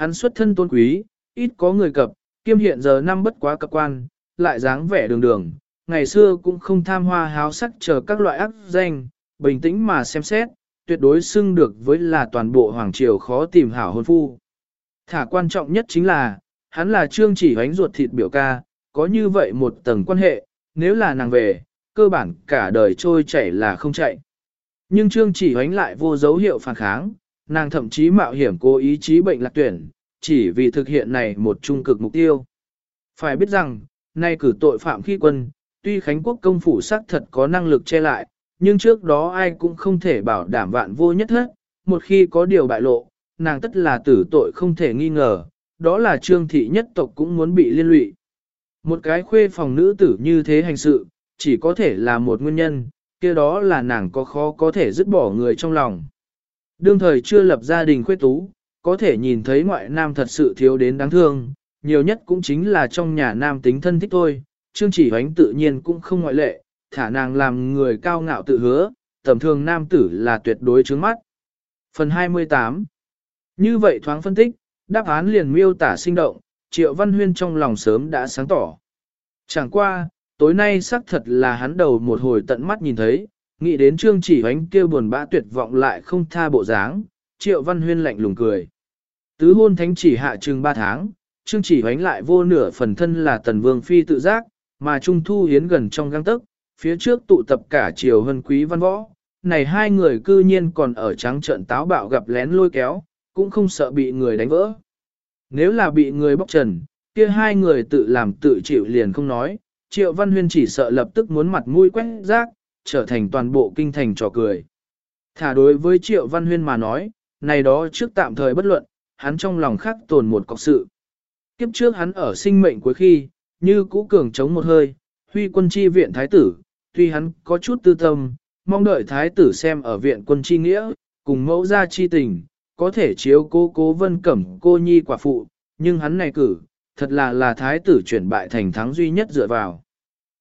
Hắn xuất thân tôn quý, ít có người cập, kiêm hiện giờ năm bất quá cập quan, lại dáng vẻ đường đường, ngày xưa cũng không tham hoa háo sắc chờ các loại ác danh, bình tĩnh mà xem xét, tuyệt đối xưng được với là toàn bộ hoàng triều khó tìm hảo hôn phu. Thả quan trọng nhất chính là, hắn là trương chỉ hoánh ruột thịt biểu ca, có như vậy một tầng quan hệ, nếu là nàng về, cơ bản cả đời trôi chảy là không chạy. Nhưng trương chỉ hoánh lại vô dấu hiệu phản kháng, nàng thậm chí mạo hiểm cố ý chí bệnh lạc tuyển, chỉ vì thực hiện này một trung cực mục tiêu. Phải biết rằng, nay cử tội phạm khi quân, tuy Khánh Quốc công phủ xác thật có năng lực che lại, nhưng trước đó ai cũng không thể bảo đảm vạn vô nhất hết, một khi có điều bại lộ, nàng tất là tử tội không thể nghi ngờ, đó là trương thị nhất tộc cũng muốn bị liên lụy. Một cái khuê phòng nữ tử như thế hành sự, chỉ có thể là một nguyên nhân, kia đó là nàng có khó có thể dứt bỏ người trong lòng. Đương thời chưa lập gia đình khuê tú, có thể nhìn thấy ngoại nam thật sự thiếu đến đáng thương, nhiều nhất cũng chính là trong nhà nam tính thân thích thôi, Trương chỉ hoánh tự nhiên cũng không ngoại lệ, thả nàng làm người cao ngạo tự hứa, tầm thường nam tử là tuyệt đối trướng mắt. Phần 28 Như vậy thoáng phân tích, đáp án liền miêu tả sinh động, Triệu Văn Huyên trong lòng sớm đã sáng tỏ. Chẳng qua, tối nay xác thật là hắn đầu một hồi tận mắt nhìn thấy, nghĩ đến Trương chỉ hoánh kêu buồn bã tuyệt vọng lại không tha bộ dáng, Triệu Văn Huyên lạnh lùng cười. Tứ hôn thánh chỉ hạ trừng 3 tháng, Trương chỉ hoánh lại vô nửa phần thân là tần vương phi tự giác, mà Trung Thu Hiến gần trong găng tức, phía trước tụ tập cả triều hân quý văn võ, này hai người cư nhiên còn ở trắng trận táo bạo gặp lén lôi kéo, cũng không sợ bị người đánh vỡ. Nếu là bị người bóc trần, kia hai người tự làm tự chịu liền không nói, Triệu Văn Huyên chỉ sợ lập tức muốn mặt mũi quét rác, trở thành toàn bộ kinh thành trò cười. Thả đối với Triệu Văn Huyên mà nói, này đó trước tạm thời bất luận, hắn trong lòng khắc tồn một cọc sự. Kiếp trước hắn ở sinh mệnh cuối khi, như cũ cường chống một hơi, huy quân chi viện thái tử, tuy hắn có chút tư tâm, mong đợi thái tử xem ở viện quân chi nghĩa, cùng mẫu gia chi tình, có thể chiếu cố cố vân cẩm cô nhi quả phụ, nhưng hắn này cử, thật là là thái tử chuyển bại thành thắng duy nhất dựa vào.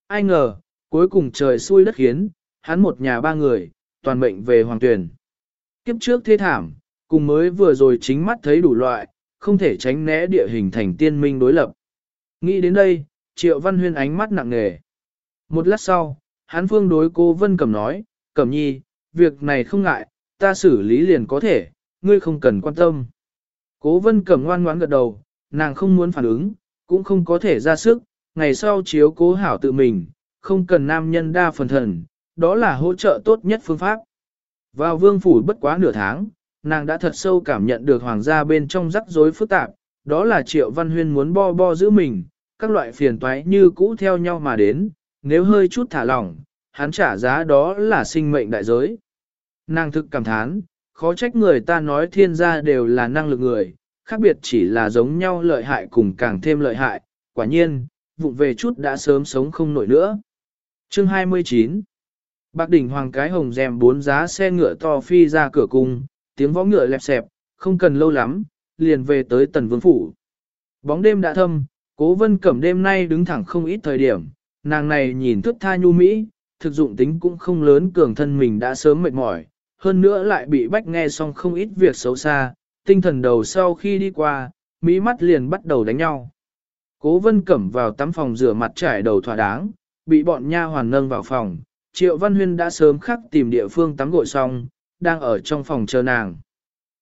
Ai ngờ, cuối cùng trời xui đất khiến, hắn một nhà ba người, toàn mệnh về hoàng tuyển. Kiếp trước thế thảm, cùng mới vừa rồi chính mắt thấy đủ loại, không thể tránh né địa hình thành tiên minh đối lập. Nghĩ đến đây, Triệu Văn Huyên ánh mắt nặng nề. Một lát sau, hắn phương đối cô Vân Cẩm nói, Cẩm nhi, việc này không ngại, ta xử lý liền có thể, ngươi không cần quan tâm. Cố Vân Cẩm ngoan ngoãn gật đầu, nàng không muốn phản ứng, cũng không có thể ra sức, ngày sau chiếu cố hảo tự mình, không cần nam nhân đa phần thần, đó là hỗ trợ tốt nhất phương pháp. Vào vương phủ bất quá nửa tháng, nàng đã thật sâu cảm nhận được hoàng gia bên trong rắc rối phức tạp, đó là triệu văn huyên muốn bo bo giữ mình, các loại phiền toái như cũ theo nhau mà đến, nếu hơi chút thả lỏng, hắn trả giá đó là sinh mệnh đại giới. Nàng thực cảm thán, khó trách người ta nói thiên gia đều là năng lực người, khác biệt chỉ là giống nhau lợi hại cùng càng thêm lợi hại, quả nhiên, vụng về chút đã sớm sống không nổi nữa. Chương 29 Bạc đỉnh hoàng cái hồng rèm bốn giá xe ngựa to phi ra cửa cung, tiếng võ ngựa lẹp xẹp, không cần lâu lắm, liền về tới tần vương phủ. Bóng đêm đã thâm, cố vân cẩm đêm nay đứng thẳng không ít thời điểm, nàng này nhìn thước tha nhu mỹ, thực dụng tính cũng không lớn cường thân mình đã sớm mệt mỏi, hơn nữa lại bị bách nghe xong không ít việc xấu xa, tinh thần đầu sau khi đi qua, mỹ mắt liền bắt đầu đánh nhau. Cố vân cẩm vào tắm phòng rửa mặt trải đầu thỏa đáng, bị bọn nha hoàn nâng vào phòng, triệu văn huyên đã sớm khắc tìm địa phương tắm gội xong, đang ở trong phòng chờ nàng.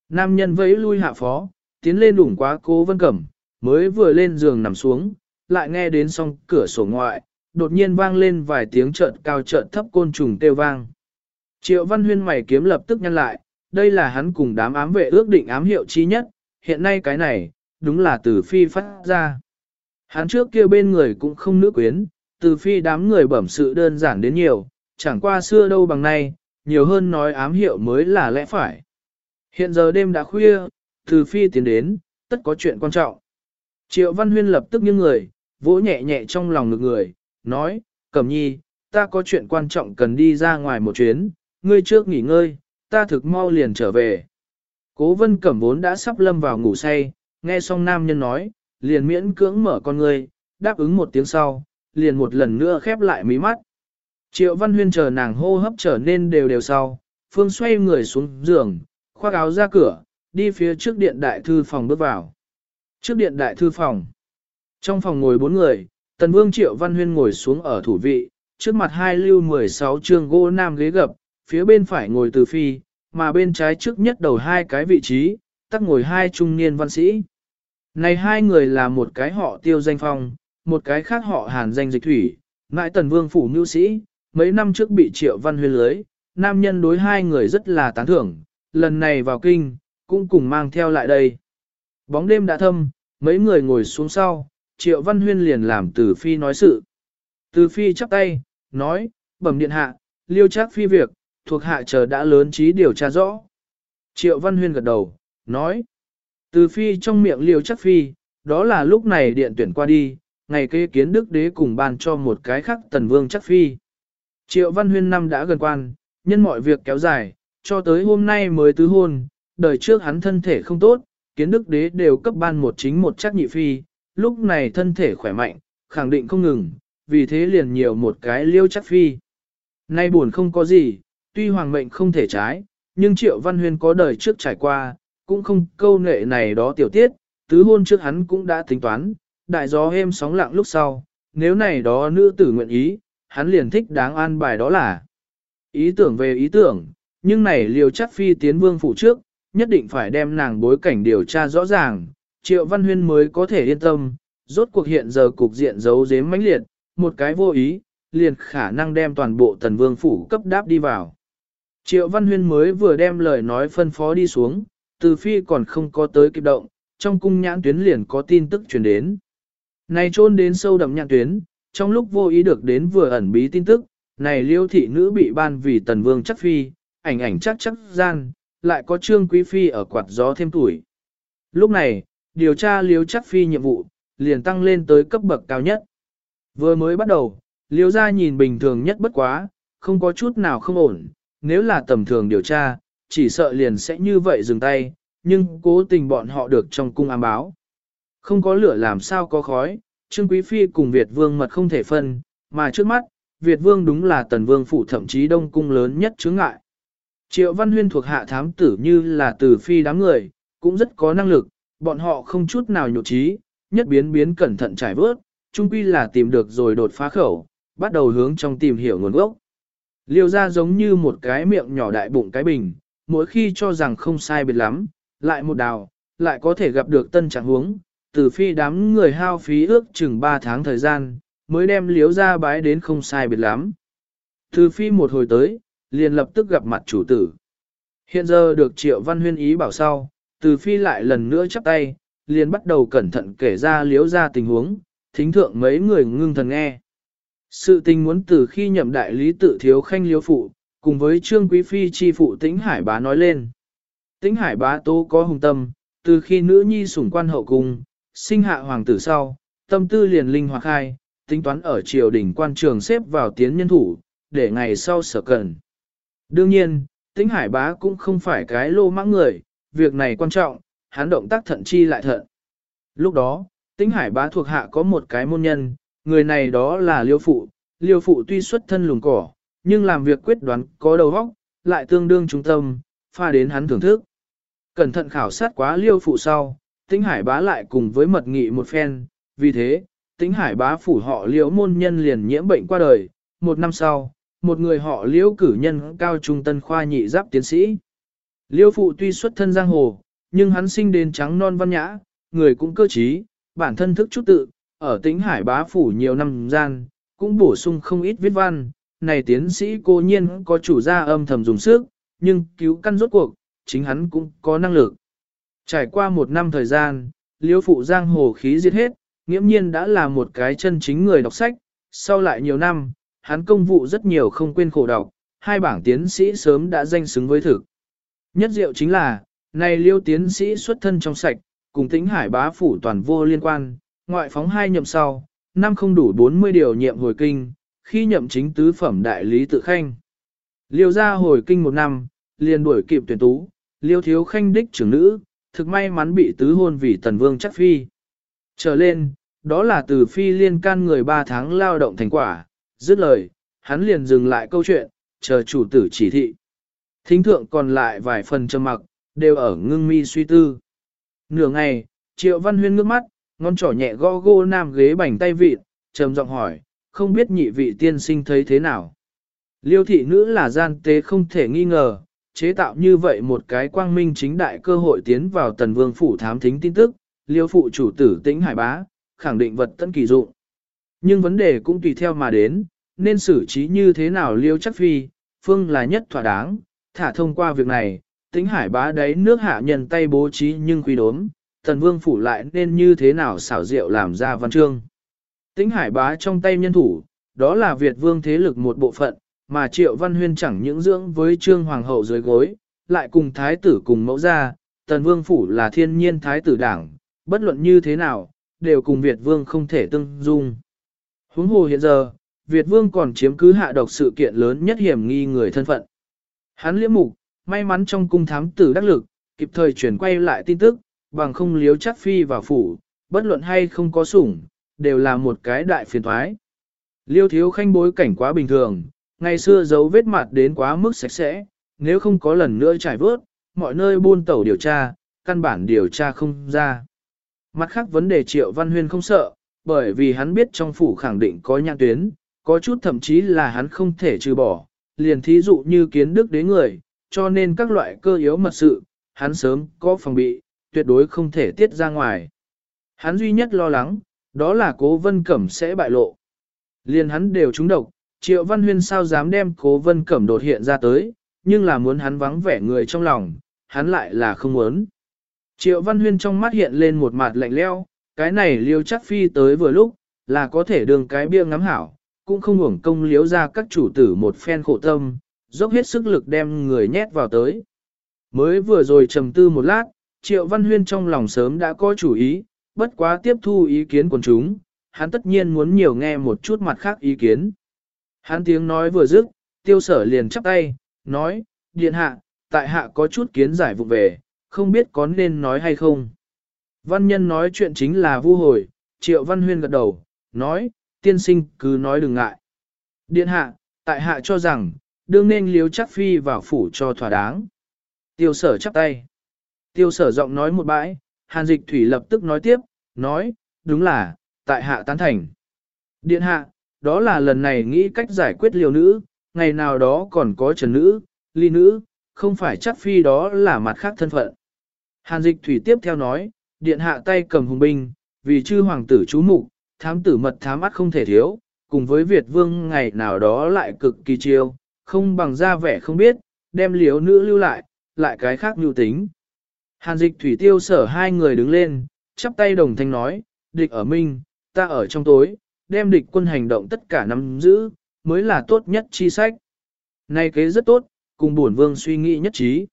Nam nhân vẫy lui hạ phó, tiến lên đủng quá cố vân cẩm, mới vừa lên giường nằm xuống, lại nghe đến song cửa sổ ngoại, đột nhiên vang lên vài tiếng trợn cao trợn thấp côn trùng kêu vang. Triệu Văn Huyên mày kiếm lập tức nhăn lại, đây là hắn cùng đám ám vệ ước định ám hiệu chi nhất, hiện nay cái này, đúng là từ phi phát ra. Hắn trước kia bên người cũng không nữ quyến, từ phi đám người bẩm sự đơn giản đến nhiều, chẳng qua xưa đâu bằng nay, nhiều hơn nói ám hiệu mới là lẽ phải. Hiện giờ đêm đã khuya, từ phi tiến đến, tất có chuyện quan trọng. Triệu Văn Huyên lập tức nghiêng người, vỗ nhẹ nhẹ trong lòng ngực người, nói, Cẩm nhi, ta có chuyện quan trọng cần đi ra ngoài một chuyến, ngươi trước nghỉ ngơi, ta thực mau liền trở về. Cố vân cẩm vốn đã sắp lâm vào ngủ say, nghe xong nam nhân nói, liền miễn cưỡng mở con ngươi, đáp ứng một tiếng sau, liền một lần nữa khép lại mí mắt. Triệu Văn Huyên chờ nàng hô hấp trở nên đều đều sau, Phương xoay người xuống giường, khoác áo ra cửa, đi phía trước điện đại thư phòng bước vào. Trước điện đại thư phòng. Trong phòng ngồi bốn người, Tần Vương Triệu Văn Huyên ngồi xuống ở thủ vị, trước mặt hai lưu 16 trường gỗ nam ghế gập, phía bên phải ngồi Từ Phi, mà bên trái trước nhất đầu hai cái vị trí, tắc ngồi hai trung niên văn sĩ. Này hai người là một cái họ tiêu danh phong, một cái khác họ hàn danh dịch thủy, ngại Tần Vương phủ mưu sĩ, mấy năm trước bị Triệu Văn Huyên lưới, nam nhân đối hai người rất là tán thưởng, lần này vào kinh, cũng cùng mang theo lại đây. Bóng đêm đã thâm, mấy người ngồi xuống sau, Triệu Văn Huyên liền làm Từ Phi nói sự. Từ Phi chắp tay, nói, bẩm điện hạ, liêu chắc phi việc, thuộc hạ chờ đã lớn trí điều tra rõ. Triệu Văn Huyên gật đầu, nói, Từ Phi trong miệng liêu chắc phi, đó là lúc này điện tuyển qua đi, ngày kế kiến đức đế cùng ban cho một cái khác tần vương chắc phi. Triệu Văn Huyên năm đã gần quan, nhân mọi việc kéo dài, cho tới hôm nay mới tứ hôn, đời trước hắn thân thể không tốt, kiến đức đế đều cấp ban một chính một chắc nhị phi, lúc này thân thể khỏe mạnh, khẳng định không ngừng, vì thế liền nhiều một cái liêu chắc phi. Nay buồn không có gì, tuy hoàng mệnh không thể trái, nhưng triệu văn huyên có đời trước trải qua, cũng không câu nệ này đó tiểu tiết, tứ hôn trước hắn cũng đã tính toán, đại gió êm sóng lặng lúc sau, nếu này đó nữ tử nguyện ý, hắn liền thích đáng an bài đó là ý tưởng về ý tưởng, nhưng này liều chắc phi tiến vương phủ trước, nhất định phải đem nàng bối cảnh điều tra rõ ràng, triệu văn huyên mới có thể yên tâm, rốt cuộc hiện giờ cục diện giấu giếm mãnh liệt, một cái vô ý, liền khả năng đem toàn bộ tần vương phủ cấp đáp đi vào. Triệu văn huyên mới vừa đem lời nói phân phó đi xuống, từ phi còn không có tới kịp động, trong cung nhãn tuyến liền có tin tức truyền đến. Này trôn đến sâu đậm nhãn tuyến, trong lúc vô ý được đến vừa ẩn bí tin tức, này liêu thị nữ bị ban vì tần vương chắc phi, ảnh ảnh chắc chắc gian, lại có trương quý phi ở quạt gió thêm tuổi. Lúc này, điều tra liêu chắc phi nhiệm vụ, liền tăng lên tới cấp bậc cao nhất. Vừa mới bắt đầu, liêu ra nhìn bình thường nhất bất quá, không có chút nào không ổn, nếu là tầm thường điều tra, chỉ sợ liền sẽ như vậy dừng tay, nhưng cố tình bọn họ được trong cung ám báo. Không có lửa làm sao có khói, Trương Quý Phi cùng Việt Vương mật không thể phân, mà trước mắt, Việt Vương đúng là tần vương phủ thậm chí đông cung lớn nhất chướng ngại. Triệu Văn Huyên thuộc hạ thám tử như là từ phi đám người, cũng rất có năng lực, bọn họ không chút nào nhụt trí, nhất biến biến cẩn thận trải vớt, chung quy là tìm được rồi đột phá khẩu, bắt đầu hướng trong tìm hiểu nguồn gốc. Liêu ra giống như một cái miệng nhỏ đại bụng cái bình, mỗi khi cho rằng không sai biệt lắm, lại một đào, lại có thể gặp được tân trạng huống, từ phi đám người hao phí ước chừng 3 tháng thời gian, mới đem liếu ra bái đến không sai biệt lắm. Từ phi một hồi tới, liền lập tức gặp mặt chủ tử. Hiện giờ được triệu văn huyên ý bảo sau, từ phi lại lần nữa chắp tay, liền bắt đầu cẩn thận kể ra liếu ra tình huống, thính thượng mấy người ngưng thần nghe. Sự tình muốn từ khi nhậm đại lý tự thiếu khanh liếu phụ, cùng với trương quý phi chi phụ tĩnh hải bá nói lên. Tĩnh hải bá tố có hùng tâm, từ khi nữ nhi sủng quan hậu cung, sinh hạ hoàng tử sau, tâm tư liền linh hoạt khai, tính toán ở triều đình quan trường xếp vào tiến nhân thủ, để ngày sau sở cần. Đương nhiên, tĩnh hải bá cũng không phải cái lô mãng người, việc này quan trọng, hắn động tác thận chi lại thận. Lúc đó, tĩnh hải bá thuộc hạ có một cái môn nhân, người này đó là liêu phụ, liêu phụ tuy xuất thân lùng cỏ, nhưng làm việc quyết đoán có đầu óc, lại tương đương trung tâm, pha đến hắn thưởng thức. Cẩn thận khảo sát quá liêu phụ sau, tĩnh hải bá lại cùng với mật nghị một phen, vì thế, tĩnh hải bá phủ họ liễu môn nhân liền nhiễm bệnh qua đời, một năm sau, một người họ liễu cử nhân cao trung tân khoa nhị giáp tiến sĩ. Liêu phụ tuy xuất thân giang hồ, nhưng hắn sinh đến trắng non văn nhã, người cũng cơ trí, bản thân thức chút tự, ở tĩnh hải bá phủ nhiều năm gian, cũng bổ sung không ít viết văn. Này tiến sĩ cô nhiên có chủ gia âm thầm dùng sức, nhưng cứu căn rốt cuộc, chính hắn cũng có năng lực. Trải qua một năm thời gian, liêu phụ giang hồ khí diệt hết, nghiễm nhiên đã là một cái chân chính người đọc sách, sau lại nhiều năm, hắn công vụ rất nhiều không quên khổ đọc, hai bảng tiến sĩ sớm đã danh xứng với thực. Nhất diệu chính là, này liêu tiến sĩ xuất thân trong sạch, cùng tính hải bá phủ toàn vô liên quan, ngoại phóng hai nhậm sau, năm không đủ 40 điều nhiệm hồi kinh, khi nhậm chính tứ phẩm đại lý tự khanh. Liêu ra hồi kinh một năm, liền đuổi kịp tuyển tú, liêu thiếu khanh đích trưởng nữ, thực may mắn bị tứ hôn vì tần vương chắc phi. Trở lên, đó là từ phi liên can người ba tháng lao động thành quả, dứt lời, hắn liền dừng lại câu chuyện, chờ chủ tử chỉ thị. Thính thượng còn lại vài phần trầm mặc, đều ở ngưng mi suy tư. Nửa ngày, Triệu Văn Huyên ngước mắt, ngón trỏ nhẹ gõ gô nam ghế bành tay vịt, trầm giọng hỏi, không biết nhị vị tiên sinh thấy thế nào. Liêu thị nữ là gian tế không thể nghi ngờ, chế tạo như vậy một cái quang minh chính đại cơ hội tiến vào tần vương phủ thám thính tin tức, liêu phụ chủ tử tĩnh hải bá, khẳng định vật tân kỳ dụng. Nhưng vấn đề cũng tùy theo mà đến, nên xử trí như thế nào liêu chắc phi, phương là nhất thỏa đáng, thả thông qua việc này, tĩnh hải bá đấy nước hạ nhân tay bố trí nhưng quy đốm, tần vương phủ lại nên như thế nào xảo diệu làm ra văn chương. Tĩnh hải bá trong tay nhân thủ, đó là Việt vương thế lực một bộ phận, mà triệu văn huyên chẳng những dưỡng với trương hoàng hậu dưới gối, lại cùng thái tử cùng mẫu gia, tần vương phủ là thiên nhiên thái tử đảng, bất luận như thế nào, đều cùng Việt vương không thể tương dung. Huống hồ hiện giờ, Việt vương còn chiếm cứ hạ độc sự kiện lớn nhất hiểm nghi người thân phận. Hắn liễm mục, may mắn trong cung thám tử đắc lực, kịp thời chuyển quay lại tin tức, bằng không liếu chắc phi vào phủ, bất luận hay không có sủng, đều là một cái đại phiền thoái. Liêu thiếu khanh bối cảnh quá bình thường, ngày xưa dấu vết mặt đến quá mức sạch sẽ, nếu không có lần nữa trải vớt, mọi nơi buôn tẩu điều tra, căn bản điều tra không ra. Mặt khác vấn đề triệu văn huyên không sợ, bởi vì hắn biết trong phủ khẳng định có nhãn tuyến, có chút thậm chí là hắn không thể trừ bỏ, liền thí dụ như kiến đức đế người, cho nên các loại cơ yếu mật sự, hắn sớm có phòng bị, tuyệt đối không thể tiết ra ngoài. Hắn duy nhất lo lắng, đó là cố vân cẩm sẽ bại lộ. Liền hắn đều trúng độc, triệu văn huyên sao dám đem cố vân cẩm đột hiện ra tới, nhưng là muốn hắn vắng vẻ người trong lòng, hắn lại là không muốn. Triệu văn huyên trong mắt hiện lên một mặt lạnh leo, cái này liêu chắc phi tới vừa lúc, là có thể đường cái bia ngắm hảo, cũng không hưởng công liếu ra các chủ tử một phen khổ tâm, dốc hết sức lực đem người nhét vào tới. Mới vừa rồi trầm tư một lát, Triệu Văn Huyên trong lòng sớm đã có chủ ý, bất quá tiếp thu ý kiến của chúng, hắn tất nhiên muốn nhiều nghe một chút mặt khác ý kiến. Hắn tiếng nói vừa dứt, tiêu sở liền chắp tay, nói, điện hạ, tại hạ có chút kiến giải vụ về, không biết có nên nói hay không. Văn nhân nói chuyện chính là vu hồi, triệu văn huyên gật đầu, nói, tiên sinh cứ nói đừng ngại. Điện hạ, tại hạ cho rằng, đương nên liếu chắc phi vào phủ cho thỏa đáng. Tiêu sở chắp tay. Tiêu sở giọng nói một bãi, hàn dịch thủy lập tức nói tiếp, nói, đúng là, tại hạ tán thành. Điện hạ, đó là lần này nghĩ cách giải quyết liều nữ, ngày nào đó còn có trần nữ, ly nữ, không phải chắc phi đó là mặt khác thân phận. Hàn dịch thủy tiếp theo nói, điện hạ tay cầm hùng binh, vì chư hoàng tử chú mục, thám tử mật thám mắt không thể thiếu, cùng với Việt vương ngày nào đó lại cực kỳ chiêu, không bằng ra vẻ không biết, đem liếu nữ lưu lại, lại cái khác nhu tính. Hàn dịch thủy tiêu sở hai người đứng lên, chắp tay đồng thanh nói, địch ở minh, ta ở trong tối, đem địch quân hành động tất cả nắm giữ, mới là tốt nhất chi sách. nay kế rất tốt, cùng bổn vương suy nghĩ nhất trí.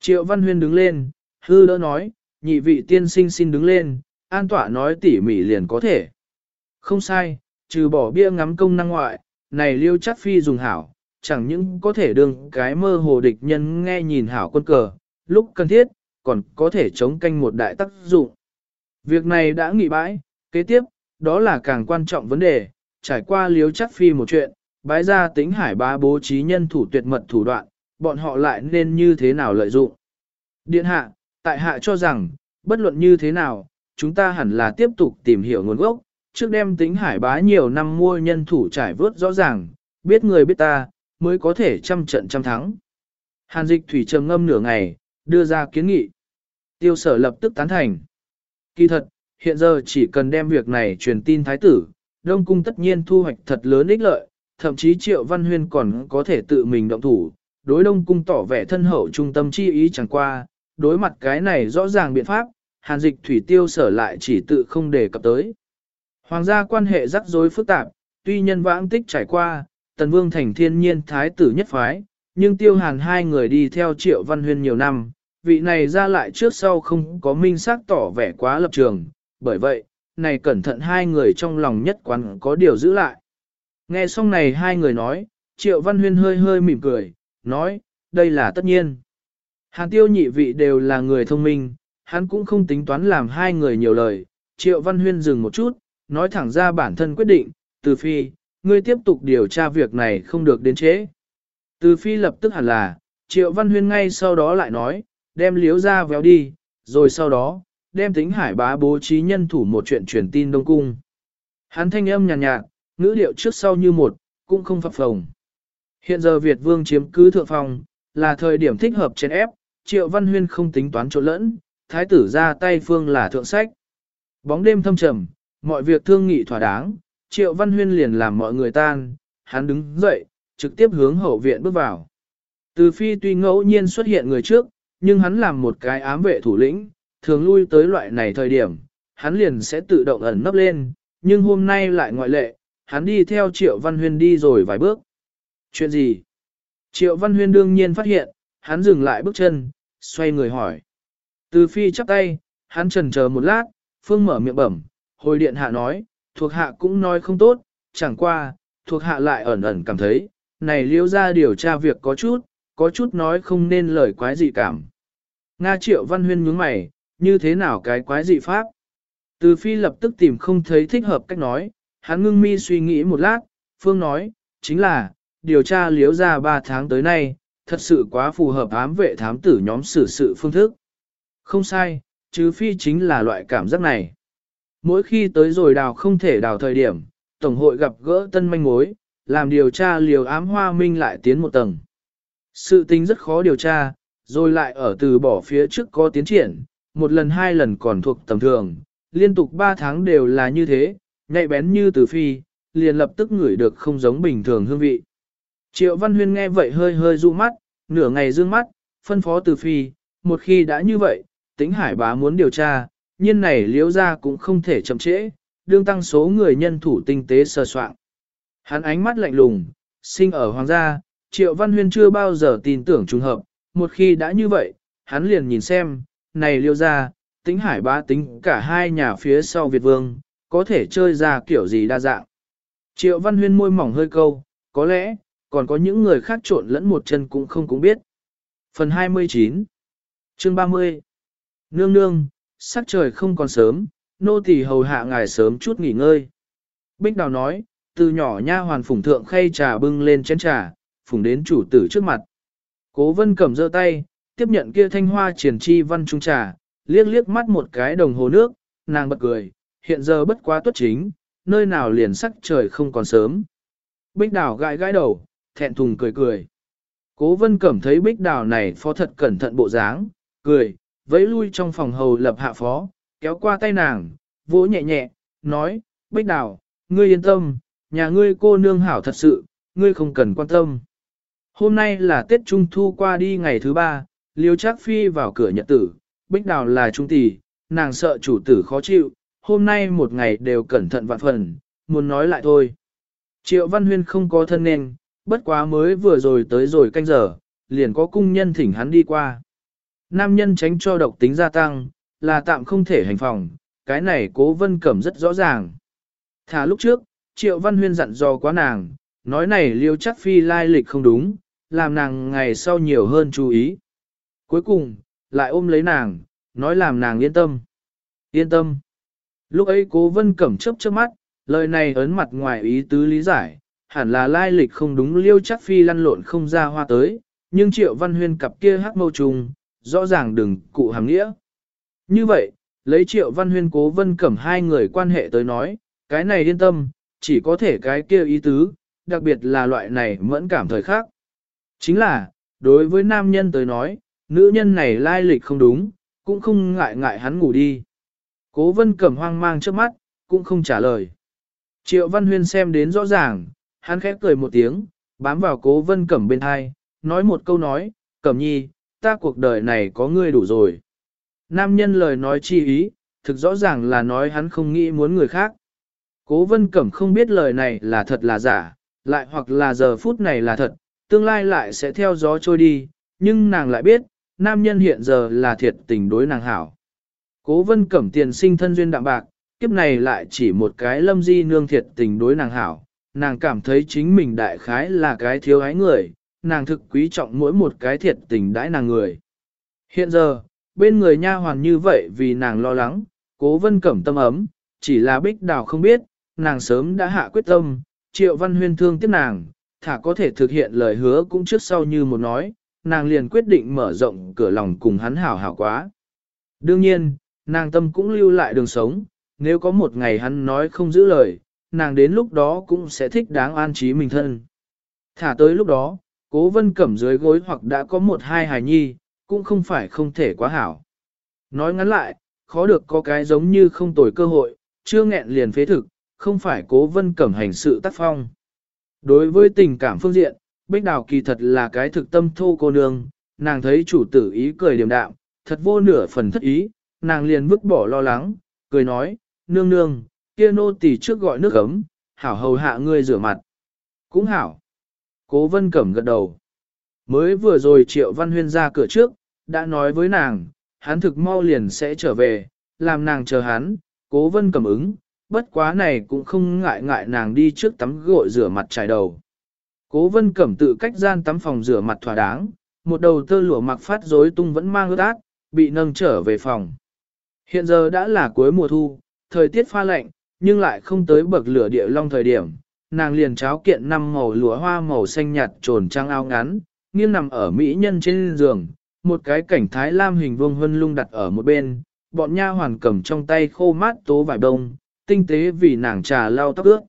Triệu Văn Huyên đứng lên, hư đỡ nói, nhị vị tiên sinh xin đứng lên, an tỏa nói tỉ mỉ liền có thể. Không sai, trừ bỏ bia ngắm công năng ngoại, này liêu chắc phi dùng hảo, chẳng những có thể đương cái mơ hồ địch nhân nghe nhìn hảo quân cờ, lúc cần thiết, còn có thể chống canh một đại tác dụng. Việc này đã nghỉ bãi, kế tiếp, đó là càng quan trọng vấn đề, trải qua liếu chắc phi một chuyện, bái ra tính hải ba bố trí nhân thủ tuyệt mật thủ đoạn, bọn họ lại nên như thế nào lợi dụng. Điện hạ, tại hạ cho rằng, bất luận như thế nào, chúng ta hẳn là tiếp tục tìm hiểu nguồn gốc, trước đem tính hải bá nhiều năm mua nhân thủ trải vớt rõ ràng, biết người biết ta, mới có thể trăm trận trăm thắng. Hàn dịch thủy trầm ngâm nửa ngày, đưa ra kiến nghị. Tiêu sở lập tức tán thành. Kỳ thật, hiện giờ chỉ cần đem việc này truyền tin thái tử, Đông Cung tất nhiên thu hoạch thật lớn ích lợi, thậm chí Triệu Văn Huyên còn có thể tự mình động thủ, đối Đông Cung tỏ vẻ thân hậu trung tâm chi ý chẳng qua, đối mặt cái này rõ ràng biện pháp, hàn dịch thủy tiêu sở lại chỉ tự không đề cập tới. Hoàng gia quan hệ rắc rối phức tạp, tuy nhân vãng tích trải qua, Tần Vương thành thiên nhiên thái tử nhất phái, nhưng tiêu hàn hai người đi theo Triệu Văn Huyên nhiều năm, vị này ra lại trước sau không có minh xác tỏ vẻ quá lập trường, bởi vậy, này cẩn thận hai người trong lòng nhất quán có điều giữ lại. Nghe xong này hai người nói, Triệu Văn Huyên hơi hơi mỉm cười, nói, đây là tất nhiên. Hàn tiêu nhị vị đều là người thông minh, hắn cũng không tính toán làm hai người nhiều lời. Triệu Văn Huyên dừng một chút, nói thẳng ra bản thân quyết định, từ phi, ngươi tiếp tục điều tra việc này không được đến chế. Từ phi lập tức hẳn là, Triệu Văn Huyên ngay sau đó lại nói, đem liếu ra véo đi, rồi sau đó, đem tính hải bá bố trí nhân thủ một chuyện truyền tin Đông Cung. Hắn thanh âm nhàn nhạt, nhạt, ngữ điệu trước sau như một, cũng không phập phồng. Hiện giờ Việt Vương chiếm cứ thượng phòng, là thời điểm thích hợp trên ép, Triệu Văn Huyên không tính toán trộn lẫn, thái tử ra tay phương là thượng sách. Bóng đêm thâm trầm, mọi việc thương nghị thỏa đáng, Triệu Văn Huyên liền làm mọi người tan, hắn đứng dậy, trực tiếp hướng hậu viện bước vào. Từ phi tuy ngẫu nhiên xuất hiện người trước, nhưng hắn làm một cái ám vệ thủ lĩnh, thường lui tới loại này thời điểm, hắn liền sẽ tự động ẩn nấp lên, nhưng hôm nay lại ngoại lệ, hắn đi theo Triệu Văn Huyên đi rồi vài bước. Chuyện gì? Triệu Văn Huyên đương nhiên phát hiện, hắn dừng lại bước chân, xoay người hỏi. Từ phi chắp tay, hắn trần chờ một lát, phương mở miệng bẩm, hồi điện hạ nói, thuộc hạ cũng nói không tốt, chẳng qua, thuộc hạ lại ẩn ẩn cảm thấy, này liêu ra điều tra việc có chút, có chút nói không nên lời quái dị cảm. Nga triệu văn huyên nhướng mày, như thế nào cái quái dị pháp? Từ phi lập tức tìm không thấy thích hợp cách nói, hắn ngưng mi suy nghĩ một lát, phương nói, chính là, điều tra liếu ra 3 tháng tới nay, thật sự quá phù hợp ám vệ thám tử nhóm xử sự phương thức. Không sai, chứ phi chính là loại cảm giác này. Mỗi khi tới rồi đào không thể đào thời điểm, Tổng hội gặp gỡ tân manh mối, làm điều tra liều ám hoa minh lại tiến một tầng. Sự tính rất khó điều tra, rồi lại ở từ bỏ phía trước có tiến triển, một lần hai lần còn thuộc tầm thường, liên tục ba tháng đều là như thế, nhạy bén như từ phi, liền lập tức ngửi được không giống bình thường hương vị. Triệu Văn Huyên nghe vậy hơi hơi dụ mắt, nửa ngày dương mắt, phân phó từ phi, một khi đã như vậy, tính hải bá muốn điều tra, nhiên này liếu ra cũng không thể chậm trễ, đương tăng số người nhân thủ tinh tế sơ soạn. Hắn ánh mắt lạnh lùng, sinh ở hoàng gia, Triệu Văn Huyên chưa bao giờ tin tưởng trùng hợp, một khi đã như vậy, hắn liền nhìn xem, này liêu ra, tính hải bá tính cả hai nhà phía sau Việt Vương, có thể chơi ra kiểu gì đa dạng. Triệu Văn Huyên môi mỏng hơi câu, có lẽ, còn có những người khác trộn lẫn một chân cũng không cũng biết. Phần 29 Chương 30 Nương nương, sắc trời không còn sớm, nô tỳ hầu hạ ngài sớm chút nghỉ ngơi. Bích Đào nói, từ nhỏ nha hoàn phủng thượng khay trà bưng lên chén trà, phủng đến chủ tử trước mặt. Cố vân cầm giơ tay, tiếp nhận kia thanh hoa triển chi văn trung trà, liếc liếc mắt một cái đồng hồ nước, nàng bật cười, hiện giờ bất quá tuất chính, nơi nào liền sắc trời không còn sớm. Bích đào gãi gãi đầu, thẹn thùng cười cười. Cố vân cẩm thấy bích đào này phó thật cẩn thận bộ dáng, cười, vẫy lui trong phòng hầu lập hạ phó, kéo qua tay nàng, vỗ nhẹ nhẹ, nói, bích đào, ngươi yên tâm, nhà ngươi cô nương hảo thật sự, ngươi không cần quan tâm. Hôm nay là Tết Trung Thu qua đi ngày thứ ba, liêu Trác phi vào cửa nhận tử, bích đào là trung tỷ, nàng sợ chủ tử khó chịu, hôm nay một ngày đều cẩn thận vạn phần, muốn nói lại thôi. Triệu Văn Huyên không có thân nên, bất quá mới vừa rồi tới rồi canh giờ, liền có cung nhân thỉnh hắn đi qua. Nam nhân tránh cho độc tính gia tăng, là tạm không thể hành phòng, cái này cố vân cẩm rất rõ ràng. Thả lúc trước, Triệu Văn Huyên dặn dò quá nàng, nói này liêu chắc phi lai lịch không đúng, làm nàng ngày sau nhiều hơn chú ý. Cuối cùng, lại ôm lấy nàng, nói làm nàng yên tâm. Yên tâm. Lúc ấy cố vân cẩm chấp chớp mắt, lời này ấn mặt ngoài ý tứ lý giải, hẳn là lai lịch không đúng liêu chắc phi lăn lộn không ra hoa tới, nhưng triệu văn huyên cặp kia hắc mâu trùng, rõ ràng đừng cụ hàng nghĩa. Như vậy, lấy triệu văn huyên cố vân cẩm hai người quan hệ tới nói, cái này yên tâm, chỉ có thể cái kia ý tứ, đặc biệt là loại này mẫn cảm thời khác. Chính là, đối với nam nhân tới nói, nữ nhân này lai lịch không đúng, cũng không ngại ngại hắn ngủ đi. Cố vân cẩm hoang mang trước mắt, cũng không trả lời. Triệu Văn Huyên xem đến rõ ràng, hắn khép cười một tiếng, bám vào cố vân cẩm bên hai, nói một câu nói, cẩm nhi, ta cuộc đời này có ngươi đủ rồi. Nam nhân lời nói chi ý, thực rõ ràng là nói hắn không nghĩ muốn người khác. Cố vân cẩm không biết lời này là thật là giả, lại hoặc là giờ phút này là thật, tương lai lại sẽ theo gió trôi đi, nhưng nàng lại biết, nam nhân hiện giờ là thiệt tình đối nàng hảo. Cố vân cẩm tiền sinh thân duyên đạm bạc, kiếp này lại chỉ một cái lâm di nương thiệt tình đối nàng hảo, nàng cảm thấy chính mình đại khái là cái thiếu ái người, nàng thực quý trọng mỗi một cái thiệt tình đãi nàng người. Hiện giờ, bên người nha hoàn như vậy vì nàng lo lắng, cố vân cẩm tâm ấm, chỉ là bích đào không biết, nàng sớm đã hạ quyết tâm, triệu văn huyên thương tiếc nàng, thả có thể thực hiện lời hứa cũng trước sau như một nói, nàng liền quyết định mở rộng cửa lòng cùng hắn hảo hảo quá. Đương nhiên, nàng tâm cũng lưu lại đường sống, nếu có một ngày hắn nói không giữ lời, nàng đến lúc đó cũng sẽ thích đáng an trí mình thân. Thả tới lúc đó, cố vân cẩm dưới gối hoặc đã có một hai hài nhi, cũng không phải không thể quá hảo. Nói ngắn lại, khó được có cái giống như không tồi cơ hội, chưa nghẹn liền phế thực, không phải cố vân cẩm hành sự tác phong. Đối với tình cảm phương diện, Bích Đào kỳ thật là cái thực tâm thô cô nương, nàng thấy chủ tử ý cười điềm đạm, thật vô nửa phần thất ý, nàng liền vứt bỏ lo lắng, cười nói, nương nương, kia nô tỳ trước gọi nước ấm, hảo hầu hạ ngươi rửa mặt. Cũng hảo. Cố vân cẩm gật đầu. Mới vừa rồi triệu văn huyên ra cửa trước, đã nói với nàng, hắn thực mau liền sẽ trở về, làm nàng chờ hắn, cố vân cẩm ứng, bất quá này cũng không ngại ngại nàng đi trước tắm gội rửa mặt trải đầu. Cố vân cẩm tự cách gian tắm phòng rửa mặt thỏa đáng, một đầu tơ lụa mặc phát rối tung vẫn mang ướt át, bị nâng trở về phòng. Hiện giờ đã là cuối mùa thu, thời tiết pha lạnh, nhưng lại không tới bậc lửa địa long thời điểm. Nàng liền cháo kiện năm màu lụa hoa màu xanh nhạt trồn trang áo ngắn, nghiêng nằm ở mỹ nhân trên giường, một cái cảnh thái lam hình vuông huân lung đặt ở một bên, bọn nha hoàn cầm trong tay khô mát tố vải đông, tinh tế vì nàng trà lau tóc ướt.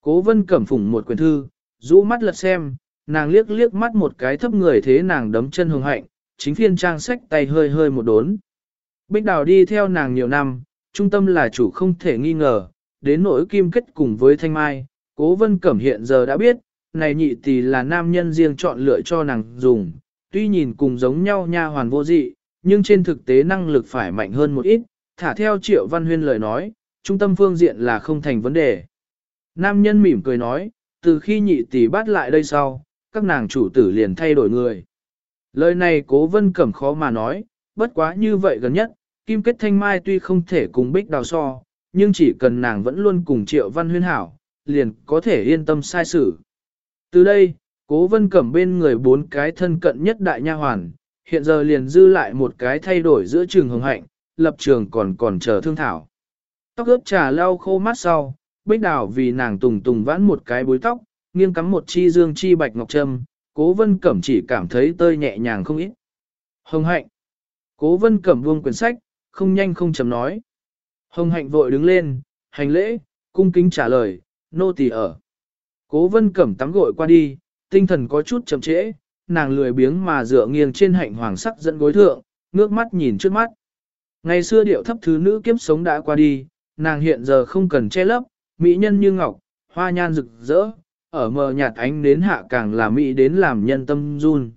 Cố vân cẩm phủng một quyển thư, rũ mắt lật xem, nàng liếc liếc mắt một cái thấp người thế nàng đấm chân hồng hạnh, chính phiên trang sách tay hơi hơi một đốn. Bích đào đi theo nàng nhiều năm, trung tâm là chủ không thể nghi ngờ, đến nỗi kim kết cùng với thanh mai, cố vân cẩm hiện giờ đã biết, này nhị tỷ là nam nhân riêng chọn lựa cho nàng dùng, tuy nhìn cùng giống nhau nha hoàn vô dị, nhưng trên thực tế năng lực phải mạnh hơn một ít, thả theo triệu văn huyên lời nói, trung tâm phương diện là không thành vấn đề. Nam nhân mỉm cười nói, từ khi nhị tỷ bắt lại đây sau, các nàng chủ tử liền thay đổi người. Lời này cố vân cẩm khó mà nói, bất quá như vậy gần nhất, kim kết thanh mai tuy không thể cùng bích đào so, nhưng chỉ cần nàng vẫn luôn cùng triệu văn huyên hảo, liền có thể yên tâm sai xử. Từ đây, cố vân cẩm bên người bốn cái thân cận nhất đại nha hoàn, hiện giờ liền dư lại một cái thay đổi giữa trường hồng hạnh, lập trường còn còn chờ thương thảo. Tóc ướp trà lau khô mát sau, bích đào vì nàng tùng tùng vãn một cái bối tóc, nghiêng cắm một chi dương chi bạch ngọc trâm, cố vân cẩm chỉ cảm thấy tơi nhẹ nhàng không ít. Hồng hạnh. Cố vân cẩm buông quyển sách, không nhanh không chậm nói. Hồng hạnh vội đứng lên, hành lễ, cung kính trả lời, nô tỳ ở. Cố vân cẩm tắm gội qua đi, tinh thần có chút chậm trễ, nàng lười biếng mà dựa nghiêng trên hạnh hoàng sắc dẫn gối thượng, ngước mắt nhìn trước mắt. Ngày xưa điệu thấp thứ nữ kiếp sống đã qua đi, nàng hiện giờ không cần che lấp, mỹ nhân như ngọc, hoa nhan rực rỡ, ở mờ nhạt ánh đến hạ càng là mỹ đến làm nhân tâm run.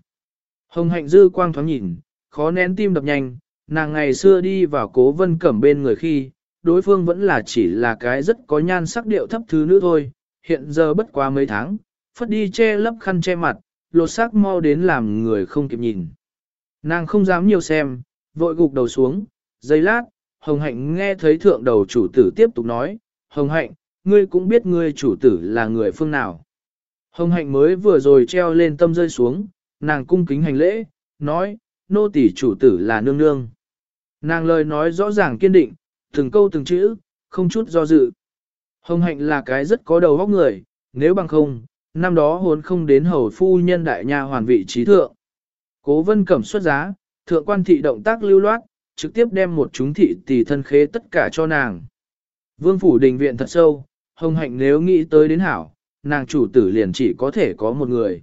Hồng hạnh dư quang thoáng nhìn, khó nén tim đập nhanh, nàng ngày xưa đi vào cố vân cẩm bên người khi, đối phương vẫn là chỉ là cái rất có nhan sắc điệu thấp thứ nữ thôi, hiện giờ bất quá mấy tháng, phất đi che lấp khăn che mặt, lột xác mau đến làm người không kịp nhìn. Nàng không dám nhiều xem, vội gục đầu xuống, giây lát, Hồng Hạnh nghe thấy thượng đầu chủ tử tiếp tục nói, Hồng Hạnh, ngươi cũng biết ngươi chủ tử là người phương nào. Hồng Hạnh mới vừa rồi treo lên tâm rơi xuống, nàng cung kính hành lễ, nói, nô tỳ chủ tử là nương nương. Nàng lời nói rõ ràng kiên định, từng câu từng chữ, không chút do dự. Hồng hạnh là cái rất có đầu óc người, nếu bằng không, năm đó hốn không đến hầu phu nhân đại nha hoàn vị trí thượng. Cố vân cẩm xuất giá, thượng quan thị động tác lưu loát, trực tiếp đem một chúng thị tỷ thân khế tất cả cho nàng. Vương phủ đình viện thật sâu, hồng hạnh nếu nghĩ tới đến hảo, nàng chủ tử liền chỉ có thể có một người.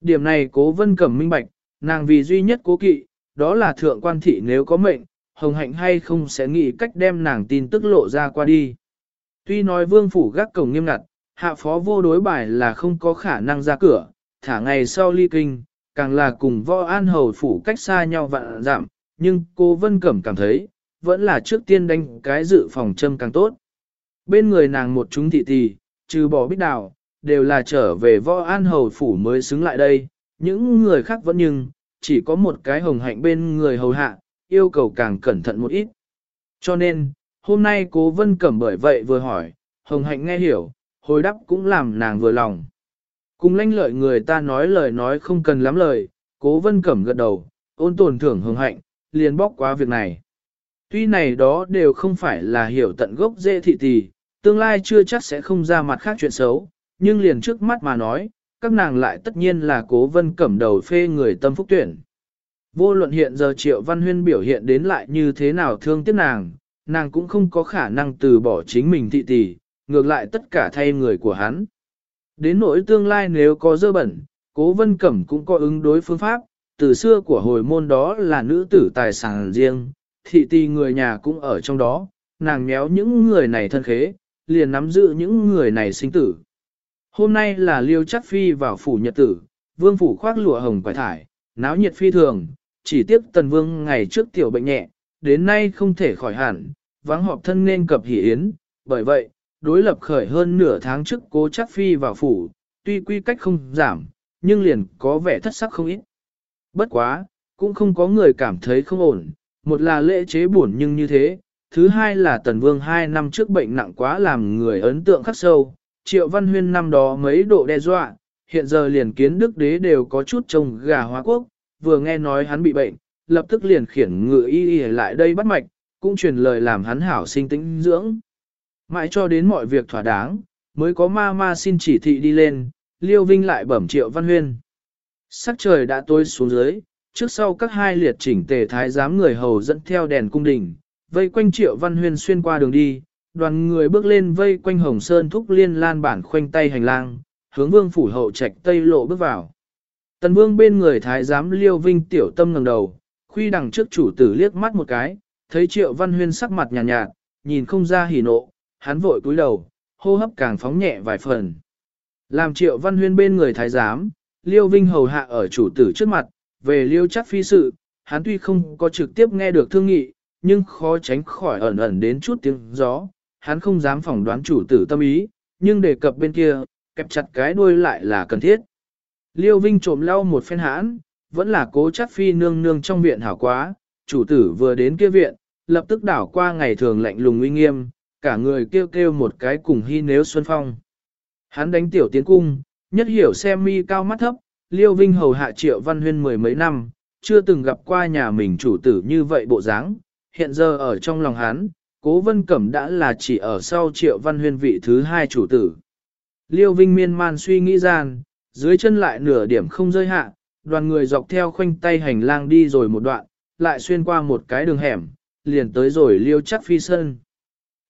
Điểm này cố vân cẩm minh bạch, nàng vì duy nhất cố kỵ, đó là thượng quan thị nếu có mệnh, hồng hạnh hay không sẽ nghĩ cách đem nàng tin tức lộ ra qua đi. Tuy nói vương phủ gác cổng nghiêm ngặt, hạ phó vô đối bài là không có khả năng ra cửa, thả ngày sau ly kinh, càng là cùng võ an hầu phủ cách xa nhau vạn giảm, nhưng cô Vân Cẩm cảm thấy, vẫn là trước tiên đánh cái dự phòng châm càng tốt. Bên người nàng một chúng thị tỷ, trừ bỏ bích đào, đều là trở về võ an hầu phủ mới xứng lại đây, những người khác vẫn nhưng, chỉ có một cái hồng hạnh bên người hầu hạ, yêu cầu càng cẩn thận một ít. Cho nên, hôm nay cố vân cẩm bởi vậy vừa hỏi, hồng hạnh nghe hiểu, hồi đáp cũng làm nàng vừa lòng. Cùng lanh lợi người ta nói lời nói không cần lắm lời, cố vân cẩm gật đầu, ôn tồn thưởng hồng hạnh, liền bóc qua việc này. Tuy này đó đều không phải là hiểu tận gốc dễ thị tỷ, tương lai chưa chắc sẽ không ra mặt khác chuyện xấu, nhưng liền trước mắt mà nói, các nàng lại tất nhiên là cố vân cẩm đầu phê người tâm phúc tuyển. Vô luận hiện giờ Triệu Văn Huyên biểu hiện đến lại như thế nào thương tiếc nàng, nàng cũng không có khả năng từ bỏ chính mình thị tỷ, ngược lại tất cả thay người của hắn. Đến nỗi tương lai nếu có dơ bẩn, cố vân cẩm cũng có ứng đối phương pháp, từ xưa của hồi môn đó là nữ tử tài sản riêng, thị tỷ người nhà cũng ở trong đó, nàng méo những người này thân khế, liền nắm giữ những người này sinh tử. Hôm nay là liêu chắc phi vào phủ nhật tử, vương phủ khoác lụa hồng quải thải, náo nhiệt phi thường, chỉ tiếc tần vương ngày trước tiểu bệnh nhẹ, đến nay không thể khỏi hẳn, vắng họp thân nên cập hỷ yến, bởi vậy, đối lập khởi hơn nửa tháng trước cố chắc phi vào phủ, tuy quy cách không giảm, nhưng liền có vẻ thất sắc không ít. Bất quá, cũng không có người cảm thấy không ổn, một là lễ chế buồn nhưng như thế, thứ hai là tần vương hai năm trước bệnh nặng quá làm người ấn tượng khắc sâu, triệu văn huyên năm đó mấy độ đe dọa, hiện giờ liền kiến đức đế đều có chút trông gà hóa quốc, vừa nghe nói hắn bị bệnh, lập tức liền khiển ngự y y lại đây bắt mạch, cũng truyền lời làm hắn hảo sinh tĩnh dưỡng. Mãi cho đến mọi việc thỏa đáng, mới có ma ma xin chỉ thị đi lên, Liêu Vinh lại bẩm triệu văn huyên. Sắc trời đã tối xuống dưới, trước sau các hai liệt chỉnh tề thái giám người hầu dẫn theo đèn cung đình, vây quanh triệu văn huyên xuyên qua đường đi, đoàn người bước lên vây quanh hồng sơn thúc liên lan bản khoanh tay hành lang, hướng vương phủ hậu trạch tây lộ bước vào. Tần vương bên người thái giám liêu vinh tiểu tâm ngẩng đầu, khuy đằng trước chủ tử liếc mắt một cái, thấy triệu văn huyên sắc mặt nhàn nhạt, nhạt, nhìn không ra hỉ nộ, hắn vội cúi đầu, hô hấp càng phóng nhẹ vài phần. Làm triệu văn huyên bên người thái giám, liêu vinh hầu hạ ở chủ tử trước mặt, về liêu chắc phi sự, hắn tuy không có trực tiếp nghe được thương nghị, nhưng khó tránh khỏi ẩn ẩn đến chút tiếng gió, hắn không dám phỏng đoán chủ tử tâm ý, nhưng đề cập bên kia, kẹp chặt cái đuôi lại là cần thiết. Liêu Vinh trộm lau một phen hãn, vẫn là cố chắc phi nương nương trong viện hảo quá, chủ tử vừa đến kia viện, lập tức đảo qua ngày thường lạnh lùng uy nghiêm, cả người kêu kêu một cái cùng hy nếu xuân phong. Hắn đánh tiểu tiến cung, nhất hiểu xem mi cao mắt thấp, Liêu Vinh hầu hạ triệu văn huyên mười mấy năm, chưa từng gặp qua nhà mình chủ tử như vậy bộ dáng hiện giờ ở trong lòng hắn, cố vân cẩm đã là chỉ ở sau triệu văn huyên vị thứ hai chủ tử. Liêu Vinh miên man suy nghĩ gian, dưới chân lại nửa điểm không rơi hạ, đoàn người dọc theo khoanh tay hành lang đi rồi một đoạn, lại xuyên qua một cái đường hẻm, liền tới rồi liêu chắc phi Sơn.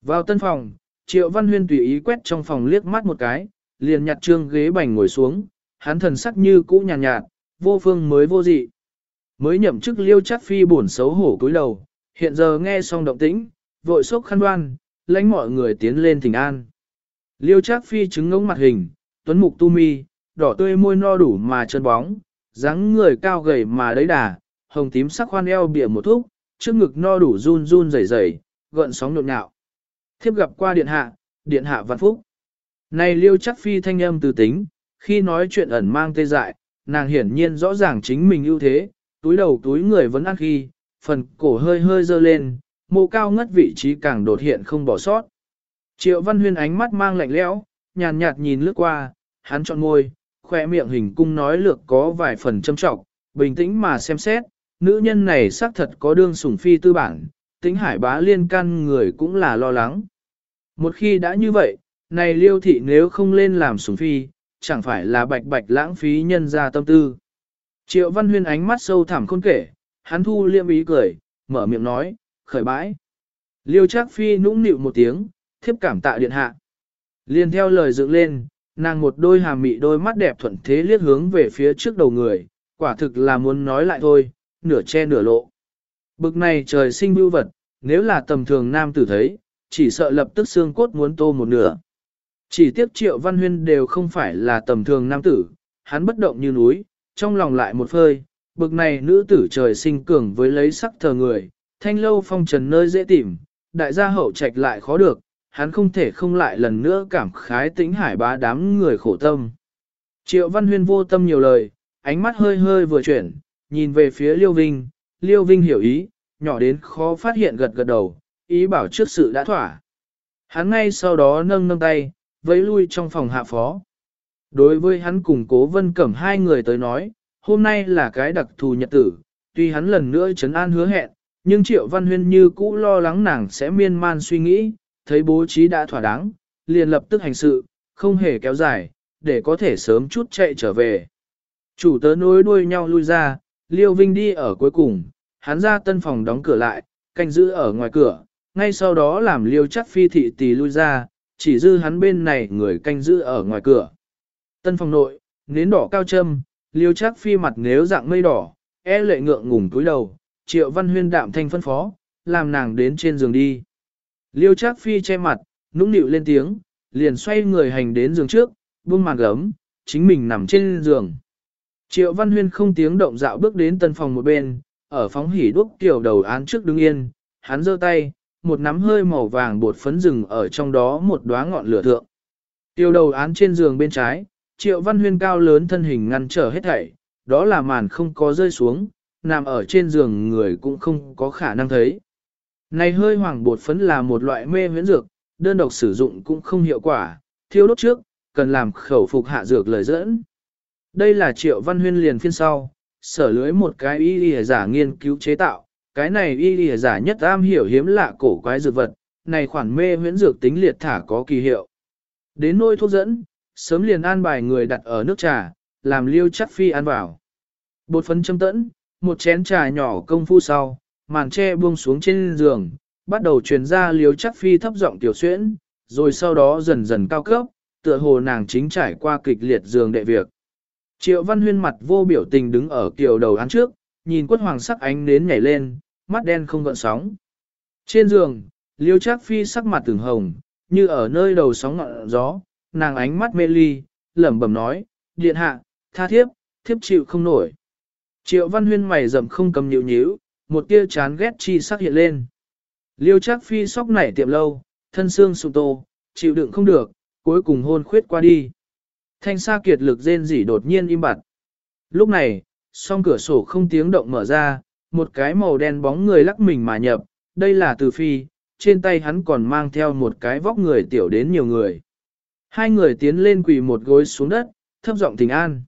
Vào tân phòng, Triệu Văn Huyên tùy ý quét trong phòng liếc mắt một cái, liền nhặt trương ghế bành ngồi xuống, hắn thần sắc như cũ nhàn nhạt, nhạt, vô phương mới vô dị. Mới nhậm chức liêu chắc phi buồn xấu hổ cúi đầu, hiện giờ nghe xong động tĩnh, vội sốc khăn đoan, lãnh mọi người tiến lên thỉnh an. Liêu Trác phi chứng ngỗng mặt hình, tuấn mục tu mi, đỏ tươi môi no đủ mà chân bóng, dáng người cao gầy mà đấy đà, hồng tím sắc khoan eo bịa một thúc, trước ngực no đủ run run rẩy rẩy, gợn sóng nhộn nhạo. Thiếp gặp qua điện hạ, điện hạ văn phúc. Này liêu Trác phi thanh âm từ tính, khi nói chuyện ẩn mang tê dại, nàng hiển nhiên rõ ràng chính mình ưu thế, túi đầu túi người vẫn ăn khi, phần cổ hơi hơi dơ lên, mô cao ngất vị trí càng đột hiện không bỏ sót. Triệu văn huyên ánh mắt mang lạnh lẽo, nhàn nhạt nhìn lướt qua, hắn chọn môi, khoe miệng hình cung nói lược có vài phần châm trọng, bình tĩnh mà xem xét, nữ nhân này xác thật có đương sủng phi tư bản, tính hải bá liên căn người cũng là lo lắng. Một khi đã như vậy, này liêu thị nếu không lên làm sủng phi, chẳng phải là bạch bạch lãng phí nhân ra tâm tư. Triệu Văn Huyên ánh mắt sâu thẳm khôn kể, hắn thu liêm ý cười, mở miệng nói, khởi bãi. Liêu Trác Phi nũng nịu một tiếng, thiếp cảm tạ điện hạ. Liên theo lời dựng lên, nàng một đôi hàm mị đôi mắt đẹp thuận thế liếc hướng về phía trước đầu người, quả thực là muốn nói lại thôi, nửa che nửa lộ. Bực này trời sinh bưu vật, nếu là tầm thường nam tử thấy, chỉ sợ lập tức xương cốt muốn tô một nửa. Chỉ tiếc triệu văn huyên đều không phải là tầm thường nam tử, hắn bất động như núi, trong lòng lại một phơi, bực này nữ tử trời sinh cường với lấy sắc thờ người, thanh lâu phong trần nơi dễ tìm, đại gia hậu trạch lại khó được, hắn không thể không lại lần nữa cảm khái tĩnh hải bá đám người khổ tâm. Triệu văn huyên vô tâm nhiều lời, ánh mắt hơi hơi vừa chuyển, nhìn về phía Liêu Vinh, Liêu Vinh hiểu ý, nhỏ đến khó phát hiện gật gật đầu, ý bảo trước sự đã thỏa. Hắn ngay sau đó nâng nâng tay, vẫy lui trong phòng hạ phó. Đối với hắn cùng cố vân cẩm hai người tới nói, hôm nay là cái đặc thù nhật tử, tuy hắn lần nữa trấn an hứa hẹn, nhưng Triệu Văn Huyên như cũ lo lắng nàng sẽ miên man suy nghĩ, thấy bố trí đã thỏa đáng, liền lập tức hành sự, không hề kéo dài, để có thể sớm chút chạy trở về. Chủ tớ nối đuôi nhau lui ra, Liêu Vinh đi ở cuối cùng, hắn ra tân phòng đóng cửa lại, canh giữ ở ngoài cửa, ngay sau đó làm Liêu chắc phi thị tỷ lui ra, chỉ dư hắn bên này người canh giữ ở ngoài cửa. Tân phòng nội, nến đỏ cao châm, Liêu chắc phi mặt nếu dạng mây đỏ, e lệ ngượng ngùng túi đầu, triệu văn huyên đạm thanh phân phó, làm nàng đến trên giường đi. Liêu chắc phi che mặt, nũng nịu lên tiếng, liền xoay người hành đến giường trước, buông màn gấm, chính mình nằm trên giường. Triệu Văn Huyên không tiếng động dạo bước đến tân phòng một bên, ở phóng hỉ đuốc tiểu đầu án trước đứng yên, hắn giơ tay, một nắm hơi màu vàng bột phấn rừng ở trong đó một đóa ngọn lửa thượng. Tiêu đầu án trên giường bên trái, Triệu Văn Huyên cao lớn thân hình ngăn trở hết thảy, đó là màn không có rơi xuống, nằm ở trên giường người cũng không có khả năng thấy. Này hơi hoàng bột phấn là một loại mê huyễn dược, đơn độc sử dụng cũng không hiệu quả, thiêu đốt trước, cần làm khẩu phục hạ dược lời dẫn. Đây là triệu văn huyên liền phiên sau, sở lưới một cái y y giả nghiên cứu chế tạo, cái này y y giả nhất am hiểu hiếm lạ cổ quái dược vật, này khoản mê huyễn dược tính liệt thả có kỳ hiệu. Đến nôi thuốc dẫn, sớm liền an bài người đặt ở nước trà, làm liêu chắc phi ăn vào. Bột phấn châm tẫn, một chén trà nhỏ công phu sau, màn tre buông xuống trên giường, bắt đầu truyền ra liêu chắc phi thấp giọng tiểu xuyễn, rồi sau đó dần dần cao cấp, tựa hồ nàng chính trải qua kịch liệt giường đệ việc. Triệu Văn Huyên mặt vô biểu tình đứng ở kiều đầu án trước, nhìn quất hoàng sắc ánh nến nhảy lên, mắt đen không gợn sóng. Trên giường, Liêu Trác Phi sắc mặt từng hồng, như ở nơi đầu sóng ngọn gió, nàng ánh mắt mê ly, lẩm bẩm nói, điện hạ, tha thiếp, thiếp chịu không nổi. Triệu Văn Huyên mày rậm không cầm nhịu nhíu, một tia chán ghét chi sắc hiện lên. Liêu Trác Phi sóc nảy tiệm lâu, thân xương sụp tô, chịu đựng không được, cuối cùng hôn khuyết qua đi. Thanh sa kiệt lực rên rỉ đột nhiên im bặt. Lúc này, song cửa sổ không tiếng động mở ra, một cái màu đen bóng người lắc mình mà nhập, đây là từ phi, trên tay hắn còn mang theo một cái vóc người tiểu đến nhiều người. Hai người tiến lên quỳ một gối xuống đất, thấp giọng tình an.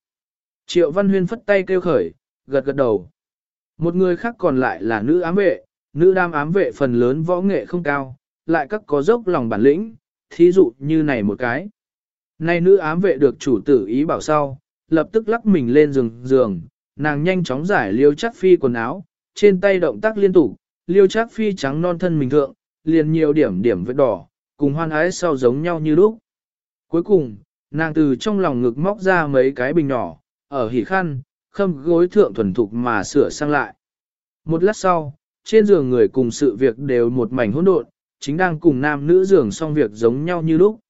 Triệu Văn Huyên phất tay kêu khởi, gật gật đầu. Một người khác còn lại là nữ ám vệ, nữ đam ám vệ phần lớn võ nghệ không cao, lại các có dốc lòng bản lĩnh, thí dụ như này một cái. Nay nữ ám vệ được chủ tử ý bảo sau, lập tức lắc mình lên giường giường, nàng nhanh chóng giải liêu chắc phi quần áo, trên tay động tác liên tục, liêu chắc phi trắng non thân mình thượng, liền nhiều điểm điểm vết đỏ, cùng hoan ái sau giống nhau như lúc. Cuối cùng, nàng từ trong lòng ngực móc ra mấy cái bình nhỏ, ở hỉ khăn, khâm gối thượng thuần thục mà sửa sang lại. Một lát sau, trên giường người cùng sự việc đều một mảnh hỗn độn, chính đang cùng nam nữ giường xong việc giống nhau như lúc.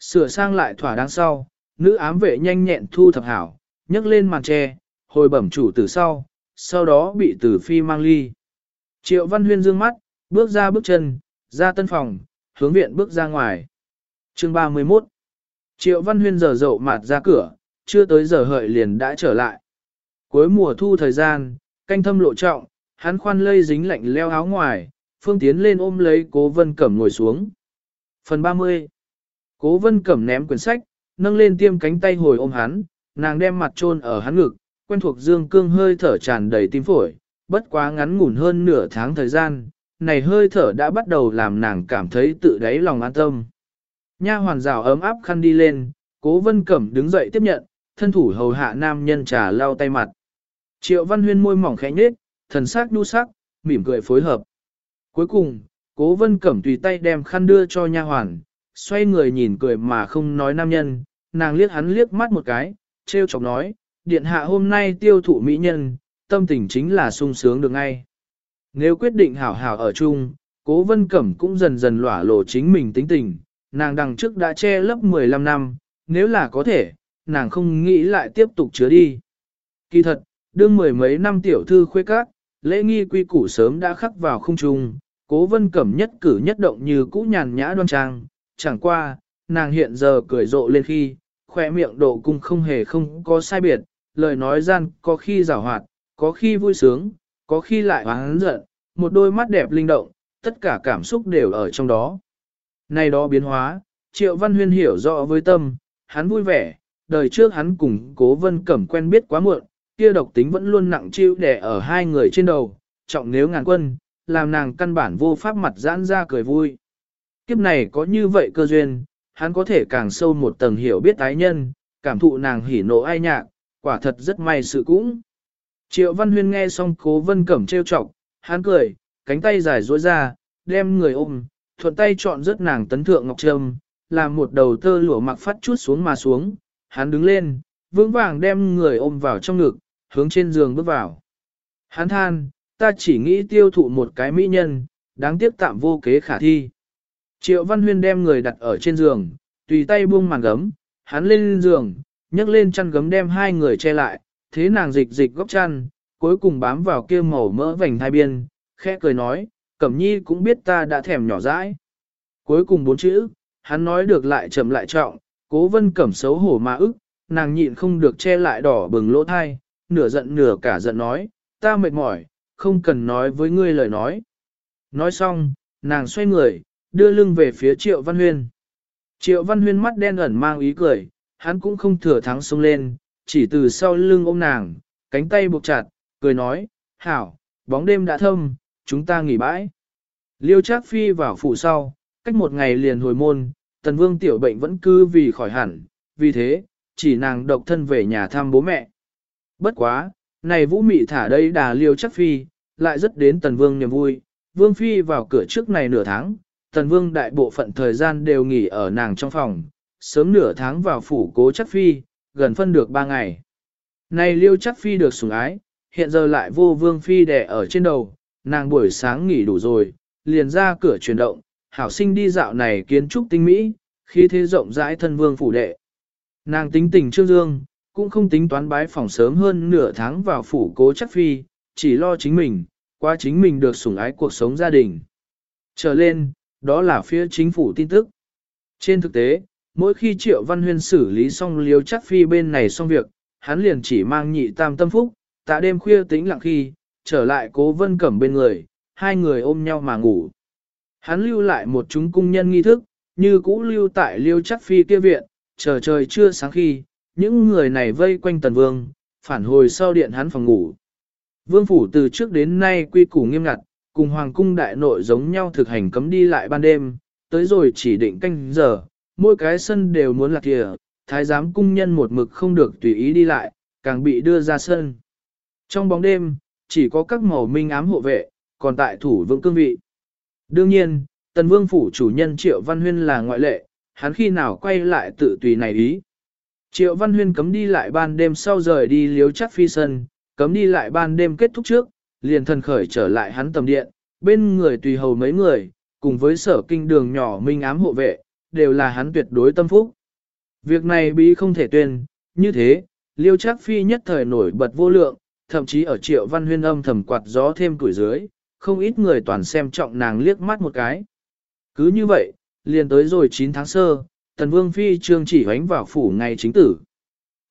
Sửa sang lại thỏa đáng sau, nữ ám vệ nhanh nhẹn thu thập hảo, nhấc lên màn tre, hồi bẩm chủ từ sau, sau đó bị tử phi mang ly. Triệu Văn Huyên dương mắt, bước ra bước chân, ra tân phòng, hướng viện bước ra ngoài. Chương 31 Triệu Văn Huyên giờ dậu mạt ra cửa, chưa tới giờ hợi liền đã trở lại. Cuối mùa thu thời gian, canh thâm lộ trọng, hắn khoan lây dính lạnh leo áo ngoài, phương tiến lên ôm lấy cố vân cẩm ngồi xuống. Phần 30 Cố vân cẩm ném quyển sách, nâng lên tiêm cánh tay hồi ôm hắn, nàng đem mặt chôn ở hắn ngực, quen thuộc dương cương hơi thở tràn đầy tim phổi, bất quá ngắn ngủn hơn nửa tháng thời gian, này hơi thở đã bắt đầu làm nàng cảm thấy tự đáy lòng an tâm. Nha hoàn rào ấm áp khăn đi lên, cố vân cẩm đứng dậy tiếp nhận, thân thủ hầu hạ nam nhân trà lau tay mặt. Triệu văn huyên môi mỏng khẽ nhếch, thần sắc đu sắc, mỉm cười phối hợp. Cuối cùng, cố vân cẩm tùy tay đem khăn đưa cho nha hoàn, xoay người nhìn cười mà không nói nam nhân, nàng liếc hắn liếc mắt một cái, treo chọc nói, điện hạ hôm nay tiêu thụ mỹ nhân, tâm tình chính là sung sướng được ngay. Nếu quyết định hảo hảo ở chung, cố vân cẩm cũng dần dần lỏa lộ chính mình tính tình, nàng đằng trước đã che lấp 15 năm, nếu là có thể, nàng không nghĩ lại tiếp tục chứa đi. Kỳ thật, đương mười mấy năm tiểu thư khuê các, lễ nghi quy củ sớm đã khắc vào không trung, cố vân cẩm nhất cử nhất động như cũ nhàn nhã đoan trang, chẳng qua, nàng hiện giờ cười rộ lên khi, khỏe miệng độ cung không hề không có sai biệt, lời nói gian có khi rào hoạt, có khi vui sướng, có khi lại hoáng giận, một đôi mắt đẹp linh động, tất cả cảm xúc đều ở trong đó. Này đó biến hóa, Triệu Văn Huyên hiểu rõ với tâm, hắn vui vẻ, đời trước hắn cùng cố vân cẩm quen biết quá muộn, kia độc tính vẫn luôn nặng chịu đè ở hai người trên đầu, trọng nếu ngàn quân, làm nàng căn bản vô pháp mặt giãn ra cười vui. Kiếp này có như vậy cơ duyên, hắn có thể càng sâu một tầng hiểu biết ái nhân, cảm thụ nàng hỉ nộ ai nhạc, quả thật rất may sự cũng. Triệu Văn Huyên nghe xong cố vân cẩm trêu chọc, hắn cười, cánh tay dài duỗi ra, đem người ôm, thuận tay chọn rất nàng tấn thượng ngọc trâm, làm một đầu tơ lụa mặc phát chút xuống mà xuống, hắn đứng lên, vững vàng đem người ôm vào trong ngực, hướng trên giường bước vào. Hắn than, ta chỉ nghĩ tiêu thụ một cái mỹ nhân, đáng tiếc tạm vô kế khả thi. Triệu Văn Huyên đem người đặt ở trên giường, tùy tay buông màn gấm, hắn lên giường, nhấc lên chăn gấm đem hai người che lại, thế nàng dịch dịch góc chăn, cuối cùng bám vào kia màu mỡ vành hai biên, khẽ cười nói, Cẩm Nhi cũng biết ta đã thèm nhỏ dãi. Cuối cùng bốn chữ, hắn nói được lại chậm lại trọng, cố vân cẩm xấu hổ mà ức, nàng nhịn không được che lại đỏ bừng lỗ thai, nửa giận nửa cả giận nói, ta mệt mỏi, không cần nói với ngươi lời nói. Nói xong, nàng xoay người, đưa lưng về phía Triệu Văn Huyên. Triệu Văn Huyên mắt đen ẩn mang ý cười, hắn cũng không thừa thắng xông lên, chỉ từ sau lưng ôm nàng, cánh tay buộc chặt, cười nói, hảo, bóng đêm đã thâm, chúng ta nghỉ bãi. Liêu Trác Phi vào phủ sau, cách một ngày liền hồi môn, Tần Vương tiểu bệnh vẫn cứ vì khỏi hẳn, vì thế, chỉ nàng độc thân về nhà thăm bố mẹ. Bất quá, này Vũ Mị thả đây đà Liêu Trác Phi, lại rất đến Tần Vương niềm vui, Vương Phi vào cửa trước này nửa tháng, Tần Vương đại bộ phận thời gian đều nghỉ ở nàng trong phòng, sớm nửa tháng vào phủ cố Trác Phi, gần phân được ba ngày. Này Liêu Trác Phi được sủng ái, hiện giờ lại vô Vương Phi đẻ ở trên đầu, nàng buổi sáng nghỉ đủ rồi, liền ra cửa chuyển động, hảo sinh đi dạo này kiến trúc tinh mỹ, khi thế rộng rãi thân vương phủ đệ. Nàng tính tình trương dương, cũng không tính toán bái phòng sớm hơn nửa tháng vào phủ cố chắc phi, chỉ lo chính mình, qua chính mình được sủng ái cuộc sống gia đình. Trở lên, đó là phía chính phủ tin tức. Trên thực tế, mỗi khi Triệu Văn Huyên xử lý xong liêu chắc phi bên này xong việc, hắn liền chỉ mang nhị tam tâm phúc, tạ đêm khuya tĩnh lặng khi, trở lại cố vân cẩm bên người, hai người ôm nhau mà ngủ. Hắn lưu lại một chúng cung nhân nghi thức, như cũ lưu tại liêu chắc phi kia viện, chờ trời chưa sáng khi, những người này vây quanh tần vương, phản hồi sau điện hắn phòng ngủ. Vương phủ từ trước đến nay quy củ nghiêm ngặt, cùng hoàng cung đại nội giống nhau thực hành cấm đi lại ban đêm, tới rồi chỉ định canh giờ, mỗi cái sân đều muốn lạc kìa, thái giám cung nhân một mực không được tùy ý đi lại, càng bị đưa ra sân. Trong bóng đêm, chỉ có các màu minh ám hộ vệ, còn tại thủ vương cương vị. Đương nhiên, tần vương phủ chủ nhân Triệu Văn Huyên là ngoại lệ, hắn khi nào quay lại tự tùy này ý. Triệu Văn Huyên cấm đi lại ban đêm sau rời đi liếu chắc phi sân, cấm đi lại ban đêm kết thúc trước, liền thần khởi trở lại hắn tầm điện, bên người tùy hầu mấy người, cùng với sở kinh đường nhỏ minh ám hộ vệ, đều là hắn tuyệt đối tâm phúc. Việc này bí không thể tuyên, như thế, liêu chắc phi nhất thời nổi bật vô lượng, thậm chí ở triệu văn huyên âm thầm quạt gió thêm tuổi dưới, không ít người toàn xem trọng nàng liếc mắt một cái. Cứ như vậy, liền tới rồi 9 tháng sơ, tần vương phi trương chỉ hoánh vào phủ ngày chính tử.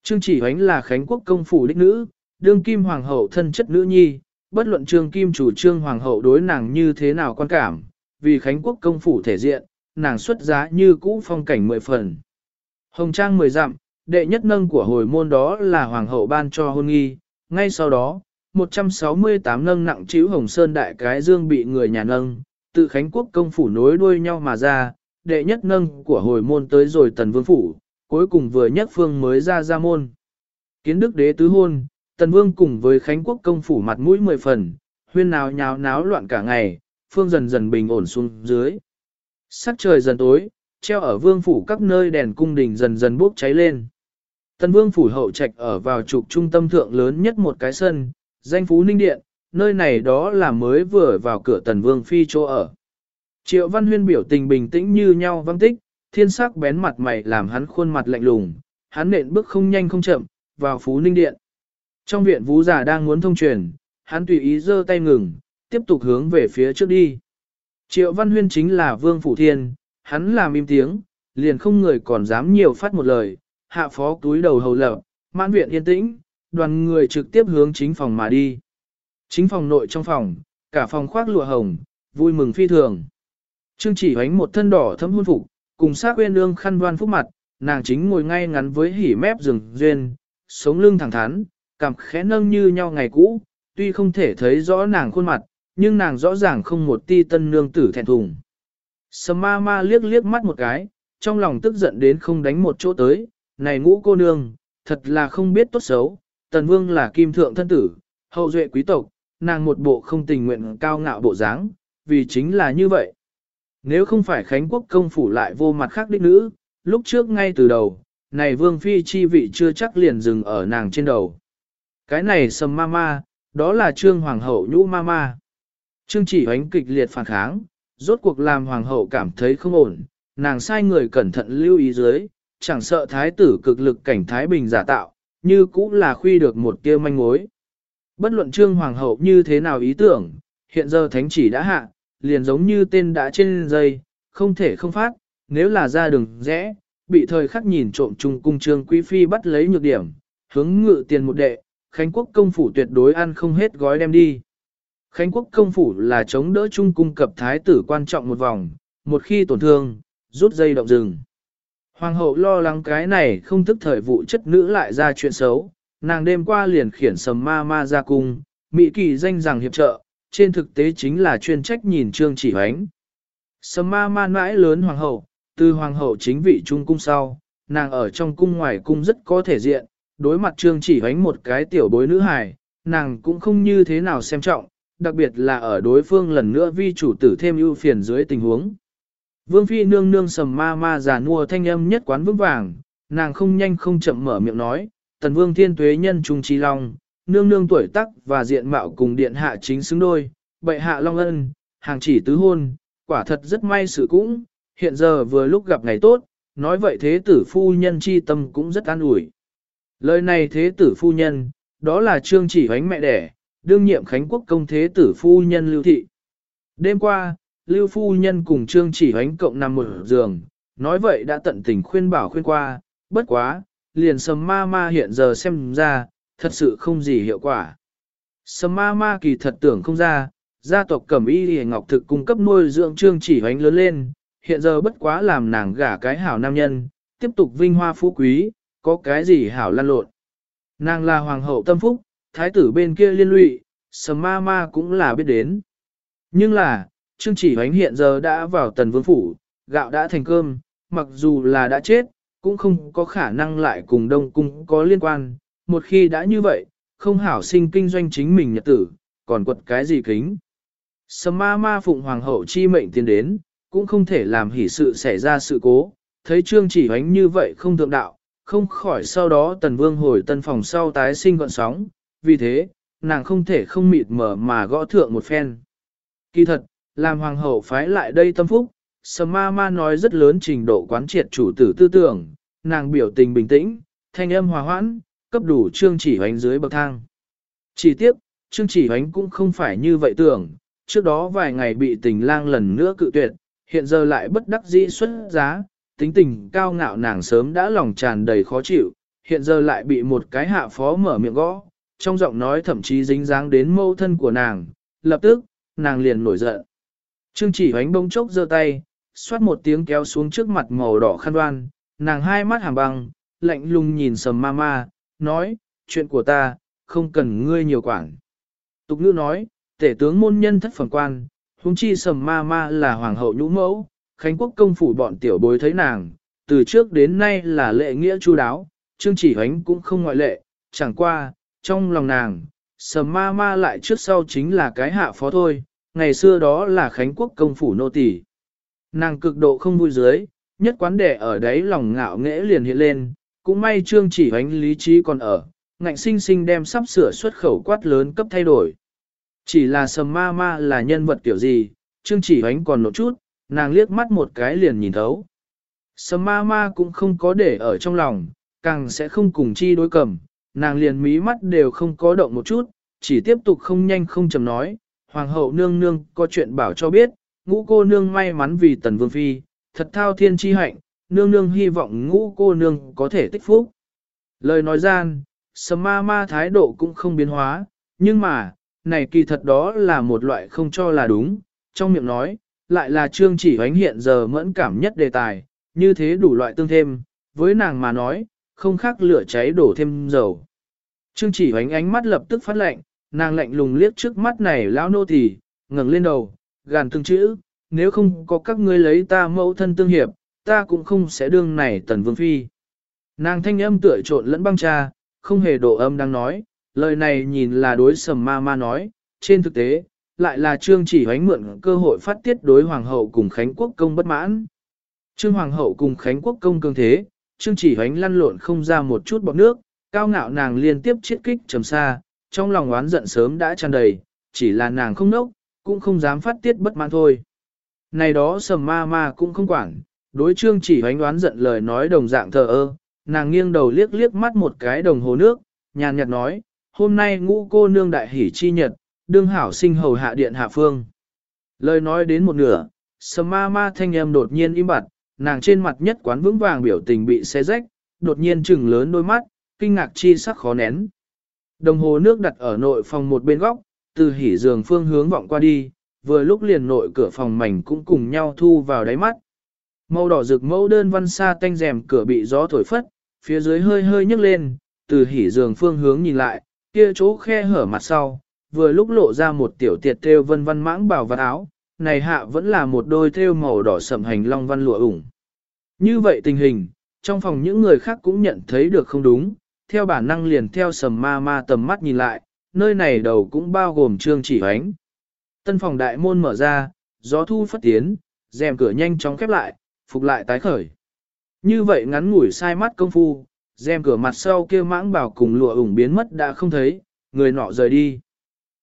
Trương chỉ hoánh là khánh quốc công phủ đích nữ, đương kim hoàng hậu thân chất nữ nhi, bất luận trương kim chủ trương hoàng hậu đối nàng như thế nào quan cảm, vì khánh quốc công phủ thể diện, nàng xuất giá như cũ phong cảnh mười phần. Hồng trang mười dặm, đệ nhất nâng của hồi môn đó là hoàng hậu ban cho hôn nghi, ngay sau đó, 168 nâng nặng chiếu hồng sơn đại cái dương bị người nhà nâng, tự Khánh Quốc công phủ nối đuôi nhau mà ra, đệ nhất nâng của hồi môn tới rồi tần vương phủ, cuối cùng vừa nhất phương mới ra ra môn. Kiến đức đế tứ hôn, tần vương cùng với Khánh Quốc công phủ mặt mũi mười phần, huyên nào nháo náo loạn cả ngày, phương dần dần bình ổn xuống dưới. Sắc trời dần tối, treo ở vương phủ các nơi đèn cung đình dần dần bốc cháy lên. Tần vương phủ hậu trạch ở vào trục trung tâm thượng lớn nhất một cái sân, danh phú ninh điện, nơi này đó là mới vừa vào cửa tần vương phi chỗ ở. Triệu văn huyên biểu tình bình tĩnh như nhau văng tích, thiên sắc bén mặt mày làm hắn khuôn mặt lạnh lùng, hắn nện bước không nhanh không chậm, vào phú ninh điện. Trong viện vũ giả đang muốn thông truyền, hắn tùy ý giơ tay ngừng, tiếp tục hướng về phía trước đi. Triệu văn huyên chính là vương phủ thiên, hắn làm im tiếng, liền không người còn dám nhiều phát một lời, hạ phó túi đầu hầu lập, mãn viện yên tĩnh, đoàn người trực tiếp hướng chính phòng mà đi. Chính phòng nội trong phòng, cả phòng khoác lụa hồng, vui mừng phi thường. Trương chỉ hoánh một thân đỏ thấm hôn phục, cùng sát quên lương khăn đoan phúc mặt, nàng chính ngồi ngay ngắn với hỉ mép rừng duyên, sống lưng thẳng thắn, cảm khẽ nâng như nhau ngày cũ, tuy không thể thấy rõ nàng khuôn mặt, nhưng nàng rõ ràng không một ti tân nương tử thẹn thùng. Sầm ma ma liếc liếc mắt một cái, trong lòng tức giận đến không đánh một chỗ tới, này ngũ cô nương, thật là không biết tốt xấu, tần vương là kim thượng thân tử, hậu duệ quý tộc, nàng một bộ không tình nguyện cao ngạo bộ dáng, vì chính là như vậy. Nếu không phải Khánh Quốc công phủ lại vô mặt khác đích nữ, lúc trước ngay từ đầu, này vương phi chi vị chưa chắc liền dừng ở nàng trên đầu. Cái này sầm ma ma, đó là trương hoàng hậu nhũ ma ma. Trương chỉ hoánh kịch liệt phản kháng, rốt cuộc làm hoàng hậu cảm thấy không ổn, nàng sai người cẩn thận lưu ý dưới, chẳng sợ thái tử cực lực cảnh thái bình giả tạo, như cũng là khuy được một tia manh mối. Bất luận trương hoàng hậu như thế nào ý tưởng, hiện giờ thánh chỉ đã hạ, liền giống như tên đã trên dây, không thể không phát, nếu là ra đường rẽ, bị thời khắc nhìn trộm trung cung trương quý phi bắt lấy nhược điểm, hướng ngự tiền một đệ, Khánh quốc công phủ tuyệt đối ăn không hết gói đem đi. Khánh quốc công phủ là chống đỡ trung cung cập thái tử quan trọng một vòng, một khi tổn thương, rút dây động rừng. Hoàng hậu lo lắng cái này không thức thời vụ chất nữ lại ra chuyện xấu, nàng đêm qua liền khiển sầm ma ma ra cung, Mỹ kỳ danh rằng hiệp trợ, trên thực tế chính là chuyên trách nhìn trương chỉ hoánh. Sầm ma ma mãi lớn hoàng hậu, từ hoàng hậu chính vị trung cung sau, nàng ở trong cung ngoài cung rất có thể diện, đối mặt trương chỉ hoánh một cái tiểu bối nữ hài, nàng cũng không như thế nào xem trọng, đặc biệt là ở đối phương lần nữa vi chủ tử thêm ưu phiền dưới tình huống. Vương phi nương nương sầm ma ma già nua thanh âm nhất quán vững vàng, nàng không nhanh không chậm mở miệng nói, tần vương thiên tuế nhân trung trí long, nương nương tuổi tác và diện mạo cùng điện hạ chính xứng đôi, bệ hạ long ân, hàng chỉ tứ hôn, quả thật rất may sự cũng, hiện giờ vừa lúc gặp ngày tốt, nói vậy thế tử phu nhân chi tâm cũng rất an ủi. Lời này thế tử phu nhân, đó là trương chỉ hoánh mẹ đẻ, đương nhiệm Khánh Quốc công thế tử phu nhân Lưu Thị. Đêm qua, Lưu phu nhân cùng trương chỉ hoánh cộng nằm một giường, nói vậy đã tận tình khuyên bảo khuyên qua, bất quá, liền sầm ma ma hiện giờ xem ra, thật sự không gì hiệu quả. Sầm ma ma kỳ thật tưởng không ra, gia tộc cẩm y hề ngọc thực cung cấp nuôi dưỡng trương chỉ hoánh lớn lên, hiện giờ bất quá làm nàng gả cái hảo nam nhân, tiếp tục vinh hoa phú quý, có cái gì hảo lan lộn. Nàng là hoàng hậu tâm phúc, thái tử bên kia liên lụy, sầm ma ma cũng là biết đến. Nhưng là, Trương Chỉ Hoánh hiện giờ đã vào tần vương phủ, gạo đã thành cơm, mặc dù là đã chết, cũng không có khả năng lại cùng đông cung có liên quan. Một khi đã như vậy, không hảo sinh kinh doanh chính mình nhật tử, còn quật cái gì kính. Sầm ma ma phụng hoàng hậu chi mệnh tiến đến, cũng không thể làm hỷ sự xảy ra sự cố, thấy trương chỉ hoánh như vậy không thượng đạo, không khỏi sau đó tần vương hồi tân phòng sau tái sinh gọn sóng, vì thế, nàng không thể không mịt mở mà gõ thượng một phen. Kỳ thật, làm hoàng hậu phái lại đây tâm phúc, sầm ma ma nói rất lớn trình độ quán triệt chủ tử tư tưởng, nàng biểu tình bình tĩnh, thanh âm hòa hoãn, cấp đủ trương chỉ hoánh dưới bậc thang. Chỉ tiếc, trương chỉ hoánh cũng không phải như vậy tưởng, trước đó vài ngày bị tình lang lần nữa cự tuyệt, hiện giờ lại bất đắc dĩ xuất giá, tính tình cao ngạo nàng sớm đã lòng tràn đầy khó chịu, hiện giờ lại bị một cái hạ phó mở miệng gõ, trong giọng nói thậm chí dính dáng đến mâu thân của nàng, lập tức, nàng liền nổi giận. Trương chỉ hoánh bông chốc giơ tay, xoát một tiếng kéo xuống trước mặt màu đỏ khăn đoan, nàng hai mắt hàm băng, lạnh lùng nhìn sầm ma ma, nói, chuyện của ta, không cần ngươi nhiều quản. Tục ngữ nói, tể tướng môn nhân thất phẩm quan, huống chi sầm ma ma là hoàng hậu nhũ mẫu, khánh quốc công phủ bọn tiểu bối thấy nàng, từ trước đến nay là lệ nghĩa chu đáo, trương chỉ hoánh cũng không ngoại lệ, chẳng qua, trong lòng nàng, sầm ma ma lại trước sau chính là cái hạ phó thôi, ngày xưa đó là khánh quốc công phủ nô tỳ. Nàng cực độ không vui dưới, nhất quán đẻ ở đấy lòng ngạo nghễ liền hiện lên, cũng may trương chỉ hoánh lý trí còn ở, ngạnh sinh sinh đem sắp sửa xuất khẩu quát lớn cấp thay đổi. Chỉ là sầm ma ma là nhân vật kiểu gì, trương chỉ hoánh còn nộ chút, nàng liếc mắt một cái liền nhìn thấu. Sầm ma ma cũng không có để ở trong lòng, càng sẽ không cùng chi đối cầm, nàng liền mí mắt đều không có động một chút, chỉ tiếp tục không nhanh không chậm nói, hoàng hậu nương nương có chuyện bảo cho biết, ngũ cô nương may mắn vì tần vương phi, thật thao thiên chi hạnh, nương nương hy vọng ngũ cô nương có thể tích phúc. Lời nói gian, sầm ma ma thái độ cũng không biến hóa, nhưng mà, này kỳ thật đó là một loại không cho là đúng, trong miệng nói, lại là trương chỉ hoánh hiện giờ mẫn cảm nhất đề tài, như thế đủ loại tương thêm, với nàng mà nói, không khác lửa cháy đổ thêm dầu. Trương chỉ hoánh ánh mắt lập tức phát lệnh, nàng lạnh lùng liếc trước mắt này lão nô tỳ, ngẩng lên đầu, gàn từng chữ, nếu không có các ngươi lấy ta mẫu thân tương hiệp, ta cũng không sẽ đương này tần vương phi. Nàng thanh âm tựa trộn lẫn băng cha, không hề độ âm đang nói, lời này nhìn là đối sầm ma ma nói, trên thực tế, lại là trương chỉ hoánh mượn cơ hội phát tiết đối hoàng hậu cùng Khánh Quốc công bất mãn. Trương hoàng hậu cùng Khánh Quốc công cường thế, trương chỉ hoánh lăn lộn không ra một chút bọt nước, cao ngạo nàng liên tiếp chiết kích trầm xa, trong lòng oán giận sớm đã tràn đầy, chỉ là nàng không nốc, cũng không dám phát tiết bất mãn thôi. Này đó sầm ma ma cũng không quản, đối trương chỉ hoánh oán giận lời nói đồng dạng thờ ơ, nàng nghiêng đầu liếc liếc mắt một cái đồng hồ nước, nhàn nhạt nói, hôm nay ngũ cô nương đại hỷ chi nhật, đương hảo sinh hầu hạ điện hạ phương. Lời nói đến một nửa, sầm ma ma thanh âm đột nhiên im bặt, nàng trên mặt nhất quán vững vàng biểu tình bị xé rách, đột nhiên trừng lớn đôi mắt, kinh ngạc chi sắc khó nén. Đồng hồ nước đặt ở nội phòng một bên góc, từ hỉ giường phương hướng vọng qua đi, vừa lúc liền nội cửa phòng mảnh cũng cùng nhau thu vào đáy mắt. Màu đỏ rực mẫu đơn văn xa tanh rèm cửa bị gió thổi phất, phía dưới hơi hơi nhấc lên, từ hỉ giường phương hướng nhìn lại, kia chỗ khe hở mặt sau, vừa lúc lộ ra một tiểu tiệt theo vân văn mãng bảo vật áo, này hạ vẫn là một đôi theo màu đỏ sậm hành long văn lụa ủng. Như vậy tình hình, trong phòng những người khác cũng nhận thấy được không đúng, theo bản năng liền theo sầm ma ma tầm mắt nhìn lại, nơi này đầu cũng bao gồm trương chỉ hoánh. Tân phòng đại môn mở ra, gió thu phất tiến, rèm cửa nhanh chóng khép lại, phục lại tái khởi. Như vậy ngắn ngủi sai mắt công phu, rèm cửa mặt sau kia mãng bảo cùng lụa ủng biến mất đã không thấy, người nọ rời đi.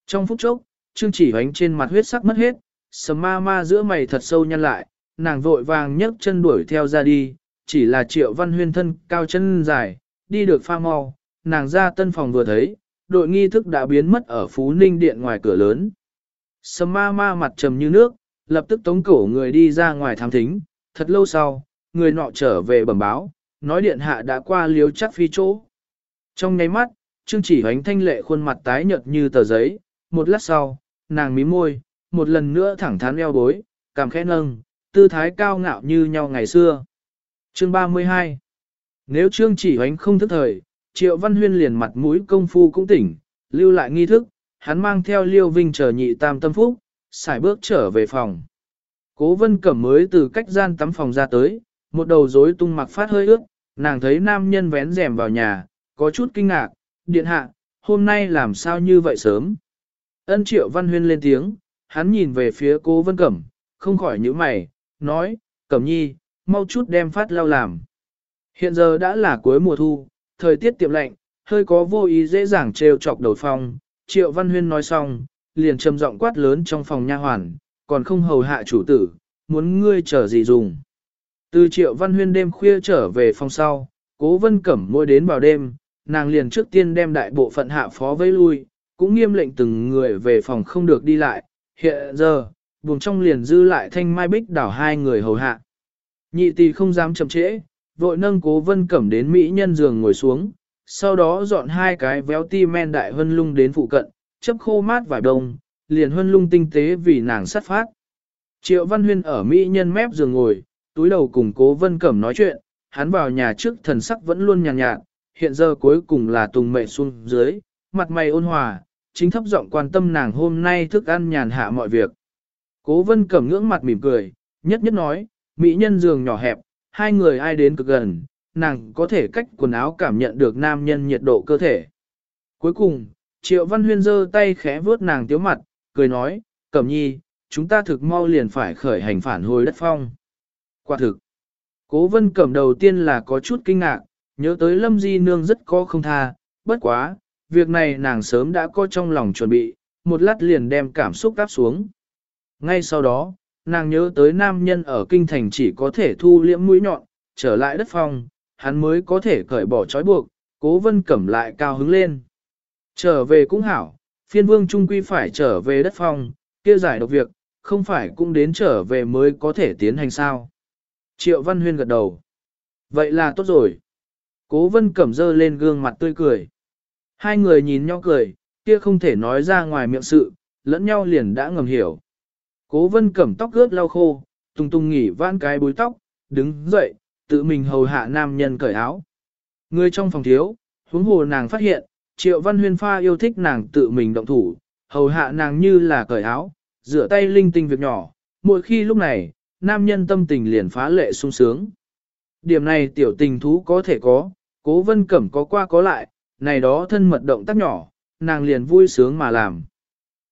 Trong phút chốc, Trương chỉ hoánh trên mặt huyết sắc mất hết, sầm ma ma giữa mày thật sâu nhăn lại, nàng vội vàng nhấc chân đuổi theo ra đi, chỉ là triệu văn huyên thân cao chân dài, đi được pha mau, nàng ra tân phòng vừa thấy, đội nghi thức đã biến mất ở Phú Ninh Điện ngoài cửa lớn. Sầm ma ma mặt trầm như nước, lập tức tống cổ người đi ra ngoài thám thính, thật lâu sau, người nọ trở về bẩm báo, nói điện hạ đã qua liếu chắc phi chỗ. Trong nháy mắt, Trương chỉ hoánh thanh lệ khuôn mặt tái nhợt như tờ giấy, một lát sau, nàng mím môi, một lần nữa thẳng thắn eo bối, cảm khẽ nâng, tư thái cao ngạo như nhau ngày xưa. Chương 32 nếu Trương chỉ hoánh không thức thời, Triệu Văn Huyên liền mặt mũi công phu cũng tỉnh, lưu lại nghi thức, hắn mang theo Liêu Vinh chờ nhị tam tâm phúc, xài bước trở về phòng. Cố vân cẩm mới từ cách gian tắm phòng ra tới, một đầu rối tung mặc phát hơi ướt, nàng thấy nam nhân vén rèm vào nhà, có chút kinh ngạc, điện hạ, hôm nay làm sao như vậy sớm. Ân triệu văn huyên lên tiếng, hắn nhìn về phía cố vân cẩm, không khỏi nhíu mày, nói, cẩm nhi, mau chút đem phát lau làm. Hiện giờ đã là cuối mùa thu, thời tiết tiệm lạnh, hơi có vô ý dễ dàng trêu chọc đầu phong, triệu văn huyên nói xong, liền trầm giọng quát lớn trong phòng nha hoàn, còn không hầu hạ chủ tử, muốn ngươi chờ gì dùng. Từ triệu văn huyên đêm khuya trở về phòng sau, cố vân cẩm môi đến vào đêm, nàng liền trước tiên đem đại bộ phận hạ phó vây lui, cũng nghiêm lệnh từng người về phòng không được đi lại, hiện giờ, vùng trong liền dư lại thanh mai bích đảo hai người hầu hạ. Nhị tỳ không dám chậm trễ, vội nâng cố vân cẩm đến Mỹ nhân giường ngồi xuống, sau đó dọn hai cái véo ti men đại hân lung đến phụ cận, chấp khô mát vài đông, liền hân lung tinh tế vì nàng sát phát. Triệu Văn Huyên ở Mỹ nhân mép giường ngồi, túi đầu cùng cố vân cẩm nói chuyện, hắn vào nhà trước thần sắc vẫn luôn nhàn nhạt, nhạt, hiện giờ cuối cùng là tùng mệ xuống dưới, mặt mày ôn hòa, chính thấp giọng quan tâm nàng hôm nay thức ăn nhàn hạ mọi việc. Cố vân cẩm ngưỡng mặt mỉm cười, nhất nhất nói, mỹ nhân giường nhỏ hẹp, hai người ai đến cực gần, nàng có thể cách quần áo cảm nhận được nam nhân nhiệt độ cơ thể. Cuối cùng, Triệu Văn Huyên giơ tay khẽ vuốt nàng tiếu mặt, cười nói, Cẩm nhi, chúng ta thực mau liền phải khởi hành phản hồi đất phong. Quả thực, cố vân cẩm đầu tiên là có chút kinh ngạc, nhớ tới lâm di nương rất có không tha, bất quá, việc này nàng sớm đã có trong lòng chuẩn bị, một lát liền đem cảm xúc đáp xuống. Ngay sau đó, nàng nhớ tới nam nhân ở kinh thành chỉ có thể thu liễm mũi nhọn, trở lại đất phong, hắn mới có thể cởi bỏ trói buộc, cố vân cẩm lại cao hứng lên. Trở về cũng hảo, phiên vương trung quy phải trở về đất phong, kia giải độc việc, không phải cũng đến trở về mới có thể tiến hành sao. Triệu Văn Huyên gật đầu. Vậy là tốt rồi. Cố vân cẩm dơ lên gương mặt tươi cười. Hai người nhìn nhau cười, kia không thể nói ra ngoài miệng sự, lẫn nhau liền đã ngầm hiểu. Cố vân cẩm tóc ướt lau khô, tung tung nghỉ vãn cái búi tóc, đứng dậy, tự mình hầu hạ nam nhân cởi áo. Người trong phòng thiếu, huống hồ nàng phát hiện, triệu văn huyên pha yêu thích nàng tự mình động thủ, hầu hạ nàng như là cởi áo, rửa tay linh tinh việc nhỏ, mỗi khi lúc này, nam nhân tâm tình liền phá lệ sung sướng. Điểm này tiểu tình thú có thể có, cố vân cẩm có qua có lại, này đó thân mật động tác nhỏ, nàng liền vui sướng mà làm.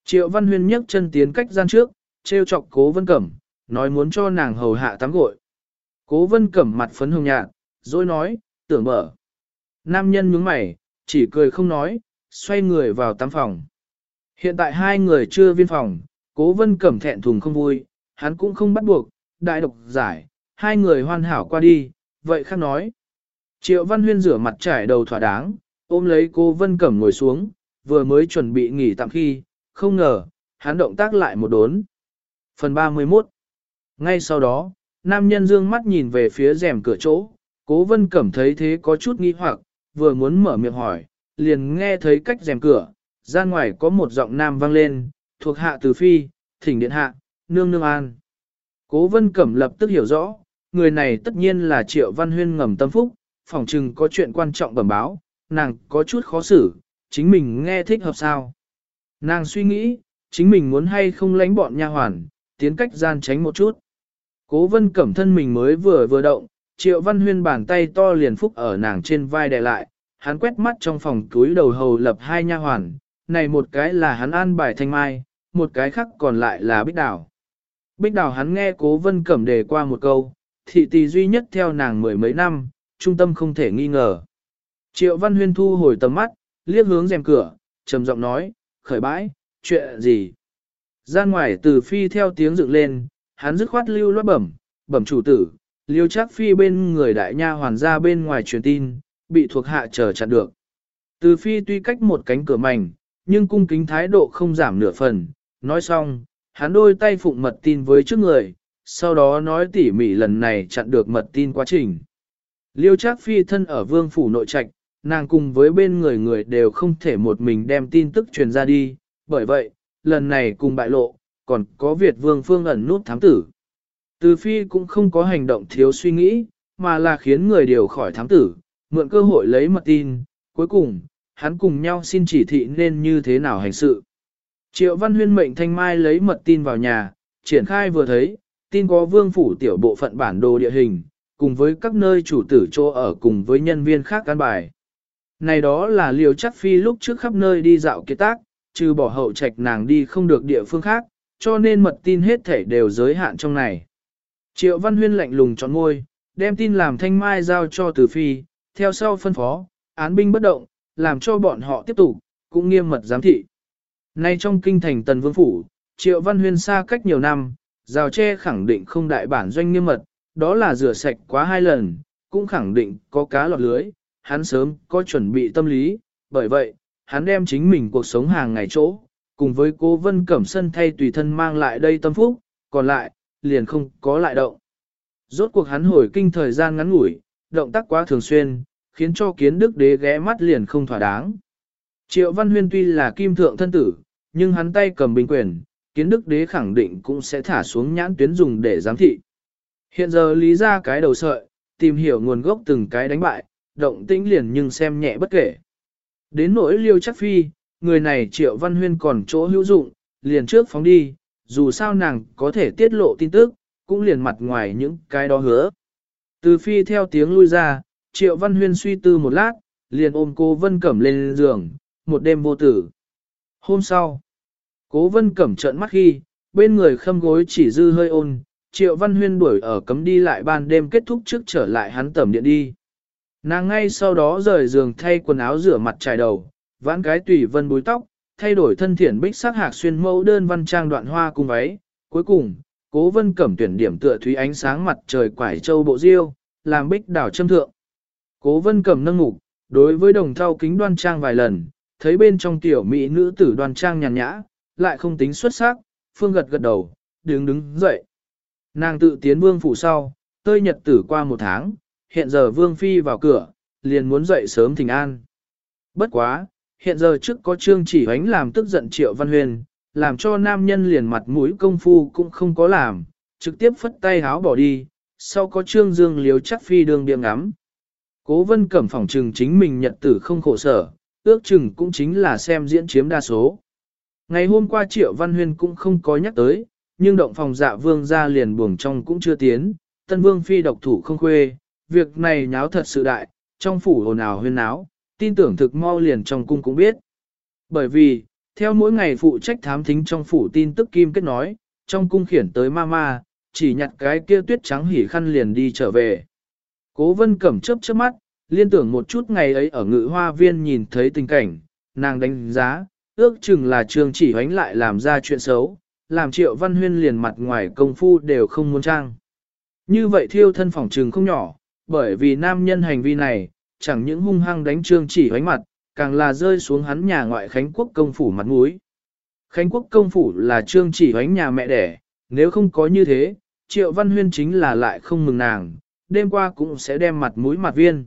Triệu Văn Huyên nhấc chân tiến cách gian trước, treo chọc cố vân cẩm, nói muốn cho nàng hầu hạ tắm gội. Cố vân cẩm mặt phấn hồng nhạt, rồi nói, tưởng mở. Nam nhân nhướng mày, chỉ cười không nói, xoay người vào tắm phòng. Hiện tại hai người chưa viên phòng, cố vân cẩm thẹn thùng không vui, hắn cũng không bắt buộc, đại độc giải, hai người hoàn hảo qua đi, vậy khác nói. Triệu Văn Huyên rửa mặt trải đầu thỏa đáng, ôm lấy cô Vân Cẩm ngồi xuống, vừa mới chuẩn bị nghỉ tạm khi, không ngờ, hắn động tác lại một đốn. Phần 31 Ngay sau đó, nam nhân dương mắt nhìn về phía rèm cửa chỗ, cố Vân Cẩm thấy thế có chút nghi hoặc, vừa muốn mở miệng hỏi, liền nghe thấy cách rèm cửa, ra ngoài có một giọng nam vang lên, thuộc hạ từ phi, thỉnh điện hạ, nương nương an. Cố Vân Cẩm lập tức hiểu rõ, người này tất nhiên là Triệu Văn Huyên ngầm tâm phúc, phỏng chừng có chuyện quan trọng bẩm báo, nàng có chút khó xử, chính mình nghe thích hợp sao. Nàng suy nghĩ, chính mình muốn hay không lánh bọn nha hoàn, tiến cách gian tránh một chút. Cố vân cẩm thân mình mới vừa vừa động, triệu văn huyên bàn tay to liền phúc ở nàng trên vai đè lại, hắn quét mắt trong phòng túi đầu hầu lập hai nha hoàn, này một cái là hắn an bài thanh mai, một cái khác còn lại là bích đào. Bích đào hắn nghe cố vân cẩm đề qua một câu, thị tỷ duy nhất theo nàng mười mấy năm, trung tâm không thể nghi ngờ. Triệu Văn Huyên thu hồi tầm mắt, liếc hướng rèm cửa, trầm giọng nói, khởi bãi, chuyện gì? Gian ngoài từ phi theo tiếng dựng lên, hắn dứt khoát lưu loát bẩm, bẩm chủ tử, liêu chắc phi bên người đại nha hoàn ra bên ngoài truyền tin, bị thuộc hạ chờ chặn được. Từ phi tuy cách một cánh cửa mảnh, nhưng cung kính thái độ không giảm nửa phần, nói xong, hắn đôi tay phụng mật tin với trước người, sau đó nói tỉ mỉ lần này chặn được mật tin quá trình. Liêu Trác Phi thân ở vương phủ nội trạch, nàng cùng với bên người người đều không thể một mình đem tin tức truyền ra đi, bởi vậy, lần này cùng bại lộ, còn có Việt vương phương ẩn nút thám tử. Từ Phi cũng không có hành động thiếu suy nghĩ, mà là khiến người điều khỏi thám tử, mượn cơ hội lấy mật tin, cuối cùng, hắn cùng nhau xin chỉ thị nên như thế nào hành sự. Triệu Văn Huyên mệnh Thanh Mai lấy mật tin vào nhà, triển khai vừa thấy, tin có vương phủ tiểu bộ phận bản đồ địa hình, cùng với các nơi chủ tử chỗ ở cùng với nhân viên khác căn bài. Này đó là liều chắc phi lúc trước khắp nơi đi dạo kế tác, trừ bỏ hậu trạch nàng đi không được địa phương khác, cho nên mật tin hết thể đều giới hạn trong này. Triệu Văn Huyên lạnh lùng trọn ngôi, đem tin làm thanh mai giao cho Từ Phi, theo sau phân phó, án binh bất động, làm cho bọn họ tiếp tục, cũng nghiêm mật giám thị. Nay trong kinh thành Tần Vương Phủ, Triệu Văn Huyên xa cách nhiều năm, rào tre khẳng định không đại bản doanh nghiêm mật, đó là rửa sạch quá hai lần, cũng khẳng định có cá lọt lưới, hắn sớm có chuẩn bị tâm lý, bởi vậy, hắn đem chính mình cuộc sống hàng ngày chỗ, cùng với cô Vân Cẩm Sân thay tùy thân mang lại đây tâm phúc, còn lại, liền không có lại động. Rốt cuộc hắn hồi kinh thời gian ngắn ngủi, động tác quá thường xuyên, khiến cho kiến đức đế ghé mắt liền không thỏa đáng. Triệu Văn Huyên tuy là kim thượng thân tử, nhưng hắn tay cầm binh quyền, kiến đức đế khẳng định cũng sẽ thả xuống nhãn tuyến dùng để giám thị. Hiện giờ lý ra cái đầu sợi, tìm hiểu nguồn gốc từng cái đánh bại, động tĩnh liền nhưng xem nhẹ bất kể. Đến nỗi liêu chắc phi, người này triệu văn huyên còn chỗ hữu dụng, liền trước phóng đi, dù sao nàng có thể tiết lộ tin tức, cũng liền mặt ngoài những cái đó hứa. Từ phi theo tiếng lui ra, triệu văn huyên suy tư một lát, liền ôm cô Vân Cẩm lên giường, một đêm vô tử. Hôm sau, cố Vân Cẩm trợn mắt khi, bên người khâm gối chỉ dư hơi ôn, Triệu Văn Huyên đuổi ở cấm đi lại ban đêm kết thúc trước trở lại hắn tẩm điện đi. Nàng ngay sau đó rời giường thay quần áo rửa mặt trải đầu, vãn cái tùy vân búi tóc, thay đổi thân thiện bích sắc hạc xuyên mẫu đơn văn trang đoạn hoa cùng váy. Cuối cùng, cố vân cẩm tuyển điểm tựa thúy ánh sáng mặt trời quải châu bộ diêu, làm bích đảo châm thượng. Cố vân cẩm nâng ngục, đối với đồng thau kính đoan trang vài lần, thấy bên trong tiểu mỹ nữ tử đoan trang nhàn nhã, lại không tính xuất sắc, phương gật gật đầu, đứng đứng dậy. Nàng tự tiến vương phủ sau, tơi nhật tử qua một tháng, hiện giờ vương phi vào cửa, liền muốn dậy sớm thỉnh an. Bất quá, hiện giờ trước có trương chỉ hoánh làm tức giận triệu văn huyền, làm cho nam nhân liền mặt mũi công phu cũng không có làm, trực tiếp phất tay háo bỏ đi, sau có trương dương liếu chắc phi đường biếng ngắm. Cố vân cẩm phỏng trừng chính mình nhật tử không khổ sở, ước chừng cũng chính là xem diễn chiếm đa số. Ngày hôm qua triệu văn huyên cũng không có nhắc tới, nhưng động phòng dạ vương ra liền buồng trong cũng chưa tiến, tân vương phi độc thủ không khuê, việc này nháo thật sự đại, trong phủ hồn ào huyên náo, tin tưởng thực mau liền trong cung cũng biết. Bởi vì, theo mỗi ngày phụ trách thám thính trong phủ tin tức kim kết nói, trong cung khiển tới mama, chỉ nhặt cái kia tuyết trắng hỉ khăn liền đi trở về. Cố vân cẩm chớp chớp mắt, liên tưởng một chút ngày ấy ở ngự hoa viên nhìn thấy tình cảnh, nàng đánh giá, ước chừng là trường chỉ hoánh lại làm ra chuyện xấu, làm triệu văn huyên liền mặt ngoài công phu đều không muốn trang. Như vậy thiêu thân phỏng trừng không nhỏ, bởi vì nam nhân hành vi này, chẳng những hung hăng đánh trương chỉ hoánh mặt, càng là rơi xuống hắn nhà ngoại Khánh Quốc công phủ mặt mũi. Khánh Quốc công phủ là trương chỉ hoánh nhà mẹ đẻ, nếu không có như thế, triệu văn huyên chính là lại không mừng nàng, đêm qua cũng sẽ đem mặt mũi mặt viên.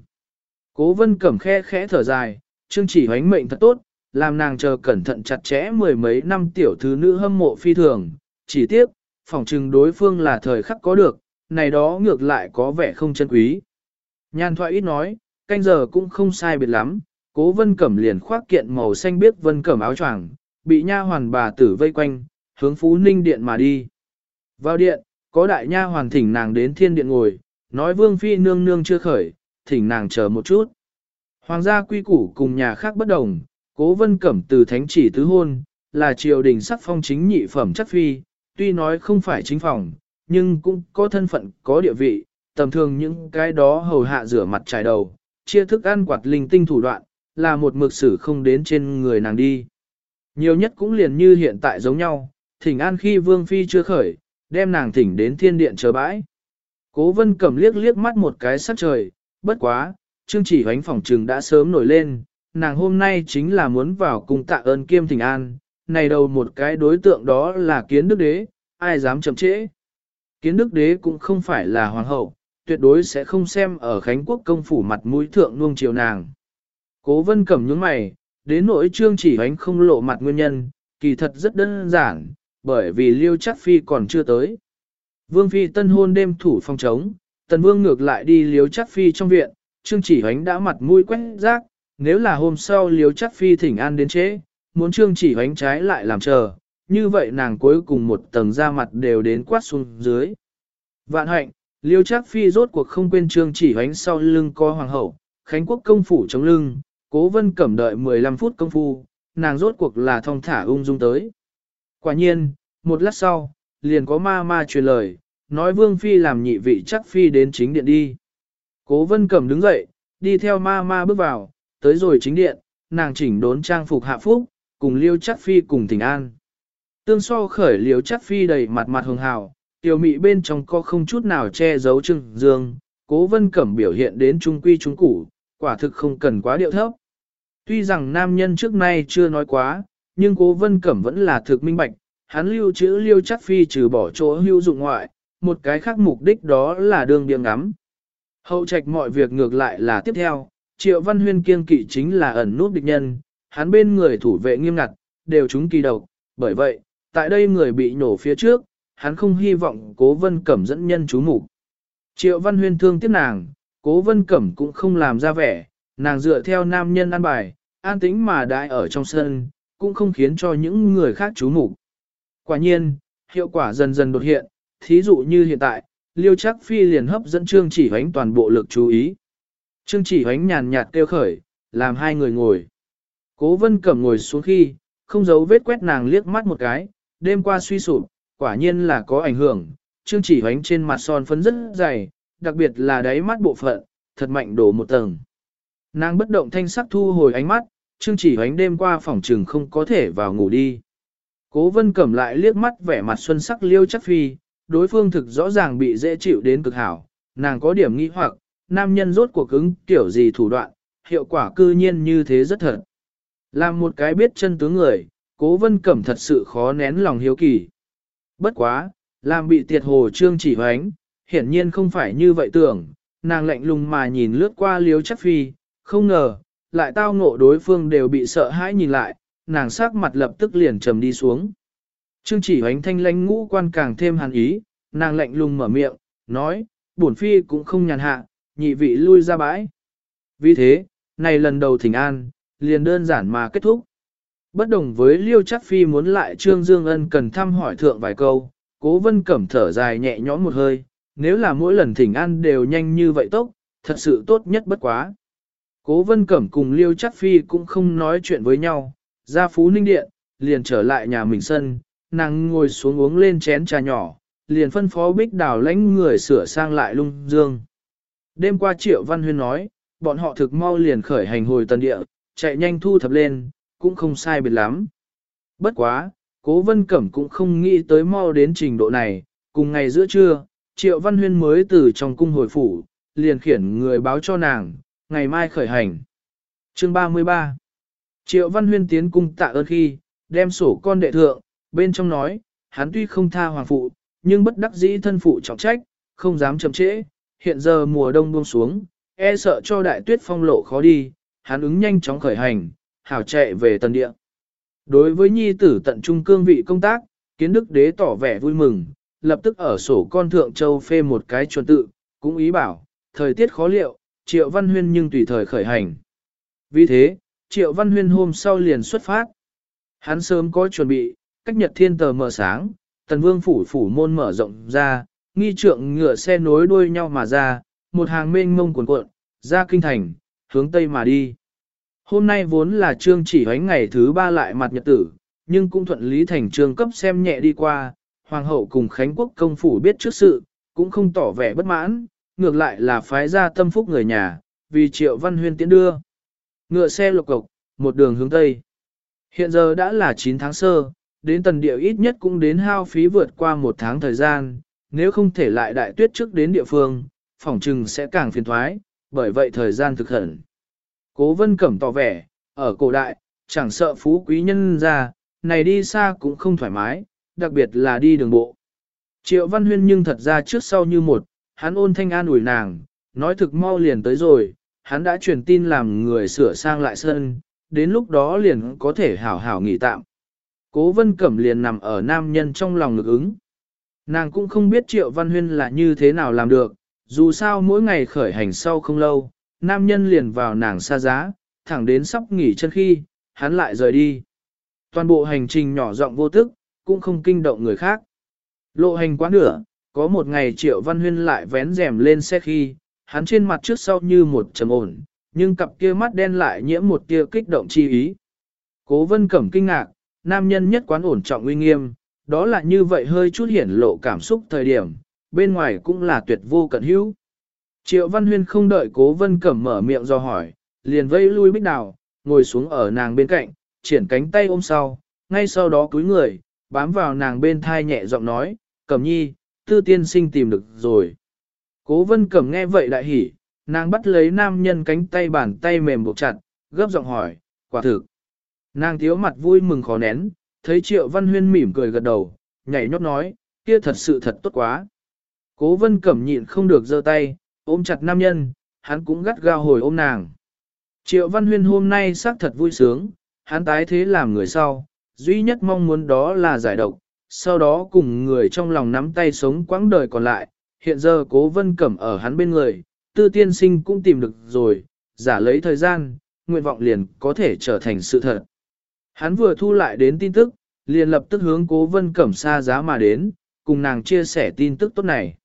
Cố vân cẩm khe khẽ thở dài, trương chỉ hoánh mệnh thật tốt, làm nàng chờ cẩn thận chặt chẽ mười mấy năm tiểu thứ nữ hâm mộ phi thường, chỉ tiếc, phỏng chừng đối phương là thời khắc có được, này đó ngược lại có vẻ không chân quý. Nhan thoại ít nói, canh giờ cũng không sai biệt lắm, cố vân cẩm liền khoác kiện màu xanh biếc vân cẩm áo choàng, bị nha hoàn bà tử vây quanh, hướng phú ninh điện mà đi. Vào điện, có đại nha hoàn thỉnh nàng đến thiên điện ngồi, nói vương phi nương nương chưa khởi, thỉnh nàng chờ một chút. Hoàng gia quy củ cùng nhà khác bất đồng, cố vân cẩm từ thánh chỉ tứ hôn, là triều đình sắc phong chính nhị phẩm chất phi, tuy nói không phải chính phòng, nhưng cũng có thân phận, có địa vị, tầm thường những cái đó hầu hạ rửa mặt trải đầu, chia thức ăn quạt linh tinh thủ đoạn, là một mực sử không đến trên người nàng đi. Nhiều nhất cũng liền như hiện tại giống nhau, thỉnh an khi vương phi chưa khởi, đem nàng thỉnh đến thiên điện chờ bãi. Cố vân cầm liếc liếc mắt một cái sắc trời, bất quá, chương chỉ hoánh phòng trừng đã sớm nổi lên, nàng hôm nay chính là muốn vào cùng tạ ơn kiêm thỉnh an, này đầu một cái đối tượng đó là kiến đức đế, ai dám chậm trễ. Kiến đức đế cũng không phải là hoàng hậu, tuyệt đối sẽ không xem ở Khánh Quốc công phủ mặt mũi thượng nuông chiều nàng. Cố vân cẩm nhướng mày, đến nỗi trương chỉ hoánh không lộ mặt nguyên nhân, kỳ thật rất đơn giản, bởi vì liêu chắc phi còn chưa tới. Vương phi tân hôn đêm thủ phong trống, tần vương ngược lại đi liêu chắc phi trong viện, trương chỉ hoánh đã mặt mũi quét rác, nếu là hôm sau liêu chắc phi thỉnh an đến chế, muốn trương chỉ hoánh trái lại làm chờ, như vậy nàng cuối cùng một tầng da mặt đều đến quát xuống dưới. Vạn hạnh, liêu Trác phi rốt cuộc không quên trương chỉ hoánh sau lưng coi hoàng hậu, khánh quốc công phủ chống lưng, cố vân cẩm đợi 15 phút công phu, nàng rốt cuộc là thong thả ung dung tới. Quả nhiên, một lát sau, liền có ma ma truyền lời, nói vương phi làm nhị vị chắc phi đến chính điện đi. Cố vân cẩm đứng dậy, đi theo ma ma bước vào, tới rồi chính điện, nàng chỉnh đốn trang phục hạ phúc, cùng liêu Trác phi cùng thỉnh an. Tương so khởi liêu Trác phi đầy mặt mặt hường hào, tiểu mị bên trong có không chút nào che giấu trưng dương, cố vân cẩm biểu hiện đến trung quy trung củ, quả thực không cần quá điệu thấp. Tuy rằng nam nhân trước nay chưa nói quá, nhưng cố vân cẩm vẫn là thực minh bạch, hắn lưu trữ liêu chắc phi trừ bỏ chỗ hưu dụng ngoại, một cái khác mục đích đó là đường biếng ngắm. Hậu trạch mọi việc ngược lại là tiếp theo, triệu văn huyên kiên kỵ chính là ẩn nút địch nhân, hắn bên người thủ vệ nghiêm ngặt, đều chúng kỳ độc, bởi vậy, tại đây người bị nổ phía trước, hắn không hy vọng cố vân cẩm dẫn nhân chú mục Triệu văn huyên thương tiếp nàng, cố vân cẩm cũng không làm ra vẻ, nàng dựa theo nam nhân ăn bài, an tĩnh mà đại ở trong sân, cũng không khiến cho những người khác chú mục Quả nhiên, hiệu quả dần dần đột hiện, thí dụ như hiện tại, liêu chắc phi liền hấp dẫn trương chỉ hoánh toàn bộ lực chú ý. Trương chỉ hoánh nhàn nhạt kêu khởi, làm hai người ngồi. Cố vân cẩm ngồi xuống khi, không giấu vết quét nàng liếc mắt một cái, đêm qua suy sụp, quả nhiên là có ảnh hưởng, trương chỉ hoánh trên mặt son phấn rất dày, đặc biệt là đáy mắt bộ phận, thật mạnh đổ một tầng. Nàng bất động thanh sắc thu hồi ánh mắt, trương chỉ hoánh đêm qua phòng trừng không có thể vào ngủ đi. Cố vân cẩm lại liếc mắt vẻ mặt xuân sắc liêu chắc phi, đối phương thực rõ ràng bị dễ chịu đến cực hảo, nàng có điểm nghi hoặc, nam nhân rốt cuộc cứng kiểu gì thủ đoạn, hiệu quả cư nhiên như thế rất thật. Làm một cái biết chân tướng người, cố vân cẩm thật sự khó nén lòng hiếu kỳ. Bất quá, làm bị tiệt hồ trương chỉ hoánh, hiển nhiên không phải như vậy tưởng, nàng lạnh lùng mà nhìn lướt qua liếu chắc phi, không ngờ, lại tao ngộ đối phương đều bị sợ hãi nhìn lại, nàng sắc mặt lập tức liền trầm đi xuống. Trương chỉ hoánh thanh lãnh ngũ quan càng thêm hàn ý, nàng lạnh lùng mở miệng, nói, bổn phi cũng không nhàn hạ, nhị vị lui ra bãi. Vì thế, này lần đầu thỉnh an, liền đơn giản mà kết thúc. Bất đồng với Liêu Chắc Phi muốn lại Trương Dương Ân cần thăm hỏi thượng vài câu, Cố Vân Cẩm thở dài nhẹ nhõm một hơi, nếu là mỗi lần thỉnh an đều nhanh như vậy tốt, thật sự tốt nhất bất quá. Cố Vân Cẩm cùng Liêu Chắc Phi cũng không nói chuyện với nhau, ra phú ninh điện, liền trở lại nhà mình sân, nàng ngồi xuống uống lên chén trà nhỏ, liền phân phó bích đào lãnh người sửa sang lại lung dương. Đêm qua triệu văn huyên nói, bọn họ thực mau liền khởi hành hồi tần địa, chạy nhanh thu thập lên, cũng không sai biệt lắm. Bất quá, cố vân cẩm cũng không nghĩ tới mau đến trình độ này, cùng ngày giữa trưa, triệu văn huyên mới từ trong cung hồi phủ, liền khiển người báo cho nàng, ngày mai khởi hành. Chương 33 Triệu văn huyên tiến cung tạ ơn khi, đem sổ con đệ thượng, bên trong nói, hắn tuy không tha hoàng phụ, nhưng bất đắc dĩ thân phụ trọng trách, không dám chậm trễ, hiện giờ mùa đông buông xuống, e sợ cho đại tuyết phong lộ khó đi, hắn ứng nhanh chóng khởi hành, hảo chạy về tần địa. Đối với nhi tử tận trung cương vị công tác, kiến đức đế tỏ vẻ vui mừng, lập tức ở sổ con thượng châu phê một cái chuẩn tự, cũng ý bảo, thời tiết khó liệu, triệu văn huyên nhưng tùy thời khởi hành. Vì thế, triệu văn huyên hôm sau liền xuất phát. Hắn sớm có chuẩn bị, cách nhật thiên tờ mở sáng, tần vương phủ phủ môn mở rộng ra, nghi trượng ngựa xe nối đuôi nhau mà ra, một hàng mênh mông cuồn cuộn, ra kinh thành, hướng tây mà đi. Hôm nay vốn là trương chỉ hoánh ngày thứ ba lại mặt nhật tử, nhưng cũng thuận lý thành trương cấp xem nhẹ đi qua, hoàng hậu cùng Khánh quốc công phủ biết trước sự, cũng không tỏ vẻ bất mãn, ngược lại là phái ra tâm phúc người nhà, vì triệu văn huyên tiến đưa. Ngựa xe lục cộc, một đường hướng tây. Hiện giờ đã là 9 tháng sơ, đến tần địa ít nhất cũng đến hao phí vượt qua một tháng thời gian, nếu không thể lại đại tuyết trước đến địa phương, phỏng trừng sẽ càng phiền thoái, bởi vậy thời gian thực hẳn. Cố vân cẩm tỏ vẻ, ở cổ đại, chẳng sợ phú quý nhân ra, này đi xa cũng không thoải mái, đặc biệt là đi đường bộ. Triệu Văn Huyên nhưng thật ra trước sau như một, hắn ôn thanh an ủi nàng, nói thực mau liền tới rồi, hắn đã truyền tin làm người sửa sang lại sân, đến lúc đó liền có thể hảo hảo nghỉ tạm. Cố vân cẩm liền nằm ở nam nhân trong lòng ngực ứng. Nàng cũng không biết Triệu Văn Huyên là như thế nào làm được, dù sao mỗi ngày khởi hành sau không lâu, nam nhân liền vào nàng xa giá, thẳng đến sắp nghỉ chân khi, hắn lại rời đi. Toàn bộ hành trình nhỏ rộng vô tức, cũng không kinh động người khác. Lộ hành quá nửa, có một ngày Triệu Văn Huyên lại vén rèm lên xe khi, hắn trên mặt trước sau như một trầm ổn, nhưng cặp kia mắt đen lại nhiễm một tia kích động chi ý. Cố Vân Cẩm kinh ngạc, nam nhân nhất quán ổn trọng uy nghiêm, đó là như vậy hơi chút hiển lộ cảm xúc thời điểm, bên ngoài cũng là tuyệt vô cận hữu. Triệu Văn Huyên không đợi Cố Vân Cẩm mở miệng do hỏi, liền vây lui bích đào, ngồi xuống ở nàng bên cạnh, triển cánh tay ôm sau, ngay sau đó cúi người, bám vào nàng bên thai nhẹ giọng nói, Cẩm nhi, tư tiên sinh tìm được rồi. Cố Vân Cẩm nghe vậy đại hỉ, nàng bắt lấy nam nhân cánh tay bàn tay mềm buộc chặt, gấp giọng hỏi, quả thực. Nàng thiếu mặt vui mừng khó nén, thấy Triệu Văn Huyên mỉm cười gật đầu, nhảy nhót nói, kia thật sự thật tốt quá. Cố Vân Cẩm nhịn không được giơ tay, ôm chặt nam nhân, hắn cũng gắt gao hồi ôm nàng. Triệu Văn Huyên hôm nay xác thật vui sướng, hắn tái thế làm người sau, duy nhất mong muốn đó là giải độc, sau đó cùng người trong lòng nắm tay sống quãng đời còn lại, hiện giờ cố vân cẩm ở hắn bên người, tư tiên sinh cũng tìm được rồi, giả lấy thời gian, nguyện vọng liền có thể trở thành sự thật. Hắn vừa thu lại đến tin tức, liền lập tức hướng cố vân cẩm xa giá mà đến, cùng nàng chia sẻ tin tức tốt này.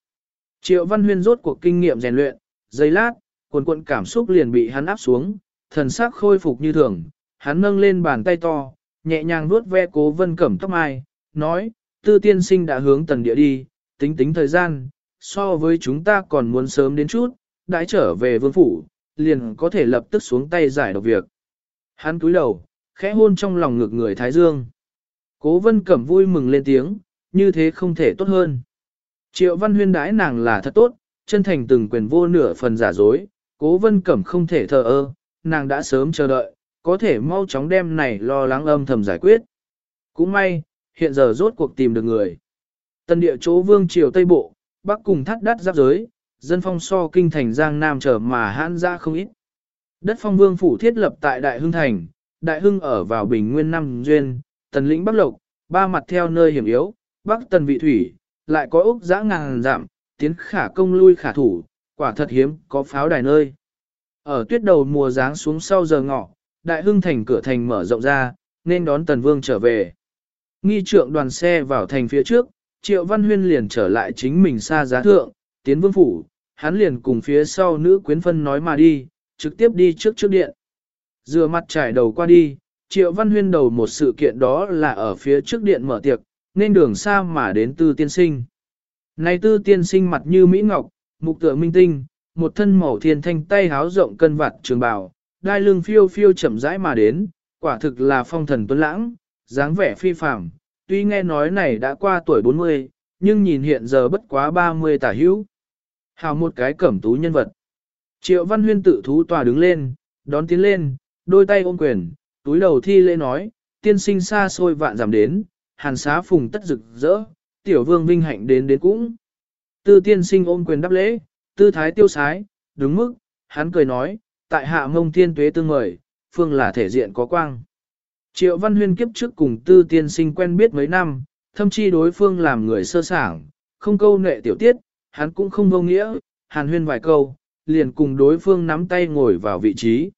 Triệu Văn Huyên rốt cuộc kinh nghiệm rèn luyện, giây lát, cuộn cuộn cảm xúc liền bị hắn áp xuống, thần sắc khôi phục như thường, hắn nâng lên bàn tay to, nhẹ nhàng nuốt ve cố vân cẩm tóc mai, nói, tư tiên sinh đã hướng tần địa đi, tính tính thời gian, so với chúng ta còn muốn sớm đến chút, đãi trở về vương phủ, liền có thể lập tức xuống tay giải độc việc. Hắn cúi đầu, khẽ hôn trong lòng ngực người Thái Dương. Cố vân cẩm vui mừng lên tiếng, như thế không thể tốt hơn. Triệu văn huyên đãi nàng là thật tốt, chân thành từng quyền vô nửa phần giả dối, cố vân cẩm không thể thờ ơ, nàng đã sớm chờ đợi, có thể mau chóng đem này lo lắng âm thầm giải quyết. Cũng may, hiện giờ rốt cuộc tìm được người. Tân địa chỗ vương triều Tây Bộ, Bắc cùng thắt đắt giáp giới, dân phong so kinh thành Giang Nam trở mà hãn ra không ít. Đất phong vương phủ thiết lập tại Đại Hưng Thành, Đại Hưng ở vào Bình Nguyên Năm Duyên, Tần lĩnh Bắc Lộc, ba mặt theo nơi hiểm yếu, Bắc Tần Vị Thủy, lại có ốc giã ngàn giảm, tiến khả công lui khả thủ, quả thật hiếm, có pháo đài nơi. Ở tuyết đầu mùa giáng xuống sau giờ ngọ, Đại Hưng Thành cửa thành mở rộng ra, nên đón Tần Vương trở về. Nghi trượng đoàn xe vào thành phía trước, Triệu Văn Huyên liền trở lại chính mình xa giá thượng, tiến vương phủ, hắn liền cùng phía sau nữ quyến phân nói mà đi, trực tiếp đi trước trước điện. Dừa mặt trải đầu qua đi, Triệu Văn Huyên đầu một sự kiện đó là ở phía trước điện mở tiệc, nên đường xa mà đến tư tiên sinh. Này tư tiên sinh mặt như Mỹ Ngọc, mục tựa minh tinh, một thân màu thiên thanh tay háo rộng cân vặt trường bào, đai lưng phiêu phiêu chậm rãi mà đến, quả thực là phong thần tuấn lãng, dáng vẻ phi phàm. Tuy nghe nói này đã qua tuổi 40, nhưng nhìn hiện giờ bất quá 30 tả hữu. Hào một cái cẩm tú nhân vật. Triệu Văn Huyên tự thú tòa đứng lên, đón tiến lên, đôi tay ôm quyền, túi đầu thi lễ nói, tiên sinh xa xôi vạn giảm đến, hàn xá phùng tất rực rỡ, tiểu vương vinh hạnh đến đến cũng. Tư tiên sinh ôm quyền đáp lễ, tư thái tiêu sái, đúng mức, hắn cười nói, tại hạ mông tiên tuế tương mời, phương là thể diện có quang. Triệu Văn Huyên kiếp trước cùng tư tiên sinh quen biết mấy năm, thâm chi đối phương làm người sơ sảng, không câu nệ tiểu tiết, hắn cũng không vô nghĩa, hàn huyên vài câu, liền cùng đối phương nắm tay ngồi vào vị trí.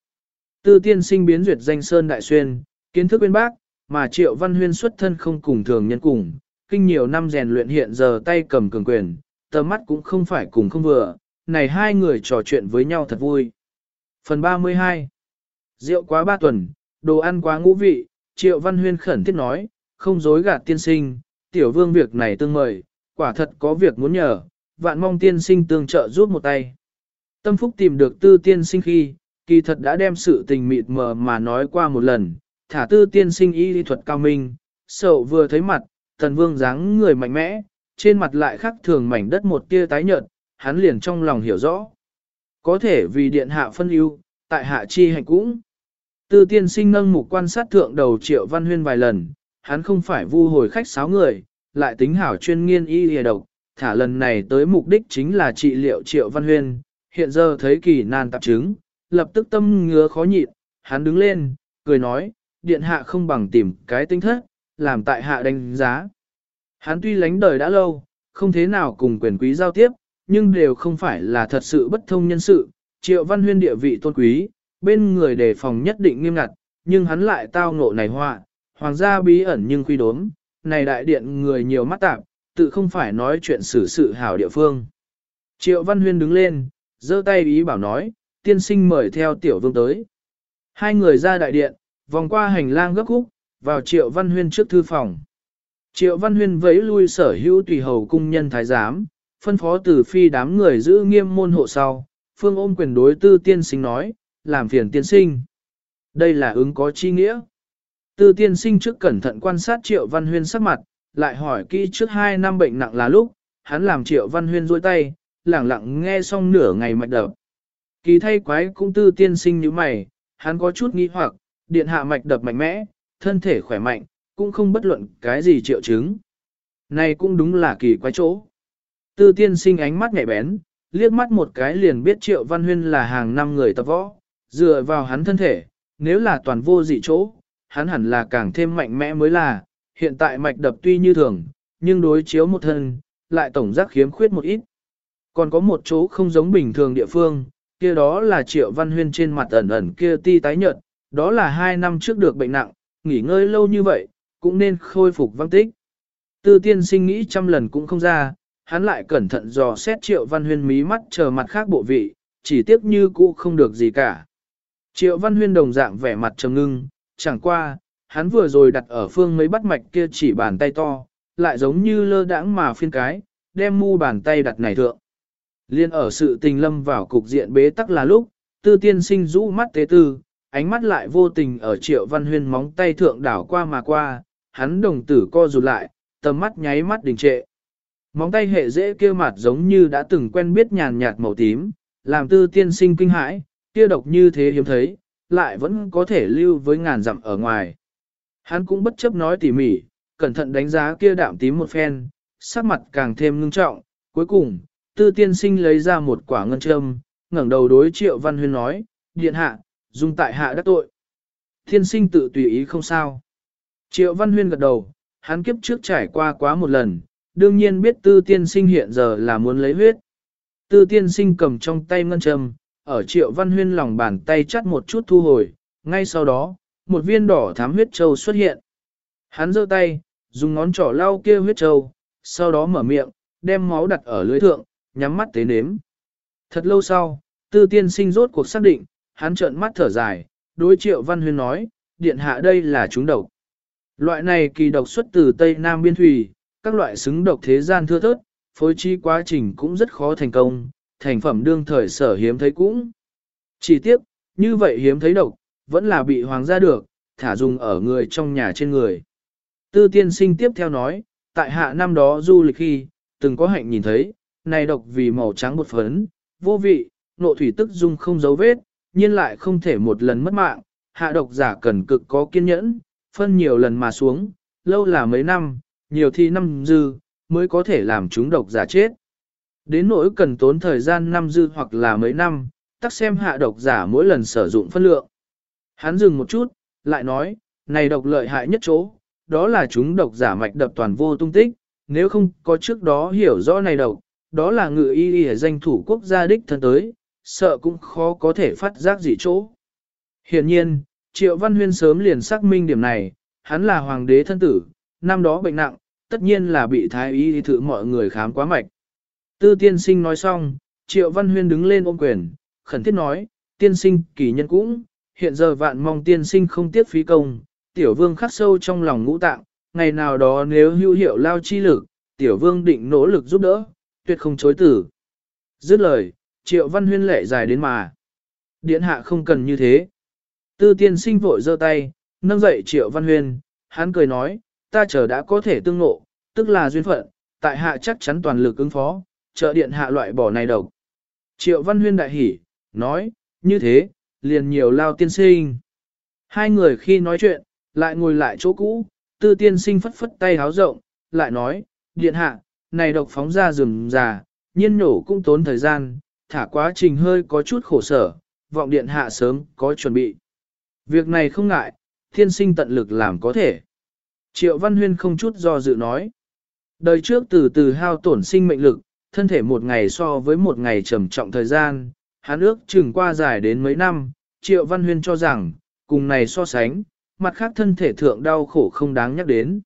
Tư tiên sinh biến duyệt danh Sơn Đại Xuyên, kiến thức bên bác, mà Triệu Văn Huyên xuất thân không cùng thường nhân cùng, kinh nhiều năm rèn luyện hiện giờ tay cầm cường quyền, tầm mắt cũng không phải cùng không vừa, này hai người trò chuyện với nhau thật vui. Phần 32 Rượu quá ba tuần, đồ ăn quá ngũ vị, Triệu Văn Huyên khẩn thiết nói, không dối gạt tiên sinh, tiểu vương việc này tương mời, quả thật có việc muốn nhờ, vạn mong tiên sinh tương trợ giúp một tay. Tâm Phúc tìm được tư tiên sinh khi, kỳ thật đã đem sự tình mịt mờ mà nói qua một lần, thả tư tiên sinh y thuật cao minh, sậu vừa thấy mặt, tần vương dáng người mạnh mẽ, trên mặt lại khắc thường mảnh đất một tia tái nhợt, hắn liền trong lòng hiểu rõ. Có thể vì điện hạ phân ưu, tại hạ chi hành cũng. Tư tiên sinh nâng mục quan sát thượng đầu triệu văn huyên vài lần, hắn không phải vu hồi khách sáo người, lại tính hảo chuyên nghiên y lìa độc, thả lần này tới mục đích chính là trị liệu triệu văn huyên, hiện giờ thấy kỳ nan tạp chứng, lập tức tâm ngứa khó nhịn, hắn đứng lên, cười nói, điện hạ không bằng tìm cái tinh thất, làm tại hạ đánh giá. Hắn tuy lánh đời đã lâu, không thế nào cùng quyền quý giao tiếp, nhưng đều không phải là thật sự bất thông nhân sự, triệu văn huyên địa vị tôn quý, bên người đề phòng nhất định nghiêm ngặt, nhưng hắn lại tao ngộ này họa, hoàng gia bí ẩn nhưng quy đốm, này đại điện người nhiều mắt tạp, tự không phải nói chuyện xử sự hảo địa phương. Triệu văn huyên đứng lên, giơ tay ý bảo nói, tiên sinh mời theo tiểu vương tới. Hai người ra đại điện, vòng qua hành lang gấp khúc, vào triệu văn huyên trước thư phòng. Triệu văn huyên vẫy lui sở hữu tùy hầu cung nhân thái giám, phân phó từ phi đám người giữ nghiêm môn hộ sau, phương ôm quyền đối tư tiên sinh nói, làm phiền tiên sinh. Đây là ứng có chi nghĩa. Tư tiên sinh trước cẩn thận quan sát triệu văn huyên sắc mặt, lại hỏi kỹ trước hai năm bệnh nặng là lúc, hắn làm triệu văn huyên rôi tay, lẳng lặng nghe xong nửa ngày mạch đập. Kỳ thay quái cũng tư tiên sinh như mày, hắn có chút nghi hoặc, điện hạ mạch đập mạnh mẽ, thân thể khỏe mạnh, cũng không bất luận cái gì triệu chứng. Này cũng đúng là kỳ quái chỗ. Tư tiên sinh ánh mắt nhạy bén, liếc mắt một cái liền biết triệu văn huyên là hàng năm người tập võ, dựa vào hắn thân thể, nếu là toàn vô dị chỗ, hắn hẳn là càng thêm mạnh mẽ mới là, hiện tại mạch đập tuy như thường, nhưng đối chiếu một thân, lại tổng giác khiếm khuyết một ít. Còn có một chỗ không giống bình thường địa phương, kia đó là triệu văn huyên trên mặt ẩn ẩn kia ti tái nhợt, đó là hai năm trước được bệnh nặng, nghỉ ngơi lâu như vậy, cũng nên khôi phục văn tích. Tư tiên sinh nghĩ trăm lần cũng không ra, hắn lại cẩn thận dò xét triệu văn huyên mí mắt chờ mặt khác bộ vị, chỉ tiếc như cũ không được gì cả. Triệu văn huyên đồng dạng vẻ mặt trầm ngưng, chẳng qua, hắn vừa rồi đặt ở phương mấy bắt mạch kia chỉ bàn tay to, lại giống như lơ đãng mà phiên cái, đem mu bàn tay đặt này thượng. Liên ở sự tình lâm vào cục diện bế tắc là lúc, tư tiên sinh rũ mắt tế tư, ánh mắt lại vô tình ở triệu văn huyên móng tay thượng đảo qua mà qua, hắn đồng tử co rụt lại, tầm mắt nháy mắt đình trệ. Móng tay hệ dễ kia mặt giống như đã từng quen biết nhàn nhạt màu tím, làm tư tiên sinh kinh hãi, kia độc như thế hiếm thấy, lại vẫn có thể lưu với ngàn dặm ở ngoài. Hắn cũng bất chấp nói tỉ mỉ, cẩn thận đánh giá kia đạm tím một phen, sắc mặt càng thêm ngưng trọng, cuối cùng, tư tiên sinh lấy ra một quả ngân châm, ngẩng đầu đối triệu văn huyên nói, điện hạ, dung tại hạ đắc tội. thiên sinh tự tùy ý không sao. Triệu văn huyên gật đầu, hắn kiếp trước trải qua quá một lần, đương nhiên biết tư tiên sinh hiện giờ là muốn lấy huyết. Tư tiên sinh cầm trong tay ngân châm, ở triệu văn huyên lòng bàn tay chắt một chút thu hồi, ngay sau đó, một viên đỏ thám huyết châu xuất hiện. Hắn giơ tay, dùng ngón trỏ lau kia huyết châu, sau đó mở miệng, đem máu đặt ở lưới thượng, nhắm mắt tế nếm. Thật lâu sau, tư tiên sinh rốt cuộc xác định, hắn trợn mắt thở dài, đối triệu văn huyên nói, điện hạ đây là chúng độc. Loại này kỳ độc xuất từ Tây Nam Biên Thủy, các loại xứng độc thế gian thưa thớt, phối trí quá trình cũng rất khó thành công, thành phẩm đương thời sở hiếm thấy cũng. Chỉ tiếc, như vậy hiếm thấy độc, vẫn là bị hoàng gia được, thả dùng ở người trong nhà trên người. Tư tiên sinh tiếp theo nói, tại hạ năm đó du lịch khi, từng có hạnh nhìn thấy, này độc vì màu trắng bột phấn, vô vị, nộ thủy tức dung không dấu vết, nhưng lại không thể một lần mất mạng, hạ độc giả cần cực có kiên nhẫn, phân nhiều lần mà xuống, lâu là mấy năm, nhiều thì năm dư, mới có thể làm chúng độc giả chết. Đến nỗi cần tốn thời gian năm dư hoặc là mấy năm, tắc xem hạ độc giả mỗi lần sử dụng phân lượng. Hắn dừng một chút, lại nói, này độc lợi hại nhất chỗ, đó là chúng độc giả mạch đập toàn vô tung tích, nếu không có trước đó hiểu rõ này độc, đó là ngự y y danh thủ quốc gia đích thân tới, sợ cũng khó có thể phát giác gì chỗ. Hiện nhiên, Triệu Văn Huyên sớm liền xác minh điểm này, hắn là hoàng đế thân tử, năm đó bệnh nặng, tất nhiên là bị thái y thử mọi người khám quá mạch. Tư tiên sinh nói xong, Triệu Văn Huyên đứng lên ôm quyền, khẩn thiết nói, tiên sinh kỳ nhân cũng, hiện giờ vạn mong tiên sinh không tiếc phí công, tiểu vương khắc sâu trong lòng ngũ tạng, ngày nào đó nếu hữu hiệu lao chi lực, tiểu vương định nỗ lực giúp đỡ, tuyệt không chối tử. Dứt lời, triệu văn huyên lệ dài đến mà. Điện hạ không cần như thế. Tư tiên sinh vội giơ tay, nâng dậy triệu văn huyên, hắn cười nói, ta chờ đã có thể tương ngộ, tức là duyên phận, tại hạ chắc chắn toàn lực ứng phó, trợ điện hạ loại bỏ này độc. Triệu văn huyên đại hỉ, nói, như thế, liền nhiều lao tiên sinh. Hai người khi nói chuyện, lại ngồi lại chỗ cũ, tư tiên sinh phất phất tay háo rộng, lại nói, điện hạ, này độc phóng ra rừng già, nhiên nổ cũng tốn thời gian, thả quá trình hơi có chút khổ sở, vọng điện hạ sớm có chuẩn bị. Việc này không ngại, thiên sinh tận lực làm có thể. Triệu Văn Huyên không chút do dự nói. Đời trước từ từ hao tổn sinh mệnh lực, thân thể một ngày so với một ngày trầm trọng thời gian, hắn ước chừng qua dài đến mấy năm, Triệu Văn Huyên cho rằng, cùng này so sánh, mặt khác thân thể thượng đau khổ không đáng nhắc đến.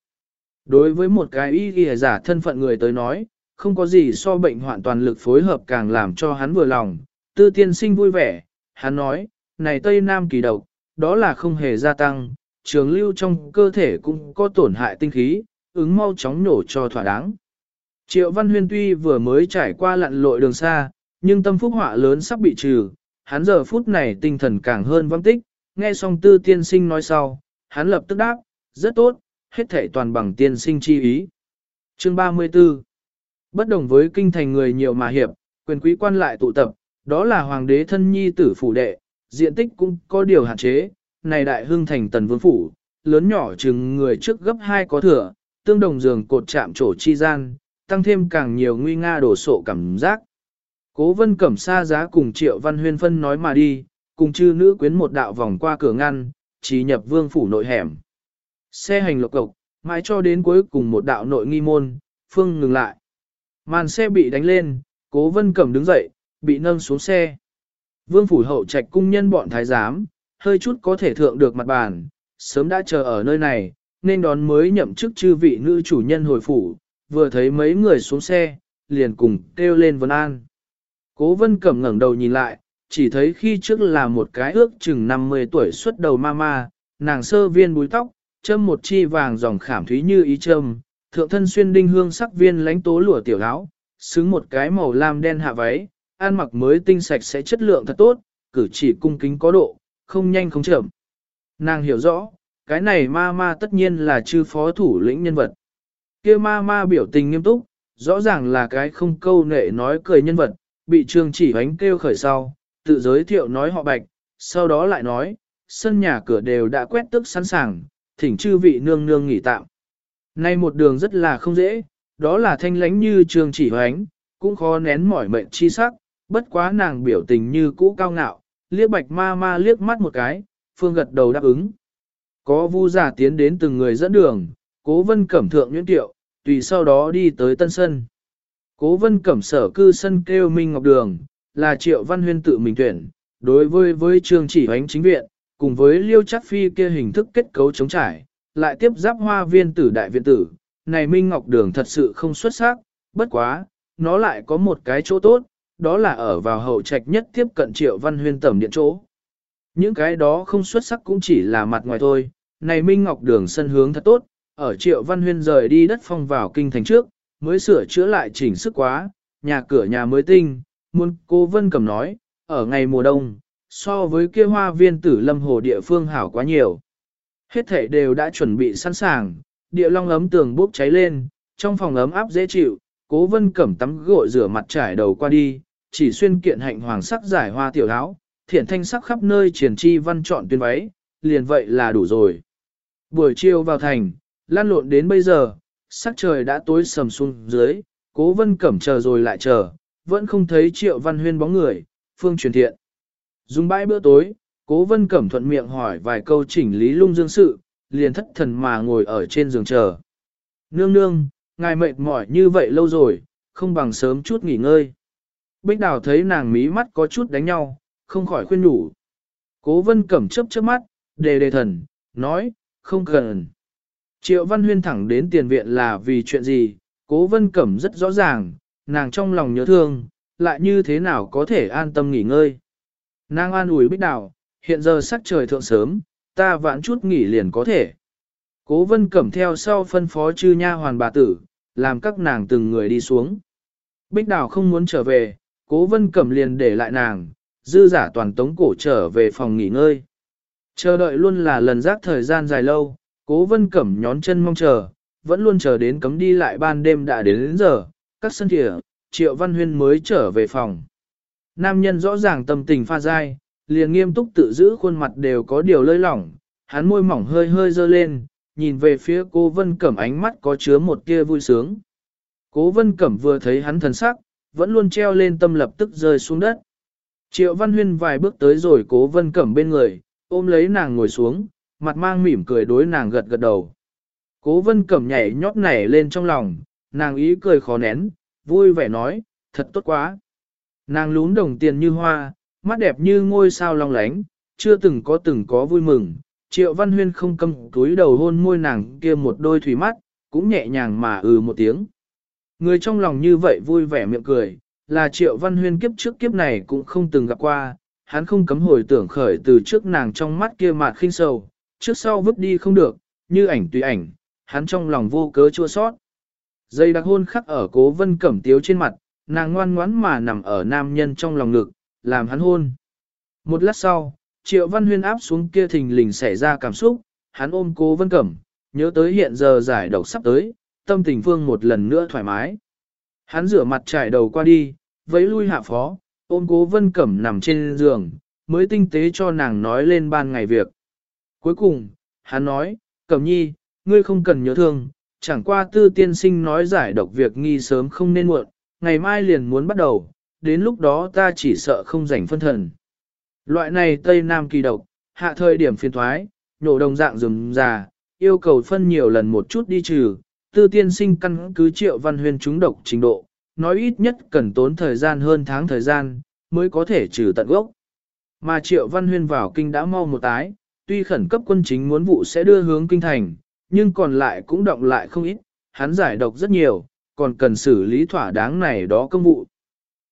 Đối với một cái y ghi giả thân phận người tới nói, không có gì so bệnh hoạn toàn lực phối hợp càng làm cho hắn vừa lòng, tư tiên sinh vui vẻ, hắn nói, này Tây Nam kỳ độc, đó là không hề gia tăng, trường lưu trong cơ thể cũng có tổn hại tinh khí, ứng mau chóng nổ cho thỏa đáng. Triệu Văn Huyên tuy vừa mới trải qua lặn lội đường xa, nhưng tâm phúc họa lớn sắp bị trừ, hắn giờ phút này tinh thần càng hơn văng tích, nghe xong tư tiên sinh nói sau, hắn lập tức đáp, rất tốt, hết thể toàn bằng tiên sinh chi ý. Chương 34 Bất đồng với kinh thành người nhiều mà hiệp, quyền quý quan lại tụ tập, đó là hoàng đế thân nhi tử phủ đệ, diện tích cũng có điều hạn chế, này đại hương thành tần vương phủ, lớn nhỏ chừng người trước gấp hai có thừa, tương đồng giường cột chạm trổ chi gian, tăng thêm càng nhiều nguy nga đổ sộ cảm giác. Cố vân cẩm xa giá cùng triệu văn huyên phân nói mà đi, cùng chư nữ quyến một đạo vòng qua cửa ngăn, chỉ nhập vương phủ nội hẻm. Xe hành lộc cộc, mãi cho đến cuối cùng một đạo nội nghi môn, phương ngừng lại. Màn xe bị đánh lên, cố vân cẩm đứng dậy, bị nâng xuống xe. Vương phủ hậu trạch cung nhân bọn thái giám, hơi chút có thể thượng được mặt bàn, sớm đã chờ ở nơi này, nên đón mới nhậm chức chư vị nữ chủ nhân hồi phủ, vừa thấy mấy người xuống xe, liền cùng kêu lên vấn an. Cố vân cẩm ngẩng đầu nhìn lại, chỉ thấy khi trước là một cái ước chừng 50 tuổi xuất đầu ma ma, nàng sơ viên búi tóc, châm một chi vàng dòng khảm thúy như ý châm, thượng thân xuyên đinh hương sắc viên lánh tố lụa tiểu áo, xứng một cái màu lam đen hạ váy, ăn mặc mới tinh sạch sẽ chất lượng thật tốt, cử chỉ cung kính có độ, không nhanh không chậm. Nàng hiểu rõ, cái này ma ma tất nhiên là chư phó thủ lĩnh nhân vật. kia ma ma biểu tình nghiêm túc, rõ ràng là cái không câu nệ nói cười nhân vật, bị trường chỉ ánh kêu khởi sau, tự giới thiệu nói họ bạch, sau đó lại nói, sân nhà cửa đều đã quét tức sẵn sàng, thỉnh chư vị nương nương nghỉ tạm. Nay một đường rất là không dễ, đó là thanh lánh như trường chỉ hoánh, cũng khó nén mỏi mệnh chi sắc, bất quá nàng biểu tình như cũ cao ngạo, liếc bạch ma ma liếc mắt một cái, phương gật đầu đáp ứng. Có vu giả tiến đến từng người dẫn đường, cố vân cẩm thượng nhuyễn tiệu, tùy sau đó đi tới tân sân. Cố vân cẩm sở cư sân kêu Minh Ngọc Đường, là triệu văn huyên tự mình tuyển, đối với với trường chỉ hoánh chính viện, cùng với liêu chắc phi kia hình thức kết cấu chống trải, lại tiếp giáp hoa viên tử đại viện tử, này Minh Ngọc Đường thật sự không xuất sắc, bất quá, nó lại có một cái chỗ tốt, đó là ở vào hậu trạch nhất tiếp cận triệu văn huyên tẩm điện chỗ. Những cái đó không xuất sắc cũng chỉ là mặt ngoài thôi, này Minh Ngọc Đường sân hướng thật tốt, ở Triệu Văn Huyên rời đi đất phong vào kinh thành trước, mới sửa chữa lại chỉnh sức quá, nhà cửa nhà mới tinh, muôn cô Vân Cẩm nói, ở ngày mùa đông, so với kia hoa viên tử lâm hồ địa phương hảo quá nhiều. Hết thể đều đã chuẩn bị sẵn sàng, địa long ấm tường bốc cháy lên, trong phòng ấm áp dễ chịu, cố vân cẩm tắm gội rửa mặt trải đầu qua đi, chỉ xuyên kiện hạnh hoàng sắc giải hoa tiểu áo, thiện thanh sắc khắp nơi triển chi văn chọn tuyên váy, liền vậy là đủ rồi. Buổi chiều vào thành, lan lộn đến bây giờ, sắc trời đã tối sầm xuống dưới, cố vân cẩm chờ rồi lại chờ, vẫn không thấy triệu văn huyên bóng người, phương truyền thiện. Dùng bãi bữa tối, cố vân cẩm thuận miệng hỏi vài câu chỉnh lý lung dương sự, liền thất thần mà ngồi ở trên giường chờ. Nương nương, ngài mệt mỏi như vậy lâu rồi, không bằng sớm chút nghỉ ngơi. Bích đào thấy nàng mí mắt có chút đánh nhau, không khỏi khuyên nhủ. Cố vân cẩm chớp chớp mắt, đề đề thần, nói, không cần. Triệu Văn Huyên thẳng đến tiền viện là vì chuyện gì, cố vân cẩm rất rõ ràng, nàng trong lòng nhớ thương, lại như thế nào có thể an tâm nghỉ ngơi. Nàng an ủi bích đào, hiện giờ sắc trời thượng sớm, ta vãn chút nghỉ liền có thể. Cố vân cẩm theo sau phân phó chư nha hoàn bà tử, làm các nàng từng người đi xuống. Bích đào không muốn trở về, cố vân cẩm liền để lại nàng, dư giả toàn tống cổ trở về phòng nghỉ ngơi. Chờ đợi luôn là lần rác thời gian dài lâu, cố vân cẩm nhón chân mong chờ, vẫn luôn chờ đến cấm đi lại ban đêm đã đến, đến giờ, các sân thịa, triệu văn huyên mới trở về phòng. Nam nhân rõ ràng tâm tình pha dai, liền nghiêm túc tự giữ khuôn mặt đều có điều lơi lỏng, hắn môi mỏng hơi hơi dơ lên, nhìn về phía cô Vân Cẩm ánh mắt có chứa một tia vui sướng. Cố Vân Cẩm vừa thấy hắn thần sắc, vẫn luôn treo lên tâm lập tức rơi xuống đất. Triệu Văn Huyên vài bước tới rồi Cố Vân Cẩm bên người, ôm lấy nàng ngồi xuống, mặt mang mỉm cười đối nàng gật gật đầu. Cố Vân Cẩm nhảy nhót nảy lên trong lòng, nàng ý cười khó nén, vui vẻ nói, thật tốt quá. Nàng lún đồng tiền như hoa, mắt đẹp như ngôi sao long lánh, chưa từng có từng có vui mừng. Triệu Văn Huyên không cầm túi đầu hôn môi nàng kia một đôi thủy mắt, cũng nhẹ nhàng mà ừ một tiếng. Người trong lòng như vậy vui vẻ miệng cười, là Triệu Văn Huyên kiếp trước kiếp này cũng không từng gặp qua, hắn không cấm hồi tưởng khởi từ trước nàng trong mắt kia mạt khinh sầu, trước sau vứt đi không được, như ảnh tùy ảnh, hắn trong lòng vô cớ chua sót. Dây đặc hôn khắc ở cố vân cẩm tiếu trên mặt, nàng ngoan ngoãn mà nằm ở nam nhân trong lòng ngực, làm hắn hôn. Một lát sau, triệu văn huyên áp xuống kia thình lình xảy ra cảm xúc, hắn ôm cố vân cẩm, nhớ tới hiện giờ giải độc sắp tới, tâm tình phương một lần nữa thoải mái. Hắn rửa mặt trải đầu qua đi, vẫy lui hạ phó, ôm cố vân cẩm nằm trên giường, mới tinh tế cho nàng nói lên ban ngày việc. Cuối cùng, hắn nói, cẩm nhi, ngươi không cần nhớ thương, chẳng qua tư tiên sinh nói giải độc việc nghi sớm không nên muộn, ngày mai liền muốn bắt đầu, đến lúc đó ta chỉ sợ không rảnh phân thần. Loại này Tây Nam kỳ độc, hạ thời điểm phiên thoái, nhổ đồng dạng rừng già, yêu cầu phân nhiều lần một chút đi trừ, tư tiên sinh căn cứ triệu văn huyên trúng độc trình độ, nói ít nhất cần tốn thời gian hơn tháng thời gian, mới có thể trừ tận gốc. Mà triệu văn huyên vào kinh đã mau một tái, tuy khẩn cấp quân chính muốn vụ sẽ đưa hướng kinh thành, nhưng còn lại cũng động lại không ít, hắn giải độc rất nhiều, còn cần xử lý thỏa đáng này đó công vụ.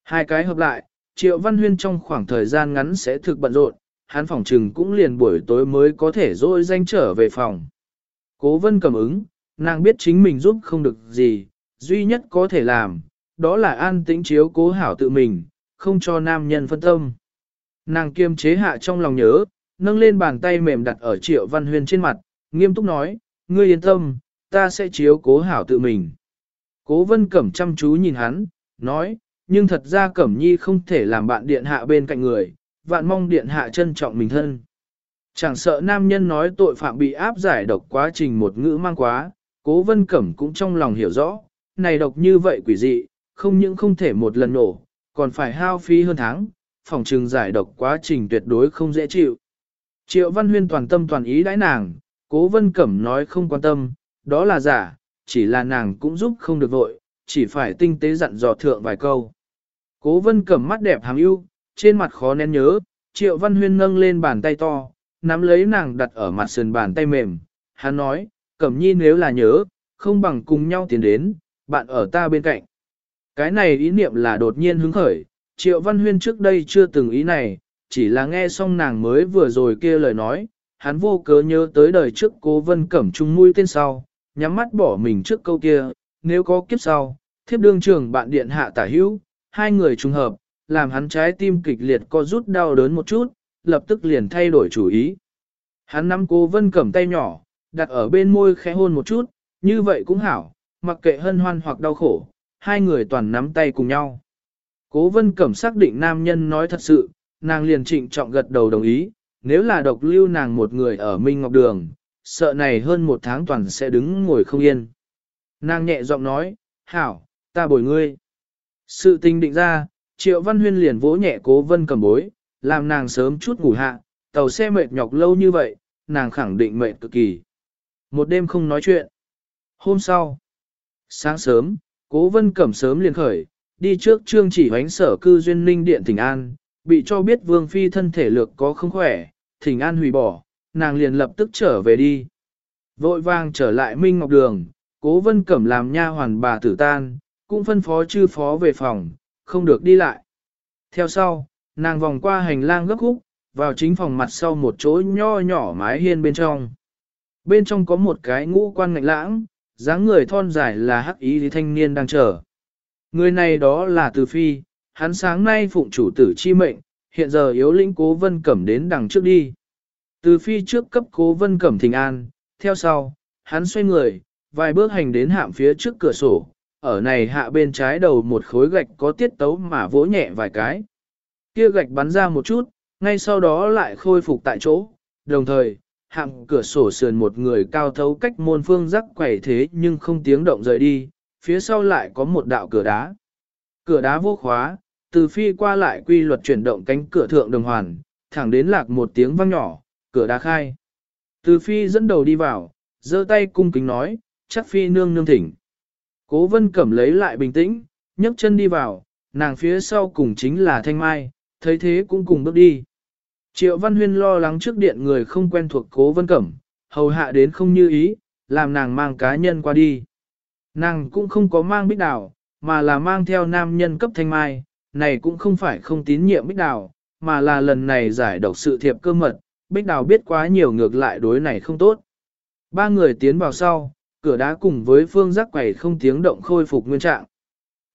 Hai cái hợp lại, Triệu Văn Huyên trong khoảng thời gian ngắn sẽ thực bận rộn, hắn phòng trừng cũng liền buổi tối mới có thể dỗi danh trở về phòng. Cố vân cầm ứng, nàng biết chính mình giúp không được gì, duy nhất có thể làm, đó là an tĩnh chiếu cố hảo tự mình, không cho nam nhân phân tâm. Nàng kiềm chế hạ trong lòng nhớ, nâng lên bàn tay mềm đặt ở triệu văn huyên trên mặt, nghiêm túc nói, ngươi yên tâm, ta sẽ chiếu cố hảo tự mình. Cố vân cẩm chăm chú nhìn hắn, nói, nhưng thật ra cẩm nhi không thể làm bạn điện hạ bên cạnh người, vạn mong điện hạ trân trọng mình thân. Chẳng sợ nam nhân nói tội phạm bị áp giải độc quá trình một ngữ mang quá, cố vân cẩm cũng trong lòng hiểu rõ, này độc như vậy quỷ dị, không những không thể một lần nổ, còn phải hao phí hơn tháng, phòng trừng giải độc quá trình tuyệt đối không dễ chịu. Triệu Văn Huyên toàn tâm toàn ý đãi nàng, cố vân cẩm nói không quan tâm, đó là giả, chỉ là nàng cũng giúp không được vội, chỉ phải tinh tế dặn dò thượng vài câu. Cố vân cẩm mắt đẹp hàm ưu, trên mặt khó nén nhớ, triệu văn huyên nâng lên bàn tay to, nắm lấy nàng đặt ở mặt sườn bàn tay mềm. Hắn nói, cẩm nhi nếu là nhớ, không bằng cùng nhau tiến đến, bạn ở ta bên cạnh. Cái này ý niệm là đột nhiên hứng khởi, triệu văn huyên trước đây chưa từng ý này, chỉ là nghe xong nàng mới vừa rồi kia lời nói, hắn vô cớ nhớ tới đời trước cố vân cẩm trung mũi tên sau, nhắm mắt bỏ mình trước câu kia, nếu có kiếp sau, thiếp đương trưởng bạn điện hạ tả hữu, hai người trùng hợp, làm hắn trái tim kịch liệt co rút đau đớn một chút, lập tức liền thay đổi chủ ý. Hắn nắm cố vân cầm tay nhỏ, đặt ở bên môi khẽ hôn một chút, như vậy cũng hảo, mặc kệ hân hoan hoặc đau khổ, hai người toàn nắm tay cùng nhau. Cố vân cẩm xác định nam nhân nói thật sự, nàng liền trịnh trọng gật đầu đồng ý, nếu là độc lưu nàng một người ở Minh Ngọc Đường, sợ này hơn một tháng toàn sẽ đứng ngồi không yên. Nàng nhẹ giọng nói, hảo, ta bồi ngươi. Sự tình định ra, Triệu Văn Huyên liền vỗ nhẹ cố vân cầm bối, làm nàng sớm chút ngủ hạ, tàu xe mệt nhọc lâu như vậy, nàng khẳng định mệt cực kỳ. Một đêm không nói chuyện. Hôm sau, sáng sớm, cố vân cẩm sớm liền khởi, đi trước trương chỉ hoánh sở cư duyên ninh điện thỉnh an, bị cho biết vương phi thân thể lược có không khỏe, thỉnh an hủy bỏ, nàng liền lập tức trở về đi. Vội vàng trở lại Minh Ngọc Đường, cố vân cẩm làm nha hoàn bà tử tan, cũng phân phó chư phó về phòng, không được đi lại. Theo sau, nàng vòng qua hành lang gấp khúc, vào chính phòng mặt sau một chỗ nho nhỏ mái hiên bên trong. Bên trong có một cái ngũ quan ngạnh lãng, dáng người thon dài là hắc ý thanh niên đang chờ. Người này đó là Từ Phi, hắn sáng nay phụng chủ tử chi mệnh, hiện giờ yếu lĩnh cố vân cẩm đến đằng trước đi. Từ Phi trước cấp cố vân cẩm thình an, theo sau, hắn xoay người, vài bước hành đến hạm phía trước cửa sổ, ở này hạ bên trái đầu một khối gạch có tiết tấu mà vỗ nhẹ vài cái. Kia gạch bắn ra một chút, ngay sau đó lại khôi phục tại chỗ, đồng thời, hạm cửa sổ sườn một người cao thấu cách môn phương rắc quẩy thế nhưng không tiếng động rời đi, phía sau lại có một đạo cửa đá. Cửa đá vô khóa, từ phi qua lại quy luật chuyển động cánh cửa thượng đồng hoàn, thẳng đến lạc một tiếng vang nhỏ, cửa đá khai. Từ phi dẫn đầu đi vào, giơ tay cung kính nói, chắc phi nương nương thỉnh. Cố vân cẩm lấy lại bình tĩnh, nhấc chân đi vào, nàng phía sau cùng chính là thanh mai, thấy thế cũng cùng bước đi. Triệu Văn Huyên lo lắng trước điện người không quen thuộc cố vân cẩm, hầu hạ đến không như ý, làm nàng mang cá nhân qua đi. Nàng cũng không có mang bích đào, mà là mang theo nam nhân cấp thanh mai, này cũng không phải không tín nhiệm bích đào, mà là lần này giải độc sự thiệp cơ mật, bích đào biết quá nhiều ngược lại đối này không tốt. Ba người tiến vào sau, cửa đá cùng với phương giác quầy không tiếng động khôi phục nguyên trạng.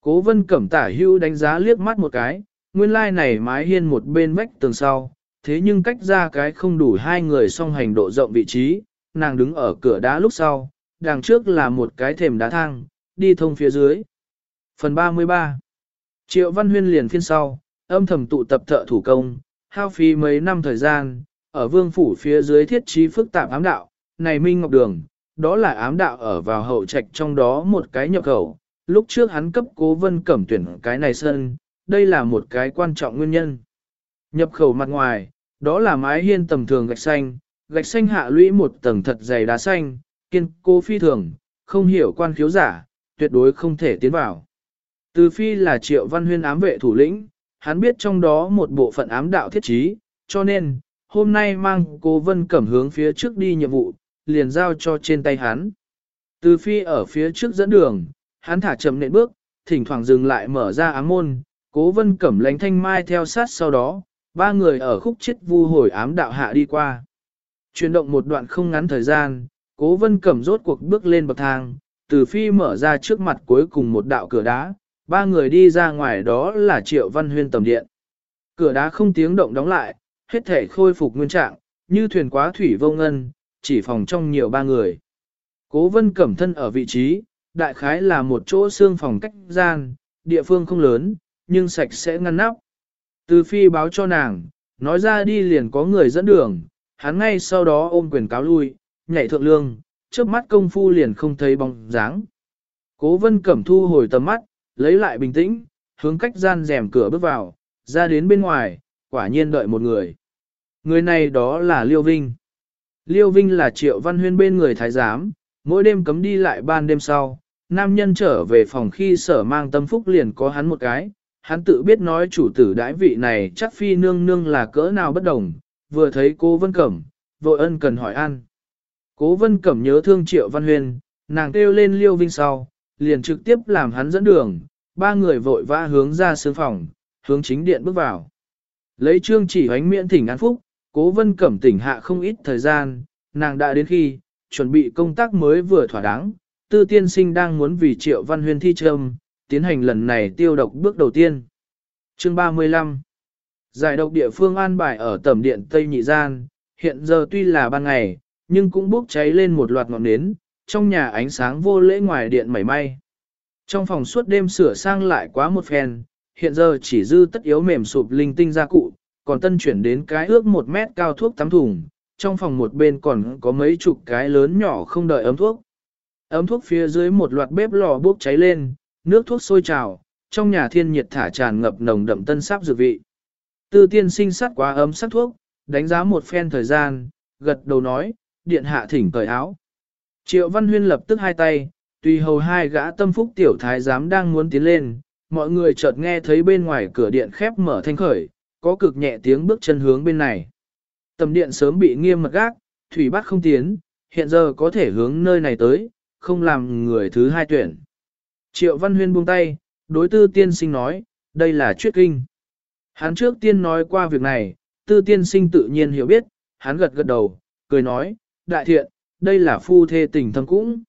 Cố vân cẩm tả hưu đánh giá liếc mắt một cái, nguyên lai này mái hiên một bên vách tường sau, thế nhưng cách ra cái không đủ hai người song hành độ rộng vị trí, nàng đứng ở cửa đá lúc sau, đằng trước là một cái thềm đá thang, đi thông phía dưới. Phần 33 Triệu Văn Huyên liền phiên sau, âm thầm tụ tập thợ thủ công, hao phí mấy năm thời gian, ở vương phủ phía dưới thiết trí phức tạp ám đạo, này Minh Ngọc Đường, đó là ám đạo ở vào hậu trạch trong đó một cái nhập khẩu, lúc trước hắn cấp cố vân cẩm tuyển cái này sân, đây là một cái quan trọng nguyên nhân. Nhập khẩu mặt ngoài, đó là mái hiên tầm thường gạch xanh, gạch xanh hạ lũy một tầng thật dày đá xanh, kiên cố phi thường, không hiểu quan khiếu giả, tuyệt đối không thể tiến vào. Từ phi là triệu văn huyên ám vệ thủ lĩnh, hắn biết trong đó một bộ phận ám đạo thiết trí, cho nên, hôm nay mang cô Vân Cẩm hướng phía trước đi nhiệm vụ, liền giao cho trên tay hắn. Từ phi ở phía trước dẫn đường, hắn thả chậm nện bước, thỉnh thoảng dừng lại mở ra ám môn, cố Vân Cẩm lánh thanh mai theo sát sau đó, ba người ở khúc chết vu hồi ám đạo hạ đi qua. Chuyển động một đoạn không ngắn thời gian, cố Vân Cẩm rốt cuộc bước lên bậc thang, từ phi mở ra trước mặt cuối cùng một đạo cửa đá, ba người đi ra ngoài đó là triệu văn huyên tầm điện. Cửa đá không tiếng động đóng lại, hết thể khôi phục nguyên trạng, như thuyền quá thủy vô ngân, chỉ phòng trong nhiều ba người. Cố vân cẩm thân ở vị trí, đại khái là một chỗ xương phòng cách gian, địa phương không lớn, nhưng sạch sẽ ngăn nắp. Từ phi báo cho nàng, nói ra đi liền có người dẫn đường, hắn ngay sau đó ôm quyền cáo lui, nhảy thượng lương, trước mắt công phu liền không thấy bóng dáng. Cố vân cẩm thu hồi tầm mắt, lấy lại bình tĩnh, hướng cách gian rèm cửa bước vào, ra đến bên ngoài, quả nhiên đợi một người. Người này đó là Liêu Vinh. Liêu Vinh là triệu văn huyên bên người thái giám, mỗi đêm cấm đi lại ban đêm sau, nam nhân trở về phòng khi sở mang tâm phúc liền có hắn một cái, hắn tự biết nói chủ tử đãi vị này chắc phi nương nương là cỡ nào bất đồng, vừa thấy cô Vân Cẩm, vội ân cần hỏi ăn. Cố Vân Cẩm nhớ thương triệu văn huyên, nàng kêu lên Liêu Vinh sau, liền trực tiếp làm hắn dẫn đường, ba người vội vã hướng ra sương phòng, hướng chính điện bước vào. Lấy trương chỉ hoánh miễn thỉnh an phúc, cố vân cẩm tỉnh hạ không ít thời gian, nàng đã đến khi, chuẩn bị công tác mới vừa thỏa đáng, tư tiên sinh đang muốn vì triệu văn huyên thi trâm, tiến hành lần này tiêu độc bước đầu tiên. Chương 35 Giải độc địa phương an bài ở tầm điện Tây Nhị Gian, hiện giờ tuy là ban ngày, nhưng cũng bốc cháy lên một loạt ngọn nến, trong nhà ánh sáng vô lễ ngoài điện mảy may. Trong phòng suốt đêm sửa sang lại quá một phen, hiện giờ chỉ dư tất yếu mềm sụp linh tinh gia cụ, còn tân chuyển đến cái ước một mét cao thuốc tắm thùng, trong phòng một bên còn có mấy chục cái lớn nhỏ không đợi ấm thuốc. Ấm thuốc phía dưới một loạt bếp lò bốc cháy lên, nước thuốc sôi trào, trong nhà thiên nhiệt thả tràn ngập nồng đậm tân sáp dược vị. Tư tiên sinh sát quá ấm sắc thuốc, đánh giá một phen thời gian, gật đầu nói, điện hạ thỉnh cởi áo. Triệu Văn Huyên lập tức hai tay, tùy hầu hai gã tâm phúc tiểu thái giám đang muốn tiến lên, mọi người chợt nghe thấy bên ngoài cửa điện khép mở thanh khởi, có cực nhẹ tiếng bước chân hướng bên này. Tầm điện sớm bị nghiêm mật gác, thủy bắt không tiến, hiện giờ có thể hướng nơi này tới, không làm người thứ hai tuyển. Triệu Văn Huyên buông tay, đối tư tiên sinh nói, đây là chuyết kinh. Hắn trước tiên nói qua việc này, tư tiên sinh tự nhiên hiểu biết, hắn gật gật đầu, cười nói, đại thiện, đây là phu thê tình thâm cũng.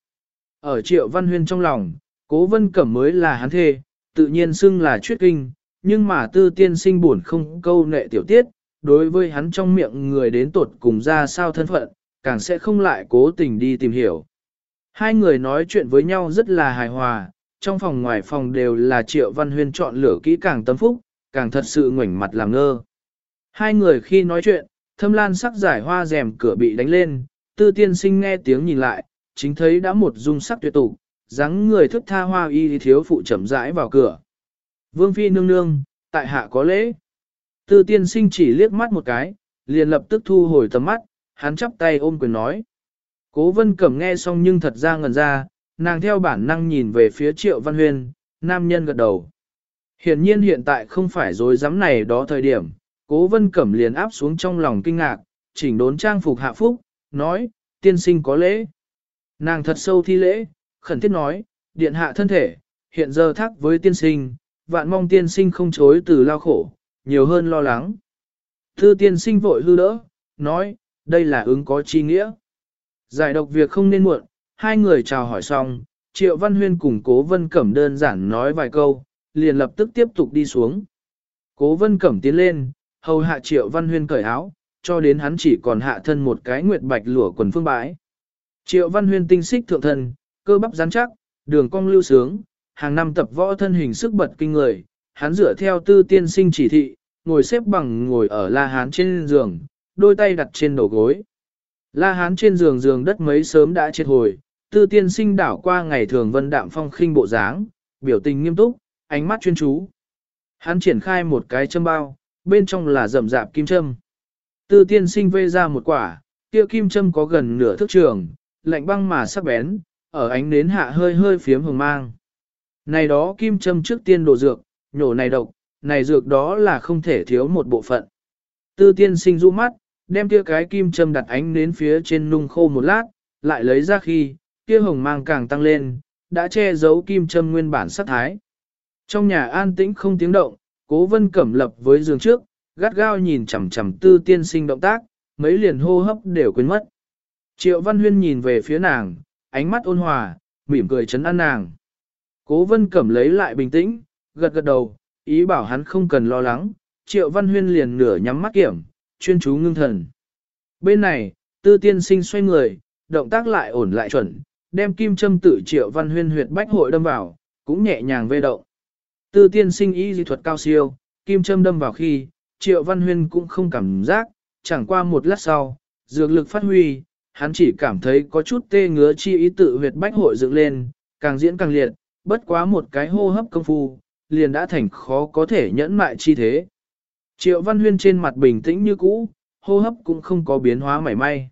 Ở triệu văn huyên trong lòng, cố vân cẩm mới là hắn thê, tự nhiên xưng là chuyết kinh, nhưng mà tư tiên sinh buồn không câu nệ tiểu tiết, đối với hắn trong miệng người đến tột cùng ra sao thân phận, càng sẽ không lại cố tình đi tìm hiểu. Hai người nói chuyện với nhau rất là hài hòa, trong phòng ngoài phòng đều là triệu văn huyên chọn lửa kỹ càng tâm phúc, càng thật sự ngoảnh mặt làm ngơ. Hai người khi nói chuyện, thâm lan sắc giải hoa rèm cửa bị đánh lên, tư tiên sinh nghe tiếng nhìn lại, chính thấy đã một dung sắc tuyệt tục, dáng người thức tha hoa y thiếu phụ chậm rãi vào cửa. Vương phi nương nương, tại hạ có lễ. Tư tiên sinh chỉ liếc mắt một cái, liền lập tức thu hồi tầm mắt, hắn chắp tay ôm quyền nói. Cố vân cẩm nghe xong nhưng thật ra ngần ra, nàng theo bản năng nhìn về phía triệu văn huyên, nam nhân gật đầu. Hiển nhiên hiện tại không phải dối dám này đó thời điểm, cố vân cẩm liền áp xuống trong lòng kinh ngạc, chỉnh đốn trang phục hạ phúc, nói, tiên sinh có lễ. Nàng thật sâu thi lễ, khẩn thiết nói, điện hạ thân thể, hiện giờ thác với tiên sinh, vạn mong tiên sinh không chối từ lao khổ, nhiều hơn lo lắng. Thư tiên sinh vội hư đỡ, nói, đây là ứng có chi nghĩa. Giải độc việc không nên muộn, hai người chào hỏi xong, Triệu Văn Huyên cùng Cố Vân Cẩm đơn giản nói vài câu, liền lập tức tiếp tục đi xuống. Cố Vân Cẩm tiến lên, hầu hạ Triệu Văn Huyên cởi áo, cho đến hắn chỉ còn hạ thân một cái nguyệt bạch lửa quần phương bãi. Triệu Văn Huyên tinh xích thượng thân, cơ bắp rắn chắc, đường cong lưu sướng, hàng năm tập võ thân hình sức bật kinh người, hắn dựa theo tư tiên sinh chỉ thị, ngồi xếp bằng ngồi ở La Hán trên giường, đôi tay đặt trên đầu gối. La Hán trên giường giường đất mấy sớm đã chết hồi, tư tiên sinh đảo qua ngày thường vân đạm phong khinh bộ dáng, biểu tình nghiêm túc, ánh mắt chuyên chú. Hắn triển khai một cái châm bao, bên trong là rậm rạp kim châm. Tư tiên sinh vê ra một quả, kia kim châm có gần nửa thước trường, lạnh băng mà sắc bén, ở ánh nến hạ hơi hơi phiếm hồng mang. Này đó kim châm trước tiên đổ dược, nhổ này độc, này dược đó là không thể thiếu một bộ phận. Tư tiên sinh rũ mắt, đem kia cái kim châm đặt ánh đến phía trên nung khô một lát, lại lấy ra khi, kia hồng mang càng tăng lên, đã che giấu kim châm nguyên bản sát thái. Trong nhà an tĩnh không tiếng động, cố vân cẩm lập với giường trước, gắt gao nhìn chằm chằm tư tiên sinh động tác, mấy liền hô hấp đều quên mất. Triệu Văn Huyên nhìn về phía nàng, ánh mắt ôn hòa, mỉm cười chấn an nàng. Cố vân cẩm lấy lại bình tĩnh, gật gật đầu, ý bảo hắn không cần lo lắng, Triệu Văn Huyên liền nửa nhắm mắt kiểm, chuyên chú ngưng thần. Bên này, tư tiên sinh xoay người, động tác lại ổn lại chuẩn, đem kim châm tự Triệu Văn Huyên huyệt bách hội đâm vào, cũng nhẹ nhàng vê động. Tư tiên sinh y di thuật cao siêu, kim châm đâm vào khi, Triệu Văn Huyên cũng không cảm giác, chẳng qua một lát sau, dược lực phát huy, hắn chỉ cảm thấy có chút tê ngứa chi ý tự huyệt bách hội dựng lên, càng diễn càng liệt, bất quá một cái hô hấp công phu, liền đã thành khó có thể nhẫn mại chi thế. Triệu Văn Huyên trên mặt bình tĩnh như cũ, hô hấp cũng không có biến hóa mảy may.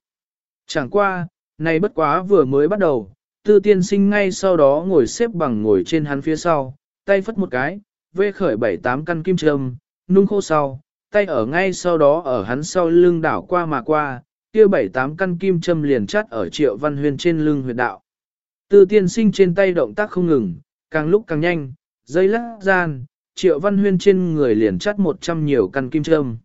Chẳng qua, này bất quá vừa mới bắt đầu, tư tiên sinh ngay sau đó ngồi xếp bằng ngồi trên hắn phía sau, tay phất một cái, vê khởi bảy tám căn kim châm, nung khô sau, tay ở ngay sau đó ở hắn sau lưng đảo qua mà qua, kia bảy tám căn kim châm liền chắt ở triệu văn huyên trên lưng huyệt đạo. Tư tiên sinh trên tay động tác không ngừng, càng lúc càng nhanh, dây lắc gian, triệu văn huyên trên người liền chắt một trăm nhiều căn kim châm.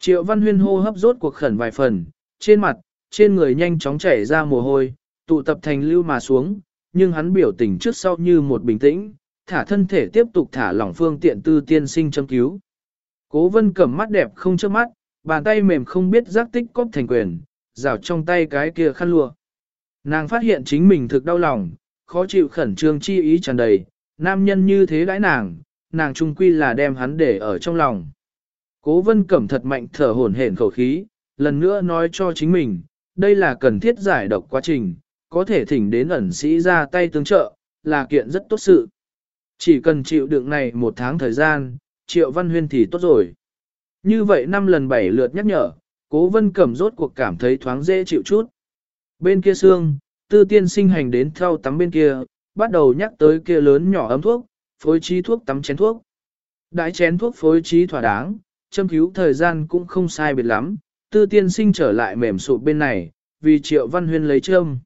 Triệu Văn Huyên hô hấp rốt cuộc khẩn vài phần, trên mặt, trên người nhanh chóng chảy ra mồ hôi, tụ tập thành lưu mà xuống, nhưng hắn biểu tình trước sau như một bình tĩnh, thả thân thể tiếp tục thả lỏng phương tiện tư tiên sinh châm cứu. Cố vân cầm mắt đẹp không chớp mắt, bàn tay mềm không biết giác tích cóp thành quyền, rào trong tay cái kia khăn lụa. Nàng phát hiện chính mình thực đau lòng, khó chịu khẩn trương chi ý tràn đầy, nam nhân như thế đãi nàng, nàng trung quy là đem hắn để ở trong lòng. Cố vân cẩm thật mạnh thở hổn hển khẩu khí, lần nữa nói cho chính mình, đây là cần thiết giải độc quá trình, có thể thỉnh đến ẩn sĩ ra tay tương trợ, là kiện rất tốt sự. Chỉ cần chịu đựng này một tháng thời gian, triệu văn huyên thì tốt rồi. Như vậy năm lần bảy lượt nhắc nhở, cố vân cẩm rốt cuộc cảm thấy thoáng dễ chịu chút. Bên kia xương, tư tiên sinh hành đến theo tắm bên kia, bắt đầu nhắc tới kia lớn nhỏ ấm thuốc, phối trí thuốc tắm chén thuốc. Đãi chén thuốc phối trí thỏa đáng, châm cứu thời gian cũng không sai biệt lắm, tư tiên sinh trở lại mềm sụp bên này, vì triệu văn huyên lấy châm.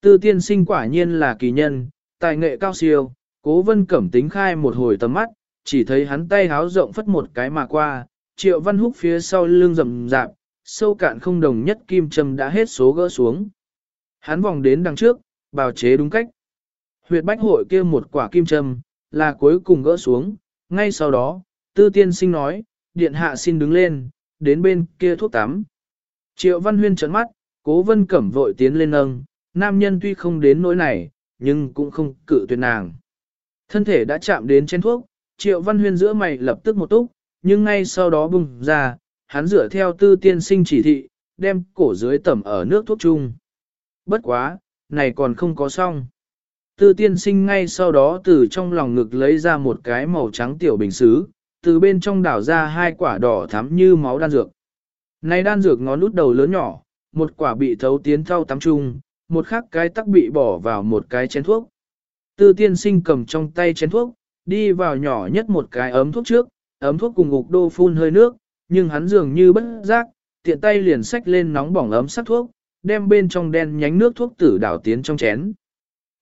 Tư tiên sinh quả nhiên là kỳ nhân, tài nghệ cao siêu, cố vân cẩm tính khai một hồi tầm mắt, chỉ thấy hắn tay háo rộng phất một cái mà qua, triệu văn húc phía sau lưng rầm rạp, sâu cạn không đồng nhất kim châm đã hết số gỡ xuống. Hắn vòng đến đằng trước, bào chế đúng cách. Huyệt bách hội kia một quả kim châm, là cuối cùng gỡ xuống, ngay sau đó, tư tiên sinh nói, điện hạ xin đứng lên, đến bên kia thuốc tắm. Triệu Văn Huyên trấn mắt, cố vân cẩm vội tiến lên nâng, nam nhân tuy không đến nỗi này, nhưng cũng không cự tuyệt nàng. Thân thể đã chạm đến chén thuốc, Triệu Văn Huyên giữa mày lập tức một túc, nhưng ngay sau đó bùng ra, hắn dựa theo tư tiên sinh chỉ thị, đem cổ dưới tẩm ở nước thuốc chung. Bất quá, này còn không có xong. Tư tiên sinh ngay sau đó từ trong lòng ngực lấy ra một cái màu trắng tiểu bình xứ, từ bên trong đảo ra hai quả đỏ thắm như máu đan dược. Này đan dược ngón út đầu lớn nhỏ, một quả bị thấu tiến thau tắm chung, một khác cái tắc bị bỏ vào một cái chén thuốc. Tư tiên sinh cầm trong tay chén thuốc, đi vào nhỏ nhất một cái ấm thuốc trước, ấm thuốc cùng ngục đô phun hơi nước, nhưng hắn dường như bất giác, tiện tay liền xách lên nóng bỏng ấm sắc thuốc, đem bên trong đen nhánh nước thuốc tử đảo tiến trong chén.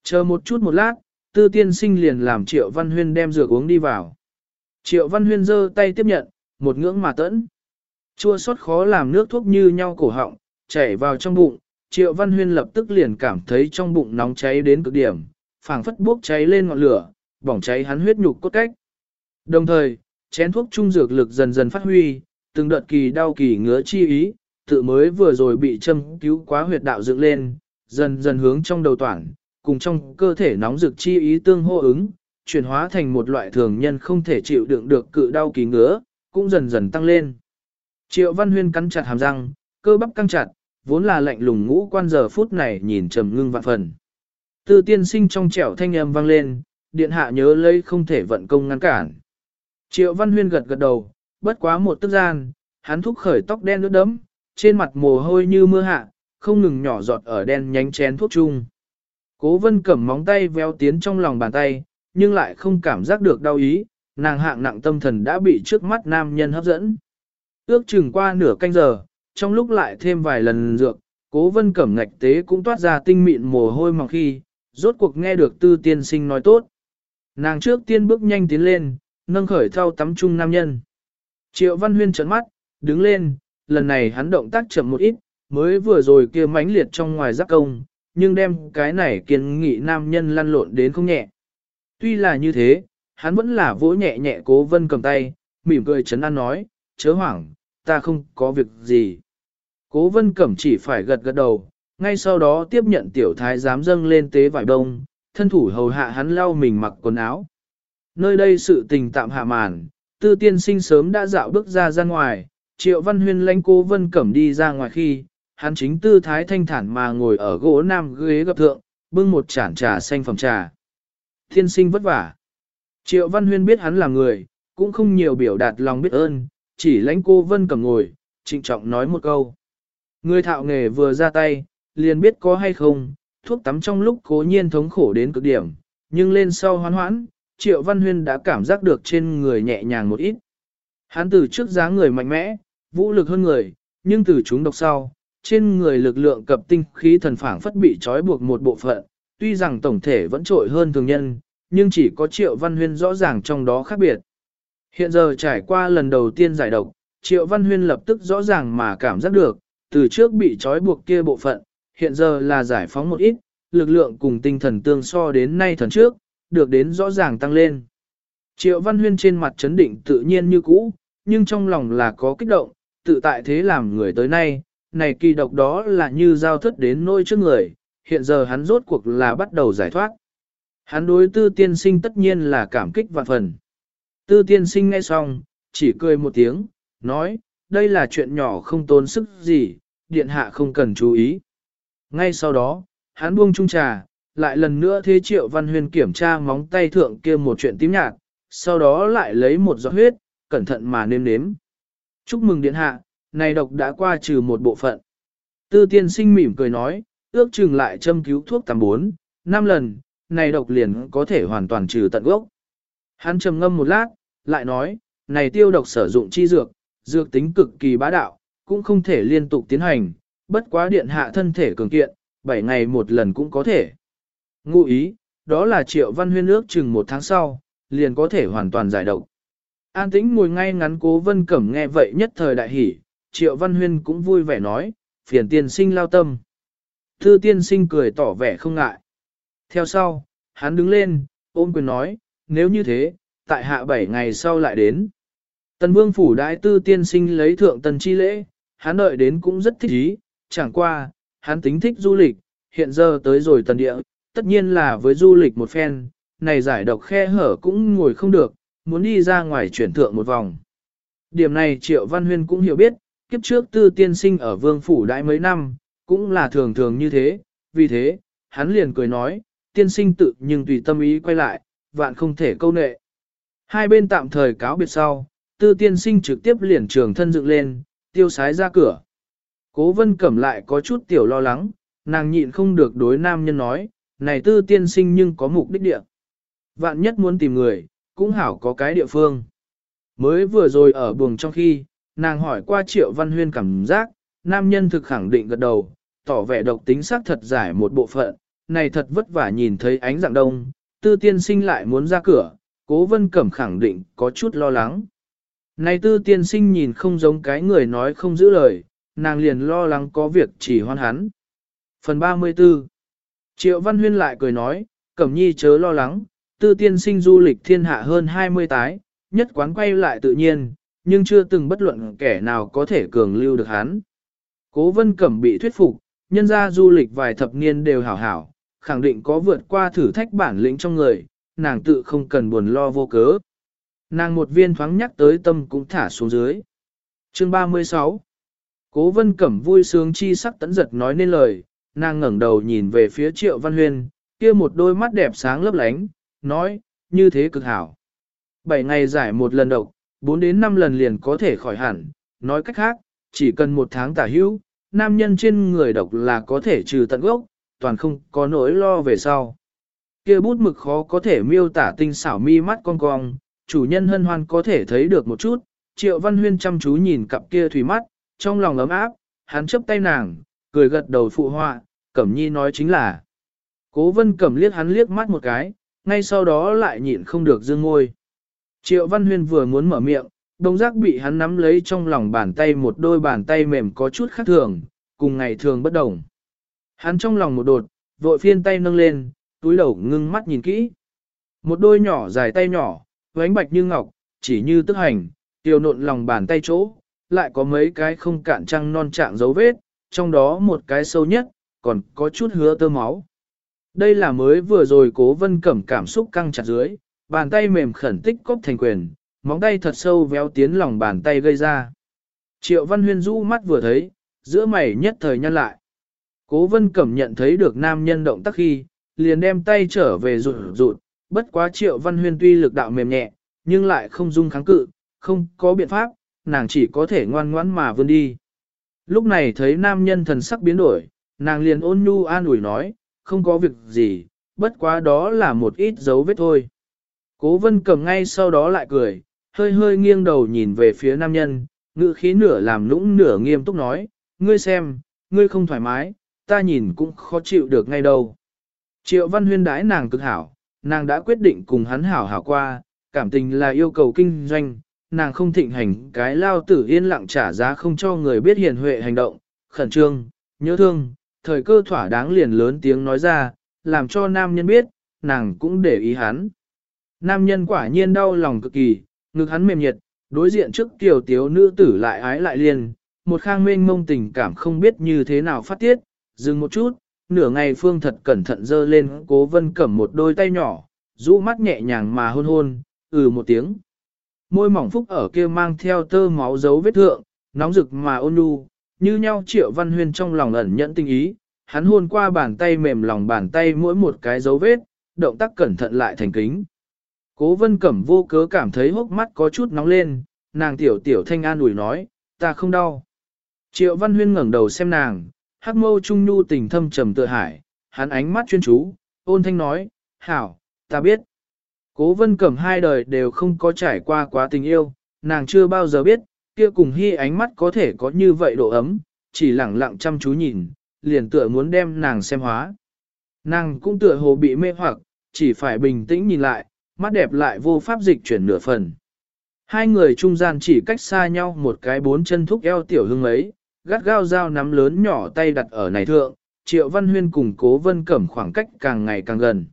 Chờ một chút một lát, tư tiên sinh liền làm triệu văn huyên đem dược uống đi vào. Triệu văn huyên giơ tay tiếp nhận, một ngưỡng mà tẫn. Chua xót khó làm nước thuốc như nhau cổ họng, chảy vào trong bụng, triệu văn huyên lập tức liền cảm thấy trong bụng nóng cháy đến cực điểm, phảng phất bốc cháy lên ngọn lửa, bỏng cháy hắn huyết nhục cốt cách. Đồng thời, chén thuốc trung dược lực dần dần phát huy, từng đợt kỳ đau kỳ ngứa chi ý, tự mới vừa rồi bị châm cứu quá huyệt đạo dựng lên, dần dần hướng trong đầu toàn, cùng trong cơ thể nóng rực chi ý tương hô ứng, chuyển hóa thành một loại thường nhân không thể chịu đựng được cự đau kỳ ngứa, cũng dần dần tăng lên. Triệu Văn Huyên cắn chặt hàm răng, cơ bắp căng chặt, vốn là lạnh lùng ngũ quan giờ phút này nhìn trầm ngưng vạn phần. Tư tiên sinh trong trẻo thanh âm vang lên, điện hạ nhớ lấy không thể vận công ngăn cản. Triệu Văn Huyên gật gật đầu, bất quá một tức gian, hắn thúc khởi tóc đen nước đấm, trên mặt mồ hôi như mưa hạ, không ngừng nhỏ giọt ở đen nhánh chén thuốc chung. Cố vân cẩm móng tay véo tiến trong lòng bàn tay, nhưng lại không cảm giác được đau ý, nàng hạng nặng tâm thần đã bị trước mắt nam nhân hấp dẫn. Ước chừng qua nửa canh giờ, trong lúc lại thêm vài lần dược, cố vân cẩm ngạch tế cũng toát ra tinh mịn mồ hôi mỏng khi, rốt cuộc nghe được tư tiên sinh nói tốt. Nàng trước tiên bước nhanh tiến lên, nâng khởi thao tắm chung nam nhân. Triệu Văn Huyên trấn mắt, đứng lên, lần này hắn động tác chậm một ít, mới vừa rồi kia mãnh liệt trong ngoài giác công, nhưng đem cái này kiên nghị nam nhân lăn lộn đến không nhẹ. Tuy là như thế, hắn vẫn là vỗ nhẹ nhẹ cố vân cầm tay, mỉm cười chấn an nói, chớ hoảng, ta không có việc gì. Cố vân cẩm chỉ phải gật gật đầu, ngay sau đó tiếp nhận tiểu thái giám dâng lên tế vải đông, thân thủ hầu hạ hắn lau mình mặc quần áo. Nơi đây sự tình tạm hạ màn, tư tiên sinh sớm đã dạo bước ra ra ngoài, triệu văn huyên lãnh cố vân cẩm đi ra ngoài khi, hắn chính tư thái thanh thản mà ngồi ở gỗ nam ghế gặp thượng, bưng một chản trà xanh phẩm trà. Thiên sinh vất vả. Triệu văn huyên biết hắn là người, cũng không nhiều biểu đạt lòng biết ơn, chỉ lãnh cô vân cẩm ngồi, trịnh trọng nói một câu. Người thạo nghề vừa ra tay, liền biết có hay không, thuốc tắm trong lúc cố nhiên thống khổ đến cực điểm, nhưng lên sau hoán hoãn, Triệu Văn Huyên đã cảm giác được trên người nhẹ nhàng một ít. Hắn từ trước dáng người mạnh mẽ, vũ lực hơn người, nhưng từ chúng độc sau, trên người lực lượng cập tinh khí thần phảng phất bị trói buộc một bộ phận, tuy rằng tổng thể vẫn trội hơn thường nhân, nhưng chỉ có Triệu Văn Huyên rõ ràng trong đó khác biệt. Hiện giờ trải qua lần đầu tiên giải độc, Triệu Văn Huyên lập tức rõ ràng mà cảm giác được, từ trước bị trói buộc kia bộ phận, hiện giờ là giải phóng một ít, lực lượng cùng tinh thần tương so đến nay thần trước, được đến rõ ràng tăng lên. Triệu Văn Huyên trên mặt chấn định tự nhiên như cũ, nhưng trong lòng là có kích động, tự tại thế làm người tới nay, này kỳ độc đó là như giao thất đến nôi trước người, hiện giờ hắn rốt cuộc là bắt đầu giải thoát. Hắn đối tư tiên sinh tất nhiên là cảm kích vạn phần. Tư tiên sinh nghe xong, chỉ cười một tiếng, nói, đây là chuyện nhỏ không tốn sức gì, điện hạ không cần chú ý. Ngay sau đó, hắn buông chung trà, lại lần nữa thế triệu văn huyền kiểm tra móng tay thượng kia một chuyện tím nhạt, sau đó lại lấy một giọt huyết, cẩn thận mà nêm nếm. Chúc mừng điện hạ, này độc đã qua trừ một bộ phận. Tư tiên sinh mỉm cười nói, ước chừng lại châm cứu thuốc tầm 4, 5 lần, này độc liền có thể hoàn toàn trừ tận gốc. Hắn trầm ngâm một lát, lại nói, này tiêu độc sử dụng chi dược, dược tính cực kỳ bá đạo, cũng không thể liên tục tiến hành, bất quá điện hạ thân thể cường kiện, 7 ngày một lần cũng có thể. Ngụ ý, đó là triệu văn huyên ước chừng một tháng sau, liền có thể hoàn toàn giải độc. An tĩnh ngồi ngay ngắn cố vân cẩm nghe vậy nhất thời đại hỉ, triệu văn huyên cũng vui vẻ nói, phiền tiên sinh lao tâm. Thư tiên sinh cười tỏ vẻ không ngại. Theo sau, hắn đứng lên, ôm quyền nói, nếu như thế, tại hạ bảy ngày sau lại đến. Tần vương phủ đại tư tiên sinh lấy thượng tần chi lễ, hắn đợi đến cũng rất thích ý, chẳng qua, hắn tính thích du lịch, hiện giờ tới rồi tần địa, tất nhiên là với du lịch một phen, này giải độc khe hở cũng ngồi không được, muốn đi ra ngoài chuyển thượng một vòng. Điểm này Triệu Văn Huyên cũng hiểu biết, kiếp trước tư tiên sinh ở vương phủ đại mấy năm, cũng là thường thường như thế, vì thế, hắn liền cười nói, tiên sinh tự nhưng tùy tâm ý quay lại, vạn không thể câu nệ. Hai bên tạm thời cáo biệt sau, tư tiên sinh trực tiếp liền trường thân dựng lên, tiêu sái ra cửa. Cố vân cẩm lại có chút tiểu lo lắng, nàng nhịn không được đối nam nhân nói, này tư tiên sinh nhưng có mục đích địa. Vạn nhất muốn tìm người, cũng hảo có cái địa phương. Mới vừa rồi ở buồng trong khi, nàng hỏi qua triệu văn huyên cảm giác, nam nhân thực khẳng định gật đầu, tỏ vẻ độc tính xác thật giải một bộ phận, này thật vất vả nhìn thấy ánh dạng đông, tư tiên sinh lại muốn ra cửa, cố vân cẩm khẳng định có chút lo lắng. Này tư tiên sinh nhìn không giống cái người nói không giữ lời, nàng liền lo lắng có việc chỉ hoan hắn. Phần 34 Triệu Văn Huyên lại cười nói, Cẩm Nhi chớ lo lắng, tư tiên sinh du lịch thiên hạ hơn 20 tái, nhất quán quay lại tự nhiên, nhưng chưa từng bất luận kẻ nào có thể cường lưu được hắn. Cố Vân Cẩm bị thuyết phục, nhân ra du lịch vài thập niên đều hảo hảo, khẳng định có vượt qua thử thách bản lĩnh trong người, nàng tự không cần buồn lo vô cớ. Nàng một viên thoáng nhắc tới tâm cũng thả xuống dưới. Chương 36 Cố Vân Cẩm vui sướng chi sắc tẫn giật nói nên lời, nàng ngẩng đầu nhìn về phía Triệu Văn Huyên, kia một đôi mắt đẹp sáng lấp lánh, nói, như thế cực hảo. Bảy ngày giải một lần độc, bốn đến năm lần liền có thể khỏi hẳn, nói cách khác, chỉ cần một tháng tả hữu, nam nhân trên người độc là có thể trừ tận gốc, toàn không có nỗi lo về sau. Kia bút mực khó có thể miêu tả tinh xảo mi mắt con cong, chủ nhân hân hoan có thể thấy được một chút, triệu văn huyên chăm chú nhìn cặp kia thủy mắt, trong lòng ấm áp, hắn chấp tay nàng, cười gật đầu phụ họa, cẩm nhi nói chính là. Cố vân cẩm liếc hắn liếc mắt một cái, ngay sau đó lại nhịn không được dương ngôi. Triệu văn huyên vừa muốn mở miệng, đồng giác bị hắn nắm lấy trong lòng bàn tay một đôi bàn tay mềm có chút khác thường, cùng ngày thường bất đồng. Hắn trong lòng một đột, vội phiên tay nâng lên, túi đầu ngưng mắt nhìn kỹ. Một đôi nhỏ dài tay nhỏ, vánh bạch như ngọc, chỉ như tức hành, tiêu nộn lòng bàn tay chỗ, lại có mấy cái không cạn trăng non trạng dấu vết, trong đó một cái sâu nhất, còn có chút hứa tơ máu. Đây là mới vừa rồi cố vân cẩm cảm xúc căng chặt dưới, bàn tay mềm khẩn tích cốc thành quyền, móng tay thật sâu véo tiến lòng bàn tay gây ra. Triệu văn huyên rũ mắt vừa thấy, giữa mày nhất thời nhăn lại. Cố vân cẩm nhận thấy được nam nhân động tác khi, liền đem tay trở về rụt rụt, bất quá triệu văn huyên tuy lực đạo mềm nhẹ, nhưng lại không dung kháng cự, không có biện pháp, nàng chỉ có thể ngoan ngoãn mà vươn đi. Lúc này thấy nam nhân thần sắc biến đổi, nàng liền ôn nhu an ủi nói, không có việc gì, bất quá đó là một ít dấu vết thôi. Cố vân cầm ngay sau đó lại cười, hơi hơi nghiêng đầu nhìn về phía nam nhân, ngữ khí nửa làm nũng nửa nghiêm túc nói, ngươi xem, ngươi không thoải mái, ta nhìn cũng khó chịu được ngay đâu. Triệu văn huyên đãi nàng cực hảo, nàng đã quyết định cùng hắn hảo hảo qua, cảm tình là yêu cầu kinh doanh, nàng không thịnh hành cái lao tử yên lặng trả giá không cho người biết hiền huệ hành động, khẩn trương, nhớ thương, thời cơ thỏa đáng liền lớn tiếng nói ra, làm cho nam nhân biết, nàng cũng để ý hắn. Nam nhân quả nhiên đau lòng cực kỳ, ngực hắn mềm nhiệt, đối diện trước tiểu tiếu nữ tử lại ái lại liền, một khang mênh mông tình cảm không biết như thế nào phát tiết, dừng một chút, nửa ngày phương thật cẩn thận dơ lên cố vân cẩm một đôi tay nhỏ, rũ mắt nhẹ nhàng mà hôn hôn, ừ một tiếng. Môi mỏng phúc ở kia mang theo tơ máu dấu vết thượng, nóng rực mà ôn nhu, như nhau triệu văn huyên trong lòng ẩn nhẫn tình ý, hắn hôn qua bàn tay mềm lòng bàn tay mỗi một cái dấu vết, động tác cẩn thận lại thành kính. Cố vân cẩm vô cớ cảm thấy hốc mắt có chút nóng lên, nàng tiểu tiểu thanh an ủi nói, ta không đau. Triệu văn huyên ngẩng đầu xem nàng, hắc mâu trung nhu tình thâm trầm tựa hải, hắn ánh mắt chuyên chú, ôn thanh nói, hảo, ta biết. Cố vân cẩm hai đời đều không có trải qua quá tình yêu, nàng chưa bao giờ biết, kia cùng hy ánh mắt có thể có như vậy độ ấm, chỉ lẳng lặng chăm chú nhìn, liền tựa muốn đem nàng xem hóa. Nàng cũng tựa hồ bị mê hoặc, chỉ phải bình tĩnh nhìn lại, mắt đẹp lại vô pháp dịch chuyển nửa phần. Hai người trung gian chỉ cách xa nhau một cái bốn chân thúc eo tiểu hương ấy, gắt gao dao nắm lớn nhỏ tay đặt ở này thượng, triệu văn huyên cùng cố vân cẩm khoảng cách càng ngày càng gần.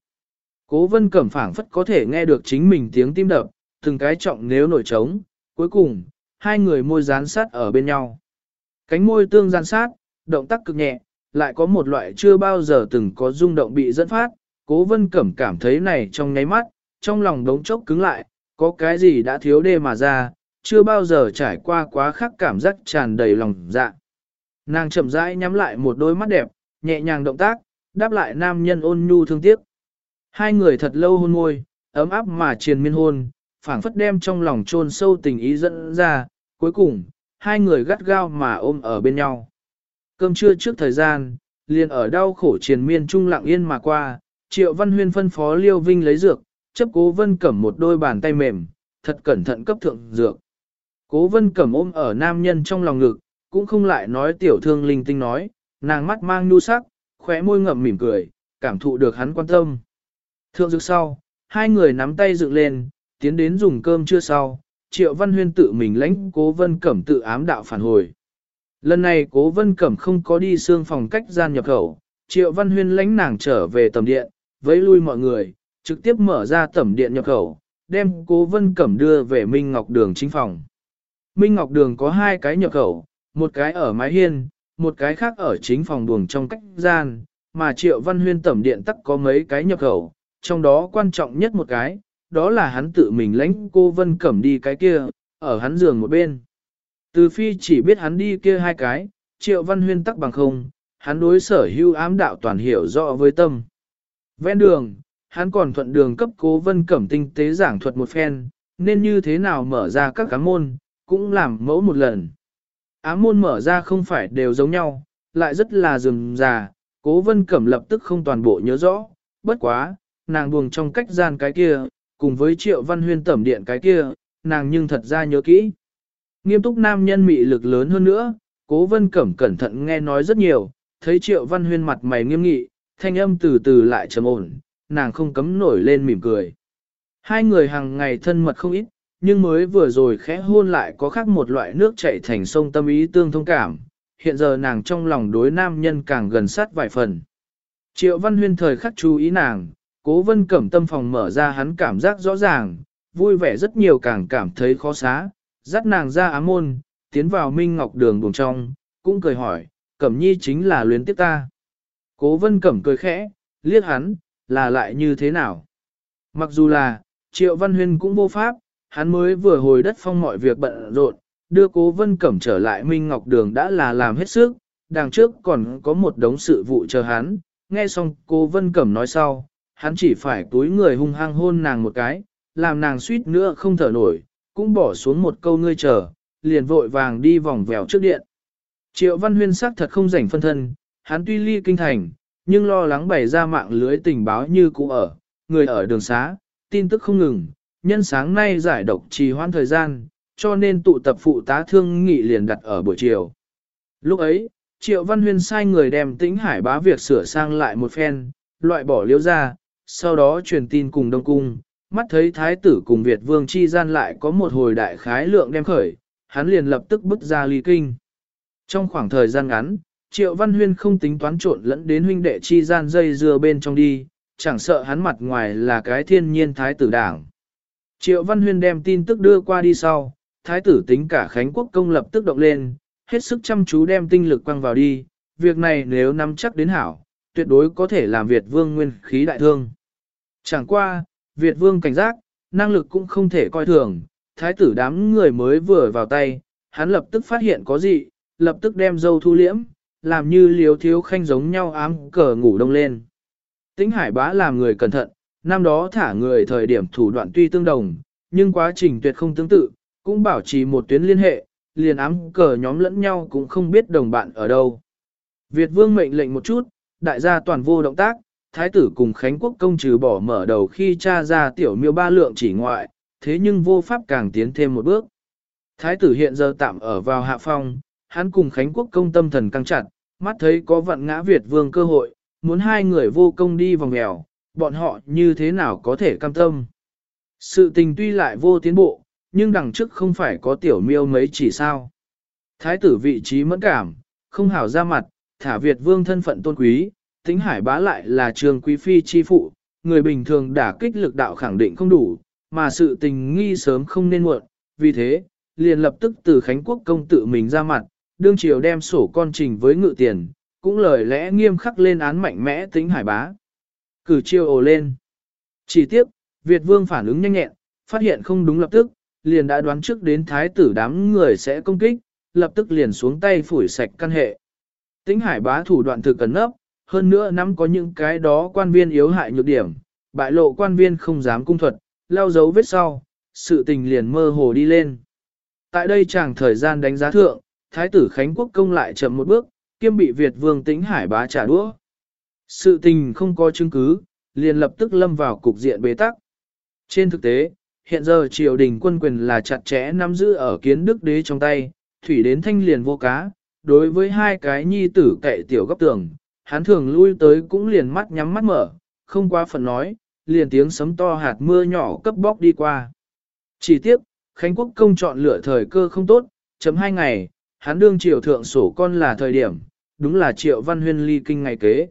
Cố vân cẩm phảng phất có thể nghe được chính mình tiếng tim đập, từng cái trọng nếu nổi trống, cuối cùng, hai người môi dán sát ở bên nhau. Cánh môi tương gian sát, động tác cực nhẹ, lại có một loại chưa bao giờ từng có rung động bị dẫn phát, cố vân cẩm cảm thấy này trong nháy mắt, trong lòng đống chốc cứng lại, có cái gì đã thiếu đê mà ra, chưa bao giờ trải qua quá khắc cảm giác tràn đầy lòng dạ. Nàng chậm rãi nhắm lại một đôi mắt đẹp, nhẹ nhàng động tác, đáp lại nam nhân ôn nhu thương tiếc. Hai người thật lâu hôn môi, ấm áp mà triền miên hôn, phảng phất đem trong lòng chôn sâu tình ý dẫn ra, cuối cùng, hai người gắt gao mà ôm ở bên nhau. Cơm trưa trước thời gian, liền ở đau khổ triền miên trung lặng yên mà qua, Triệu Văn Huyên phân phó Liêu Vinh lấy dược, chấp Cố Vân Cẩm một đôi bàn tay mềm, thật cẩn thận cấp thượng dược. Cố Vân Cẩm ôm ở nam nhân trong lòng ngực, cũng không lại nói tiểu thương linh tinh nói, nàng mắt mang nhu sắc, khóe môi ngậm mỉm cười, cảm thụ được hắn quan tâm. Thượng dược sau, hai người nắm tay dựng lên, tiến đến dùng cơm trưa sau, Triệu Văn Huyên tự mình lãnh Cố Vân Cẩm tự ám đạo phản hồi. Lần này Cố Vân Cẩm không có đi xương phòng cách gian nhập khẩu, Triệu Văn Huyên lãnh nàng trở về tầm điện, vẫy lui mọi người, trực tiếp mở ra tẩm điện nhập khẩu, đem Cố Vân Cẩm đưa về Minh Ngọc Đường chính phòng. Minh Ngọc Đường có hai cái nhập khẩu, một cái ở mái hiên, một cái khác ở chính phòng buồng trong cách gian, mà Triệu Văn Huyên tẩm điện tắc có mấy cái nhập khẩu, trong đó quan trọng nhất một cái, đó là hắn tự mình lãnh cô Vân Cẩm đi cái kia, ở hắn giường một bên. Từ phi chỉ biết hắn đi kia hai cái, Triệu Văn Huyên tắc bằng không, hắn đối sở hưu ám đạo toàn hiểu rõ với tâm. Ven đường, hắn còn thuận đường cấp cố Vân Cẩm tinh tế giảng thuật một phen, nên như thế nào mở ra các cám môn, cũng làm mẫu một lần. Ám môn mở ra không phải đều giống nhau, lại rất là rườm rà, cố vân cẩm lập tức không toàn bộ nhớ rõ, bất quá, nàng buồng trong cách gian cái kia, cùng với triệu văn huyên tẩm điện cái kia, nàng nhưng thật ra nhớ kỹ. Nghiêm túc nam nhân mị lực lớn hơn nữa, cố vân cẩm cẩn thận nghe nói rất nhiều, thấy triệu văn huyên mặt mày nghiêm nghị, thanh âm từ từ lại trầm ổn, nàng không cấm nổi lên mỉm cười. Hai người hàng ngày thân mật không ít, nhưng mới vừa rồi khẽ hôn lại có khác một loại nước chảy thành sông tâm ý tương thông cảm, hiện giờ nàng trong lòng đối nam nhân càng gần sát vài phần. Triệu Văn Huyên thời khắc chú ý nàng, cố vân cẩm tâm phòng mở ra hắn cảm giác rõ ràng, vui vẻ rất nhiều càng cảm thấy khó xá, dắt nàng ra ám môn, tiến vào minh ngọc đường buồng trong, cũng cười hỏi, cẩm nhi chính là luyến tiếp ta. Cố vân cẩm cười khẽ, liếc hắn, là lại như thế nào? Mặc dù là, triệu văn huyên cũng vô pháp, hắn mới vừa hồi đất phong mọi việc bận rộn, đưa cố vân cẩm trở lại Minh Ngọc Đường đã là làm hết sức, đằng trước còn có một đống sự vụ chờ hắn, nghe xong cố vân cẩm nói sau, hắn chỉ phải túi người hung hăng hôn nàng một cái, làm nàng suýt nữa không thở nổi, cũng bỏ xuống một câu ngươi chờ, liền vội vàng đi vòng vèo trước điện. Triệu Văn Huyên sắc thật không rảnh phân thân, hắn tuy ly kinh thành, nhưng lo lắng bày ra mạng lưới tình báo như cũ ở, người ở đường xá, tin tức không ngừng, nhân sáng nay giải độc trì hoãn thời gian, cho nên tụ tập phụ tá thương nghị liền đặt ở buổi chiều. Lúc ấy, Triệu Văn Huyên sai người đem tĩnh hải bá việc sửa sang lại một phen, loại bỏ liễu ra, sau đó truyền tin cùng Đông Cung, mắt thấy thái tử cùng Việt vương chi gian lại có một hồi đại khái lượng đem khởi, hắn liền lập tức bứt ra ly kinh. Trong khoảng thời gian ngắn, Triệu Văn Huyên không tính toán trộn lẫn đến huynh đệ chi gian dây dưa bên trong đi, chẳng sợ hắn mặt ngoài là cái thiên nhiên thái tử đảng. Triệu Văn Huyên đem tin tức đưa qua đi sau, thái tử tính cả Khánh Quốc công lập tức động lên, hết sức chăm chú đem tinh lực quăng vào đi, việc này nếu nắm chắc đến hảo, tuyệt đối có thể làm Việt vương nguyên khí đại thương. Chẳng qua, Việt vương cảnh giác, năng lực cũng không thể coi thường, thái tử đám người mới vừa vào tay, hắn lập tức phát hiện có gì, lập tức đem dâu thu liễm, làm như liếu thiếu khanh giống nhau ám cờ ngủ đông lên. Tĩnh hải bá làm người cẩn thận, năm đó thả người thời điểm thủ đoạn tuy tương đồng, nhưng quá trình tuyệt không tương tự, cũng bảo trì một tuyến liên hệ, liền ám cờ nhóm lẫn nhau cũng không biết đồng bạn ở đâu. Việt vương mệnh lệnh một chút, đại gia toàn vô động tác, thái tử cùng Khánh Quốc công trừ bỏ mở đầu khi cha ra tiểu miêu ba lượng chỉ ngoại, thế nhưng vô pháp càng tiến thêm một bước. Thái tử hiện giờ tạm ở vào hạ phong, hắn cùng Khánh Quốc công tâm thần căng chặt, mắt thấy có vận ngã Việt vương cơ hội, muốn hai người vô công đi vòng mèo, bọn họ như thế nào có thể cam tâm. Sự tình tuy lại vô tiến bộ, nhưng đằng trước không phải có tiểu miêu mấy chỉ sao. Thái tử vị trí mẫn cảm, không hảo ra mặt, thả Việt vương thân phận tôn quý, tính hải bá lại là trường quý phi chi phụ, người bình thường đả kích lực đạo khẳng định không đủ, mà sự tình nghi sớm không nên muộn, vì thế, liền lập tức từ Khánh Quốc công tự mình ra mặt, đương triều đem sổ con trình với ngự tiền, cũng lời lẽ nghiêm khắc lên án mạnh mẽ tính hải bá. Cử chiêu ồ lên. Chỉ tiếc, Việt vương phản ứng nhanh nhẹn, phát hiện không đúng lập tức, liền đã đoán trước đến thái tử đám người sẽ công kích, lập tức liền xuống tay phủi sạch căn hệ. Tính hải bá thủ đoạn thực cẩn nấp, hơn nữa nắm có những cái đó quan viên yếu hại nhược điểm, bại lộ quan viên không dám cung thuật, lao dấu vết sau, sự tình liền mơ hồ đi lên. Tại đây chẳng thời gian đánh giá thượng, Thái tử Khánh Quốc công lại chậm một bước, kiêm bị Việt vương tính hải bá trả đũa. Sự tình không có chứng cứ, liền lập tức lâm vào cục diện bế tắc. Trên thực tế, hiện giờ triều đình quân quyền là chặt chẽ nắm giữ ở kiến đức đế trong tay, thủy đến thanh liền vô cá, đối với hai cái nhi tử cậy tiểu góc tường, hắn thường lui tới cũng liền mắt nhắm mắt mở, không qua phần nói, liền tiếng sấm to hạt mưa nhỏ cấp bóc đi qua. Chỉ tiếc, Khánh Quốc công chọn lựa thời cơ không tốt, chấm hai ngày, hắn đương triệu thượng sổ con là thời điểm, đúng là triệu văn huyên ly kinh ngày kế.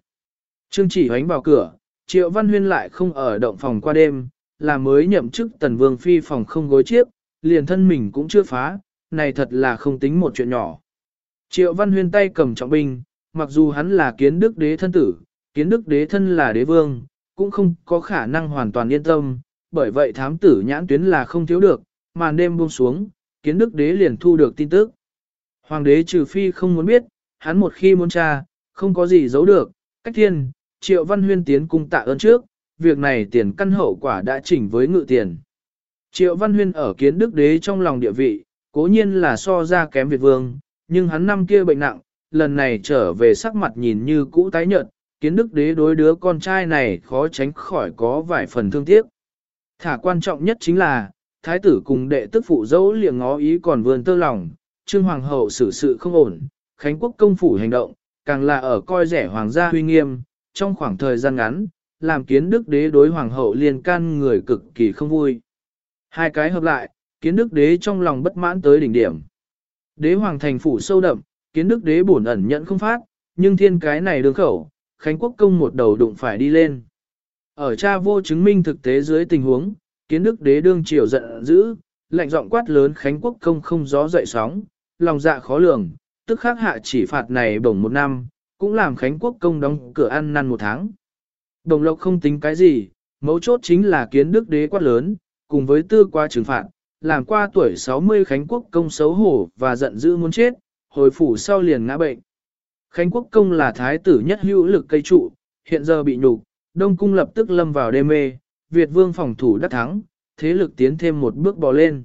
Trương chỉ hoánh vào cửa, triệu văn huyên lại không ở động phòng qua đêm, là mới nhậm chức tần vương phi phòng không gối chiếc, liền thân mình cũng chưa phá, này thật là không tính một chuyện nhỏ. Triệu văn huyên tay cầm trọng binh, mặc dù hắn là kiến đức đế thân tử, kiến đức đế thân là đế vương, cũng không có khả năng hoàn toàn yên tâm, bởi vậy thám tử nhãn tuyến là không thiếu được, màn đêm buông xuống, kiến đức đế liền thu được tin tức. Hoàng đế trừ phi không muốn biết, hắn một khi muốn tra, không có gì giấu được, cách thiên, triệu văn huyên tiến cung tạ ơn trước, việc này tiền căn hậu quả đã chỉnh với ngự tiền. Triệu văn huyên ở kiến đức đế trong lòng địa vị, cố nhiên là so ra kém Việt vương, nhưng hắn năm kia bệnh nặng, lần này trở về sắc mặt nhìn như cũ tái nhợt, kiến đức đế đối đứa con trai này khó tránh khỏi có vài phần thương tiếc. Thả quan trọng nhất chính là, thái tử cùng đệ tức phụ dẫu liền ngó ý còn vươn tơ lòng, trương hoàng hậu xử sự không ổn, khánh quốc công phủ hành động, càng là ở coi rẻ hoàng gia huy nghiêm, trong khoảng thời gian ngắn, làm kiến đức đế đối hoàng hậu liên can người cực kỳ không vui. Hai cái hợp lại, kiến đức đế trong lòng bất mãn tới đỉnh điểm. Đế hoàng thành phủ sâu đậm, kiến đức đế bổn ẩn nhận không phát, nhưng thiên cái này đường khẩu, Khánh Quốc công một đầu đụng phải đi lên. Ở cha vô chứng minh thực tế dưới tình huống, kiến đức đế đương triều giận dữ, lạnh giọng quát lớn Khánh Quốc công không gió dậy sóng, lòng dạ khó lường, tức khắc hạ chỉ phạt này bổng một năm, cũng làm Khánh Quốc công đóng cửa ăn năn một tháng. Đồng lộc không tính cái gì, mấu chốt chính là kiến đức đế quát lớn, cùng với tư qua trừng phạt, làm qua tuổi 60 Khánh Quốc công xấu hổ và giận dữ muốn chết, hồi phủ sau liền ngã bệnh. Khánh Quốc công là thái tử nhất hữu lực cây trụ, hiện giờ bị nhục, Đông cung lập tức lâm vào đê mê, Việt vương phòng thủ đắc thắng, thế lực tiến thêm một bước bò lên.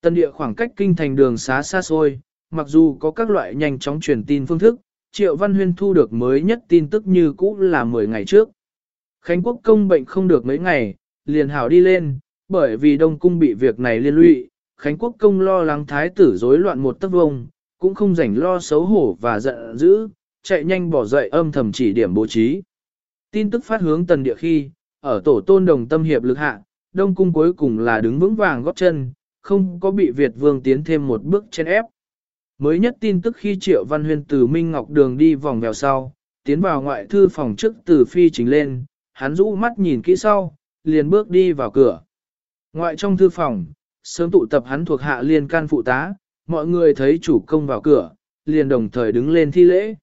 Tân địa khoảng cách kinh thành đường xá xa xôi, mặc dù có các loại nhanh chóng truyền tin phương thức, Triệu Văn Huyên thu được mới nhất tin tức như cũ là 10 ngày trước. Khánh Quốc công bệnh không được mấy ngày, liền hảo đi lên, bởi vì Đông Cung bị việc này liên lụy, Khánh Quốc công lo lắng thái tử rối loạn một tấc vông, cũng không rảnh lo xấu hổ và giận dữ, chạy nhanh bỏ dậy âm thầm chỉ điểm bố trí. Tin tức phát hướng tần địa khi, ở tổ tôn đồng tâm hiệp lực hạ, Đông Cung cuối cùng là đứng vững vàng góp chân, không có bị Việt Vương tiến thêm một bước trên ép. Mới nhất tin tức khi Triệu Văn Huyên từ Minh Ngọc Đường đi vòng vèo sau, tiến vào ngoại thư phòng trước từ phi chính lên, hắn rũ mắt nhìn kỹ sau, liền bước đi vào cửa. Ngoại trong thư phòng, sớm tụ tập hắn thuộc hạ liên can phụ tá, mọi người thấy chủ công vào cửa, liền đồng thời đứng lên thi lễ.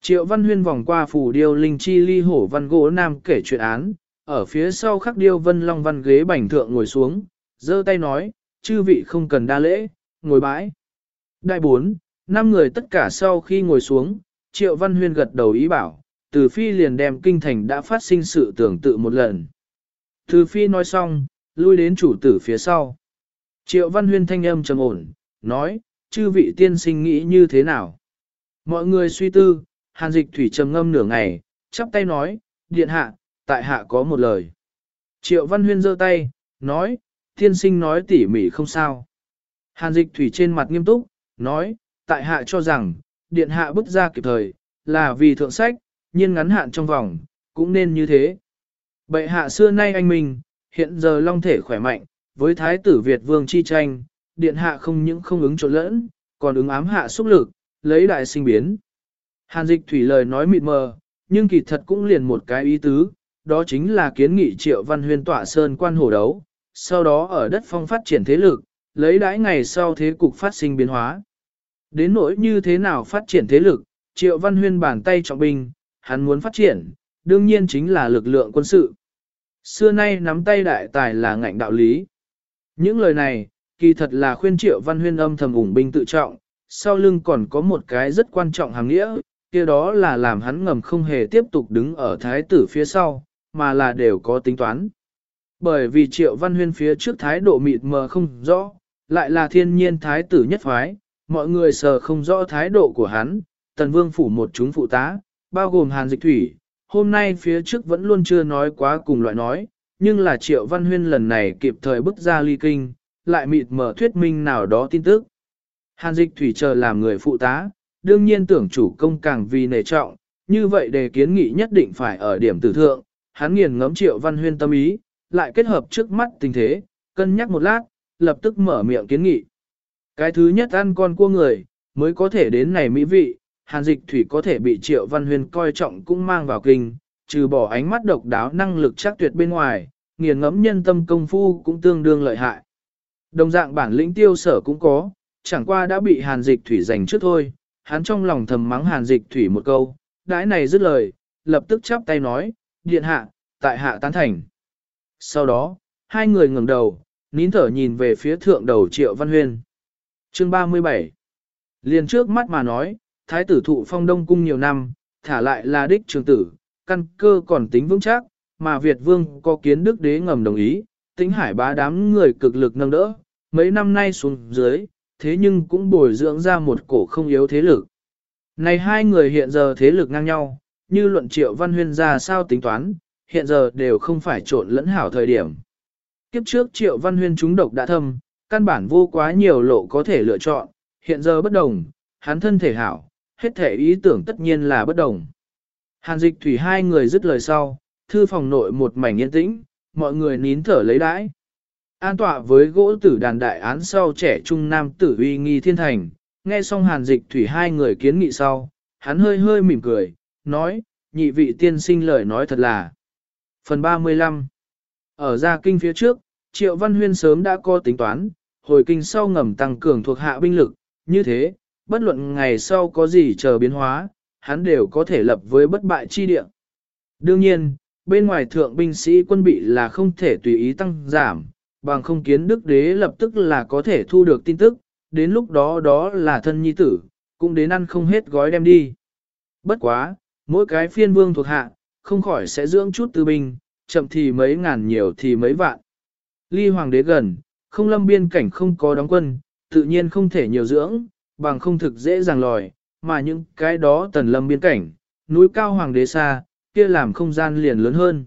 Triệu Văn Huyên vòng qua phủ điêu linh chi ly hổ văn gỗ nam kể chuyện án, ở phía sau khắc điêu vân long văn ghế bành thượng ngồi xuống, giơ tay nói, chư vị không cần đa lễ, ngồi bãi. Đại bốn, năm người tất cả sau khi ngồi xuống, Triệu Văn Huyên gật đầu ý bảo, từ phi liền đem kinh thành đã phát sinh sự tưởng tự một lần. Từ phi nói xong, lui đến chủ tử phía sau. Triệu Văn Huyên thanh âm trầm ổn, nói, chư vị tiên sinh nghĩ như thế nào? Mọi người suy tư, hàn dịch thủy trầm ngâm nửa ngày, chắp tay nói, điện hạ, tại hạ có một lời. Triệu Văn Huyên giơ tay, nói, tiên sinh nói tỉ mỉ không sao. Hàn dịch thủy trên mặt nghiêm túc, nói, tại hạ cho rằng, điện hạ bức ra kịp thời, là vì thượng sách, nhiên ngắn hạn trong vòng, cũng nên như thế. Bệ hạ xưa nay anh minh, hiện giờ long thể khỏe mạnh, với thái tử Việt vương chi tranh, điện hạ không những không ứng trộn lẫn, còn ứng ám hạ xúc lực, lấy đại sinh biến. Hàn dịch thủy lời nói mịt mờ, nhưng kỳ thật cũng liền một cái ý tứ, đó chính là kiến nghị triệu văn huyên tỏa sơn quan hổ đấu, sau đó ở đất phong phát triển thế lực, lấy đãi ngày sau thế cục phát sinh biến hóa. Đến nỗi như thế nào phát triển thế lực, triệu văn huyên bàn tay trọng binh, hắn muốn phát triển, đương nhiên chính là lực lượng quân sự. Xưa nay nắm tay đại tài là ngạnh đạo lý. Những lời này, kỳ thật là khuyên triệu văn huyên âm thầm ủng binh tự trọng, sau lưng còn có một cái rất quan trọng hàng nghĩa, kia đó là làm hắn ngầm không hề tiếp tục đứng ở thái tử phía sau, mà là đều có tính toán. Bởi vì triệu văn huyên phía trước thái độ mịt mờ không rõ, lại là thiên nhiên thái tử nhất phái, mọi người sờ không rõ thái độ của hắn, tần vương phủ một chúng phụ tá, bao gồm hàn dịch thủy, hôm nay phía trước vẫn luôn chưa nói quá cùng loại nói, nhưng là triệu văn huyên lần này kịp thời bức ra ly kinh, lại mịt mở thuyết minh nào đó tin tức. Hàn dịch thủy chờ làm người phụ tá, đương nhiên tưởng chủ công càng vì nể trọng, như vậy đề kiến nghị nhất định phải ở điểm tử thượng, hắn nghiền ngẫm triệu văn huyên tâm ý, lại kết hợp trước mắt tình thế, cân nhắc một lát, lập tức mở miệng kiến nghị. Cái thứ nhất ăn con cua người, mới có thể đến này mỹ vị, hàn dịch thủy có thể bị triệu văn huyên coi trọng cũng mang vào kinh, trừ bỏ ánh mắt độc đáo năng lực chắc tuyệt bên ngoài, nghiền ngẫm nhân tâm công phu cũng tương đương lợi hại. Đồng dạng bản lĩnh tiêu sở cũng có, chẳng qua đã bị hàn dịch thủy giành trước thôi, hắn trong lòng thầm mắng hàn dịch thủy một câu, đãi này dứt lời, lập tức chắp tay nói, điện hạ, tại hạ tán thành. Sau đó, hai người ngẩng đầu, nín thở nhìn về phía thượng đầu triệu văn huyên. Chương 37 Liền trước mắt mà nói, thái tử thụ phong đông cung nhiều năm, thả lại là đích trường tử, căn cơ còn tính vững chắc, mà Việt vương có kiến đức đế ngầm đồng ý, tính hải bá đám người cực lực nâng đỡ, mấy năm nay xuống dưới, thế nhưng cũng bồi dưỡng ra một cổ không yếu thế lực. Này hai người hiện giờ thế lực ngang nhau, như luận triệu văn huyên ra sao tính toán, hiện giờ đều không phải trộn lẫn hảo thời điểm. Kiếp trước triệu văn huyên chúng độc đã thâm, căn bản vô quá nhiều lộ có thể lựa chọn, hiện giờ bất đồng, hắn thân thể hảo, hết thể ý tưởng tất nhiên là bất đồng. Hàn dịch thủy hai người dứt lời sau, thư phòng nội một mảnh yên tĩnh, mọi người nín thở lấy đãi. An tọa với gỗ tử đàn đại án sau trẻ trung nam tử uy nghi thiên thành, nghe xong hàn dịch thủy hai người kiến nghị sau, hắn hơi hơi mỉm cười, nói, nhị vị tiên sinh lời nói thật là. Phần 35 Ở gia kinh phía trước, Triệu Văn Huyên sớm đã có tính toán, hồi kinh sau ngầm tăng cường thuộc hạ binh lực, như thế, bất luận ngày sau có gì chờ biến hóa, hắn đều có thể lập với bất bại chi địa. Đương nhiên, bên ngoài thượng binh sĩ quân bị là không thể tùy ý tăng giảm, bằng không kiến đức đế lập tức là có thể thu được tin tức, đến lúc đó đó là thân nhi tử, cũng đến ăn không hết gói đem đi. Bất quá, mỗi cái phiên vương thuộc hạ, không khỏi sẽ dưỡng chút tư binh, chậm thì mấy ngàn nhiều thì mấy vạn. Ly hoàng đế gần, không lâm biên cảnh không có đóng quân, tự nhiên không thể nhiều dưỡng, bằng không thực dễ dàng lòi, mà những cái đó tần lâm biên cảnh, núi cao hoàng đế xa, kia làm không gian liền lớn hơn.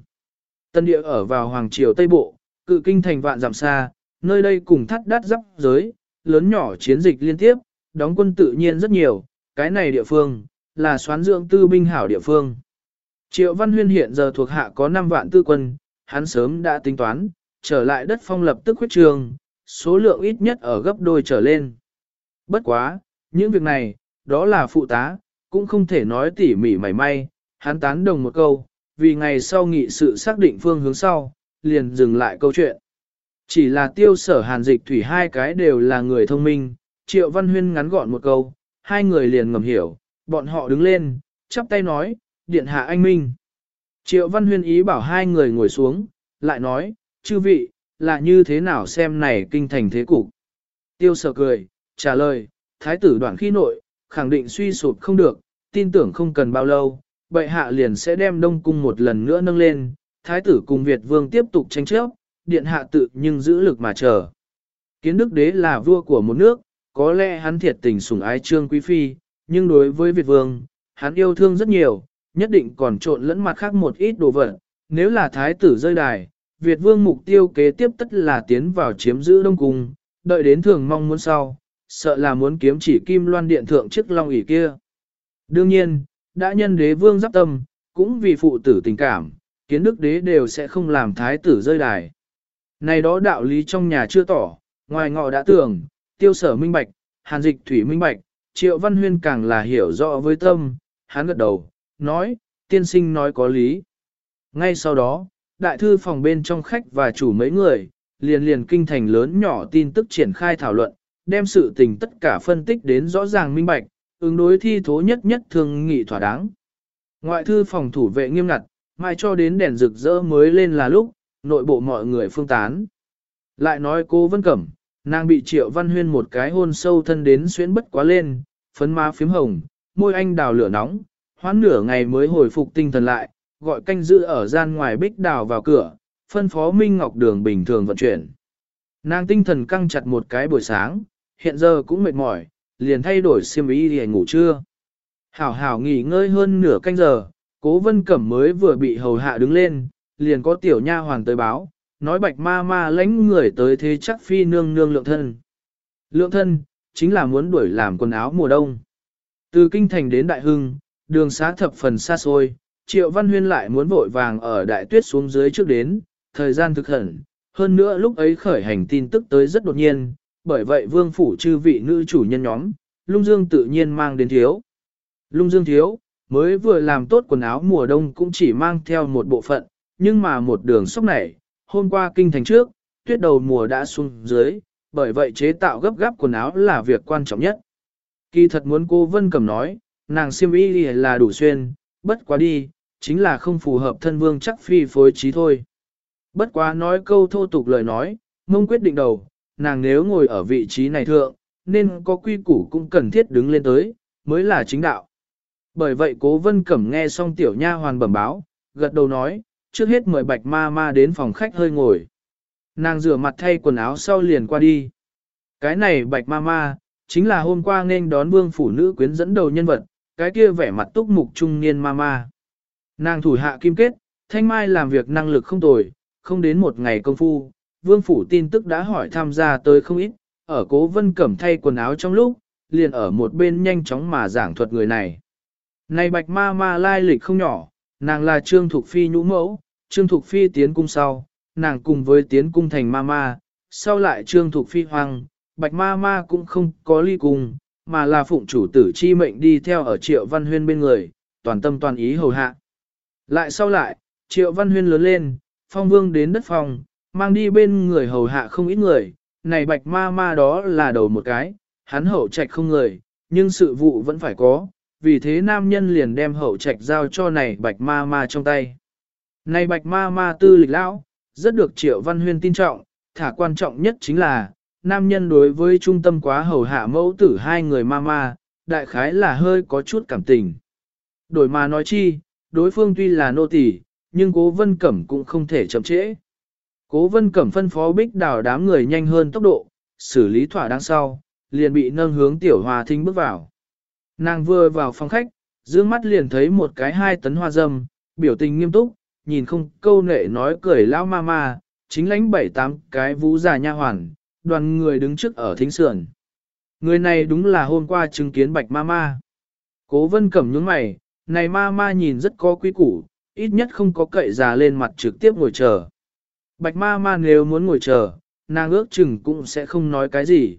Tân địa ở vào hoàng triều Tây Bộ, cự kinh thành vạn giảm xa, nơi đây cùng thắt đắt dắp giới, lớn nhỏ chiến dịch liên tiếp, đóng quân tự nhiên rất nhiều, cái này địa phương, là xoán dưỡng tư binh hảo địa phương. Triệu Văn Huyên hiện giờ thuộc hạ có 5 vạn tư quân, hắn sớm đã tính toán, trở lại đất phong lập tức huyết trường, số lượng ít nhất ở gấp đôi trở lên. Bất quá, những việc này, đó là phụ tá, cũng không thể nói tỉ mỉ mảy may, hắn tán đồng một câu, vì ngày sau nghị sự xác định phương hướng sau, liền dừng lại câu chuyện. Chỉ là tiêu sở hàn dịch thủy hai cái đều là người thông minh, triệu văn huyên ngắn gọn một câu, hai người liền ngầm hiểu, bọn họ đứng lên, chắp tay nói, điện hạ anh minh. Triệu văn huyên ý bảo hai người ngồi xuống, lại nói, chư vị, là như thế nào xem này kinh thành thế cục. Tiêu sở cười, trả lời, thái tử đoạn khi nội, khẳng định suy sụp không được, tin tưởng không cần bao lâu, bệ hạ liền sẽ đem đông cung một lần nữa nâng lên, thái tử cùng Việt vương tiếp tục tranh chấp, điện hạ tự nhưng giữ lực mà chờ. Kiến đức đế là vua của một nước, có lẽ hắn thiệt tình sủng ái trương quý phi, nhưng đối với Việt vương, hắn yêu thương rất nhiều, nhất định còn trộn lẫn mặt khác một ít đồ vật. Nếu là thái tử rơi đài, Việt vương mục tiêu kế tiếp tất là tiến vào chiếm giữ đông cung, đợi đến thường mong muốn sau, sợ là muốn kiếm chỉ kim loan điện thượng chức long ỷ kia. Đương nhiên, đã nhân đế vương giáp tâm, cũng vì phụ tử tình cảm, kiến đức đế đều sẽ không làm thái tử rơi đài. Này đó đạo lý trong nhà chưa tỏ, ngoài ngọ đã tưởng, tiêu sở minh bạch, hàn dịch thủy minh bạch, triệu văn huyên càng là hiểu rõ với tâm, hắn gật đầu, nói, tiên sinh nói có lý. Ngay sau đó, đại thư phòng bên trong khách và chủ mấy người, liền liền kinh thành lớn nhỏ tin tức triển khai thảo luận, đem sự tình tất cả phân tích đến rõ ràng minh bạch, ứng đối thi thố nhất nhất thường nghị thỏa đáng. Ngoại thư phòng thủ vệ nghiêm ngặt, mai cho đến đèn rực rỡ mới lên là lúc, nội bộ mọi người phương tán. Lại nói cô Vân Cẩm, nàng bị triệu văn huyên một cái hôn sâu thân đến xuyến bất quá lên, phấn má phím hồng, môi anh đào lửa nóng, hoãn nửa ngày mới hồi phục tinh thần lại, gọi canh giữ ở gian ngoài bích đào vào cửa, phân phó Minh Ngọc Đường bình thường vận chuyển. Nàng tinh thần căng chặt một cái buổi sáng, hiện giờ cũng mệt mỏi, liền thay đổi xiêm y để ngủ trưa. Hảo hảo nghỉ ngơi hơn nửa canh giờ, cố vân cẩm mới vừa bị hầu hạ đứng lên, liền có tiểu nha hoàng tới báo, nói bạch ma ma lãnh người tới thế chắc phi nương nương lượng thân. Lượng thân, chính là muốn đuổi làm quần áo mùa đông. Từ kinh thành đến đại hưng, đường xá thập phần xa xôi, triệu văn huyên lại muốn vội vàng ở đại tuyết xuống dưới trước đến, thời gian thực hẳn, hơn nữa lúc ấy khởi hành tin tức tới rất đột nhiên, bởi vậy vương phủ chư vị nữ chủ nhân nhóm, lung dương tự nhiên mang đến thiếu. Lung dương thiếu, mới vừa làm tốt quần áo mùa đông cũng chỉ mang theo một bộ phận, nhưng mà một đường sốc này, hôm qua kinh thành trước, tuyết đầu mùa đã xuống dưới, bởi vậy chế tạo gấp gáp quần áo là việc quan trọng nhất. Kỳ thật muốn cô Vân Cẩm nói, nàng siêm y là đủ xuyên, bất quá đi, chính là không phù hợp thân vương chắc phi phối trí thôi. Bất quá nói câu thô tục lời nói, mông quyết định đầu, nàng nếu ngồi ở vị trí này thượng, nên có quy củ cũng cần thiết đứng lên tới, mới là chính đạo. Bởi vậy cố vân cẩm nghe xong tiểu nha hoàn bẩm báo, gật đầu nói, trước hết mời bạch ma ma đến phòng khách hơi ngồi. Nàng rửa mặt thay quần áo sau liền qua đi. Cái này bạch ma ma, chính là hôm qua nên đón vương phủ nữ quyến dẫn đầu nhân vật, cái kia vẻ mặt túc mục trung niên ma ma. Nàng thủ hạ kim kết, thanh mai làm việc năng lực không tồi, không đến một ngày công phu, vương phủ tin tức đã hỏi tham gia tới không ít, ở cố vân cẩm thay quần áo trong lúc, liền ở một bên nhanh chóng mà giảng thuật người này. Này bạch ma ma lai lịch không nhỏ, nàng là Trương Thục Phi nhũ mẫu, Trương Thục Phi tiến cung sau, nàng cùng với tiến cung thành ma ma, sau lại Trương Thục Phi hoang, bạch ma ma cũng không có ly cung, mà là phụng chủ tử chi mệnh đi theo ở triệu văn huyên bên người, toàn tâm toàn ý hầu hạ. Lại sau lại, triệu văn huyên lớn lên, phong vương đến đất phòng, mang đi bên người hầu hạ không ít người, này bạch ma ma đó là đầu một cái, hắn hậu trạch không người, nhưng sự vụ vẫn phải có, vì thế nam nhân liền đem hậu trạch giao cho này bạch ma ma trong tay. Này bạch ma ma tư lịch lão, rất được triệu văn huyên tin trọng, thả quan trọng nhất chính là, nam nhân đối với trung tâm quá hầu hạ mẫu tử hai người ma ma, đại khái là hơi có chút cảm tình. Đổi mà nói chi, đối phương tuy là nô tỳ, nhưng cố vân cẩm cũng không thể chậm trễ. Cố vân cẩm phân phó bích đào đám người nhanh hơn tốc độ, xử lý thỏa đáng sau, liền bị nâng hướng tiểu hòa thính bước vào. Nàng vừa vào phòng khách, dương mắt liền thấy một cái hai tấn hoa dâm, biểu tình nghiêm túc, nhìn không câu nệ nói cười lao ma ma, chính lãnh bảy tám cái vũ già nha hoàn, đoàn người đứng trước ở thính sườn. Người này đúng là hôm qua chứng kiến bạch ma ma. Cố vân cẩm nhướng mày, này ma ma nhìn rất có quý củ, ít nhất không có cậy già lên mặt trực tiếp ngồi chờ. Bạch ma ma nếu muốn ngồi chờ, nàng ước chừng cũng sẽ không nói cái gì.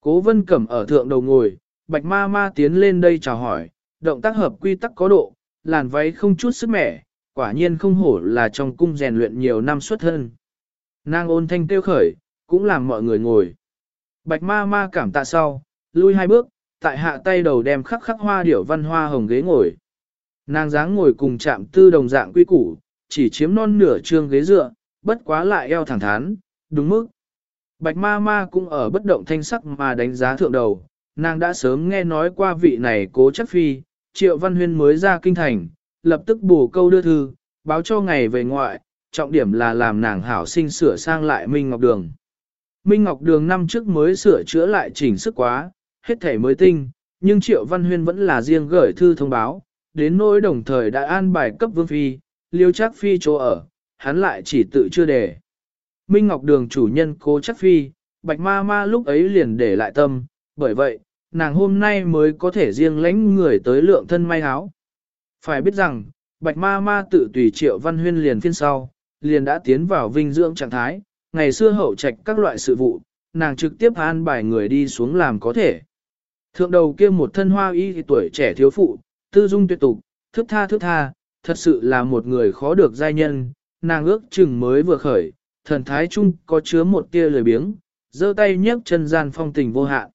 Cố vân cẩm ở thượng đầu ngồi, bạch ma ma tiến lên đây chào hỏi, động tác hợp quy tắc có độ, làn váy không chút sức mẻ, quả nhiên không hổ là trong cung rèn luyện nhiều năm xuất thân. Nàng ôn thanh tiêu khởi, cũng làm mọi người ngồi. Bạch ma ma cảm tạ sau, lui hai bước, tại hạ tay đầu đem khắc khắc hoa điểu văn hoa hồng ghế ngồi. Nàng dáng ngồi cùng chạm tư đồng dạng quy củ, chỉ chiếm non nửa trương ghế dựa, bất quá lại eo thẳng thắn, đúng mức. Bạch ma ma cũng ở bất động thanh sắc mà đánh giá thượng đầu, nàng đã sớm nghe nói qua vị này cố chắc phi, triệu văn huyên mới ra kinh thành, lập tức bù câu đưa thư, báo cho ngày về ngoại, trọng điểm là làm nàng hảo sinh sửa sang lại Minh Ngọc Đường. Minh Ngọc Đường năm trước mới sửa chữa lại chỉnh sức quá, hết thể mới tinh, nhưng Triệu Văn Huyên vẫn là riêng gửi thư thông báo, đến nỗi đồng thời đã an bài cấp vương phi, liêu chắc phi chỗ ở, hắn lại chỉ tự chưa đề. Minh Ngọc Đường chủ nhân cố chắc phi, bạch ma ma lúc ấy liền để lại tâm, bởi vậy, nàng hôm nay mới có thể riêng lãnh người tới lượng thân may áo. Phải biết rằng, bạch ma ma tự tùy triệu văn huyên liền phiên sau, liền đã tiến vào vinh dưỡng trạng thái, ngày xưa hậu trạch các loại sự vụ, nàng trực tiếp an bài người đi xuống làm có thể. Thượng đầu kia một thân hoa y tuổi trẻ thiếu phụ, tư dung tuyệt tục, thức tha thức tha, thật sự là một người khó được giai nhân, nàng ước chừng mới vừa khởi, thần thái chung có chứa một tia lười biếng, giơ tay nhấc chân gian phong tình vô hạn.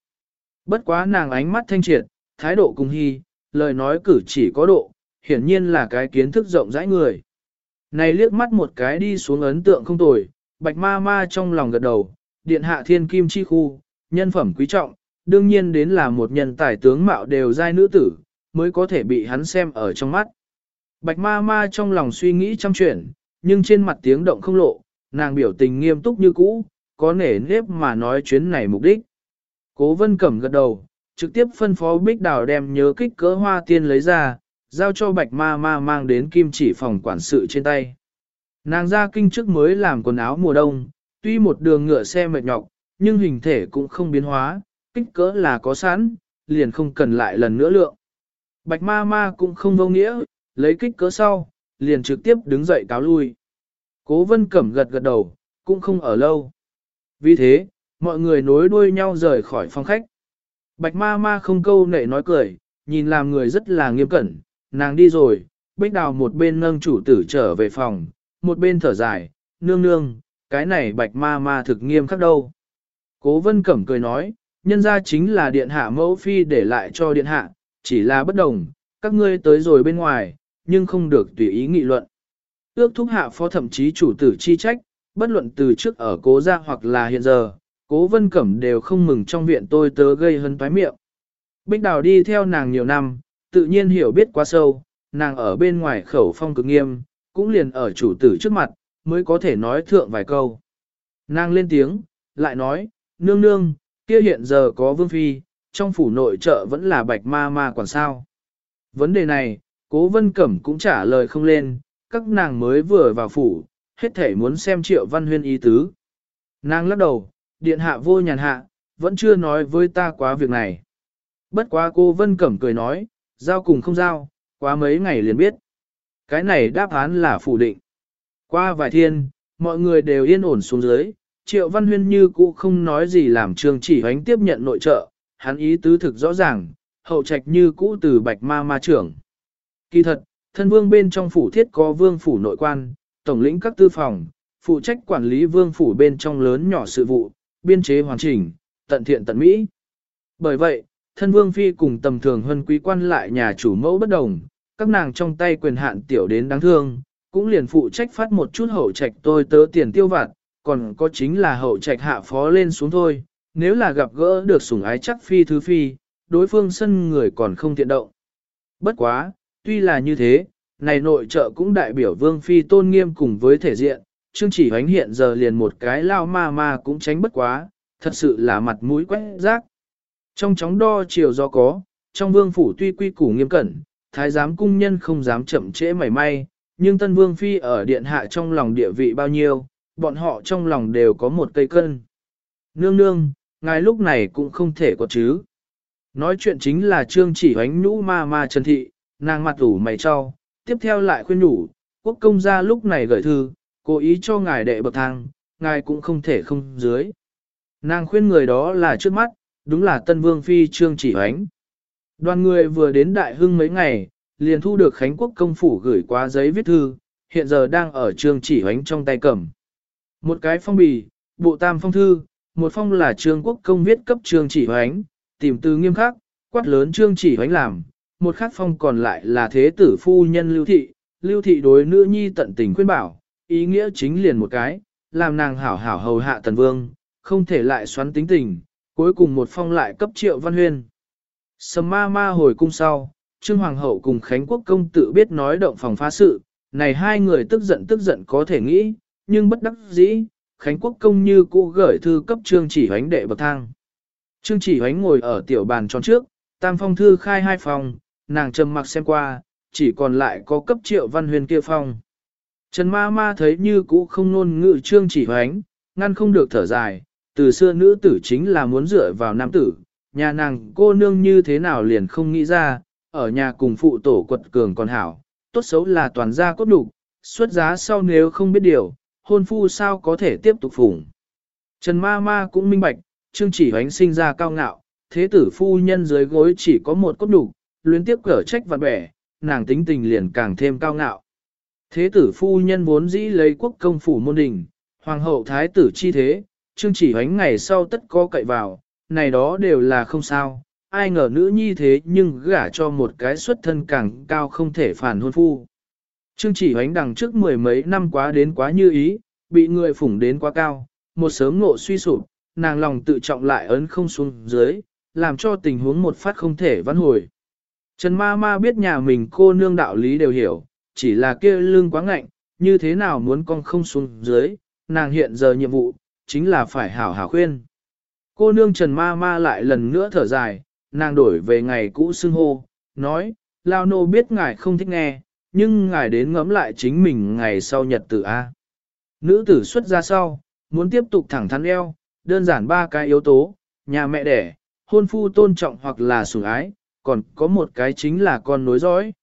Bất quá nàng ánh mắt thanh triệt, thái độ cùng hy, lời nói cử chỉ có độ, hiển nhiên là cái kiến thức rộng rãi người. Này liếc mắt một cái đi xuống ấn tượng không tồi, bạch ma ma trong lòng gật đầu, điện hạ thiên kim chi khu, nhân phẩm quý trọng, đương nhiên đến là một nhân tài tướng mạo đều giai nữ tử, mới có thể bị hắn xem ở trong mắt. Bạch ma ma trong lòng suy nghĩ trăm chuyện, nhưng trên mặt tiếng động không lộ, nàng biểu tình nghiêm túc như cũ, có nể nếp mà nói chuyến này mục đích. Cố vân cẩm gật đầu, trực tiếp phân phó bích đào đem nhớ kích cỡ hoa tiên lấy ra, giao cho bạch ma ma mang đến kim chỉ phòng quản sự trên tay. Nàng ra kinh trước mới làm quần áo mùa đông, tuy một đường ngựa xe mệt nhọc, nhưng hình thể cũng không biến hóa, kích cỡ là có sẵn, liền không cần lại lần nữa lượng. Bạch ma ma cũng không vô nghĩa, lấy kích cỡ sau, liền trực tiếp đứng dậy cáo lui. Cố vân cẩm gật gật đầu, cũng không ở lâu. Vì thế, mọi người nối đuôi nhau rời khỏi phòng khách. Bạch ma ma không câu nệ nói cười, nhìn làm người rất là nghiêm cẩn, nàng đi rồi, bích đào một bên nâng chủ tử trở về phòng, một bên thở dài, nương nương, cái này bạch ma ma thực nghiêm khắc đâu. Cố vân cẩm cười nói, nhân ra chính là điện hạ mẫu phi để lại cho điện hạ, chỉ là bất đồng, các ngươi tới rồi bên ngoài, nhưng không được tùy ý nghị luận. Ước thúc hạ phó thậm chí chủ tử chi trách, bất luận từ trước ở cố gia hoặc là hiện giờ, cố vân cẩm đều không mừng trong viện tôi tớ gây hấn toái miệng. Bích đào đi theo nàng nhiều năm, tự nhiên hiểu biết quá sâu, nàng ở bên ngoài khẩu phong cực nghiêm, cũng liền ở chủ tử trước mặt, mới có thể nói thượng vài câu. Nàng lên tiếng, lại nói, nương nương, kia hiện giờ có vương phi, trong phủ nội trợ vẫn là bạch ma ma quản sao. Vấn đề này, cố vân cẩm cũng trả lời không lên, các nàng mới vừa vào phủ, hết thể muốn xem triệu văn huyên ý tứ. Nàng lắc đầu, điện hạ vô nhàn hạ, vẫn chưa nói với ta quá việc này. Bất quá cô vân cẩm cười nói, giao cùng không giao, quá mấy ngày liền biết. Cái này đáp án là phủ định. Qua vài thiên, mọi người đều yên ổn xuống dưới, triệu văn huyên như cũ không nói gì làm trường chỉ hoánh tiếp nhận nội trợ, hắn ý tứ thực rõ ràng, hậu trạch như cũ từ bạch ma ma trưởng. Kỳ thật, thân vương bên trong phủ thiết có vương phủ nội quan, tổng lĩnh các tư phòng, phụ trách quản lý vương phủ bên trong lớn nhỏ sự vụ, biên chế hoàn chỉnh, tận thiện tận mỹ. Bởi vậy, thân vương phi cùng tầm thường huân quý quan lại nhà chủ mẫu bất đồng, các nàng trong tay quyền hạn tiểu đến đáng thương, cũng liền phụ trách phát một chút hậu trạch tôi tớ tiền tiêu vặt, còn có chính là hậu trạch hạ phó lên xuống thôi, nếu là gặp gỡ được sủng ái chắc phi thứ phi, đối phương sân người còn không tiện động. Bất quá, tuy là như thế, này nội trợ cũng đại biểu vương phi tôn nghiêm cùng với thể diện, chương chỉ hoánh hiện giờ liền một cái lao ma ma cũng tránh bất quá, thật sự là mặt mũi quét rác. Trong chóng đo chiều do có, trong vương phủ tuy quy củ nghiêm cẩn, thái giám cung nhân không dám chậm trễ mảy may, nhưng tân vương phi ở điện hạ trong lòng địa vị bao nhiêu, bọn họ trong lòng đều có một cây cân. Nương nương, ngài lúc này cũng không thể có chứ. Nói chuyện chính là trương chỉ hoánh nhũ ma ma trần thị, nàng mặt ủ mày cho, tiếp theo lại khuyên nhủ, quốc công gia lúc này gửi thư, cố ý cho ngài đệ bậc thang, ngài cũng không thể không dưới. Nàng khuyên người đó là trước mắt, đúng là Tân Vương Phi Trương Chỉ Hoánh. Đoàn người vừa đến Đại Hưng mấy ngày, liền thu được Khánh Quốc công phủ gửi qua giấy viết thư, hiện giờ đang ở Trương Chỉ Hoánh trong tay cầm. Một cái phong bì, bộ tam phong thư, một phong là Trương Quốc công viết cấp Trương Chỉ Hoánh, tìm từ nghiêm khắc, quát lớn Trương Chỉ Hoánh làm, một khác phong còn lại là thế tử phu nhân lưu thị, lưu thị đối nữ nhi tận tình khuyên bảo, ý nghĩa chính liền một cái, làm nàng hảo hảo hầu hạ tần vương, không thể lại xoắn tính tình, cuối cùng một phong lại cấp triệu văn huyên. Sầm ma ma hồi cung sau, Trương Hoàng hậu cùng Khánh Quốc công tự biết nói động phòng phá sự, này hai người tức giận tức giận có thể nghĩ, nhưng bất đắc dĩ, Khánh Quốc công như cũ gửi thư cấp Trương Chỉ Hoánh đệ bậc thang. Trương Chỉ Hoánh ngồi ở tiểu bàn tròn trước, tam phong thư khai hai phòng, nàng trầm mặc xem qua, chỉ còn lại có cấp triệu văn huyền kia phong. Trần ma ma thấy như cũ không nôn ngự Trương Chỉ Hoánh, ngăn không được thở dài, từ xưa nữ tử chính là muốn dựa vào nam tử, nhà nàng cô nương như thế nào liền không nghĩ ra, ở nhà cùng phụ tổ quật cường còn hảo, tốt xấu là toàn gia cốt đủ, xuất giá sau nếu không biết điều, hôn phu sao có thể tiếp tục phủng. Trần ma ma cũng minh bạch, trương chỉ hoánh sinh ra cao ngạo, thế tử phu nhân dưới gối chỉ có một cốt đủ, luyến tiếp cở trách vặt bẻ, nàng tính tình liền càng thêm cao ngạo. Thế tử phu nhân vốn dĩ lấy quốc công phủ môn đình, hoàng hậu thái tử chi thế, trương chỉ hoánh ngày sau tất có cậy vào, này đó đều là không sao, ai ngờ nữ nhi thế nhưng gả cho một cái xuất thân càng cao không thể phản hôn phu. Trương chỉ hoánh đằng trước mười mấy năm quá đến quá như ý, bị người phủng đến quá cao, một sớm ngộ suy sụp, nàng lòng tự trọng lại ấn không xuống dưới, làm cho tình huống một phát không thể vãn hồi. Trần ma ma biết nhà mình cô nương đạo lý đều hiểu, chỉ là kia lương quá ngạnh, như thế nào muốn con không xuống dưới, nàng hiện giờ nhiệm vụ, chính là phải hảo hảo khuyên. Cô nương Trần ma ma lại lần nữa thở dài, nàng đổi về ngày cũ xưng hô, nói, Lao nô biết ngài không thích nghe, nhưng ngài đến ngẫm lại chính mình ngày sau nhật tử A. Nữ tử xuất ra sau, muốn tiếp tục thẳng thắn eo, đơn giản ba cái yếu tố, nhà mẹ đẻ, hôn phu tôn trọng hoặc là sủng ái, còn có một cái chính là con nối dõi.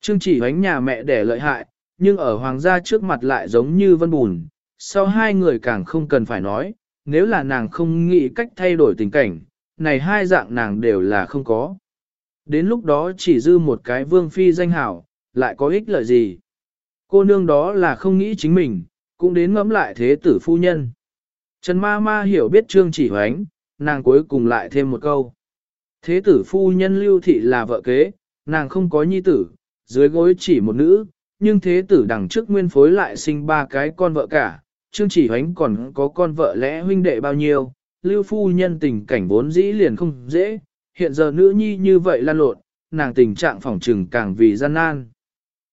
Trương chỉ hoánh nhà mẹ đẻ lợi hại, nhưng ở hoàng gia trước mặt lại giống như vân bùn, sau hai người càng không cần phải nói, nếu là nàng không nghĩ cách thay đổi tình cảnh, này hai dạng nàng đều là không có. Đến lúc đó chỉ dư một cái vương phi danh hảo, lại có ích lợi gì? Cô nương đó là không nghĩ chính mình, cũng đến ngẫm lại thế tử phu nhân. Trần ma ma hiểu biết trương chỉ hoánh, nàng cuối cùng lại thêm một câu. Thế tử phu nhân lưu thị là vợ kế, nàng không có nhi tử, dưới gối chỉ một nữ, nhưng thế tử đằng trước nguyên phối lại sinh ba cái con vợ cả, chương chỉ hoánh còn có con vợ lẽ huynh đệ bao nhiêu, lưu phu nhân tình cảnh vốn dĩ liền không dễ, hiện giờ nữ nhi như vậy lan lộn, nàng tình trạng phỏng trừng càng vì gian nan.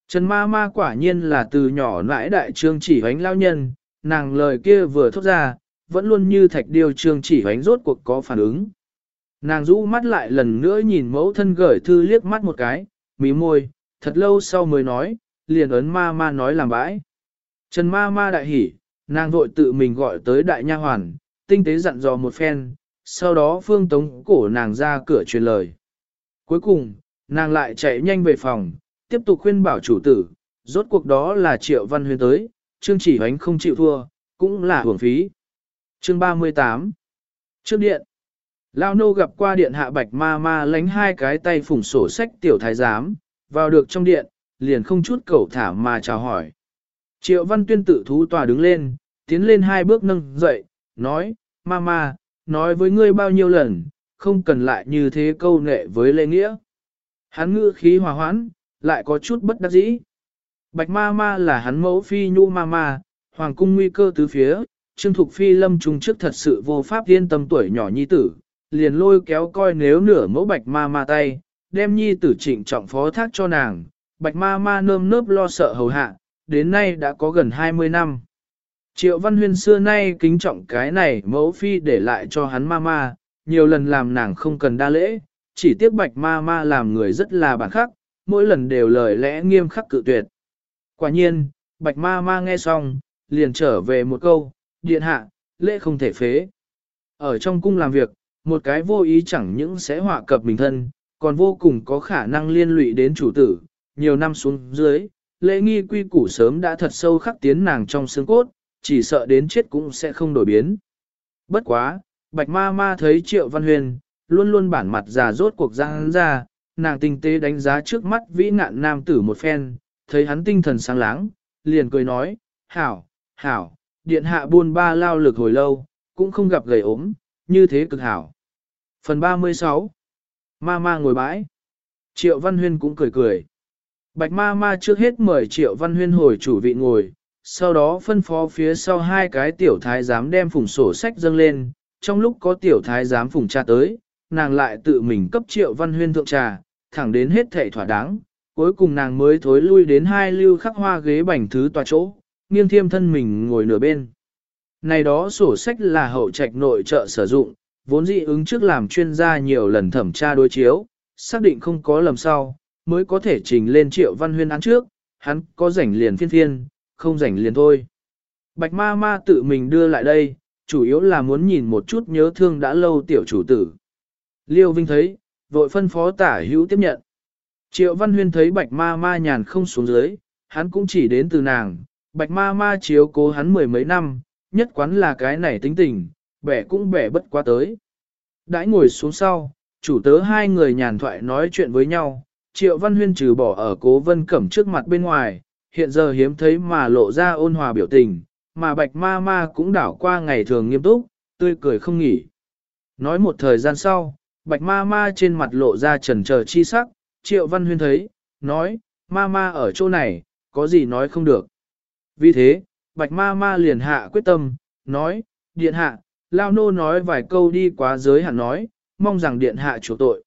Trần ma ma quả nhiên là từ nhỏ nãi đại trương chỉ hoánh lao nhân, nàng lời kia vừa thốt ra, vẫn luôn như thạch điều trương chỉ hoánh rốt cuộc có phản ứng. Nàng rũ mắt lại lần nữa nhìn mẫu thân gửi thư liếc mắt một cái, mí môi, thật lâu sau mới nói, liền ấn ma ma nói làm bãi. Trần ma ma đại hỉ, nàng vội tự mình gọi tới đại nha hoàn, tinh tế dặn dò một phen, sau đó phương tống cổ nàng ra cửa truyền lời. Cuối cùng, nàng lại chạy nhanh về phòng, tiếp tục khuyên bảo chủ tử, rốt cuộc đó là triệu văn huyền tới, chương chỉ hoánh không chịu thua, cũng là hưởng phí. Chương 38 Trước điện Lao nô gặp qua điện hạ bạch ma ma lánh hai cái tay phủng sổ sách tiểu thái giám, vào được trong điện, liền không chút cầu thả mà chào hỏi. Triệu văn tuyên tự thú tòa đứng lên, tiến lên hai bước nâng dậy, nói, ma ma, nói với ngươi bao nhiêu lần, không cần lại như thế câu nệ với lễ nghĩa. Hắn ngữ khí hòa hoãn, lại có chút bất đắc dĩ. Bạch ma ma là hắn mẫu phi nhu ma ma, hoàng cung nguy cơ tứ phía, trương thục phi lâm trung trước thật sự vô pháp yên tâm tuổi nhỏ nhi tử, liền lôi kéo coi nếu nửa mẫu bạch ma ma tay, đem nhi tử trịnh trọng phó thác cho nàng, bạch ma ma nơm nớp lo sợ hầu hạ, đến nay đã có gần 20 năm. Triệu Văn Huyên xưa nay kính trọng cái này mẫu phi để lại cho hắn ma ma, nhiều lần làm nàng không cần đa lễ, chỉ tiếc bạch ma ma làm người rất là bản khắc, mỗi lần đều lời lẽ nghiêm khắc cự tuyệt. Quả nhiên, bạch ma ma nghe xong, liền trở về một câu, điện hạ, lễ không thể phế. Ở trong cung làm việc, một cái vô ý chẳng những sẽ họa cập mình thân, còn vô cùng có khả năng liên lụy đến chủ tử, nhiều năm xuống dưới, lễ nghi quy củ sớm đã thật sâu khắc tiến nàng trong xương cốt, chỉ sợ đến chết cũng sẽ không đổi biến. Bất quá, bạch ma ma thấy triệu văn huyền, luôn luôn bản mặt già rốt cuộc ra hắn ra, nàng tinh tế đánh giá trước mắt vĩ nạn nam tử một phen, thấy hắn tinh thần sáng láng, liền cười nói, hảo, hảo, điện hạ buôn ba lao lực hồi lâu, cũng không gặp gầy ốm, như thế cực hảo. Phần 36 Ma ma ngồi bãi. Triệu Văn Huyên cũng cười cười. Bạch ma ma trước hết mời Triệu Văn Huyên hồi chủ vị ngồi, sau đó phân phó phía sau hai cái tiểu thái giám đem phùng sổ sách dâng lên, trong lúc có tiểu thái giám phùng trà tới, nàng lại tự mình cấp Triệu Văn Huyên thượng trà, thẳng đến hết thảy thỏa đáng, cuối cùng nàng mới thối lui đến hai lưu khắc hoa ghế bành thứ tòa chỗ, nghiêng thiêm thân mình ngồi nửa bên. Này đó sổ sách là hậu trạch nội trợ sử dụng, vốn dị ứng trước làm chuyên gia nhiều lần thẩm tra đối chiếu, xác định không có lầm sau, mới có thể trình lên triệu văn huyên án trước, hắn có rảnh liền phiên phiên, không rảnh liền thôi. Bạch ma ma tự mình đưa lại đây, chủ yếu là muốn nhìn một chút nhớ thương đã lâu tiểu chủ tử. Liêu Vinh thấy, vội phân phó tả hữu tiếp nhận. Triệu Văn Huyên thấy bạch ma ma nhàn không xuống dưới, hắn cũng chỉ đến từ nàng, bạch ma ma chiếu cố hắn mười mấy năm, nhất quán là cái này tính tình, bẻ cũng bẻ bất quá tới. Đãi ngồi xuống sau, chủ tớ hai người nhàn thoại nói chuyện với nhau, Triệu Văn Huyên trừ bỏ ở cố vân cẩm trước mặt bên ngoài, hiện giờ hiếm thấy mà lộ ra ôn hòa biểu tình, mà bạch ma ma cũng đảo qua ngày thường nghiêm túc, tươi cười không nghỉ. Nói một thời gian sau, bạch ma ma trên mặt lộ ra trần chờ chi sắc, Triệu Văn Huyên thấy, nói, ma ma ở chỗ này, có gì nói không được. Vì thế, bạch ma ma liền hạ quyết tâm, nói, điện hạ, lao nô nói vài câu đi quá giới hạn nói, mong rằng điện hạ chủ tội.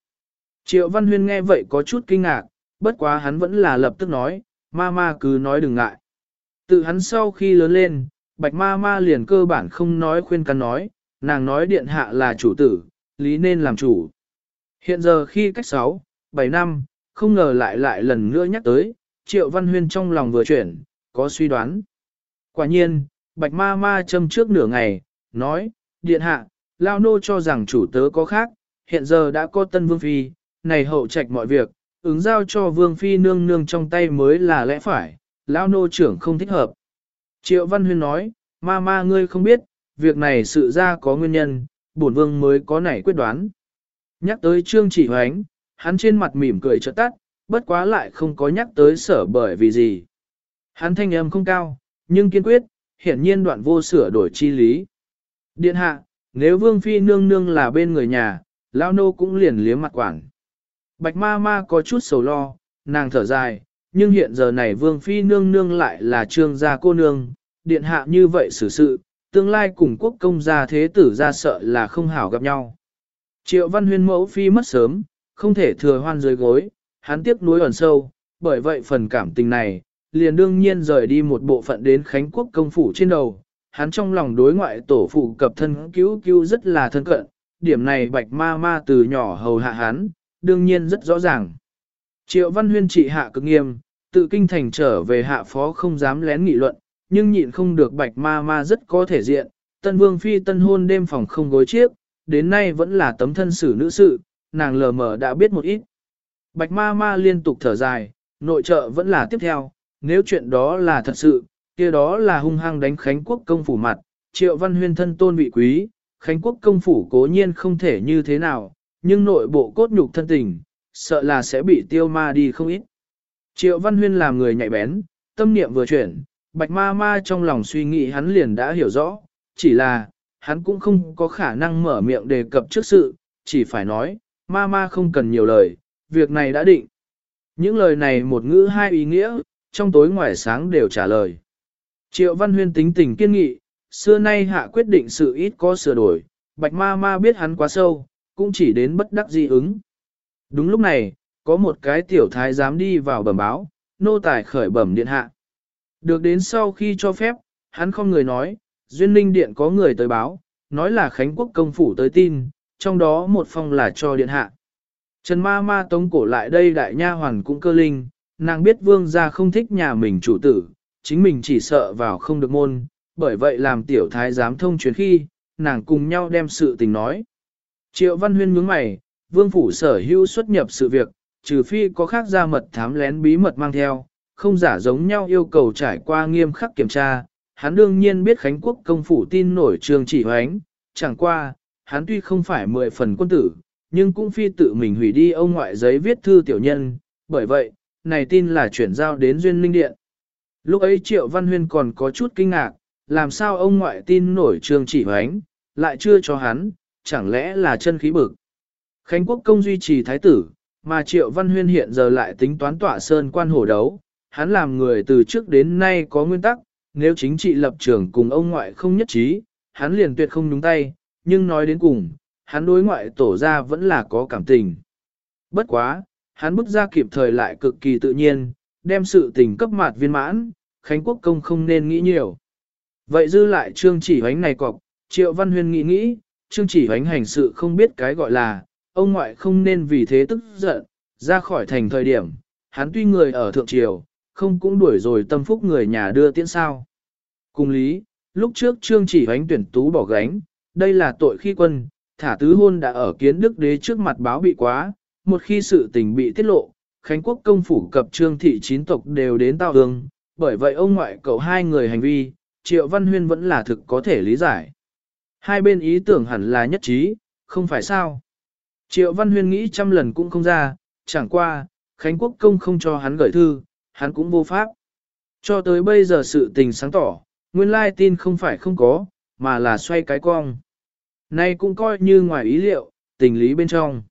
Triệu Văn Huyên nghe vậy có chút kinh ngạc, bất quá hắn vẫn là lập tức nói, ma ma cứ nói đừng ngại. Tự hắn sau khi lớn lên, bạch ma ma liền cơ bản không nói khuyên can nói, nàng nói điện hạ là chủ tử, lý nên làm chủ. Hiện giờ khi cách 6, 7 năm, không ngờ lại lại lần nữa nhắc tới, Triệu Văn Huyên trong lòng vừa chuyển, có suy đoán. Quả nhiên, Bạch Ma Ma châm trước nửa ngày, nói, điện hạ, Lao Nô cho rằng chủ tớ có khác, hiện giờ đã có tân vương phi, này hậu trạch mọi việc, ứng giao cho vương phi nương nương trong tay mới là lẽ phải, Lao Nô trưởng không thích hợp. Triệu Văn Huyên nói, ma ma ngươi không biết, việc này sự ra có nguyên nhân, bổn vương mới có nảy quyết đoán. Nhắc tới trương chỉ hoánh, hắn trên mặt mỉm cười chợt tắt, bất quá lại không có nhắc tới sở bởi vì gì. Hắn thanh âm không cao, nhưng kiên quyết, hiển nhiên đoạn vô sửa đổi chi lý. Điện hạ, nếu vương phi nương nương là bên người nhà, lao nô cũng liền liếm mặt quản. Bạch ma ma có chút sầu lo, nàng thở dài, nhưng hiện giờ này vương phi nương nương lại là trương gia cô nương, điện hạ như vậy xử sự, tương lai cùng quốc công gia thế tử ra sợ là không hảo gặp nhau. Triệu văn huyên mẫu phi mất sớm, không thể thừa hoan dưới gối, hắn tiếc nuối ẩn sâu, bởi vậy phần cảm tình này, liền đương nhiên rời đi một bộ phận đến Khánh Quốc công phủ trên đầu. Hắn trong lòng đối ngoại tổ phụ cập thân cứu cứu rất là thân cận, điểm này bạch ma ma từ nhỏ hầu hạ hắn, đương nhiên rất rõ ràng. Triệu Văn Huyên trị hạ cực nghiêm, tự kinh thành trở về hạ phó không dám lén nghị luận, nhưng nhịn không được bạch ma ma rất có thể diện, tân vương phi tân hôn đêm phòng không gối chiếc, đến nay vẫn là tấm thân xử nữ sự, nàng lờ mờ đã biết một ít. Bạch ma ma liên tục thở dài, nội trợ vẫn là tiếp theo, nếu chuyện đó là thật sự, kia đó là hung hăng đánh Khánh Quốc công phủ mặt, triệu văn huyên thân tôn vị quý, Khánh Quốc công phủ cố nhiên không thể như thế nào, nhưng nội bộ cốt nhục thân tình, sợ là sẽ bị tiêu ma đi không ít. Triệu văn huyên làm người nhạy bén, tâm niệm vừa chuyển, bạch ma ma trong lòng suy nghĩ hắn liền đã hiểu rõ, chỉ là, hắn cũng không có khả năng mở miệng đề cập trước sự, chỉ phải nói, ma ma không cần nhiều lời, việc này đã định. Những lời này một ngữ hai ý nghĩa, trong tối ngoài sáng đều trả lời. Triệu Văn Huyên tính tình kiên nghị, xưa nay hạ quyết định sự ít có sửa đổi, bạch ma ma biết hắn quá sâu, cũng chỉ đến bất đắc dĩ ứng. Đúng lúc này, có một cái tiểu thái dám đi vào bẩm báo, nô tài khởi bẩm điện hạ. Được đến sau khi cho phép, hắn không người nói, duyên linh điện có người tới báo, nói là Khánh Quốc công phủ tới tin, trong đó một phong là cho điện hạ. Trần ma ma tống cổ lại đây đại nha hoàn cũng cơ linh, nàng biết vương gia không thích nhà mình chủ tử, chính mình chỉ sợ vào không được môn, bởi vậy làm tiểu thái giám thông chuyến khi, nàng cùng nhau đem sự tình nói. Triệu văn huyên nhướng mày, vương phủ sở hữu xuất nhập sự việc, trừ phi có khác gia mật thám lén bí mật mang theo, không giả giống nhau yêu cầu trải qua nghiêm khắc kiểm tra. Hắn đương nhiên biết Khánh Quốc công phủ tin nổi trường chỉ hoánh, chẳng qua, hắn tuy không phải mười phần quân tử, nhưng cũng phi tự mình hủy đi ông ngoại giấy viết thư tiểu nhân, bởi vậy, này tin là chuyển giao đến Duyên Linh Điện. Lúc ấy Triệu Văn Huyên còn có chút kinh ngạc, làm sao ông ngoại tin nổi trường chỉ hoánh, lại chưa cho hắn, chẳng lẽ là chân khí bực. Khánh Quốc công duy trì thái tử, mà Triệu Văn Huyên hiện giờ lại tính toán tỏa sơn quan hổ đấu, hắn làm người từ trước đến nay có nguyên tắc, nếu chính trị lập trường cùng ông ngoại không nhất trí, hắn liền tuyệt không nhúng tay, nhưng nói đến cùng, hắn đối ngoại tổ ra vẫn là có cảm tình. Bất quá, hắn bước ra kịp thời lại cực kỳ tự nhiên, đem sự tình cấp mạt viên mãn, Khánh Quốc công không nên nghĩ nhiều. Vậy dư lại trương chỉ hoánh này cọc, Triệu Văn Huyên nghĩ nghĩ, trương chỉ hoánh hành sự không biết cái gọi là, ông ngoại không nên vì thế tức giận, ra khỏi thành thời điểm, hắn tuy người ở thượng triều, không cũng đuổi rồi tâm phúc người nhà đưa tiễn sao. Cùng lý, lúc trước trương chỉ hoánh tuyển tú bỏ gánh, đây là tội khi quân, thả tứ hôn đã ở kiến đức đế trước mặt báo bị quá, một khi sự tình bị tiết lộ, Khánh Quốc công phủ cập trương thị chín tộc đều đến tao hương, bởi vậy ông ngoại cậu hai người hành vi, Triệu Văn Huyên vẫn là thực có thể lý giải. Hai bên ý tưởng hẳn là nhất trí, không phải sao. Triệu Văn Huyên nghĩ trăm lần cũng không ra, chẳng qua, Khánh Quốc công không cho hắn gửi thư, hắn cũng vô pháp. Cho tới bây giờ sự tình sáng tỏ, nguyên lai tin không phải không có, mà là xoay cái cong. Nay cũng coi như ngoài ý liệu, tình lý bên trong.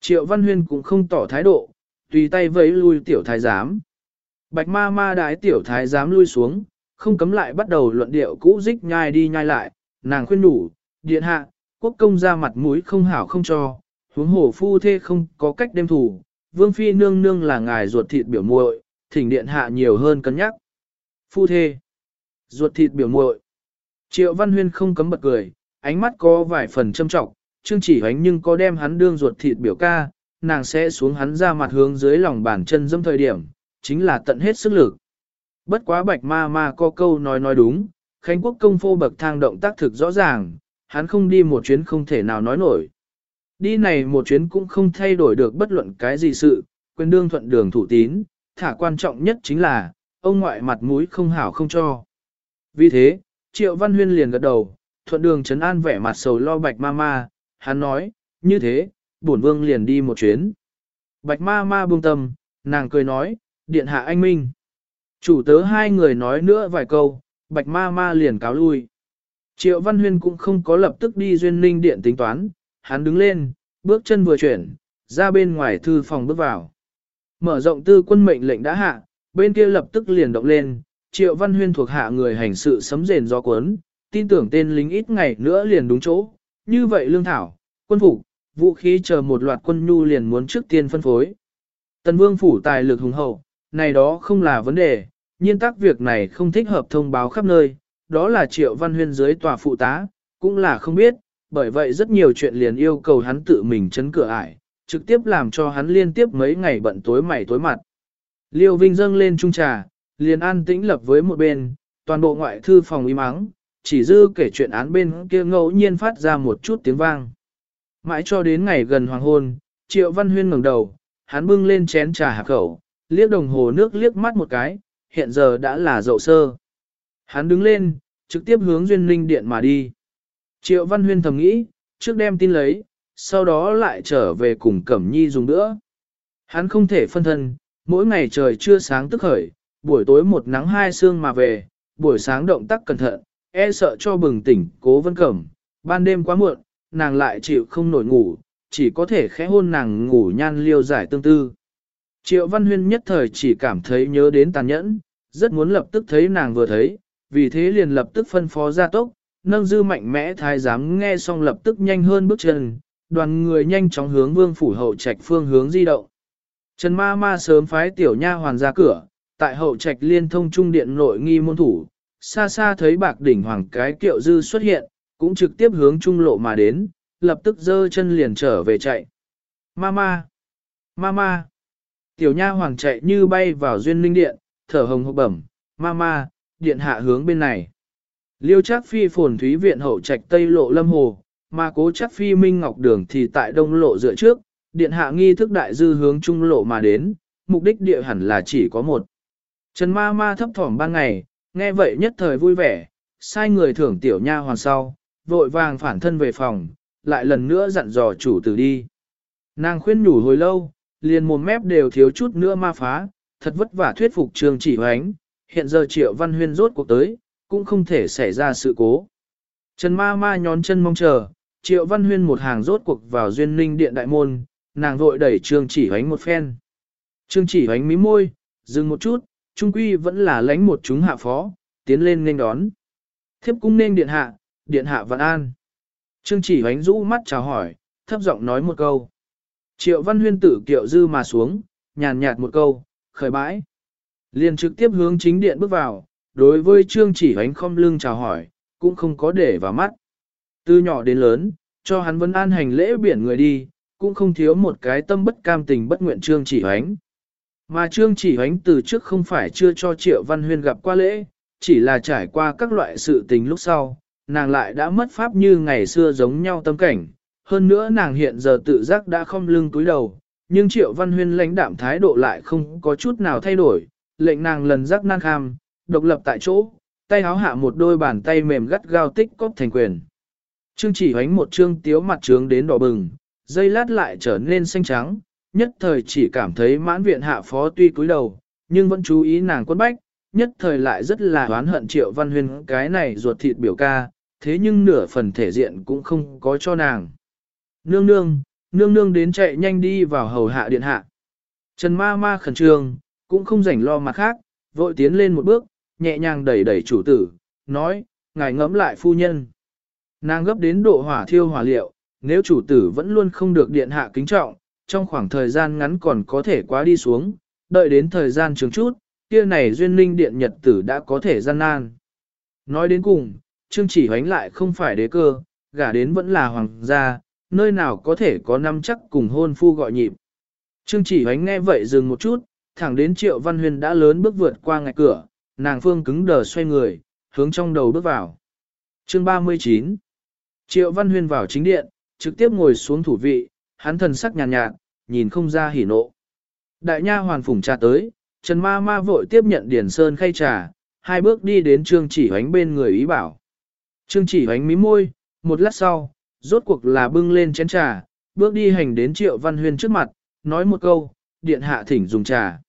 Triệu Văn Huyên cũng không tỏ thái độ, tùy tay vẫy lui tiểu thái giám. Bạch ma ma đái tiểu thái giám lui xuống, không cấm lại bắt đầu luận điệu cũ dích nhai đi nhai lại, nàng khuyên đủ, điện hạ, quốc công ra mặt mũi không hảo không cho, huống hồ phu thê không có cách đem thủ, vương phi nương nương là ngài ruột thịt biểu muội, thỉnh điện hạ nhiều hơn cân nhắc. Phu thê, ruột thịt biểu muội. Triệu Văn Huyên không cấm bật cười, ánh mắt có vài phần châm trọng, chương chỉ hoánh nhưng có đem hắn đương ruột thịt biểu ca, nàng sẽ xuống hắn ra mặt hướng dưới lòng bàn chân dâm thời điểm, chính là tận hết sức lực. Bất quá bạch ma ma có câu nói nói đúng, Khánh Quốc công phô bậc thang động tác thực rõ ràng, hắn không đi một chuyến không thể nào nói nổi. Đi này một chuyến cũng không thay đổi được bất luận cái gì sự, quên đương thuận đường thủ tín, thả quan trọng nhất chính là, ông ngoại mặt mũi không hảo không cho. Vì thế, Triệu Văn Huyên liền gật đầu, thuận đường trấn an vẻ mặt sầu lo bạch ma ma, hắn nói, như thế, bổn vương liền đi một chuyến. Bạch ma ma buông tâm, nàng cười nói, điện hạ anh minh. Chủ tớ hai người nói nữa vài câu, bạch ma ma liền cáo lui. Triệu Văn Huyên cũng không có lập tức đi duyên ninh điện tính toán, hắn đứng lên, bước chân vừa chuyển, ra bên ngoài thư phòng bước vào. Mở rộng tư quân mệnh lệnh đã hạ, bên kia lập tức liền động lên, Triệu Văn Huyên thuộc hạ người hành sự sấm rền do cuốn, tin tưởng tên lính ít ngày nữa liền đúng chỗ. Như vậy lương thảo, quân phục, vũ khí chờ một loạt quân nhu liền muốn trước tiên phân phối. Tần Vương phủ tài lực hùng hậu, này đó không là vấn đề, nhiên tác việc này không thích hợp thông báo khắp nơi, đó là Triệu Văn Huyên dưới tòa phụ tá, cũng là không biết, bởi vậy rất nhiều chuyện liền yêu cầu hắn tự mình chấn cửa ải, trực tiếp làm cho hắn liên tiếp mấy ngày bận tối mày tối mặt. Liêu Vinh dâng lên trung trà, liền an tĩnh lập với một bên, toàn bộ ngoại thư phòng im ắng, chỉ dư kể chuyện án bên kia ngẫu nhiên phát ra một chút tiếng vang. Mãi cho đến ngày gần hoàng hôn, Triệu Văn Huyên ngẩng đầu, hắn bưng lên chén trà hạp khẩu, liếc đồng hồ nước liếc mắt một cái, hiện giờ đã là dậu sơ. Hắn đứng lên, trực tiếp hướng Duyên Linh Điện mà đi. Triệu Văn Huyên thầm nghĩ, trước đem tin lấy, sau đó lại trở về cùng Cẩm Nhi dùng nữa. Hắn không thể phân thân, mỗi ngày trời chưa sáng tức khởi, buổi tối một nắng hai sương mà về, buổi sáng động tác cẩn thận, e sợ cho bừng tỉnh cố vân cẩm, ban đêm quá muộn, nàng lại chịu không nổi ngủ, chỉ có thể khẽ hôn nàng ngủ nhan liêu giải tương tư. Triệu Văn Huyên nhất thời chỉ cảm thấy nhớ đến tàn nhẫn, rất muốn lập tức thấy nàng vừa thấy, vì thế liền lập tức phân phó ra tốc, nâng dư mạnh mẽ thái giám nghe xong lập tức nhanh hơn bước chân, đoàn người nhanh chóng hướng vương phủ hậu trạch phương hướng di động. Trần ma ma sớm phái tiểu nha hoàn ra cửa, tại hậu trạch liên thông trung điện nội nghi môn thủ, xa xa thấy bạc đỉnh hoàng cái kiệu dư xuất hiện, cũng trực tiếp hướng trung lộ mà đến, lập tức dơ chân liền trở về chạy. Mama! Mama! Tiểu nha hoàng chạy như bay vào duyên linh điện, thở hồng hộc bẩm, Mama, điện hạ hướng bên này. Liêu chắc phi phồn thúy viện hậu trạch tây lộ lâm hồ, mà cố chắc phi minh ngọc đường thì tại đông lộ dựa trước, điện hạ nghi thức đại dư hướng trung lộ mà đến, mục đích địa hẳn là chỉ có một. Trần ma ma thấp thỏm ban ngày, nghe vậy nhất thời vui vẻ, sai người thưởng tiểu nha hoàn sau, vội vàng phản thân về phòng, lại lần nữa dặn dò chủ tử đi. Nàng khuyên nhủ hồi lâu, liền một mép đều thiếu chút nữa ma phá, thật vất vả thuyết phục trường chỉ hoánh, hiện giờ triệu văn huyên rốt cuộc tới, cũng không thể xảy ra sự cố. Trần ma ma nhón chân mong chờ, triệu văn huyên một hàng rốt cuộc vào duyên ninh điện đại môn, nàng vội đẩy trương chỉ hoánh một phen. Trương chỉ hoánh mí môi, dừng một chút, trung quy vẫn là lánh một chúng hạ phó, tiến lên nên đón. Thiếp cung nên điện hạ, điện hạ vạn an. Trương chỉ hoánh rũ mắt chào hỏi, thấp giọng nói một câu. Triệu văn huyên tử kiệu dư mà xuống, nhàn nhạt một câu, khởi bãi. Liền trực tiếp hướng chính điện bước vào, đối với trương chỉ hoánh không lưng chào hỏi, cũng không có để vào mắt. Từ nhỏ đến lớn, cho hắn vẫn an hành lễ biển người đi, cũng không thiếu một cái tâm bất cam tình bất nguyện trương chỉ hoánh. Mà trương chỉ hoánh từ trước không phải chưa cho triệu văn huyên gặp qua lễ, chỉ là trải qua các loại sự tình lúc sau, nàng lại đã mất pháp như ngày xưa giống nhau tâm cảnh. Hơn nữa nàng hiện giờ tự giác đã không lưng túi đầu, nhưng triệu văn huyên lãnh đạm thái độ lại không có chút nào thay đổi, lệnh nàng lần giác nan kham, độc lập tại chỗ, tay háo hạ một đôi bàn tay mềm gắt gao tích cóp thành quyền. Trương chỉ hoánh một trương tiếu mặt trướng đến đỏ bừng, dây lát lại trở nên xanh trắng, nhất thời chỉ cảm thấy mãn viện hạ phó tuy cúi đầu, nhưng vẫn chú ý nàng quân bách, nhất thời lại rất là oán hận triệu văn huyên cái này ruột thịt biểu ca, thế nhưng nửa phần thể diện cũng không có cho nàng. Nương nương, nương nương đến chạy nhanh đi vào hầu hạ điện hạ. Trần ma ma khẩn trương, cũng không rảnh lo mặt khác, vội tiến lên một bước, nhẹ nhàng đẩy đẩy chủ tử, nói, ngài ngẫm lại phu nhân. Nàng gấp đến độ hỏa thiêu hỏa liệu, nếu chủ tử vẫn luôn không được điện hạ kính trọng, trong khoảng thời gian ngắn còn có thể quá đi xuống, đợi đến thời gian trường chút, kia này duyên linh điện nhật tử đã có thể gian nan. Nói đến cùng, Trương chỉ hoánh lại không phải đế cơ, gả đến vẫn là hoàng gia, nơi nào có thể có năm chắc cùng hôn phu gọi nhịp. Trương chỉ hoánh nghe vậy dừng một chút, thẳng đến triệu văn huyền đã lớn bước vượt qua ngạch cửa, nàng phương cứng đờ xoay người, hướng trong đầu bước vào. Chương 39 Triệu văn huyền vào chính điện, trực tiếp ngồi xuống thủ vị, hắn thần sắc nhàn nhạt, nhạt, nhìn không ra hỉ nộ. Đại nha hoàn phủng trà tới, Trần Ma Ma vội tiếp nhận Điển Sơn khay trà, hai bước đi đến Trương Chỉ Hoánh bên người ý bảo. Trương Chỉ Hoánh mí môi, một lát sau, rốt cuộc là bưng lên chén trà, bước đi hành đến Triệu Văn Huyên trước mặt, nói một câu, điện hạ thỉnh dùng trà.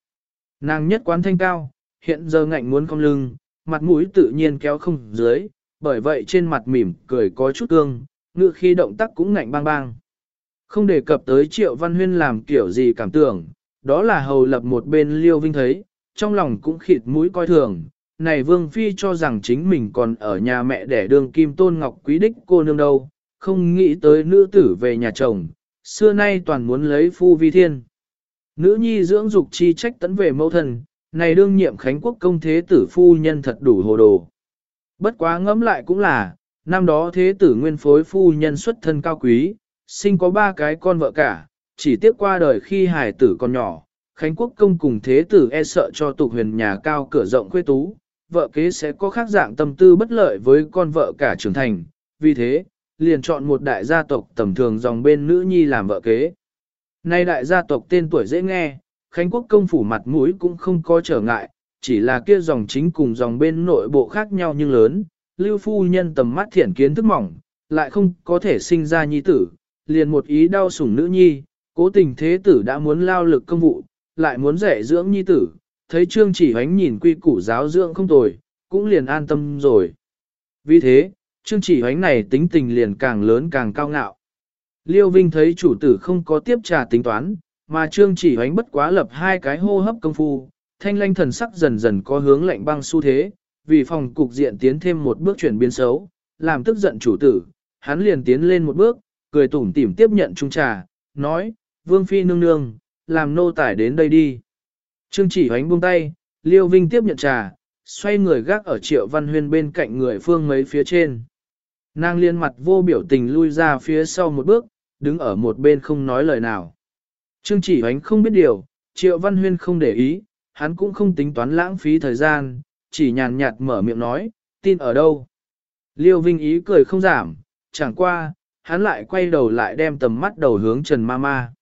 Nàng nhất quán thanh cao, hiện giờ ngạnh muốn cong lưng, mặt mũi tự nhiên kéo không dưới, bởi vậy trên mặt mỉm cười có chút cương, ngựa khi động tác cũng ngạnh bang bang. Không đề cập tới Triệu Văn Huyên làm kiểu gì cảm tưởng, đó là hầu lập một bên liêu vinh thấy, trong lòng cũng khịt mũi coi thường. Này Vương Phi cho rằng chính mình còn ở nhà mẹ để đường kim tôn ngọc quý đích cô nương đâu, không nghĩ tới nữ tử về nhà chồng, xưa nay toàn muốn lấy phu vi thiên. Nữ nhi dưỡng dục chi trách tấn về mẫu thân, này đương nhiệm Khánh Quốc công thế tử phu nhân thật đủ hồ đồ. Bất quá ngẫm lại cũng là, năm đó thế tử nguyên phối phu nhân xuất thân cao quý, sinh có ba cái con vợ cả, chỉ tiếc qua đời khi hài tử còn nhỏ, Khánh Quốc công cùng thế tử e sợ cho tục huyền nhà cao cửa rộng khuê tú, vợ kế sẽ có khác dạng tâm tư bất lợi với con vợ cả trưởng thành, vì thế, liền chọn một đại gia tộc tầm thường dòng bên nữ nhi làm vợ kế. Nay đại gia tộc tên tuổi dễ nghe, Khánh Quốc công phủ mặt mũi cũng không có trở ngại, chỉ là kia dòng chính cùng dòng bên nội bộ khác nhau nhưng lớn, lưu phu nhân tầm mắt thiển kiến thức mỏng, lại không có thể sinh ra nhi tử, liền một ý đau sủng nữ nhi, cố tình thế tử đã muốn lao lực công vụ, lại muốn rẻ dưỡng nhi tử, thấy trương chỉ hoánh nhìn quy củ giáo dưỡng không tồi, cũng liền an tâm rồi. Vì thế, trương chỉ hoánh này tính tình liền càng lớn càng cao ngạo. Liêu Vinh thấy chủ tử không có tiếp trà tính toán, mà trương chỉ hoánh bất quá lập hai cái hô hấp công phu, thanh lanh thần sắc dần dần có hướng lạnh băng xu thế, vì phòng cục diện tiến thêm một bước chuyển biến xấu, làm tức giận chủ tử, hắn liền tiến lên một bước, cười tủm tỉm tiếp nhận chung trà, nói, Vương Phi nương nương, làm nô tải đến đây đi. Trương chỉ hoánh buông tay, Liêu Vinh tiếp nhận trà, xoay người gác ở triệu văn huyên bên cạnh người phương mấy phía trên. Nàng liên mặt vô biểu tình lui ra phía sau một bước, đứng ở một bên không nói lời nào. Trương chỉ hoánh không biết điều, triệu văn huyên không để ý, hắn cũng không tính toán lãng phí thời gian, chỉ nhàn nhạt mở miệng nói, tin ở đâu. Liêu Vinh ý cười không giảm, chẳng qua, hắn lại quay đầu lại đem tầm mắt đầu hướng Trần Ma Ma.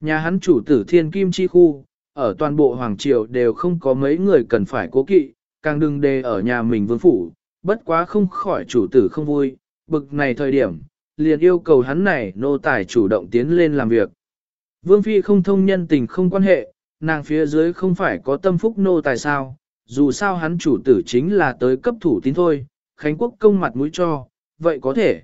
Nhà hắn chủ tử thiên kim chi khu, ở toàn bộ Hoàng Triều đều không có mấy người cần phải cố kỵ, càng đừng đề ở nhà mình vương phủ, bất quá không khỏi chủ tử không vui, bực này thời điểm, liền yêu cầu hắn này nô tài chủ động tiến lên làm việc. Vương Phi không thông nhân tình không quan hệ, nàng phía dưới không phải có tâm phúc nô tài sao, dù sao hắn chủ tử chính là tới cấp thủ tín thôi, Khánh Quốc công mặt mũi cho, vậy có thể.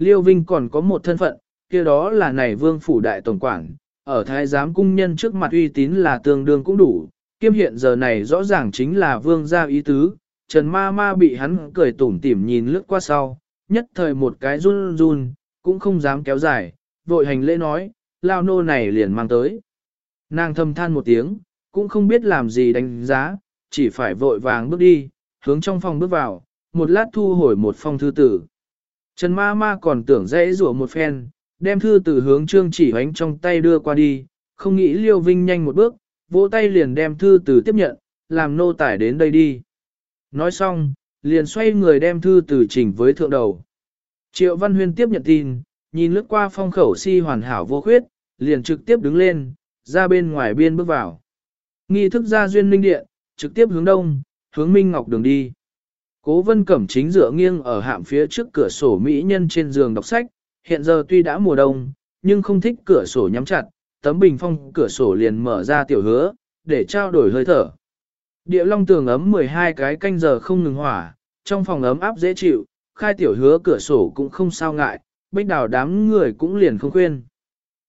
Liêu Vinh còn có một thân phận, kia đó là này vương phủ đại tổng quản, ở thái giám cung nhân trước mặt uy tín là tương đương cũng đủ, kiêm hiện giờ này rõ ràng chính là vương gia ý tứ, Trần ma ma bị hắn cười tủm tỉm nhìn lướt qua sau, nhất thời một cái run run, cũng không dám kéo dài, vội hành lễ nói, lao nô này liền mang tới. Nàng thầm than một tiếng, cũng không biết làm gì đánh giá, chỉ phải vội vàng bước đi, hướng trong phòng bước vào, một lát thu hồi một phong thư tử. Trần ma ma còn tưởng dễ rủa một phen, đem thư từ hướng trương chỉ hoánh trong tay đưa qua đi, không nghĩ liêu vinh nhanh một bước, vỗ tay liền đem thư từ tiếp nhận, làm nô tải đến đây đi. Nói xong, liền xoay người đem thư từ chỉnh với thượng đầu. Triệu Văn Huyên tiếp nhận tin, nhìn lướt qua phong khẩu si hoàn hảo vô khuyết, liền trực tiếp đứng lên, ra bên ngoài biên bước vào. Nghi thức ra duyên linh điện, trực tiếp hướng đông, hướng Minh Ngọc đường đi. Cố vân cẩm chính dựa nghiêng ở hạm phía trước cửa sổ mỹ nhân trên giường đọc sách, hiện giờ tuy đã mùa đông, nhưng không thích cửa sổ nhắm chặt, tấm bình phong cửa sổ liền mở ra tiểu hứa, để trao đổi hơi thở. Địa long tường ấm 12 cái canh giờ không ngừng hỏa, trong phòng ấm áp dễ chịu, khai tiểu hứa cửa sổ cũng không sao ngại, bách đào đám người cũng liền không khuyên.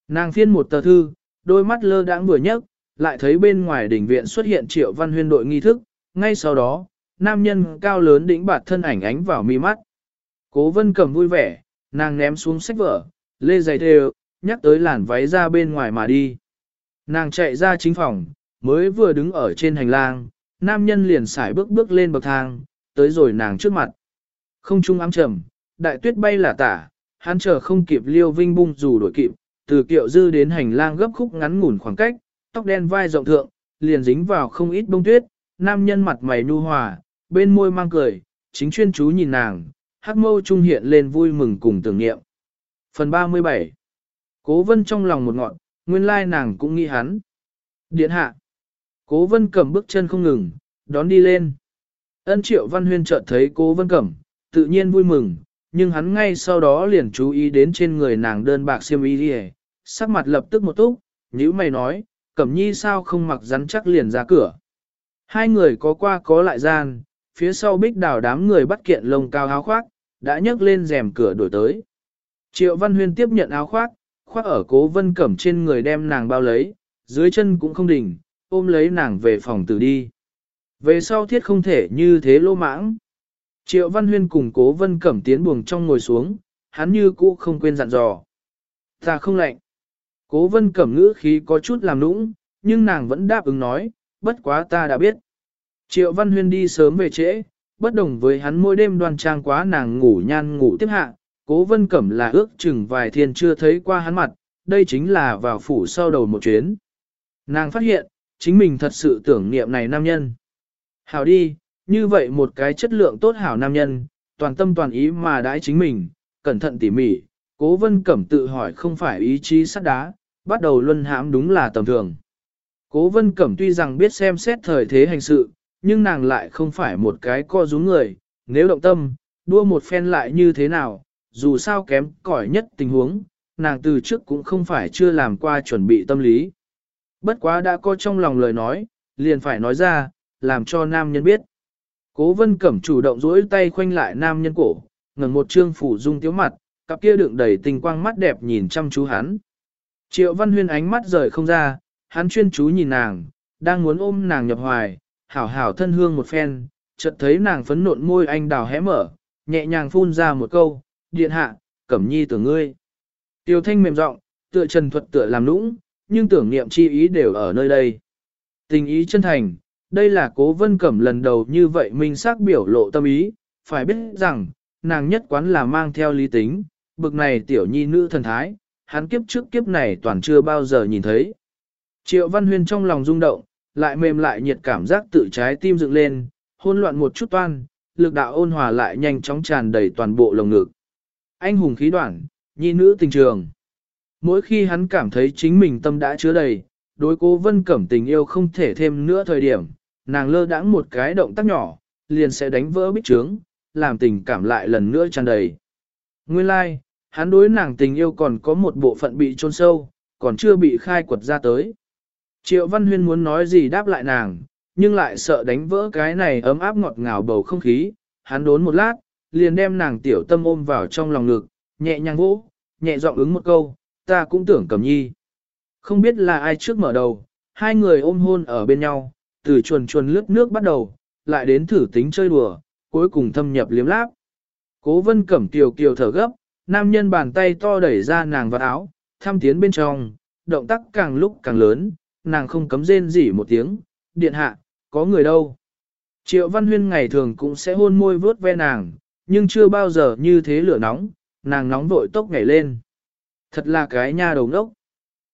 Nàng phiên một tờ thư, đôi mắt lơ đãng vừa nhấc, lại thấy bên ngoài đỉnh viện xuất hiện triệu văn huyên đội nghi thức, ngay sau đó, nam nhân cao lớn đĩnh bạt thân ảnh ánh vào mi mắt. Cố vân cầm vui vẻ, nàng ném xuống sách vở, lê giày thề, nhắc tới làn váy ra bên ngoài mà đi. Nàng chạy ra chính phòng, mới vừa đứng ở trên hành lang, nam nhân liền xài bước bước lên bậc thang, tới rồi nàng trước mặt. Không trung ám trầm, đại tuyết bay là tả, hắn chờ không kịp liêu vinh bung dù đổi kịp, từ kiệu dư đến hành lang gấp khúc ngắn ngủn khoảng cách, tóc đen vai rộng thượng, liền dính vào không ít bông tuyết, nam nhân mặt mày nu hòa, bên môi mang cười, chính chuyên chú nhìn nàng, hắc mâu trung hiện lên vui mừng cùng tưởng niệm. Phần 37 Cố vân trong lòng một ngọn, nguyên lai nàng cũng nghĩ hắn. Điện hạ Cố vân cầm bước chân không ngừng, đón đi lên. Ân triệu văn huyên chợt thấy cố vân cẩm, tự nhiên vui mừng, nhưng hắn ngay sau đó liền chú ý đến trên người nàng đơn bạc xiêm y đi sắc mặt lập tức một túc, nhữ mày nói, cẩm nhi sao không mặc rắn chắc liền ra cửa. Hai người có qua có lại gian, phía sau bích đào đám người bắt kiện lông cao áo khoác, đã nhấc lên rèm cửa đổi tới. Triệu Văn Huyên tiếp nhận áo khoác, khoác ở cố vân cẩm trên người đem nàng bao lấy, dưới chân cũng không đỉnh, ôm lấy nàng về phòng tử đi. Về sau thiết không thể như thế lô mãng. Triệu Văn Huyên cùng cố vân cẩm tiến buồng trong ngồi xuống, hắn như cũ không quên dặn dò. Ta không lạnh. Cố vân cẩm ngữ khí có chút làm nũng, nhưng nàng vẫn đáp ứng nói, bất quá ta đã biết. Triệu Văn Huyên đi sớm về trễ, bất đồng với hắn mỗi đêm đoan trang quá nàng ngủ nhan ngủ tiếp hạ, cố vân cẩm là ước chừng vài thiên chưa thấy qua hắn mặt, đây chính là vào phủ sau đầu một chuyến. Nàng phát hiện, chính mình thật sự tưởng niệm này nam nhân. Hảo đi, như vậy một cái chất lượng tốt hảo nam nhân, toàn tâm toàn ý mà đãi chính mình, cẩn thận tỉ mỉ, cố vân cẩm tự hỏi không phải ý chí sắt đá, bắt đầu luân hãm đúng là tầm thường. Cố vân cẩm tuy rằng biết xem xét thời thế hành sự, nhưng nàng lại không phải một cái co rúm người, nếu động tâm, đua một phen lại như thế nào, dù sao kém cỏi nhất tình huống, nàng từ trước cũng không phải chưa làm qua chuẩn bị tâm lý. Bất quá đã có trong lòng lời nói, liền phải nói ra, làm cho nam nhân biết. Cố vân cẩm chủ động duỗi tay khoanh lại nam nhân cổ, ngẩng một trương phủ dung tiếu mặt, cặp kia đựng đầy tình quang mắt đẹp nhìn chăm chú hắn. Triệu văn huyên ánh mắt rời không ra, hắn chuyên chú nhìn nàng, đang muốn ôm nàng nhập hoài, hảo hảo thân hương một phen, chợt thấy nàng phấn nộn môi anh đào hé mở, nhẹ nhàng phun ra một câu, điện hạ, cẩm nhi tưởng ngươi. Tiêu thanh mềm giọng, tựa trần thuật tựa làm nũng, nhưng tưởng niệm chi ý đều ở nơi đây. Tình ý chân thành, đây là cố vân cẩm lần đầu như vậy minh xác biểu lộ tâm ý, phải biết rằng, nàng nhất quán là mang theo lý tính, bực này tiểu nhi nữ thần thái, hắn kiếp trước kiếp này toàn chưa bao giờ nhìn thấy. Triệu Văn Huyên trong lòng rung động, lại mềm lại nhiệt cảm giác tự trái tim dựng lên, hôn loạn một chút toan, lực đạo ôn hòa lại nhanh chóng tràn đầy toàn bộ lồng ngực. Anh hùng khí đoạn, nhi nữ tình trường. Mỗi khi hắn cảm thấy chính mình tâm đã chứa đầy, đối cố vân cẩm tình yêu không thể thêm nữa thời điểm, nàng lơ đãng một cái động tác nhỏ, liền sẽ đánh vỡ bích trướng, làm tình cảm lại lần nữa tràn đầy. Nguyên lai, like, hắn đối nàng tình yêu còn có một bộ phận bị chôn sâu, còn chưa bị khai quật ra tới. Triệu Văn Huyên muốn nói gì đáp lại nàng, nhưng lại sợ đánh vỡ cái này ấm áp ngọt ngào bầu không khí, hắn đốn một lát, liền đem nàng tiểu tâm ôm vào trong lòng ngực, nhẹ nhàng vỗ, nhẹ giọng ứng một câu, ta cũng tưởng cầm nhi. Không biết là ai trước mở đầu, hai người ôm hôn ở bên nhau, từ chuồn chuồn lướt nước bắt đầu, lại đến thử tính chơi đùa, cuối cùng thâm nhập liếm láp. Cố vân cẩm kiều kiều thở gấp, nam nhân bàn tay to đẩy ra nàng vào áo, thăm tiến bên trong, động tác càng lúc càng lớn, nàng không cấm rên rỉ một tiếng, điện hạ, có người đâu. Triệu Văn Huyên ngày thường cũng sẽ hôn môi vớt ve nàng, nhưng chưa bao giờ như thế lửa nóng, nàng nóng vội tốc nhảy lên. Thật là cái nha đầu ngốc.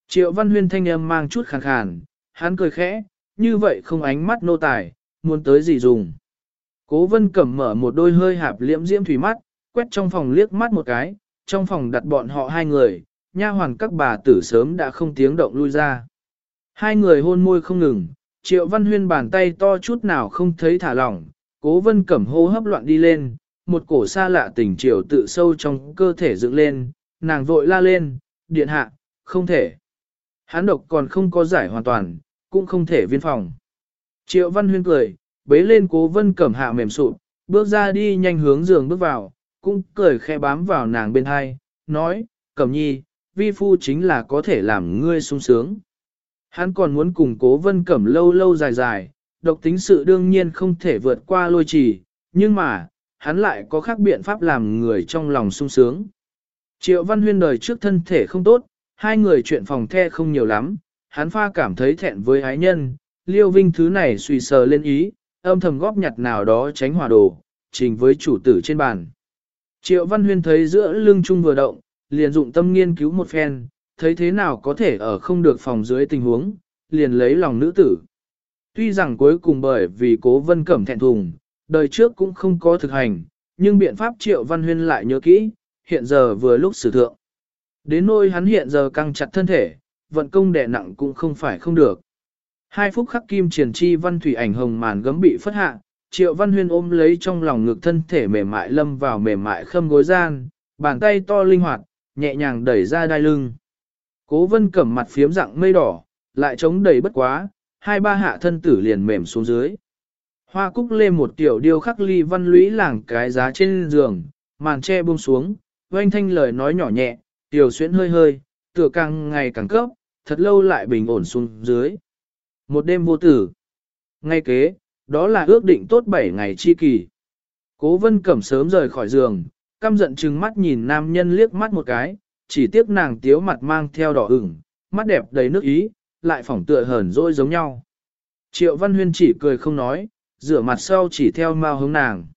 Triệu Văn Huyên thanh âm mang chút khàn khàn, hắn cười khẽ, như vậy không ánh mắt nô tài, muốn tới gì dùng. Cố vân cẩm mở một đôi hơi hạp liễm diễm thủy mắt, quét trong phòng liếc mắt một cái, trong phòng đặt bọn họ hai người, nha hoàn các bà tử sớm đã không tiếng động lui ra. Hai người hôn môi không ngừng, triệu văn huyên bàn tay to chút nào không thấy thả lỏng, cố vân cẩm hô hấp loạn đi lên, một cổ xa lạ tình triệu tự sâu trong cơ thể dựng lên, nàng vội la lên, điện hạ, không thể. Hán độc còn không có giải hoàn toàn, cũng không thể viên phòng. Triệu văn huyên cười, bế lên cố vân cẩm hạ mềm sụp, bước ra đi nhanh hướng giường bước vào, cũng cười khẽ bám vào nàng bên hai, nói, cẩm nhi, vi phu chính là có thể làm ngươi sung sướng. Hắn còn muốn cùng cố vân cẩm lâu lâu dài dài, độc tính sự đương nhiên không thể vượt qua lôi trì, nhưng mà, hắn lại có khác biện pháp làm người trong lòng sung sướng. Triệu Văn Huyên đời trước thân thể không tốt, hai người chuyện phòng the không nhiều lắm, hắn pha cảm thấy thẹn với ái nhân, liêu vinh thứ này suy sờ lên ý, âm thầm góp nhặt nào đó tránh hỏa đồ, trình với chủ tử trên bàn. Triệu Văn Huyên thấy giữa lưng chung vừa động, liền dụng tâm nghiên cứu một phen, thấy thế nào có thể ở không được phòng dưới tình huống, liền lấy lòng nữ tử. Tuy rằng cuối cùng bởi vì cố vân cẩm thẹn thùng, đời trước cũng không có thực hành, nhưng biện pháp Triệu Văn Huyên lại nhớ kỹ, hiện giờ vừa lúc sử thượng. Đến nôi hắn hiện giờ căng chặt thân thể, vận công đè nặng cũng không phải không được. Hai phút khắc kim triển chi văn thủy ảnh hồng màn gấm bị phất hạ, triệu văn huyên ôm lấy trong lòng ngực thân thể mềm mại lâm vào mềm mại khâm gối gian, bàn tay to linh hoạt, nhẹ nhàng đẩy ra đai lưng. Cố vân cẩm mặt phiếm dạng mây đỏ, lại chống đầy bất quá, hai ba hạ thân tử liền mềm xuống dưới. Hoa cúc lên một tiểu điêu khắc ly văn lũy làng cái giá trên giường, màn che buông xuống, oanh thanh lời nói nhỏ nhẹ, tiểu xuyễn hơi hơi, tựa càng ngày càng cấp, thật lâu lại bình ổn xuống dưới. Một đêm vô tử. Ngay kế, đó là ước định tốt 7 ngày chi kỳ. Cố vân cẩm sớm rời khỏi giường, căm giận chừng mắt nhìn nam nhân liếc mắt một cái, chỉ tiếc nàng tiếu mặt mang theo đỏ ửng, mắt đẹp đầy nước ý, lại phỏng tựa hờn dỗi giống nhau. Triệu Văn Huyên chỉ cười không nói, rửa mặt sau chỉ theo mau hướng nàng.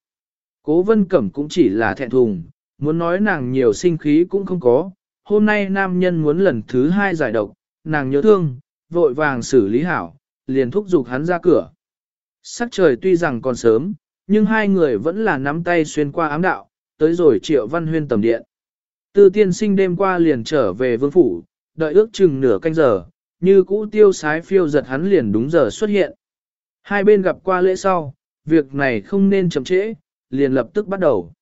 Cố vân cẩm cũng chỉ là thẹn thùng, muốn nói nàng nhiều sinh khí cũng không có, hôm nay nam nhân muốn lần thứ hai giải độc, nàng nhớ thương, vội vàng xử lý hảo, liền thúc giục hắn ra cửa. Sắc trời tuy rằng còn sớm, nhưng hai người vẫn là nắm tay xuyên qua ám đạo, tới rồi triệu văn huyên tầm điện. Tư tiên sinh đêm qua liền trở về vương phủ, đợi ước chừng nửa canh giờ, như cũ tiêu sái phiêu giật hắn liền đúng giờ xuất hiện. Hai bên gặp qua lễ sau, việc này không nên chậm trễ, liền lập tức bắt đầu.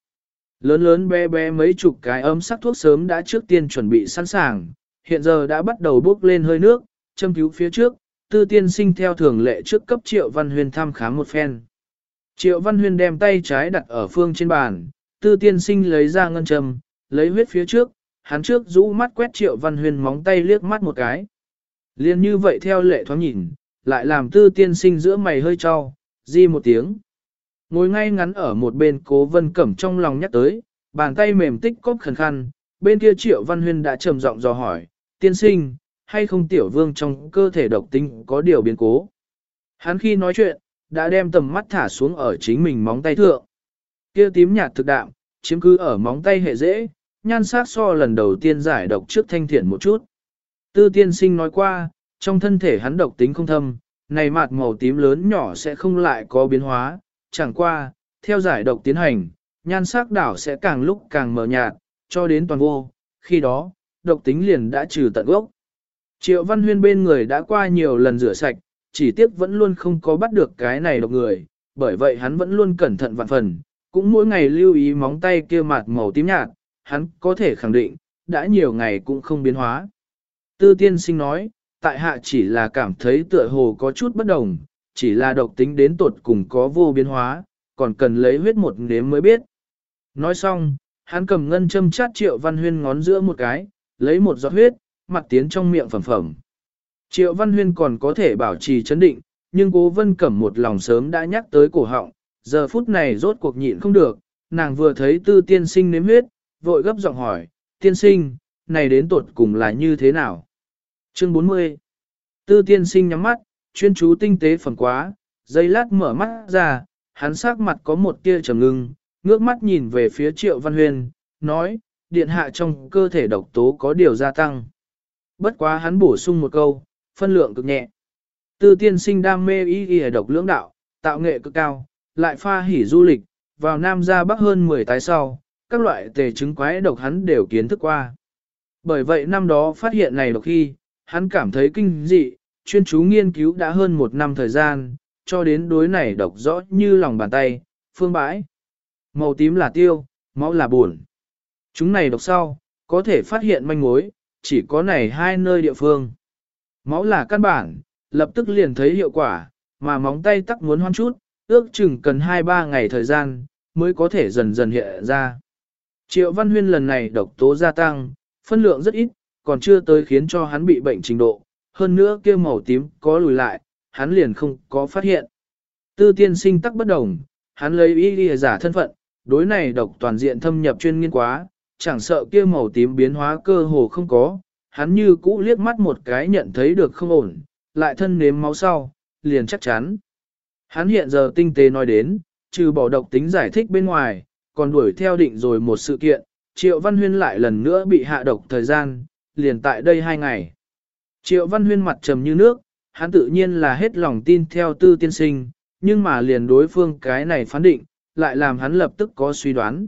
Lớn lớn bé bé mấy chục cái ấm sắc thuốc sớm đã trước tiên chuẩn bị sẵn sàng, hiện giờ đã bắt đầu bốc lên hơi nước, châm cứu phía trước, tư tiên sinh theo thường lệ trước cấp triệu văn huyên thăm khám một phen. Triệu văn huyên đem tay trái đặt ở phương trên bàn, tư tiên sinh lấy ra ngân châm, lấy huyết phía trước, hắn trước rũ mắt quét triệu văn huyên móng tay liếc mắt một cái. Liên như vậy theo lệ thoáng nhìn, lại làm tư tiên sinh giữa mày hơi cho, di một tiếng. Ngồi ngay ngắn ở một bên cố vân cẩm trong lòng nhắc tới, bàn tay mềm tích cóp khẩn khăn, bên kia triệu văn huyên đã trầm giọng dò hỏi, tiên sinh, hay không tiểu vương trong cơ thể độc tính có điều biến cố. Hắn khi nói chuyện, đã đem tầm mắt thả xuống ở chính mình móng tay thượng. Kia tím nhạt thực đạm, chiếm cứ ở móng tay hệ dễ, nhan sắc so lần đầu tiên giải độc trước thanh thiện một chút. Tư tiên sinh nói qua, trong thân thể hắn độc tính không thâm, này mạt màu tím lớn nhỏ sẽ không lại có biến hóa, chẳng qua, theo giải độc tiến hành, nhan sắc đảo sẽ càng lúc càng mờ nhạt, cho đến toàn vô, khi đó, độc tính liền đã trừ tận gốc. Triệu Văn Huyên bên người đã qua nhiều lần rửa sạch, chỉ tiếc vẫn luôn không có bắt được cái này độc người, bởi vậy hắn vẫn luôn cẩn thận vạn phần, cũng mỗi ngày lưu ý móng tay kia mặt màu tím nhạt, hắn có thể khẳng định, đã nhiều ngày cũng không biến hóa. Tư tiên sinh nói, tại hạ chỉ là cảm thấy tựa hồ có chút bất đồng, chỉ là độc tính đến tột cùng có vô biến hóa, còn cần lấy huyết một nếm mới biết. Nói xong, hắn cầm ngân châm chát triệu văn huyên ngón giữa một cái, lấy một giọt huyết, mặt tiến trong miệng phẩm phẩm. Triệu văn huyên còn có thể bảo trì chấn định, nhưng cố vân cẩm một lòng sớm đã nhắc tới cổ họng, giờ phút này rốt cuộc nhịn không được, nàng vừa thấy tư tiên sinh nếm huyết, vội gấp giọng hỏi, tiên sinh, này đến tuột cùng là như thế nào? Chương 40 Tư tiên sinh nhắm mắt, chuyên chú tinh tế phần quá, giây lát mở mắt ra, hắn sắc mặt có một tia trầm ngưng, ngước mắt nhìn về phía triệu văn huyền, nói, điện hạ trong cơ thể độc tố có điều gia tăng. Bất quá hắn bổ sung một câu, phân lượng cực nhẹ. Tư tiên sinh đam mê ý y độc lưỡng đạo, tạo nghệ cực cao, lại pha hỉ du lịch, vào Nam ra Bắc hơn 10 tái sau, các loại tề chứng quái độc hắn đều kiến thức qua. Bởi vậy năm đó phát hiện này độc khi, hắn cảm thấy kinh dị, chuyên chú nghiên cứu đã hơn một năm thời gian, cho đến đối này độc rõ như lòng bàn tay, phương bãi. Màu tím là tiêu, máu là buồn. Chúng này độc sau, có thể phát hiện manh mối, chỉ có này hai nơi địa phương. Máu là căn bản, lập tức liền thấy hiệu quả, mà móng tay tắc muốn hoan chút, ước chừng cần 2-3 ngày thời gian, mới có thể dần dần hiện ra. Triệu Văn Huyên lần này độc tố gia tăng, phân lượng rất ít, còn chưa tới khiến cho hắn bị bệnh trình độ, hơn nữa kia màu tím có lùi lại, hắn liền không có phát hiện. Tư tiên sinh tắc bất đồng, hắn lấy ý đi giả thân phận, đối này độc toàn diện thâm nhập chuyên nghiên quá, chẳng sợ kia màu tím biến hóa cơ hồ không có, hắn như cũ liếc mắt một cái nhận thấy được không ổn, lại thân nếm máu sau, liền chắc chắn. Hắn hiện giờ tinh tế nói đến, trừ bỏ độc tính giải thích bên ngoài, còn đuổi theo định rồi một sự kiện, Triệu Văn Huyên lại lần nữa bị hạ độc thời gian, liền tại đây hai ngày. Triệu Văn Huyên mặt trầm như nước, hắn tự nhiên là hết lòng tin theo tư tiên sinh, nhưng mà liền đối phương cái này phán định, lại làm hắn lập tức có suy đoán.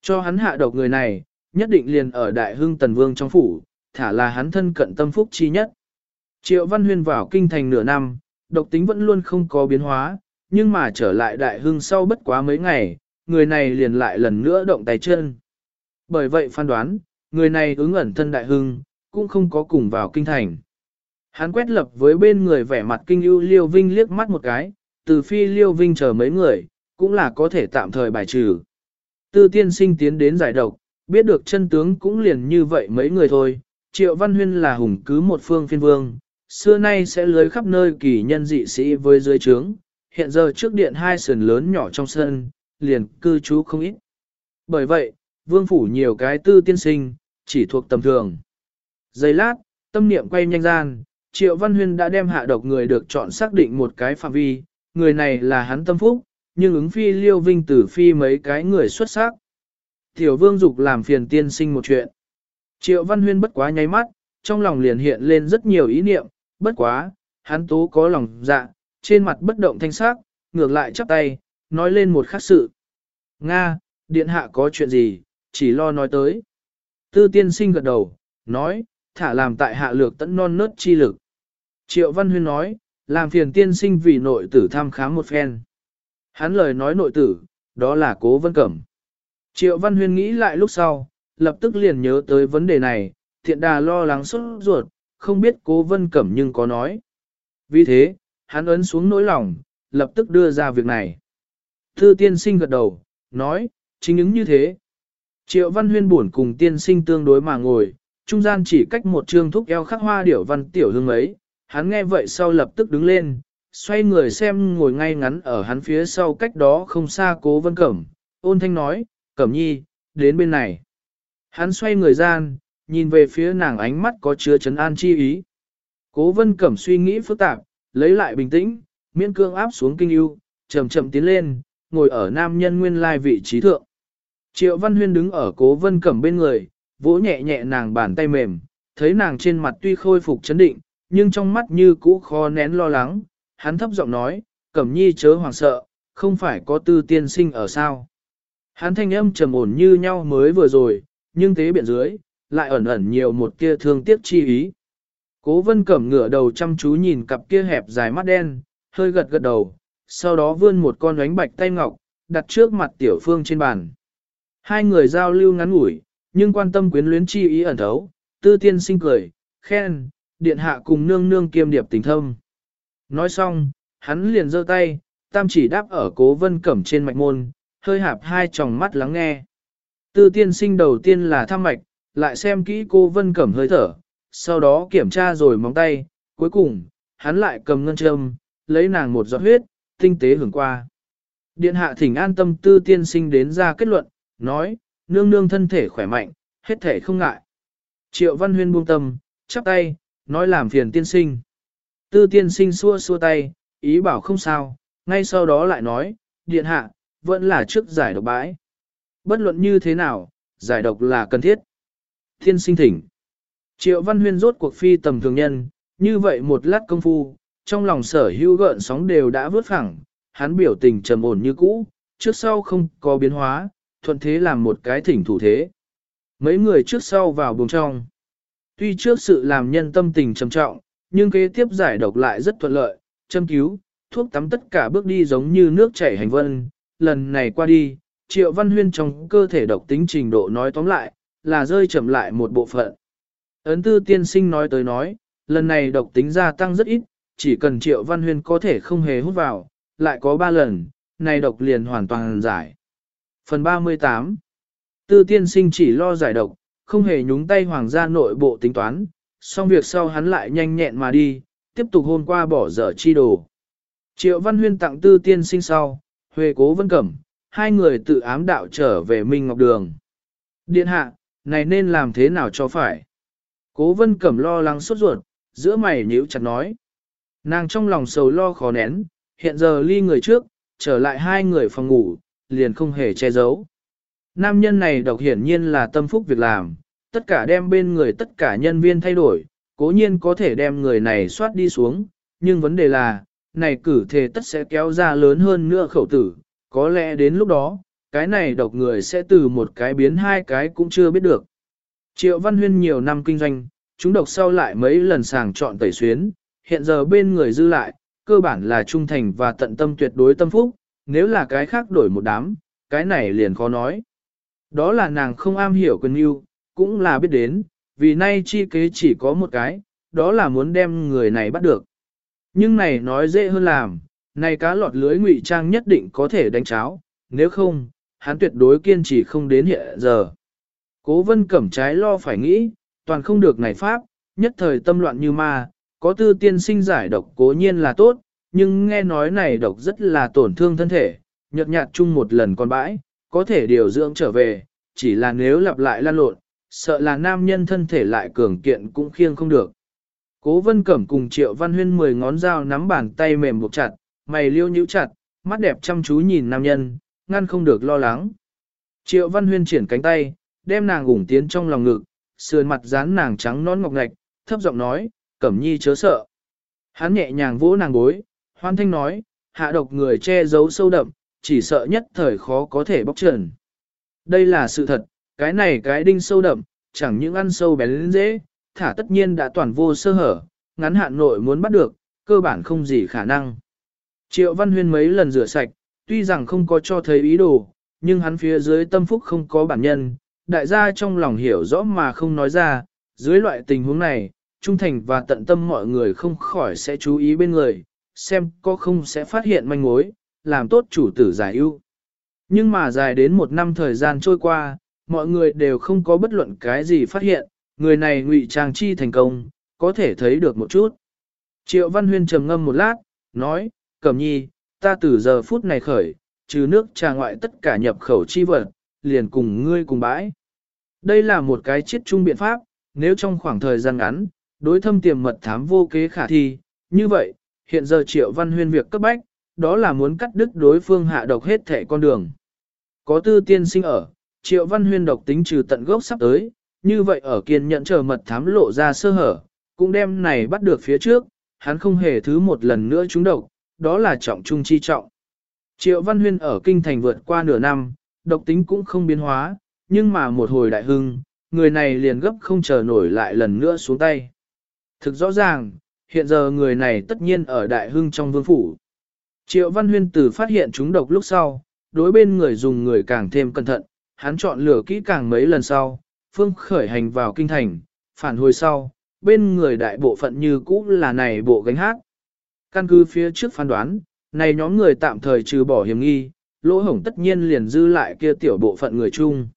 Cho hắn hạ độc người này, nhất định liền ở Đại Hưng Tần Vương trong phủ, thả là hắn thân cận tâm phúc chi nhất. Triệu Văn Huyên vào kinh thành nửa năm, độc tính vẫn luôn không có biến hóa, nhưng mà trở lại Đại Hưng sau bất quá mấy ngày, người này liền lại lần nữa động tay chân. Bởi vậy phán đoán, người này ứng ẩn thân Đại Hưng, cũng không có cùng vào kinh thành. Hắn quét lập với bên người vẻ mặt kinh ưu Liêu Vinh liếc mắt một cái, từ phi Liêu Vinh chờ mấy người, cũng là có thể tạm thời bài trừ. Tư tiên sinh tiến đến giải độc, biết được chân tướng cũng liền như vậy mấy người thôi. Triệu Văn Huyên là hùng cứ một phương phiên vương, xưa nay sẽ lưới khắp nơi kỳ nhân dị sĩ với dưới trướng, hiện giờ trước điện hai sườn lớn nhỏ trong sân, liền cư trú không ít. Bởi vậy, vương phủ nhiều cái tư tiên sinh, chỉ thuộc tầm thường. Giây lát, tâm niệm quay nhanh gian, Triệu Văn Huyên đã đem hạ độc người được chọn xác định một cái phạm vi, người này là hắn tâm phúc, nhưng ứng phi liêu vinh tử phi mấy cái người xuất sắc. Tiểu vương dục làm phiền tiên sinh một chuyện. Triệu Văn Huyên bất quá nháy mắt, trong lòng liền hiện lên rất nhiều ý niệm, bất quá, hắn tố có lòng dạ, trên mặt bất động thanh sắc, ngược lại chắp tay, nói lên một khắc sự. Nga, điện hạ có chuyện gì, chỉ lo nói tới. Tư tiên sinh gật đầu, nói, thả làm tại hạ lược tận non nớt chi lực. Triệu Văn Huyên nói, làm phiền tiên sinh vì nội tử thăm khám một phen. Hắn lời nói nội tử, đó là cố vân cẩm. Triệu Văn Huyên nghĩ lại lúc sau, lập tức liền nhớ tới vấn đề này, thiện đà lo lắng xuất ruột, không biết cố vân cẩm nhưng có nói. Vì thế, hắn ấn xuống nỗi lòng, lập tức đưa ra việc này. Thư tiên sinh gật đầu, nói, chính ứng như thế. Triệu Văn Huyên buồn cùng tiên sinh tương đối mà ngồi, trung gian chỉ cách một trương thúc eo khắc hoa điểu văn tiểu hương ấy, hắn nghe vậy sau lập tức đứng lên, xoay người xem ngồi ngay ngắn ở hắn phía sau cách đó không xa cố vân cẩm, ôn thanh nói, cẩm nhi, đến bên này. Hắn xoay người gian, nhìn về phía nàng ánh mắt có chứa chấn an chi ý. Cố vân cẩm suy nghĩ phức tạp, lấy lại bình tĩnh, miễn cương áp xuống kinh ưu, chậm chậm tiến lên, ngồi ở nam nhân nguyên lai vị trí thượng. Triệu Văn Huyên đứng ở cố vân cẩm bên người, vỗ nhẹ nhẹ nàng bàn tay mềm, thấy nàng trên mặt tuy khôi phục chấn định, nhưng trong mắt như cũ khó nén lo lắng, hắn thấp giọng nói, cẩm nhi chớ hoàng sợ, không phải có tư tiên sinh ở sao. Hắn thanh âm trầm ổn như nhau mới vừa rồi, nhưng thế biển dưới, lại ẩn ẩn nhiều một tia thương tiếc chi ý. Cố vân cẩm ngửa đầu chăm chú nhìn cặp kia hẹp dài mắt đen, hơi gật gật đầu, sau đó vươn một con ánh bạch tay ngọc, đặt trước mặt tiểu phương trên bàn. Hai người giao lưu ngắn ngủi, nhưng quan tâm quyến luyến chi ý ẩn thấu, tư tiên sinh cười, khen, điện hạ cùng nương nương kiêm điệp tình thâm. Nói xong, hắn liền giơ tay, tam chỉ đáp ở cố vân cẩm trên mạch môn, hơi hạp hai tròng mắt lắng nghe. Tư tiên sinh đầu tiên là thăm mạch, lại xem kỹ cô vân cẩm hơi thở, sau đó kiểm tra rồi móng tay, cuối cùng, hắn lại cầm ngân châm, lấy nàng một giọt huyết, tinh tế hưởng qua. Điện hạ thỉnh an tâm tư tiên sinh đến ra kết luận, nói, nương nương thân thể khỏe mạnh, hết thể không ngại. Triệu văn huyên buông tâm, chắp tay, nói làm phiền tiên sinh. Tư tiên sinh xua xua tay, ý bảo không sao, ngay sau đó lại nói, điện hạ, vẫn là trước giải độc bãi. Bất luận như thế nào, giải độc là cần thiết. Tiên sinh thỉnh. Triệu văn huyên rốt cuộc phi tầm thường nhân, như vậy một lát công phu, trong lòng sở hữu gợn sóng đều đã vớt phẳng, hắn biểu tình trầm ổn như cũ, trước sau không có biến hóa, thuận thế làm một cái thỉnh thủ thế. Mấy người trước sau vào buồng trong. Tuy trước sự làm nhân tâm tình trầm trọng, nhưng kế tiếp giải độc lại rất thuận lợi, châm cứu, thuốc tắm tất cả bước đi giống như nước chảy hành vân. Lần này qua đi, triệu văn huyên trong cơ thể độc tính trình độ nói tóm lại, là rơi chậm lại một bộ phận. Ấn tư tiên sinh nói tới nói, lần này độc tính gia tăng rất ít, chỉ cần triệu văn huyên có thể không hề hút vào, lại có ba lần, này độc liền hoàn toàn giải. Phần 38 Tư tiên sinh chỉ lo giải độc, không hề nhúng tay hoàng gia nội bộ tính toán, xong việc sau hắn lại nhanh nhẹn mà đi, tiếp tục hôn qua bỏ dở chi đồ. Triệu Văn Huyên tặng tư tiên sinh sau, Huệ Cố Vân Cẩm, hai người tự ám đạo trở về Minh Ngọc Đường. Điện hạ, này nên làm thế nào cho phải? Cố Vân Cẩm lo lắng sốt ruột, giữa mày nhíu chặt nói. Nàng trong lòng sầu lo khó nén, hiện giờ ly người trước, trở lại hai người phòng ngủ, liền không hề che giấu. Nam nhân này độc hiển nhiên là tâm phúc việc làm, tất cả đem bên người tất cả nhân viên thay đổi, cố nhiên có thể đem người này soát đi xuống, nhưng vấn đề là, này cử thể tất sẽ kéo ra lớn hơn nữa khẩu tử, có lẽ đến lúc đó, cái này độc người sẽ từ một cái biến hai cái cũng chưa biết được. Triệu Văn Huyên nhiều năm kinh doanh, chúng độc sau lại mấy lần sàng chọn tẩy xuyến, hiện giờ bên người dư lại, cơ bản là trung thành và tận tâm tuyệt đối tâm phúc, nếu là cái khác đổi một đám, cái này liền khó nói. Đó là nàng không am hiểu quyền yêu, cũng là biết đến, vì nay chi kế chỉ có một cái, đó là muốn đem người này bắt được. Nhưng này nói dễ hơn làm, này cá lọt lưới ngụy trang nhất định có thể đánh cháo, nếu không, hắn tuyệt đối kiên trì không đến hiện giờ. Cố vân cẩm trái lo phải nghĩ, toàn không được này pháp, nhất thời tâm loạn như ma, có tư tiên sinh giải độc cố nhiên là tốt, nhưng nghe nói này độc rất là tổn thương thân thể, nhợt nhạt chung một lần con bãi, có thể điều dưỡng trở về, chỉ là nếu lặp lại lan lộn, sợ là nam nhân thân thể lại cường kiện cũng khiêng không được. Cố vân cẩm cùng triệu văn huyên mười ngón dao nắm bàn tay mềm buộc chặt, mày liêu nhíu chặt, mắt đẹp chăm chú nhìn nam nhân, ngăn không được lo lắng. Triệu văn huyên triển cánh tay, đem nàng ủng tiến trong lòng ngực, sườn mặt dán nàng trắng non ngọc ngạch, thấp giọng nói, cẩm nhi chớ sợ. Hắn nhẹ nhàng vỗ nàng bối, hoan thanh nói, hạ độc người che giấu sâu đậm, chỉ sợ nhất thời khó có thể bóc trần. Đây là sự thật, cái này cái đinh sâu đậm, chẳng những ăn sâu bén dễ, thả tất nhiên đã toàn vô sơ hở, ngắn hạn nội muốn bắt được, cơ bản không gì khả năng. Triệu Văn Huyên mấy lần rửa sạch, tuy rằng không có cho thấy ý đồ, nhưng hắn phía dưới tâm phúc không có bản nhân, đại gia trong lòng hiểu rõ mà không nói ra, dưới loại tình huống này, trung thành và tận tâm mọi người không khỏi sẽ chú ý bên người, xem có không sẽ phát hiện manh mối, làm tốt chủ tử giải ưu. Nhưng mà dài đến một năm thời gian trôi qua, mọi người đều không có bất luận cái gì phát hiện, người này ngụy trang chi thành công, có thể thấy được một chút. Triệu Văn Huyên trầm ngâm một lát, nói, Cẩm nhi, ta từ giờ phút này khởi, trừ nước trà ngoại tất cả nhập khẩu chi vật, liền cùng ngươi cùng bãi. Đây là một cái chiết trung biện pháp, nếu trong khoảng thời gian ngắn, đối thâm tiềm mật thám vô kế khả thi, như vậy, hiện giờ Triệu Văn Huyên việc cấp bách, đó là muốn cắt đứt đối phương hạ độc hết thể con đường. Có tư tiên sinh ở, Triệu Văn Huyên độc tính trừ tận gốc sắp tới, như vậy ở kiên nhẫn chờ mật thám lộ ra sơ hở, cũng đem này bắt được phía trước, hắn không hề thứ một lần nữa trúng độc, đó là trọng trung chi trọng. Triệu Văn Huyên ở kinh thành vượt qua nửa năm, độc tính cũng không biến hóa, nhưng mà một hồi đại hưng, người này liền gấp không chờ nổi lại lần nữa xuống tay. Thực rõ ràng, hiện giờ người này tất nhiên ở đại hưng trong vương phủ. Triệu Văn Huyên từ phát hiện chúng độc lúc sau, đối bên người dùng người càng thêm cẩn thận, hắn chọn lựa kỹ càng mấy lần sau, phương khởi hành vào kinh thành, phản hồi sau, bên người đại bộ phận như cũ là này bộ gánh hát. Căn cứ phía trước phán đoán, này nhóm người tạm thời trừ bỏ hiểm nghi, lỗ hổng tất nhiên liền dư lại kia tiểu bộ phận người chung.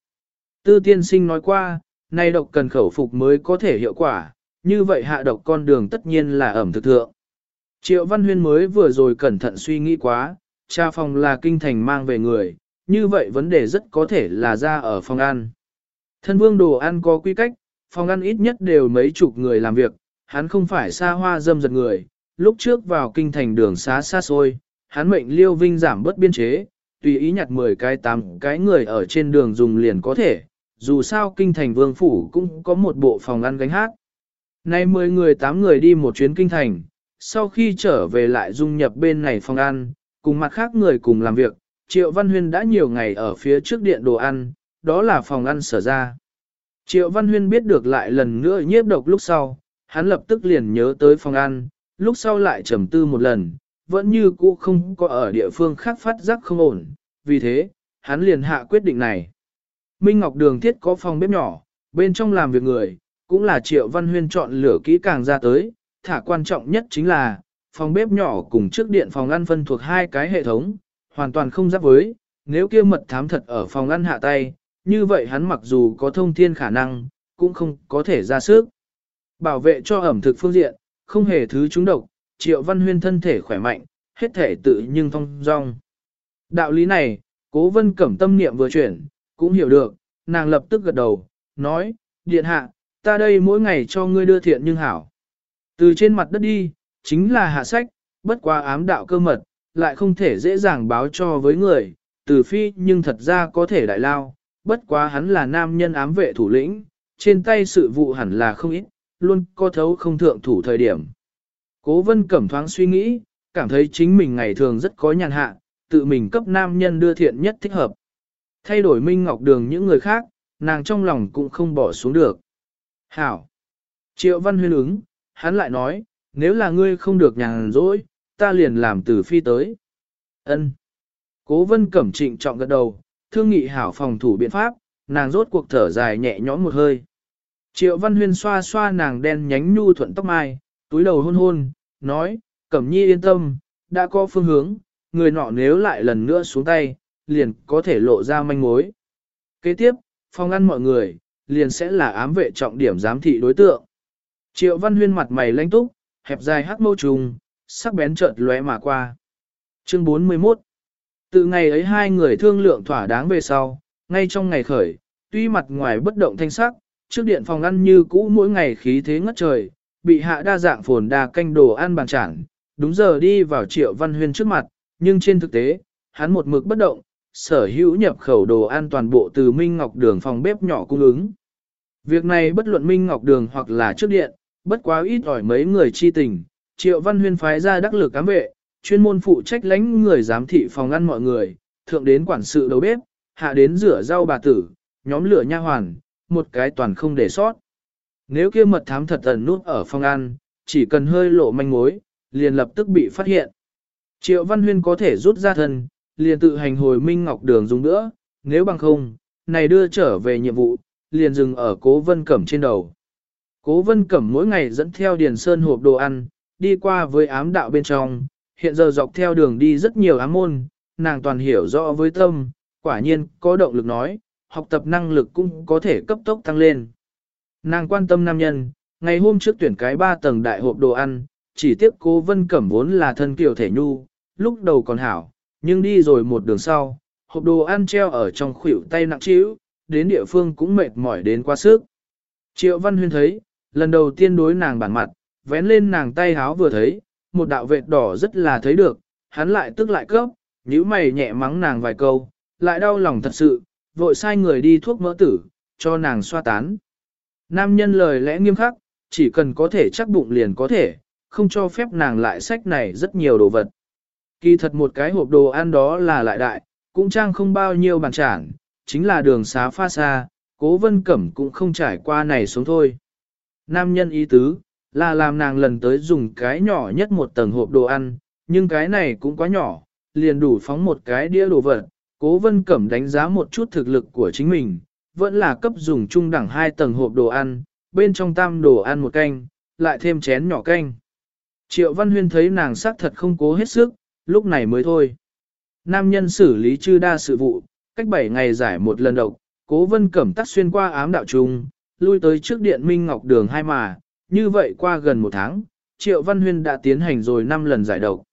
Tư tiên sinh nói qua, này độc cần khẩu phục mới có thể hiệu quả, như vậy hạ độc con đường tất nhiên là ẩm thực thượng. Triệu Văn Huyên mới vừa rồi cẩn thận suy nghĩ quá, cha phòng là kinh thành mang về người, như vậy vấn đề rất có thể là ra ở phòng ăn. Thân vương đồ ăn có quy cách, phòng ăn ít nhất đều mấy chục người làm việc, hắn không phải xa hoa dâm giật người, lúc trước vào kinh thành đường xá xa xôi, hắn mệnh liêu vinh giảm bớt biên chế, tùy ý nhặt 10 cái 8 cái người ở trên đường dùng liền có thể, dù sao kinh thành vương phủ cũng có một bộ phòng ăn gánh hát. Nay 10 người 8 người đi một chuyến kinh thành, sau khi trở về lại dung nhập bên này phòng ăn, cùng mặt khác người cùng làm việc, Triệu Văn Huyên đã nhiều ngày ở phía trước điện đồ ăn, đó là phòng ăn sở ra. Triệu Văn Huyên biết được lại lần nữa nhiếp độc lúc sau, hắn lập tức liền nhớ tới phòng ăn, lúc sau lại trầm tư một lần, vẫn như cũ không có ở địa phương khác phát giác không ổn, vì thế, hắn liền hạ quyết định này. Minh Ngọc Đường thiết có phòng bếp nhỏ, bên trong làm việc người, cũng là Triệu Văn Huyên chọn lửa kỹ càng ra tới, thả quan trọng nhất chính là, phòng bếp nhỏ cùng trước điện phòng ăn phân thuộc hai cái hệ thống, hoàn toàn không giáp với, nếu kia mật thám thật ở phòng ăn hạ tay, như vậy hắn mặc dù có thông thiên khả năng, cũng không có thể ra sức. Bảo vệ cho ẩm thực phương diện, không hề thứ trúng độc, triệu văn huyên thân thể khỏe mạnh, hết thể tự nhưng thông dong. Đạo lý này, cố vân cẩm tâm niệm vừa chuyển, cũng hiểu được, nàng lập tức gật đầu, nói, điện hạ, ta đây mỗi ngày cho ngươi đưa thiện nhưng hảo. Từ trên mặt đất đi, chính là hạ sách, bất quá ám đạo cơ mật, lại không thể dễ dàng báo cho với người, từ phi nhưng thật ra có thể đại lao, bất quá hắn là nam nhân ám vệ thủ lĩnh, trên tay sự vụ hẳn là không ít, luôn có thấu không thượng thủ thời điểm. Cố vân cẩm thoáng suy nghĩ, cảm thấy chính mình ngày thường rất có nhàn hạ, tự mình cấp nam nhân đưa thiện nhất thích hợp. Thay đổi Minh Ngọc Đường những người khác, nàng trong lòng cũng không bỏ xuống được. Hảo! Triệu Văn Huyên ứng, hắn lại nói, nếu là ngươi không được nhàn rỗi, ta liền làm từ phi tới. Ân. Cố vân cẩm trịnh trọng gật đầu, thương nghị hảo phòng thủ biện pháp, nàng rốt cuộc thở dài nhẹ nhõm một hơi. Triệu Văn Huyên xoa xoa nàng đen nhánh nhu thuận tóc mai, túi đầu hôn hôn, nói, Cẩm Nhi yên tâm, đã có phương hướng, người nọ nếu lại lần nữa xuống tay, liền có thể lộ ra manh mối. Kế tiếp, phòng ăn mọi người, liền sẽ là ám vệ trọng điểm giám thị đối tượng. Triệu Văn Huyên mặt mày lãnh túc, hẹp dài hắc mâu trùng, sắc bén chợt lóe mà qua. Chương 41 Từ ngày ấy hai người thương lượng thỏa đáng về sau, ngay trong ngày khởi, tuy mặt ngoài bất động thanh sắc, trước điện phòng ăn như cũ mỗi ngày khí thế ngất trời, bị hạ đa dạng phồn đa canh đồ ăn bàn chản, đúng giờ đi vào triệu văn huyên trước mặt, nhưng trên thực tế, hắn một mực bất động, sở hữu nhập khẩu đồ ăn toàn bộ từ Minh Ngọc Đường phòng bếp nhỏ cung ứng. Việc này bất luận Minh Ngọc Đường hoặc là trước điện, bất quá ít ỏi mấy người chi tình, triệu văn huyên phái ra đắc lực cám vệ, chuyên môn phụ trách lãnh người giám thị phòng ăn mọi người, thượng đến quản sự đầu bếp, hạ đến rửa rau bà tử, nhóm lửa nha hoàn, một cái toàn không để sót. Nếu kia mật thám thật ẩn nút ở phòng ăn, chỉ cần hơi lộ manh mối, liền lập tức bị phát hiện. Triệu Văn Huyên có thể rút ra thân, liền tự hành hồi Minh Ngọc Đường dùng nữa, nếu bằng không, này đưa trở về nhiệm vụ, liền dừng ở Cố Vân Cẩm trên đầu. Cố Vân Cẩm mỗi ngày dẫn theo Điền Sơn hộp đồ ăn, đi qua với ám đạo bên trong, hiện giờ dọc theo đường đi rất nhiều ám môn, nàng toàn hiểu rõ với tâm, quả nhiên có động lực nói, học tập năng lực cũng có thể cấp tốc tăng lên. Nàng quan tâm nam nhân, ngày hôm trước tuyển cái ba tầng đại hộp đồ ăn, chỉ tiếc cố vân cẩm vốn là thân kiều thể nhu, lúc đầu còn hảo, nhưng đi rồi một đường sau, hộp đồ ăn treo ở trong khuỷu tay nặng trĩu, đến địa phương cũng mệt mỏi đến quá sức. Triệu Văn Huyên thấy, lần đầu tiên đối nàng bản mặt, vén lên nàng tay háo vừa thấy, một đạo vệt đỏ rất là thấy được, hắn lại tức lại cấp, nhíu mày nhẹ mắng nàng vài câu, lại đau lòng thật sự, vội sai người đi thuốc mỡ tử, cho nàng xoa tán. Nam nhân lời lẽ nghiêm khắc, chỉ cần có thể chắc bụng liền có thể, không cho phép nàng lại sách này rất nhiều đồ vật. Kỳ thật một cái hộp đồ ăn đó là lại đại, cũng trang không bao nhiêu bàn chản, chính là đường xá pha xa, cố vân cẩm cũng không trải qua này xuống thôi. Nam nhân ý tứ, là làm nàng lần tới dùng cái nhỏ nhất một tầng hộp đồ ăn, nhưng cái này cũng quá nhỏ, liền đủ phóng một cái đĩa đồ vật. Cố vân cẩm đánh giá một chút thực lực của chính mình, vẫn là cấp dùng trung đẳng hai tầng hộp đồ ăn, bên trong tam đồ ăn một canh, lại thêm chén nhỏ canh. Triệu Văn Huyên thấy nàng sắc thật không cố hết sức, lúc này mới thôi. Nam nhân xử lý chư đa sự vụ, cách 7 ngày giải một lần độc, cố vân cẩm tắt xuyên qua ám đạo trung, lui tới trước điện Minh Ngọc Đường hai mà, như vậy qua gần một tháng, Triệu Văn Huyên đã tiến hành rồi 5 lần giải độc.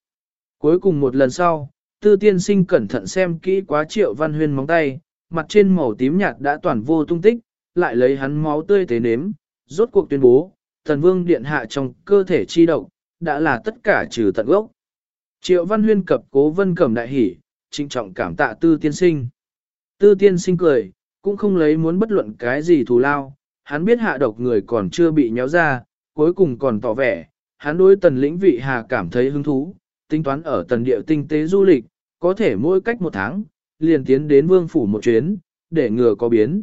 Cuối cùng một lần sau, tư tiên sinh cẩn thận xem kỹ quá Triệu Văn Huyên móng tay, mặt trên màu tím nhạt đã toàn vô tung tích, lại lấy hắn máu tươi tế nếm, rốt cuộc tuyên bố, thần vương điện hạ trong cơ thể chi độc, đã là tất cả trừ tận gốc. Triệu Văn Huyên cập cố vân cẩm đại hỉ, trinh trọng cảm tạ tư tiên sinh. Tư tiên sinh cười, cũng không lấy muốn bất luận cái gì thù lao, hắn biết hạ độc người còn chưa bị nhéo ra, cuối cùng còn tỏ vẻ, hắn đối tần lĩnh vị hà cảm thấy hứng thú, tính toán ở tần địa tinh tế du lịch, có thể mỗi cách một tháng, liền tiến đến vương phủ một chuyến, để ngừa có biến.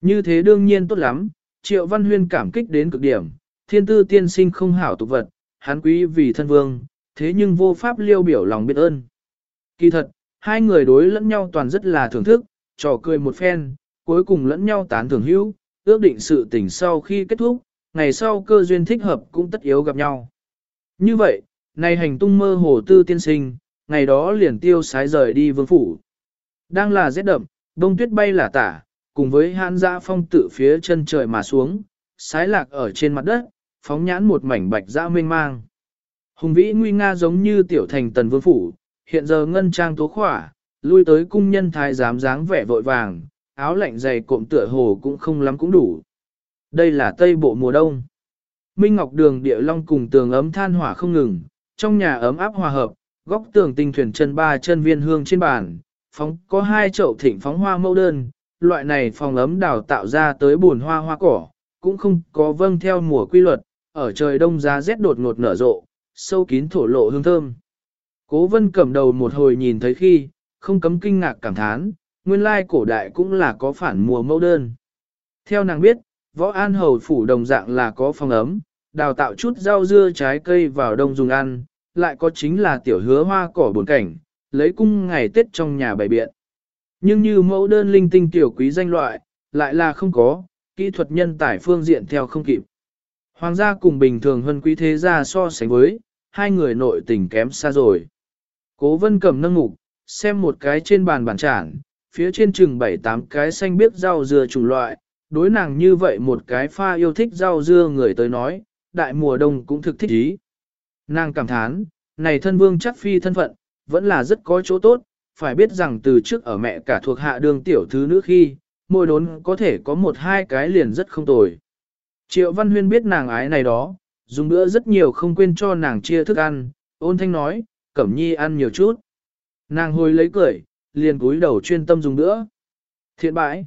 Như thế đương nhiên tốt lắm, triệu văn huyên cảm kích đến cực điểm, thiên tư tiên sinh không hảo tục vật, hắn quý vì thân vương, thế nhưng vô pháp liêu biểu lòng biết ơn. Kỳ thật, hai người đối lẫn nhau toàn rất là thưởng thức, trò cười một phen, cuối cùng lẫn nhau tán thưởng hữu, ước định sự tình sau khi kết thúc, ngày sau cơ duyên thích hợp cũng tất yếu gặp nhau. Như vậy, này hành tung mơ hồ tư tiên sinh, ngày đó liền tiêu sái rời đi vương phủ. Đang là rét đậm, bông tuyết bay là tả, cùng với hãn dã phong tự phía chân trời mà xuống, sái lạc ở trên mặt đất, phóng nhãn một mảnh bạch dã mênh mang. Hùng vĩ nguy nga giống như tiểu thành tần vương phủ, hiện giờ ngân trang tố khỏa, lui tới cung nhân thái giám dáng vẻ vội vàng, áo lạnh dày cộm tựa hồ cũng không lắm cũng đủ. Đây là tây bộ mùa đông. Minh Ngọc Đường địa long cùng tường ấm than hỏa không ngừng, trong nhà ấm áp hòa hợp, góc tường tinh thuyền chân ba chân viên hương trên bàn, phóng có hai chậu thịnh phóng hoa mẫu đơn, loại này phòng ấm đào tạo ra tới buồn hoa hoa cỏ, cũng không có vâng theo mùa quy luật, ở trời đông giá rét đột ngột nở rộ, sâu kín thổ lộ hương thơm. Cố vân cầm đầu một hồi nhìn thấy khi, không cấm kinh ngạc cảm thán, nguyên lai cổ đại cũng là có phản mùa mẫu đơn. Theo nàng biết, võ an hầu phủ đồng dạng là có phòng ấm, đào tạo chút rau dưa trái cây vào đông dùng ăn, lại có chính là tiểu hứa hoa cỏ buồn cảnh, lấy cung ngày Tết trong nhà bày biện. Nhưng như mẫu đơn linh tinh tiểu quý danh loại, lại là không có, kỹ thuật nhân tải phương diện theo không kịp. Hoàng gia cùng bình thường hơn quý thế gia so sánh với, hai người nội tình kém xa rồi. Cố vân cầm nâng ngục, xem một cái trên bàn bàn trản, phía trên chừng bảy tám cái xanh biếc rau dưa chủng loại, đối nàng như vậy một cái pha yêu thích rau dưa người tới nói, đại mùa đông cũng thực thích ý. Nàng cảm thán, này thân vương chắc phi thân phận, vẫn là rất có chỗ tốt, phải biết rằng từ trước ở mẹ cả thuộc hạ đường tiểu thứ nữ khi, môi đốn có thể có một hai cái liền rất không tồi. Triệu Văn Huyên biết nàng ái này đó, dùng bữa rất nhiều không quên cho nàng chia thức ăn, ôn thanh nói, Cẩm Nhi ăn nhiều chút. Nàng hồi lấy cười, liền cúi đầu chuyên tâm dùng bữa. Thiện bãi.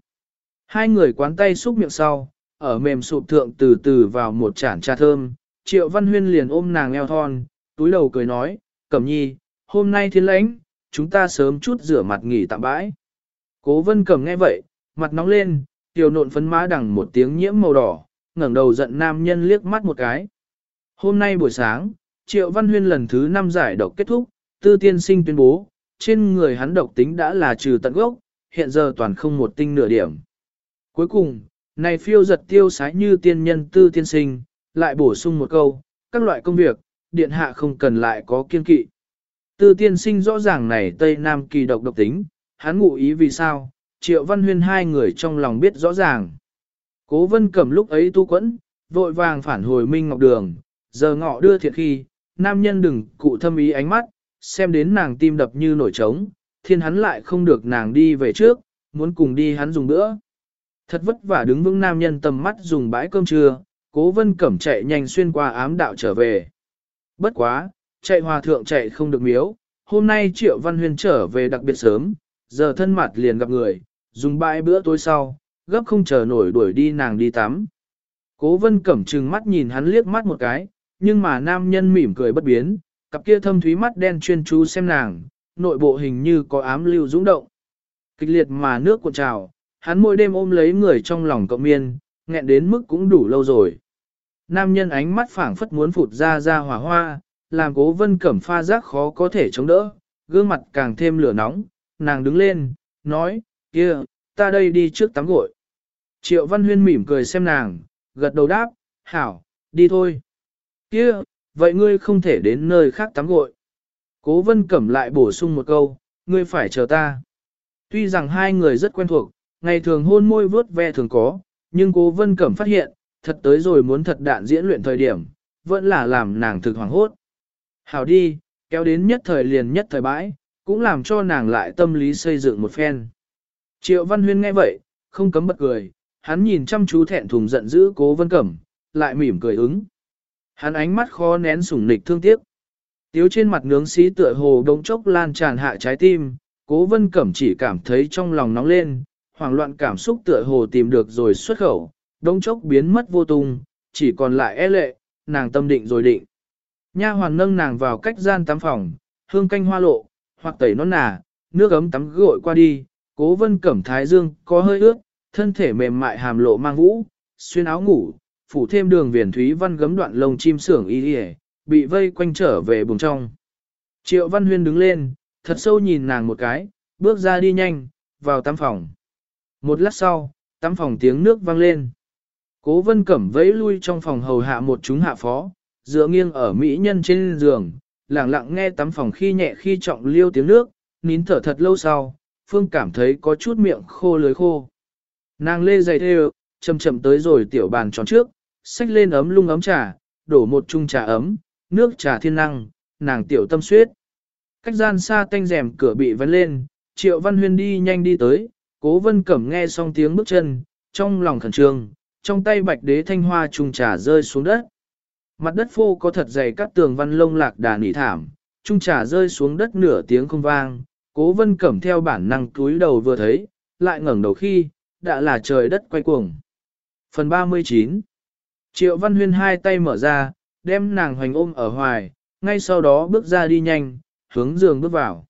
Hai người quán tay xúc miệng sau, ở mềm sụp thượng từ từ vào một chản trà thơm, Triệu Văn Huyên liền ôm nàng eo thon, túi đầu cười nói, Cẩm Nhi, hôm nay thiên lãnh, chúng ta sớm chút rửa mặt nghỉ tạm bãi. Cố Vân Cẩm nghe vậy, mặt nóng lên, tiểu nộn phấn má đằng một tiếng nhiễm màu đỏ, ngẩng đầu giận nam nhân liếc mắt một cái. Hôm nay buổi sáng, Triệu Văn Huyên lần thứ 5 giải độc kết thúc, tư tiên sinh tuyên bố, trên người hắn độc tính đã là trừ tận gốc, hiện giờ toàn không một tinh nửa điểm. Cuối cùng, này phiêu giật tiêu sái như tiên nhân tư tiên sinh, lại bổ sung một câu, các loại công việc, điện hạ không cần lại có kiên kỵ. Tư tiên sinh rõ ràng này Tây Nam kỳ độc độc tính, hắn ngụ ý vì sao, triệu văn huyên hai người trong lòng biết rõ ràng. Cố vân cầm lúc ấy tu quẫn, vội vàng phản hồi Minh Ngọc Đường, giờ ngọ đưa thiệt khi, nam nhân đừng cụ thâm ý ánh mắt, xem đến nàng tim đập như nổi trống, thiên hắn lại không được nàng đi về trước, muốn cùng đi hắn dùng bữa. Thật vất vả đứng vững nam nhân tầm mắt dùng bãi cơm trưa, cố vân cẩm chạy nhanh xuyên qua ám đạo trở về. Bất quá, chạy hòa thượng chạy không được miếu, hôm nay triệu văn huyền trở về đặc biệt sớm, giờ thân mặt liền gặp người, dùng bãi bữa tối sau, gấp không chờ nổi đuổi đi nàng đi tắm. Cố vân cẩm trừng mắt nhìn hắn liếc mắt một cái, nhưng mà nam nhân mỉm cười bất biến, cặp kia thâm thúy mắt đen chuyên chú xem nàng, nội bộ hình như có ám lưu dũng động. Kịch liệt mà nước cuộn trào, hắn mỗi đêm ôm lấy người trong lòng cộng miên, nghẹn đến mức cũng đủ lâu rồi. nam nhân ánh mắt phảng phất muốn phụt ra ra hỏa hoa, làm cố vân cẩm pha giác khó có thể chống đỡ, gương mặt càng thêm lửa nóng, nàng đứng lên, nói, kia, ta đây đi trước tắm gội. Triệu Văn Huyên mỉm cười xem nàng, gật đầu đáp, hảo, đi thôi. Kia, vậy ngươi không thể đến nơi khác tắm gội. Cố vân cẩm lại bổ sung một câu, ngươi phải chờ ta. Tuy rằng hai người rất quen thuộc, ngày thường hôn môi vớt ve thường có, nhưng cố vân cẩm phát hiện, thật tới rồi muốn thật đạn diễn luyện thời điểm, vẫn là làm nàng thực hoàng hốt. Hảo đi, kéo đến nhất thời liền nhất thời bãi, cũng làm cho nàng lại tâm lý xây dựng một phen. Triệu Văn Huyên nghe vậy, không cấm bật cười, hắn nhìn chăm chú thẹn thùng giận dữ cố vân cẩm, lại mỉm cười ứng. Hắn ánh mắt khó nén sủng nịch thương tiếc. Tiếu trên mặt nướng xí tựa hồ đống chốc lan tràn hạ trái tim, cố vân cẩm chỉ cảm thấy trong lòng nóng lên, hoảng loạn cảm xúc tựa hồ tìm được rồi xuất khẩu, đống chốc biến mất vô tung, chỉ còn lại e lệ, nàng tâm định rồi định. Nha hoàn nâng nàng vào cách gian tắm phòng, hương canh hoa lộ, hoặc tẩy nón nà, nước ấm tắm gội qua đi, cố vân cẩm thái dương có hơi ướt, thân thể mềm mại hàm lộ mang vũ, xuyên áo ngủ, phủ thêm đường viền thúy văn gấm đoạn lông chim sưởng y đi bị vây quanh trở về buồng trong. Triệu Văn Huyên đứng lên, thật sâu nhìn nàng một cái, bước ra đi nhanh, vào tắm phòng. Một lát sau, tắm phòng tiếng nước vang lên. Cố vân cẩm vẫy lui trong phòng hầu hạ một chúng hạ phó, dựa nghiêng ở mỹ nhân trên giường, lặng lặng nghe tắm phòng khi nhẹ khi trọng liêu tiếng nước, nín thở thật lâu sau, phương cảm thấy có chút miệng khô lưới khô. Nàng lê dày theo, chậm chậm tới rồi tiểu bàn tròn trước, xách lên ấm lung ấm trà, đổ một chung trà ấm, nước trà thiên năng, nàng tiểu tâm suyết. Cách gian xa tanh rèm cửa bị vấn lên, triệu văn huyên đi nhanh đi tới, cố vân cẩm nghe xong tiếng bước chân, trong lòng khẩn trương, trong tay bạch đế thanh hoa trùng trà rơi xuống đất. Mặt đất phô có thật dày các tường văn lông lạc đà nỉ thảm, trung trà rơi xuống đất nửa tiếng không vang, cố vân cẩm theo bản năng túi đầu vừa thấy, lại ngẩng đầu khi, đã là trời đất quay cuồng. Phần 39 Triệu Văn Huyên hai tay mở ra, đem nàng hoành ôm ở hoài, ngay sau đó bước ra đi nhanh, hướng giường bước vào.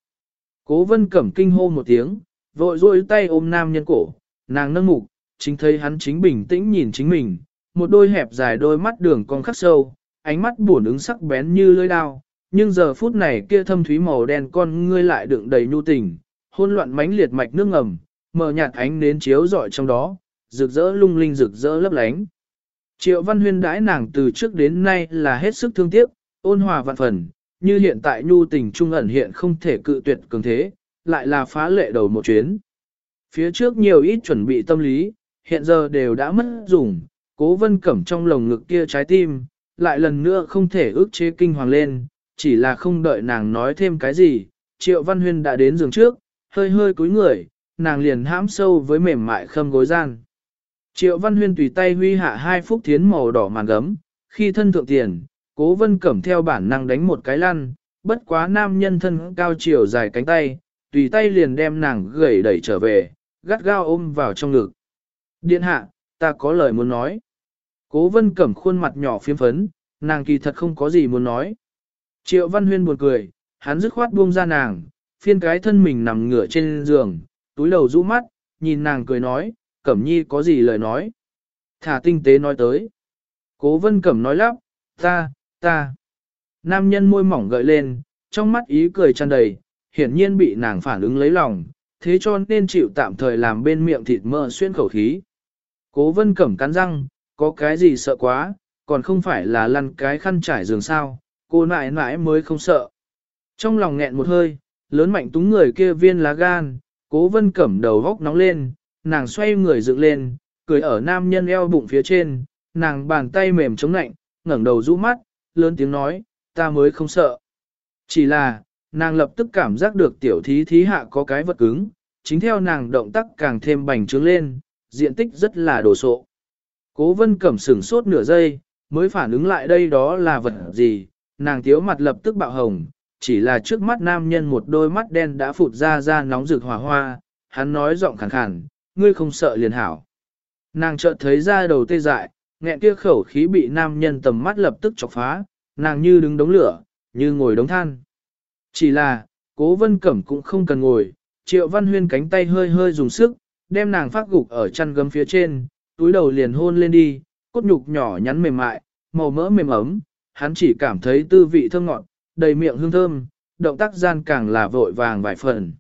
Cố vân cẩm kinh hô một tiếng, vội rôi tay ôm nam nhân cổ, nàng nâng mục, chính thấy hắn chính bình tĩnh nhìn chính mình, một đôi hẹp dài đôi mắt đường cong khắc sâu, ánh mắt buồn ứng sắc bén như lưỡi dao, nhưng giờ phút này kia thâm thúy màu đen con ngươi lại đựng đầy nhu tình, hôn loạn mãnh liệt mạch nước ngầm, mờ nhạt ánh nến chiếu rọi trong đó, rực rỡ lung linh rực rỡ lấp lánh. Triệu Văn Huyên đãi nàng từ trước đến nay là hết sức thương tiếc, ôn hòa vạn phần, như hiện tại nhu tình trung ẩn hiện không thể cự tuyệt cường thế, lại là phá lệ đầu một chuyến. Phía trước nhiều ít chuẩn bị tâm lý, hiện giờ đều đã mất dùng, cố vân cẩm trong lồng ngực kia trái tim, lại lần nữa không thể ước chế kinh hoàng lên, chỉ là không đợi nàng nói thêm cái gì, Triệu Văn Huyên đã đến giường trước, hơi hơi cúi người, nàng liền hãm sâu với mềm mại khâm gối gian. Triệu Văn Huyên tùy tay huy hạ hai phúc thiến màu đỏ màn gấm, khi thân thượng tiền, cố vân cẩm theo bản năng đánh một cái lăn, bất quá nam nhân thân cao chiều dài cánh tay, tùy tay liền đem nàng gầy đẩy trở về, gắt gao ôm vào trong ngực. Điện hạ, ta có lời muốn nói. Cố vân cẩm khuôn mặt nhỏ phiếm phấn, nàng kỳ thật không có gì muốn nói. Triệu Văn Huyên buồn cười, hắn dứt khoát buông ra nàng, phiên cái thân mình nằm ngửa trên giường, túi đầu rũ mắt, nhìn nàng cười nói, Cẩm Nhi có gì lời nói. Thả tinh tế nói tới. Cố Vân Cẩm nói lắp, ta, ta. Nam nhân môi mỏng gợi lên, trong mắt ý cười tràn đầy, hiển nhiên bị nàng phản ứng lấy lòng, thế cho nên chịu tạm thời làm bên miệng thịt mỡ xuyên khẩu khí. Cố Vân Cẩm cắn răng, có cái gì sợ quá, còn không phải là lăn cái khăn trải giường sao, cô nại nãi mới không sợ. Trong lòng nghẹn một hơi, lớn mạnh túng người kia viên lá gan, cố vân cẩm đầu góc nóng lên, nàng xoay người dựng lên, cười ở nam nhân eo bụng phía trên, nàng bàn tay mềm chống lạnh, ngẩng đầu rũ mắt, lớn tiếng nói, ta mới không sợ. Chỉ là, nàng lập tức cảm giác được tiểu thí thí hạ có cái vật cứng, chính theo nàng động tác càng thêm bành trướng lên, diện tích rất là đồ sộ. Cố vân cẩm sửng sốt nửa giây, mới phản ứng lại đây đó là vật gì, nàng tiếu mặt lập tức bạo hồng, chỉ là trước mắt nam nhân một đôi mắt đen đã phụt ra ra nóng rực hỏa hoa, hắn nói giọng khàn khàn, ngươi không sợ liền hảo. Nàng chợt thấy ra đầu tê dại, nghẹn kia khẩu khí bị nam nhân tầm mắt lập tức chọc phá, nàng như đứng đống lửa, như ngồi đống than. Chỉ là, cố vân cẩm cũng không cần ngồi, triệu văn huyên cánh tay hơi hơi dùng sức, đem nàng phát gục ở chăn gấm phía trên, túi đầu liền hôn lên đi, cốt nhục nhỏ nhắn mềm mại, màu mỡ mềm ấm, hắn chỉ cảm thấy tư vị thơm ngọt, đầy miệng hương thơm, động tác gian càng là vội vàng vài phần.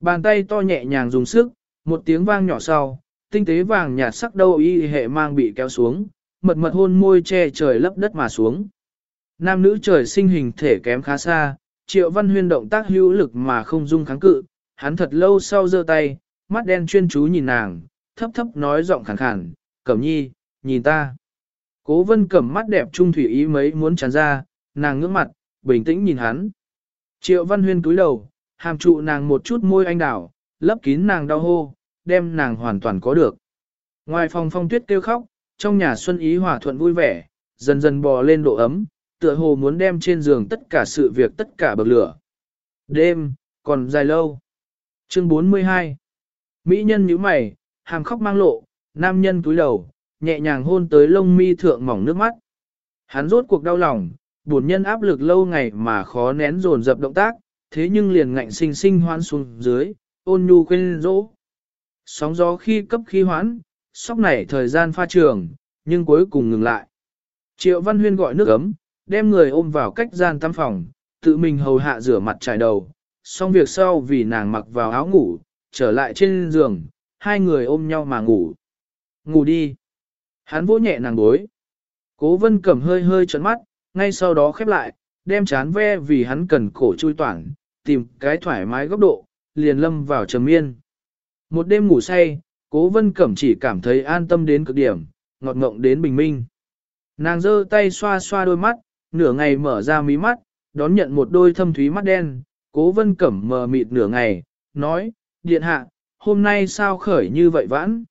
Bàn tay to nhẹ nhàng dùng sức, một tiếng vang nhỏ sau, tinh tế vàng nhạt sắc đâu y hệ mang bị kéo xuống, mật mật hôn môi che trời lấp đất mà xuống. Nam nữ trời sinh hình thể kém khá xa, triệu văn huyên động tác hữu lực mà không dung kháng cự, hắn thật lâu sau giơ tay, mắt đen chuyên chú nhìn nàng, thấp thấp nói giọng khàn khàn, cẩm nhi, nhìn ta. Cố vân cẩm mắt đẹp trung thủy ý mấy muốn tràn ra, nàng ngước mặt, bình tĩnh nhìn hắn. Triệu văn huyên túi đầu, hàm trụ nàng một chút môi anh đảo, lấp kín nàng đau hô, đem nàng hoàn toàn có được. Ngoài phòng phong tuyết kêu khóc, trong nhà xuân ý hòa thuận vui vẻ, dần dần bò lên độ ấm, tựa hồ muốn đem trên giường tất cả sự việc tất cả bậc lửa. Đêm, còn dài lâu. Chương 42 Mỹ nhân nhíu mày, hàm khóc mang lộ, nam nhân túi đầu, nhẹ nhàng hôn tới lông mi thượng mỏng nước mắt. Hắn rốt cuộc đau lòng, buồn nhân áp lực lâu ngày mà khó nén dồn dập động tác, thế nhưng liền ngạnh sinh sinh hoan xuống dưới, ôn nhu quên rỗ. Sóng gió khi cấp khi hoãn sóc nảy thời gian pha trường, nhưng cuối cùng ngừng lại. Triệu Văn Huyên gọi nước ấm, đem người ôm vào cách gian tắm phòng, tự mình hầu hạ rửa mặt trải đầu, xong việc sau vì nàng mặc vào áo ngủ, trở lại trên giường, hai người ôm nhau mà ngủ. Ngủ đi. Hắn vỗ nhẹ nàng bối. Cố vân cẩm hơi hơi trấn mắt, ngay sau đó khép lại, đem chán ve vì hắn cần cổ chui toản, tìm cái thoải mái góc độ, liền lâm vào trầm miên. Một đêm ngủ say, cố vân cẩm chỉ cảm thấy an tâm đến cực điểm, ngọt ngộng đến bình minh. Nàng giơ tay xoa xoa đôi mắt, nửa ngày mở ra mí mắt, đón nhận một đôi thâm thúy mắt đen, cố vân cẩm mờ mịt nửa ngày, nói, điện hạ, hôm nay sao khởi như vậy vãn?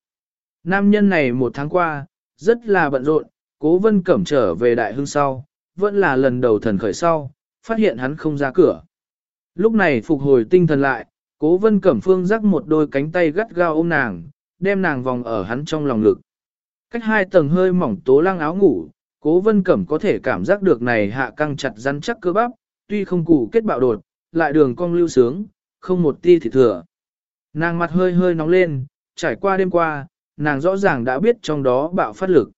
Nam nhân này một tháng qua, rất là bận rộn, cố vân cẩm trở về đại hương sau, vẫn là lần đầu thần khởi sau, phát hiện hắn không ra cửa. Lúc này phục hồi tinh thần lại, cố vân cẩm phương rắc một đôi cánh tay gắt gao ôm nàng, đem nàng vòng ở hắn trong lòng ngực. Cách hai tầng hơi mỏng tố lăng áo ngủ, cố vân cẩm có thể cảm giác được này hạ căng chặt rắn chắc cơ bắp, tuy không củ kết bạo đột, lại đường cong lưu sướng, không một ti thì thừa. Nàng mặt hơi hơi nóng lên, trải qua đêm qua, nàng rõ ràng đã biết trong đó bạo phát lực.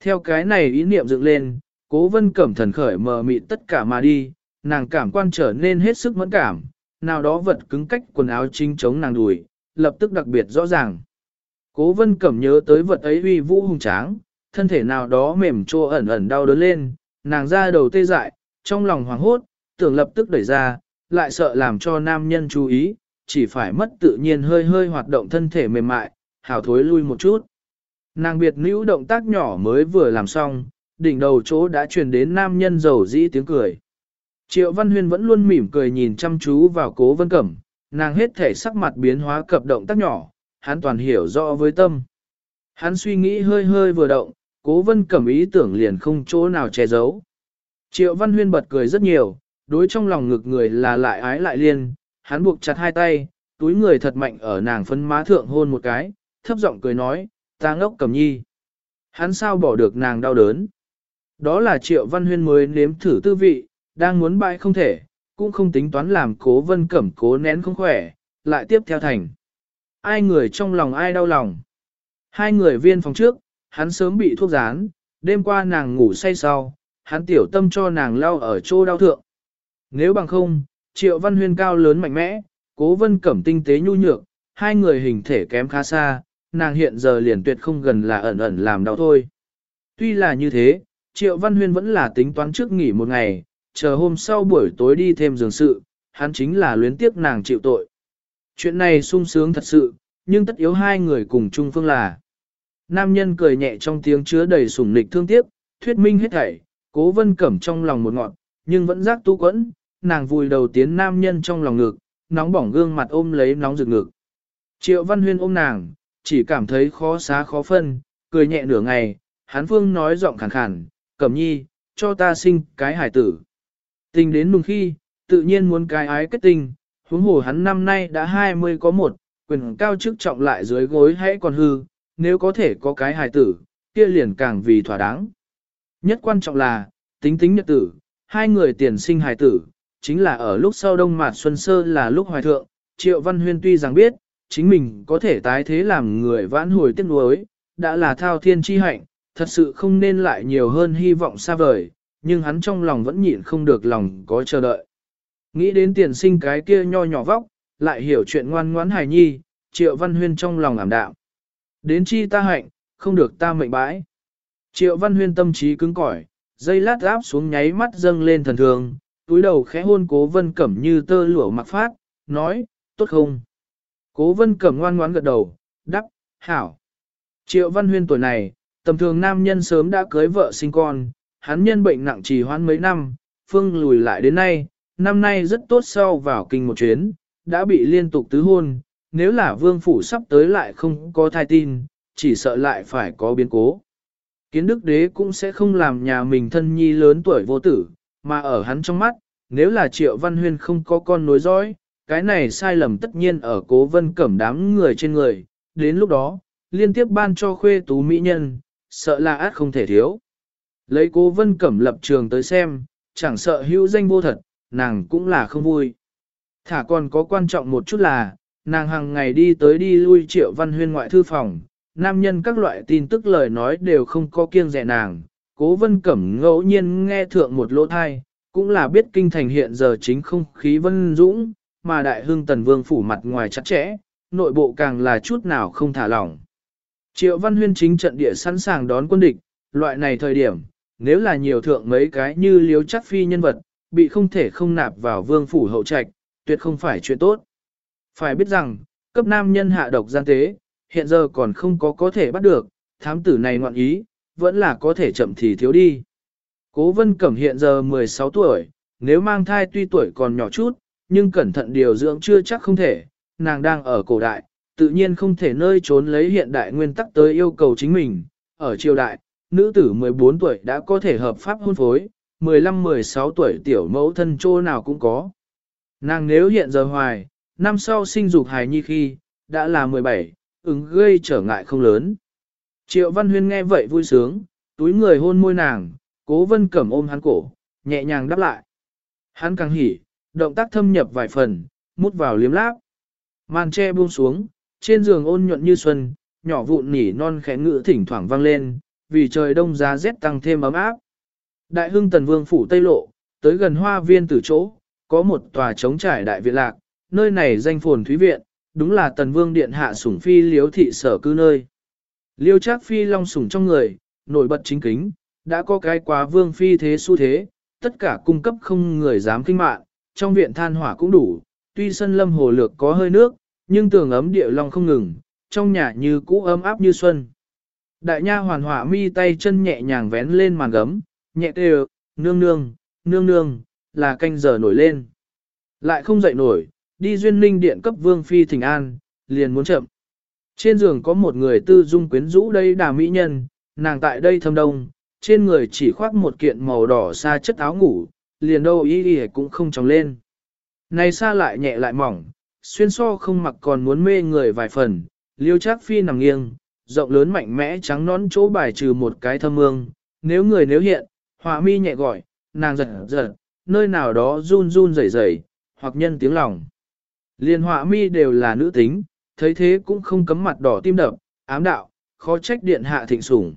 Theo cái này ý niệm dựng lên, cố vân cẩm thần khởi mờ mịt tất cả mà đi, nàng cảm quan trở nên hết sức mẫn cảm, nào đó vật cứng cách quần áo chính chống nàng đùi, lập tức đặc biệt rõ ràng. Cố vân cẩm nhớ tới vật ấy uy vũ hùng tráng, thân thể nào đó mềm trô ẩn ẩn đau đớn lên, nàng ra đầu tê dại, trong lòng hoảng hốt, tưởng lập tức đẩy ra, lại sợ làm cho nam nhân chú ý, chỉ phải mất tự nhiên hơi hơi hoạt động thân thể mềm mại, hào thối lui một chút. Nàng biệt nữ động tác nhỏ mới vừa làm xong, đỉnh đầu chỗ đã truyền đến nam nhân giàu dĩ tiếng cười. Triệu Văn Huyên vẫn luôn mỉm cười nhìn chăm chú vào cố vân cẩm, nàng hết thể sắc mặt biến hóa cập động tác nhỏ, hắn toàn hiểu rõ với tâm. Hắn suy nghĩ hơi hơi vừa động, cố vân cẩm ý tưởng liền không chỗ nào che giấu. Triệu Văn Huyên bật cười rất nhiều, đối trong lòng ngực người là lại ái lại liên, hắn buộc chặt hai tay, túi người thật mạnh ở nàng phân má thượng hôn một cái, thấp giọng cười nói, ta ngốc cầm nhi. Hắn sao bỏ được nàng đau đớn. Đó là triệu văn huyên mới nếm thử tư vị, đang muốn bại không thể, cũng không tính toán làm cố vân cẩm cố nén không khỏe, lại tiếp theo thành. Ai người trong lòng ai đau lòng. Hai người viên phòng trước, hắn sớm bị thuốc rán, đêm qua nàng ngủ say sau, hắn tiểu tâm cho nàng lau ở chỗ đau thượng. Nếu bằng không, triệu văn huyên cao lớn mạnh mẽ, cố vân cẩm tinh tế nhu nhược, hai người hình thể kém khá xa, nàng hiện giờ liền tuyệt không gần là ẩn ẩn làm đau thôi. Tuy là như thế, triệu văn huyên vẫn là tính toán trước nghỉ một ngày, chờ hôm sau buổi tối đi thêm giường sự, hắn chính là luyến tiếc nàng chịu tội. Chuyện này sung sướng thật sự, nhưng tất yếu hai người cùng chung phương là. Nam nhân cười nhẹ trong tiếng chứa đầy sủng nịch thương tiếc, thuyết minh hết thảy, cố vân cẩm trong lòng một ngọn, nhưng vẫn giác tu quẫn, nàng vùi đầu tiến nam nhân trong lòng ngực, nóng bỏng gương mặt ôm lấy nóng rực ngực. Triệu Văn Huyên ôm nàng, chỉ cảm thấy khó xá khó phân, cười nhẹ nửa ngày, hán phương nói giọng khàn khàn, cẩm nhi, cho ta sinh cái hải tử. Tình đến mừng khi, tự nhiên muốn cái ái kết tình, huống hồ hắn năm nay đã 20 có một, quyền cao chức trọng lại dưới gối hãy còn hư, nếu có thể có cái hải tử, kia liền càng vì thỏa đáng. Nhất quan trọng là, tính tính nhật tử, hai người tiền sinh hải tử, chính là ở lúc sau đông mạt xuân sơ là lúc hoài thượng, Triệu Văn Huyên tuy rằng biết, chính mình có thể tái thế làm người vãn hồi tiếc nuối, đã là thao thiên chi hạnh, thật sự không nên lại nhiều hơn hy vọng xa vời, nhưng hắn trong lòng vẫn nhịn không được lòng có chờ đợi. Nghĩ đến tiền sinh cái kia nho nhỏ vóc, lại hiểu chuyện ngoan ngoãn hài nhi, triệu văn huyên trong lòng ảm đạm. Đến chi ta hạnh, không được ta mệnh bãi. Triệu văn huyên tâm trí cứng cỏi, dây lát áp xuống nháy mắt dâng lên thần thường, túi đầu khẽ hôn cố vân cẩm như tơ lụa mặc phát, nói, tốt không? Cố vân cẩm ngoan ngoãn gật đầu, đắp, hảo. Triệu văn huyên tuổi này, tầm thường nam nhân sớm đã cưới vợ sinh con, hắn nhân bệnh nặng trì hoãn mấy năm, phương lùi lại đến nay, năm nay rất tốt sau vào kinh một chuyến, đã bị liên tục tứ hôn, nếu là vương phủ sắp tới lại không có thai tin, chỉ sợ lại phải có biến cố. Kiến đức đế cũng sẽ không làm nhà mình thân nhi lớn tuổi vô tử, mà ở hắn trong mắt, nếu là triệu văn huyên không có con nối dõi, cái này sai lầm tất nhiên ở cố vân cẩm đám người trên người, đến lúc đó, liên tiếp ban cho khuê tú mỹ nhân, sợ là át không thể thiếu. Lấy cố vân cẩm lập trường tới xem, chẳng sợ hữu danh vô thật, nàng cũng là không vui. Thả còn có quan trọng một chút là, nàng hàng ngày đi tới đi lui triệu văn huyên ngoại thư phòng, nam nhân các loại tin tức lời nói đều không có kiêng dè nàng. Cố vân cẩm ngẫu nhiên nghe thượng một lỗ thai, cũng là biết kinh thành hiện giờ chính không khí vân dũng, mà đại hưng tần vương phủ mặt ngoài chặt chẽ, nội bộ càng là chút nào không thả lỏng. Triệu văn huyên chính trận địa sẵn sàng đón quân địch, loại này thời điểm, nếu là nhiều thượng mấy cái như liếu chắc phi nhân vật, bị không thể không nạp vào vương phủ hậu trạch, tuyệt không phải chuyện tốt. Phải biết rằng, cấp nam nhân hạ độc gian tế, hiện giờ còn không có có thể bắt được, thám tử này ngoạn ý, vẫn là có thể chậm thì thiếu đi. Cố vân cẩm hiện giờ 16 tuổi, nếu mang thai tuy tuổi còn nhỏ chút, nhưng cẩn thận điều dưỡng chưa chắc không thể, nàng đang ở cổ đại, tự nhiên không thể nơi trốn lấy hiện đại nguyên tắc tới yêu cầu chính mình. Ở triều đại, nữ tử 14 tuổi đã có thể hợp pháp hôn phối, 15-16 tuổi tiểu mẫu thân trô nào cũng có. Nàng nếu hiện giờ hoài, năm sau sinh dục hài nhi khi, đã là 17, ứng gây trở ngại không lớn. Triệu Văn Huyên nghe vậy vui sướng, túi người hôn môi nàng, cố vân cẩm ôm hắn cổ, nhẹ nhàng đáp lại. Hắn càng hỉ, động tác thâm nhập vài phần, mút vào liếm láp. Màn che buông xuống, trên giường ôn nhuận như xuân, nhỏ vụn nỉ non khẽ ngữ thỉnh thoảng vang lên, vì trời đông giá rét tăng thêm ấm áp. Đại hưng tần vương phủ Tây Lộ, tới gần hoa viên tử chỗ, có một tòa trống trải đại viện lạc, nơi này danh phồn thúy viện, đúng là tần vương điện hạ sủng phi liếu thị sở cư nơi. Liêu trác phi long sủng trong người, nổi bật chính kính, đã có cái quá vương phi thế xu thế, tất cả cung cấp không người dám kinh mạng, trong viện than hỏa cũng đủ, tuy sân lâm hồ lược có hơi nước, nhưng tường ấm địa long không ngừng, trong nhà như cũ ấm áp như xuân. Đại nha hoàn hỏa mi tay chân nhẹ nhàng vén lên màn gấm, nhẹ tê nương nương, nương nương, là canh giờ nổi lên. Lại không dậy nổi, đi duyên linh điện cấp vương phi thỉnh an, liền muốn chậm. Trên giường có một người tư dung quyến rũ đây đà mỹ nhân, nàng tại đây thâm đông, trên người chỉ khoác một kiện màu đỏ xa chất áo ngủ, liền đâu ý ý cũng không trồng lên. Này xa lại nhẹ lại mỏng, xuyên so không mặc còn muốn mê người vài phần, liêu chắc phi nằm nghiêng, rộng lớn mạnh mẽ trắng nón chỗ bài trừ một cái thâm mương, nếu người nếu hiện, họa mi nhẹ gọi, nàng giật giật, nơi nào đó run run rẩy rẩy, hoặc nhân tiếng lòng. Liên họa mi đều là nữ tính, thấy thế cũng không cấm mặt đỏ tim đập, ám đạo, khó trách điện hạ thịnh sủng.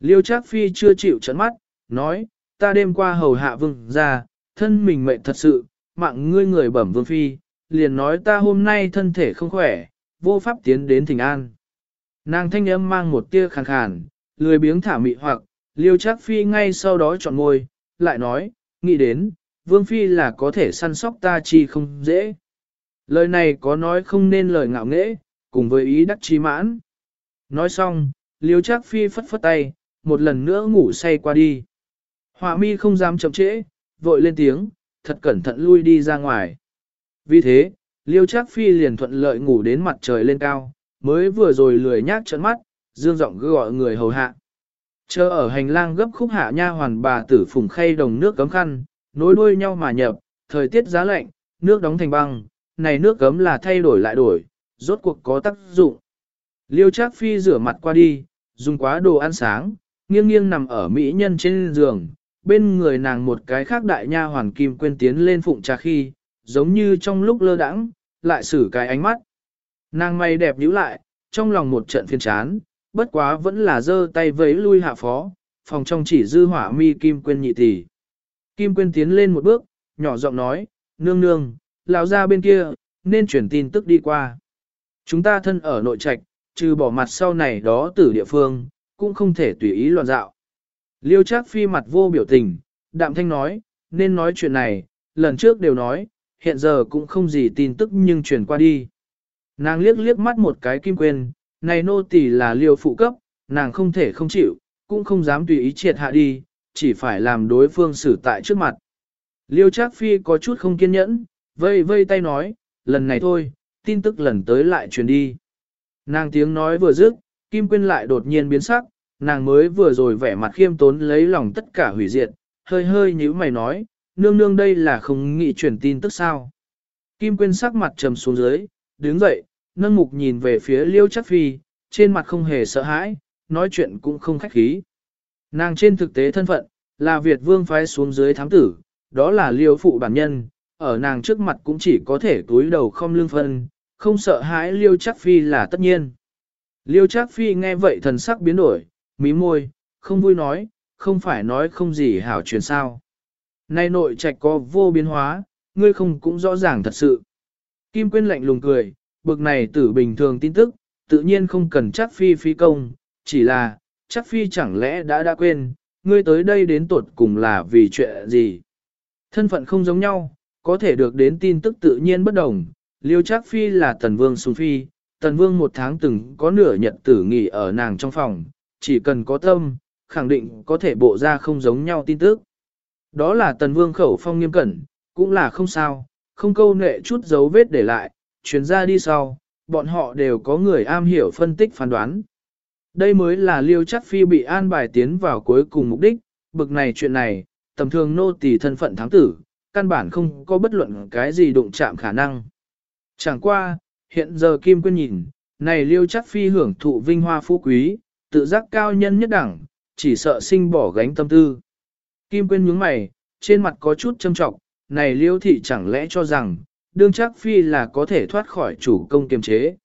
Liêu Trác Phi chưa chịu trấn mắt, nói, ta đêm qua hầu hạ vương ra, thân mình mệnh thật sự, mạng ngươi người bẩm vương phi, liền nói ta hôm nay thân thể không khỏe, vô pháp tiến đến thỉnh an. Nàng thanh âm mang một tia khàn khàn, lười biếng thả mị hoặc, liêu Trác phi ngay sau đó chọn ngôi, lại nói, nghĩ đến, vương phi là có thể săn sóc ta chi không dễ. Lời này có nói không nên lời ngạo nghễ, cùng với ý đắc trí mãn. Nói xong, liêu Trác phi phất phất tay, một lần nữa ngủ say qua đi. Họa mi không dám chậm trễ, vội lên tiếng, thật cẩn thận lui đi ra ngoài. Vì thế, liêu Trác phi liền thuận lợi ngủ đến mặt trời lên cao, mới vừa rồi lười nhác trấn mắt, dương giọng gọi người hầu hạ. Chờ ở hành lang gấp khúc hạ nha hoàn bà tử phùng khay đồng nước cấm khăn, nối đuôi nhau mà nhập, thời tiết giá lạnh, nước đóng thành băng, này nước cấm là thay đổi lại đổi, rốt cuộc có tác dụng. Liêu Trác Phi rửa mặt qua đi, dùng quá đồ ăn sáng, nghiêng nghiêng nằm ở mỹ nhân trên giường, bên người nàng một cái khác đại nha hoàn kim quên tiến lên phụng trà khi, giống như trong lúc lơ đãng, lại xử cái ánh mắt. Nàng mày đẹp nhíu lại, trong lòng một trận phiền chán, bất quá vẫn là giơ tay vẫy lui hạ phó, phòng trong chỉ dư hỏa mi Kim Quyên nhị tỷ. Kim Quyên tiến lên một bước, nhỏ giọng nói, nương nương, lão ra bên kia, nên chuyển tin tức đi qua. Chúng ta thân ở nội trạch, trừ bỏ mặt sau này đó từ địa phương, cũng không thể tùy ý loạn dạo. Liêu Trác Phi mặt vô biểu tình, đạm thanh nói, nên nói chuyện này, lần trước đều nói, hiện giờ cũng không gì tin tức nhưng truyền qua đi. Nàng liếc liếc mắt một cái kim quên, này nô tỳ là liêu phụ cấp, nàng không thể không chịu, cũng không dám tùy ý triệt hạ đi, chỉ phải làm đối phương xử tại trước mặt. Liêu Trác Phi có chút không kiên nhẫn, vây vây tay nói, lần này thôi, tin tức lần tới lại truyền đi. Nàng tiếng nói vừa dứt, Kim Quyên lại đột nhiên biến sắc, nàng mới vừa rồi vẻ mặt khiêm tốn lấy lòng tất cả hủy diệt, hơi hơi như mày nói, nương nương đây là không nghĩ truyền tin tức sao. Kim Quyên sắc mặt trầm xuống dưới, đứng dậy, nâng mục nhìn về phía Liêu Chắc Phi, trên mặt không hề sợ hãi, nói chuyện cũng không khách khí. Nàng trên thực tế thân phận, là Việt vương phái xuống dưới thám tử, đó là Liêu phụ bản nhân, ở nàng trước mặt cũng chỉ có thể túi đầu không lương phân, không sợ hãi Liêu Chắc Phi là tất nhiên. Liêu Chắc Phi nghe vậy thần sắc biến đổi, mí môi, không vui nói, không phải nói không gì hảo truyền sao. Nay nội trạch có vô biến hóa, ngươi không cũng rõ ràng thật sự. Kim Quyên lạnh lùng cười, bực này tử bình thường tin tức, tự nhiên không cần chắc phi phi công, chỉ là, chắc phi chẳng lẽ đã đã quên, ngươi tới đây đến tuột cùng là vì chuyện gì. Thân phận không giống nhau, có thể được đến tin tức tự nhiên bất đồng, liêu chắc phi là tần vương sùng phi, tần vương một tháng từng có nửa nhật tử nghỉ ở nàng trong phòng, chỉ cần có tâm, khẳng định có thể bộ ra không giống nhau tin tức. Đó là tần vương khẩu phong nghiêm cẩn, cũng là không sao, không câu nệ chút dấu vết để lại, chuyến ra đi sau, bọn họ đều có người am hiểu phân tích phán đoán. Đây mới là liêu chắc phi bị an bài tiến vào cuối cùng mục đích, bực này chuyện này, tầm thường nô tỳ thân phận thắng tử, căn bản không có bất luận cái gì đụng chạm khả năng. Chẳng qua, hiện giờ Kim Quyên nhìn, này liêu chắc phi hưởng thụ vinh hoa phú quý, tự giác cao nhân nhất đẳng, chỉ sợ sinh bỏ gánh tâm tư. Kim Quyên nhướng mày, trên mặt có chút châm trọng, này liêu thị chẳng lẽ cho rằng, đương chắc phi là có thể thoát khỏi chủ công kiềm chế.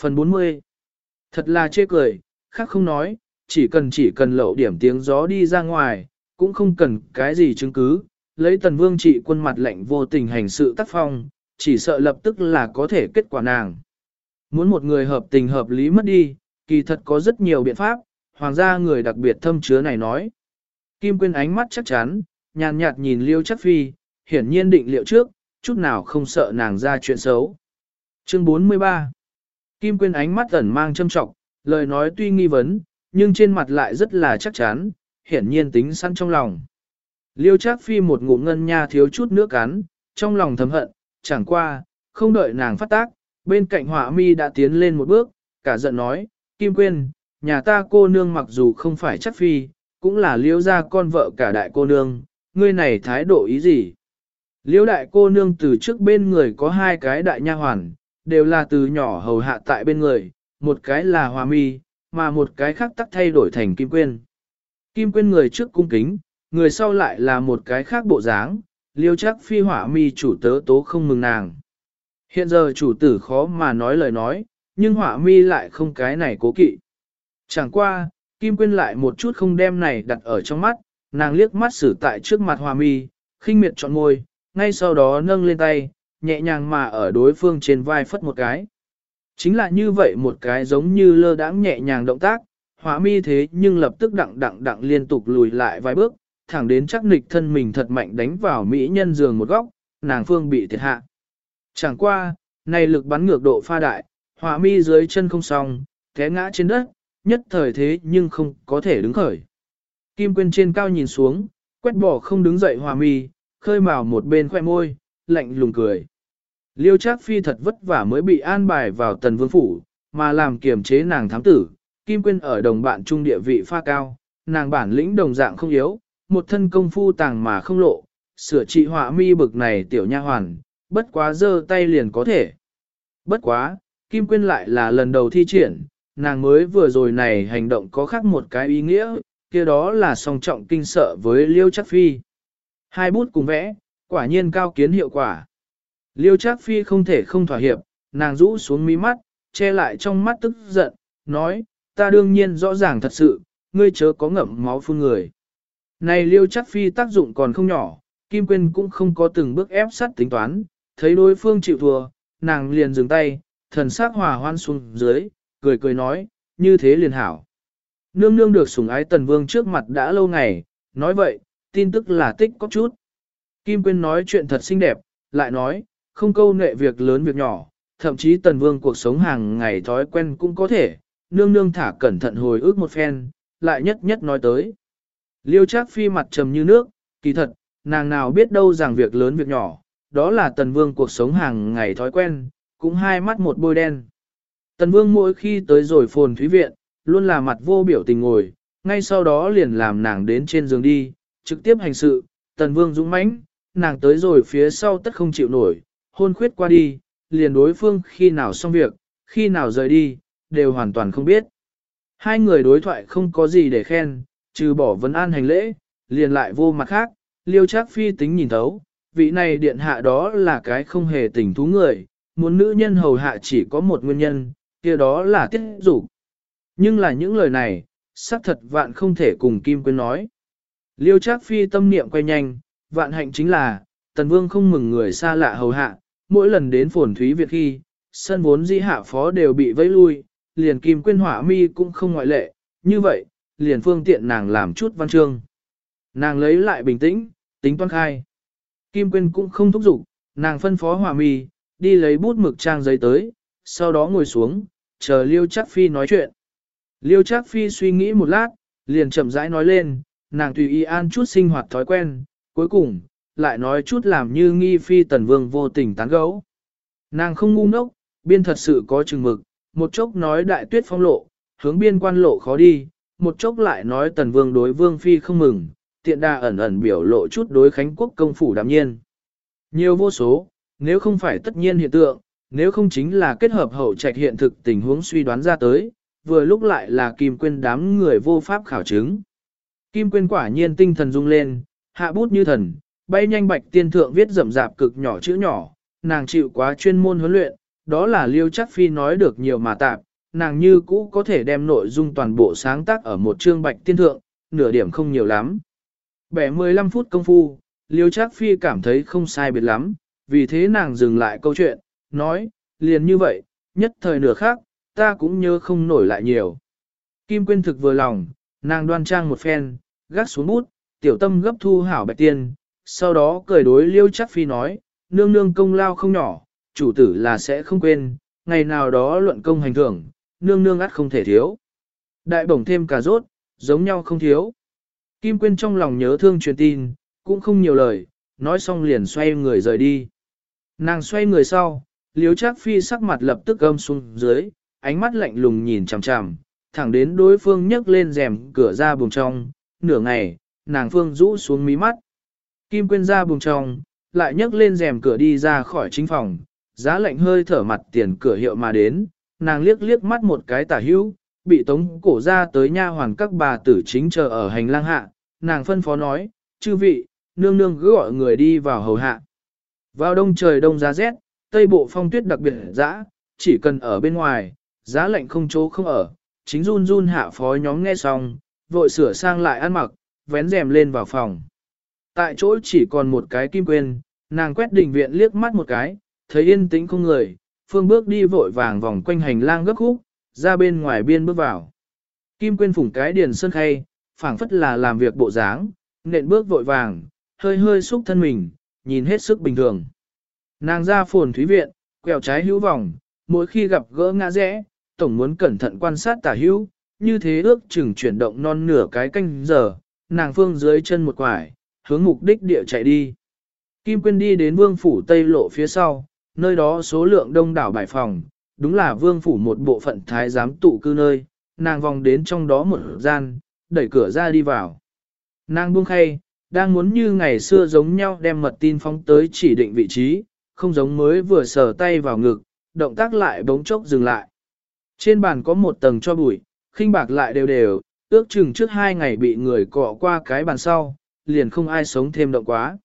Phần 40 Thật là chê cười, khác không nói, chỉ cần chỉ cần lậu điểm tiếng gió đi ra ngoài, cũng không cần cái gì chứng cứ, lấy tần vương trị quân mặt lệnh vô tình hành sự tác phong, chỉ sợ lập tức là có thể kết quả nàng. Muốn một người hợp tình hợp lý mất đi, kỳ thật có rất nhiều biện pháp, hoàng gia người đặc biệt thâm chứa này nói. Kim Quyên ánh mắt chắc chắn, nhàn nhạt nhìn Liêu Chắc Phi, hiển nhiên định liệu trước, chút nào không sợ nàng ra chuyện xấu. Chương 43 Kim Quyên ánh mắt ẩn mang châm trọng, lời nói tuy nghi vấn, nhưng trên mặt lại rất là chắc chắn, hiển nhiên tính sẵn trong lòng. Liêu Trác Phi một ngụm ngân nha thiếu chút nước cắn, trong lòng thầm hận, chẳng qua, không đợi nàng phát tác, bên cạnh họa mi đã tiến lên một bước, cả giận nói, Kim Quyên, nhà ta cô nương mặc dù không phải chất Phi, cũng là Liễu gia con vợ cả đại cô nương, ngươi này thái độ ý gì? Liễu đại cô nương từ trước bên người có hai cái đại nha hoàn, đều là từ nhỏ hầu hạ tại bên người, một cái là hòa mi, mà một cái khác tắc thay đổi thành kim quyên. Kim quyên người trước cung kính, người sau lại là một cái khác bộ dáng, liêu chắc phi hỏa mi chủ tớ tố không mừng nàng. Hiện giờ chủ tử khó mà nói lời nói, nhưng hỏa mi lại không cái này cố kỵ. Chẳng qua, Kim Quyên lại một chút không đem này đặt ở trong mắt, nàng liếc mắt xử tại trước mặt hòa mi, khinh miệt trọn môi, ngay sau đó nâng lên tay, nhẹ nhàng mà ở đối phương trên vai phất một cái. Chính là như vậy một cái giống như lơ đãng nhẹ nhàng động tác, hỏa mi thế nhưng lập tức đặng đặng đặng liên tục lùi lại vài bước, thẳng đến chắc nịch thân mình thật mạnh đánh vào mỹ nhân giường một góc, nàng phương bị thiệt hạ. Chẳng qua, này lực bắn ngược độ pha đại, hỏa mi dưới chân không xong, té ngã trên đất, nhất thời thế nhưng không có thể đứng khởi. Kim Quyên trên cao nhìn xuống, quét bỏ không đứng dậy hòa mi, khơi mào một bên khoe môi, lạnh lùng cười. Liêu Trác Phi thật vất vả mới bị an bài vào tần vương phủ, mà làm kiềm chế nàng thám tử, Kim Quyên ở đồng bạn trung địa vị pha cao, nàng bản lĩnh đồng dạng không yếu, một thân công phu tàng mà không lộ, sửa trị họa mi bực này tiểu nha hoàn, bất quá giơ tay liền có thể. Bất quá, Kim Quyên lại là lần đầu thi triển, nàng mới vừa rồi này hành động có khác một cái ý nghĩa, kia đó là song trọng kinh sợ với Liêu Chắc Phi. Hai bút cùng vẽ, quả nhiên cao kiến hiệu quả. Liêu Trác Phi không thể không thỏa hiệp, nàng rũ xuống mí mắt, che lại trong mắt tức giận, nói, ta đương nhiên rõ ràng thật sự, ngươi chớ có ngậm máu phun người. Này liêu Trác phi tác dụng còn không nhỏ, Kim Quyên cũng không có từng bước ép sát tính toán, thấy đối phương chịu thua, nàng liền dừng tay, thần sắc hòa hoan xuống dưới, cười cười nói, như thế liền hảo. Nương nương được sủng ái tần vương trước mặt đã lâu ngày, nói vậy, tin tức là tích có chút. Kim Quyên nói chuyện thật xinh đẹp, lại nói, không câu nệ việc lớn việc nhỏ, thậm chí tần vương cuộc sống hàng ngày thói quen cũng có thể, nương nương thả cẩn thận hồi ức một phen, lại nhất nhất nói tới. Liêu Trác phi mặt trầm như nước, kỳ thật, nàng nào biết đâu rằng việc lớn việc nhỏ, đó là tần vương cuộc sống hàng ngày thói quen, cũng hai mắt một bôi đen. Tần vương mỗi khi tới rồi phồn thúy viện, luôn là mặt vô biểu tình ngồi, ngay sau đó liền làm nàng đến trên giường đi, trực tiếp hành sự, tần vương dũng mãnh, nàng tới rồi phía sau tất không chịu nổi, hôn khuyết qua đi, liền đối phương khi nào xong việc, khi nào rời đi, đều hoàn toàn không biết. Hai người đối thoại không có gì để khen, trừ bỏ vấn an hành lễ, liền lại vô mặt khác, liêu chắc phi tính nhìn thấu, vị này điện hạ đó là cái không hề tình thú người, muốn nữ nhân hầu hạ chỉ có một nguyên nhân, kia đó là tiết dục. Nhưng là những lời này, xác thật vạn không thể cùng Kim Quyên nói. Liêu Trác Phi tâm niệm quay nhanh, vạn hạnh chính là, Tần Vương không mừng người xa lạ hầu hạ, mỗi lần đến phồn thúy Việt khi, sân vốn di hạ phó đều bị vây lui, liền Kim Quyên hỏa mi cũng không ngoại lệ, như vậy, liền phương tiện nàng làm chút văn chương. Nàng lấy lại bình tĩnh, tính toán khai. Kim Quyên cũng không thúc giục, nàng phân phó hỏa mi, đi lấy bút mực trang giấy tới, sau đó ngồi xuống, chờ Liêu Trác Phi nói chuyện. Liêu Trác Phi suy nghĩ một lát, liền chậm rãi nói lên, nàng tùy ý an chút sinh hoạt thói quen, cuối cùng, lại nói chút làm như nghi phi tần vương vô tình tán gấu. Nàng không ngu ngốc, biên thật sự có chừng mực, một chốc nói đại tuyết phong lộ, hướng biên quan lộ khó đi, một chốc lại nói tần vương đối vương phi không mừng, tiện đa ẩn ẩn biểu lộ chút đối khánh quốc công phủ đạm nhiên. Nhiều vô số, nếu không phải tất nhiên hiện tượng, nếu không chính là kết hợp hậu trạch hiện thực tình huống suy đoán ra tới, vừa lúc lại là Kim Quyên đám người vô pháp khảo chứng. Kim Quyên quả nhiên tinh thần rung lên, hạ bút như thần, bay nhanh bạch tiên thượng viết rậm rạp cực nhỏ chữ nhỏ, nàng chịu quá chuyên môn huấn luyện, đó là liêu chắc phi nói được nhiều mà tạp, nàng như cũ có thể đem nội dung toàn bộ sáng tác ở một chương bạch tiên thượng, nửa điểm không nhiều lắm. Bẻ 15 phút công phu, liêu Trác phi cảm thấy không sai biệt lắm, vì thế nàng dừng lại câu chuyện, nói, liền như vậy, nhất thời nửa khác, ta cũng nhớ không nổi lại nhiều. Kim Quyên thực vừa lòng, nàng đoan trang một phen, gác xuống bút, tiểu tâm gấp thu hảo bạch tiên, sau đó cười đối liêu chắc phi nói, nương nương công lao không nhỏ, chủ tử là sẽ không quên, ngày nào đó luận công hành thưởng, nương nương ắt không thể thiếu. Đại bổng thêm cả rốt, giống nhau không thiếu. Kim Quyên trong lòng nhớ thương truyền tin, cũng không nhiều lời, nói xong liền xoay người rời đi. Nàng xoay người sau, liếu chắc phi sắc mặt lập tức gâm xuống dưới, ánh mắt lạnh lùng nhìn chằm chằm, thẳng đến đối phương nhấc lên rèm cửa ra buồng trong, nửa ngày, nàng phương rũ xuống mí mắt. Kim Quyên ra buồng trong, lại nhấc lên rèm cửa đi ra khỏi chính phòng, giá lạnh hơi thở mặt tiền cửa hiệu mà đến, nàng liếc liếc mắt một cái tả hữu, bị tống cổ ra tới nha hoàn các bà tử chính chờ ở hành lang hạ, nàng phân phó nói, chư vị, nương nương cứ gọi người đi vào hầu hạ. Vào đông trời đông giá rét, tây bộ phong tuyết đặc biệt dã, chỉ cần ở bên ngoài, giá lạnh không chỗ không ở, chính run run hạ phó nhóm nghe xong, vội sửa sang lại ăn mặc, vén rèm lên vào phòng. Tại chỗ chỉ còn một cái kim quên, nàng quét đình viện liếc mắt một cái, thấy yên tĩnh không người, phương bước đi vội vàng vòng quanh hành lang gấp khúc, ra bên ngoài biên bước vào. Kim quên phủng cái điền sơn khay, phảng phất là làm việc bộ dáng, nện bước vội vàng, hơi hơi xúc thân mình, nhìn hết sức bình thường. Nàng ra phồn thúy viện, quẹo trái hữu vòng, mỗi khi gặp gỡ ngã rẽ, tổng muốn cẩn thận quan sát tả hữu, như thế ước chừng chuyển động non nửa cái canh giờ, nàng phương dưới chân một quải, hướng mục đích địa chạy đi. Kim Quyên đi đến vương phủ Tây Lộ phía sau, nơi đó số lượng đông đảo bài phòng, đúng là vương phủ một bộ phận thái giám tụ cư nơi, nàng vòng đến trong đó một gian, đẩy cửa ra đi vào. Nàng buông khay, đang muốn như ngày xưa giống nhau đem mật tin phóng tới chỉ định vị trí, không giống mới vừa sờ tay vào ngực, động tác lại bỗng chốc dừng lại. Trên bàn có một tầng cho bụi, khinh bạc lại đều đều, ước chừng trước hai ngày bị người cọ qua cái bàn sau, liền không ai sống thêm động quá.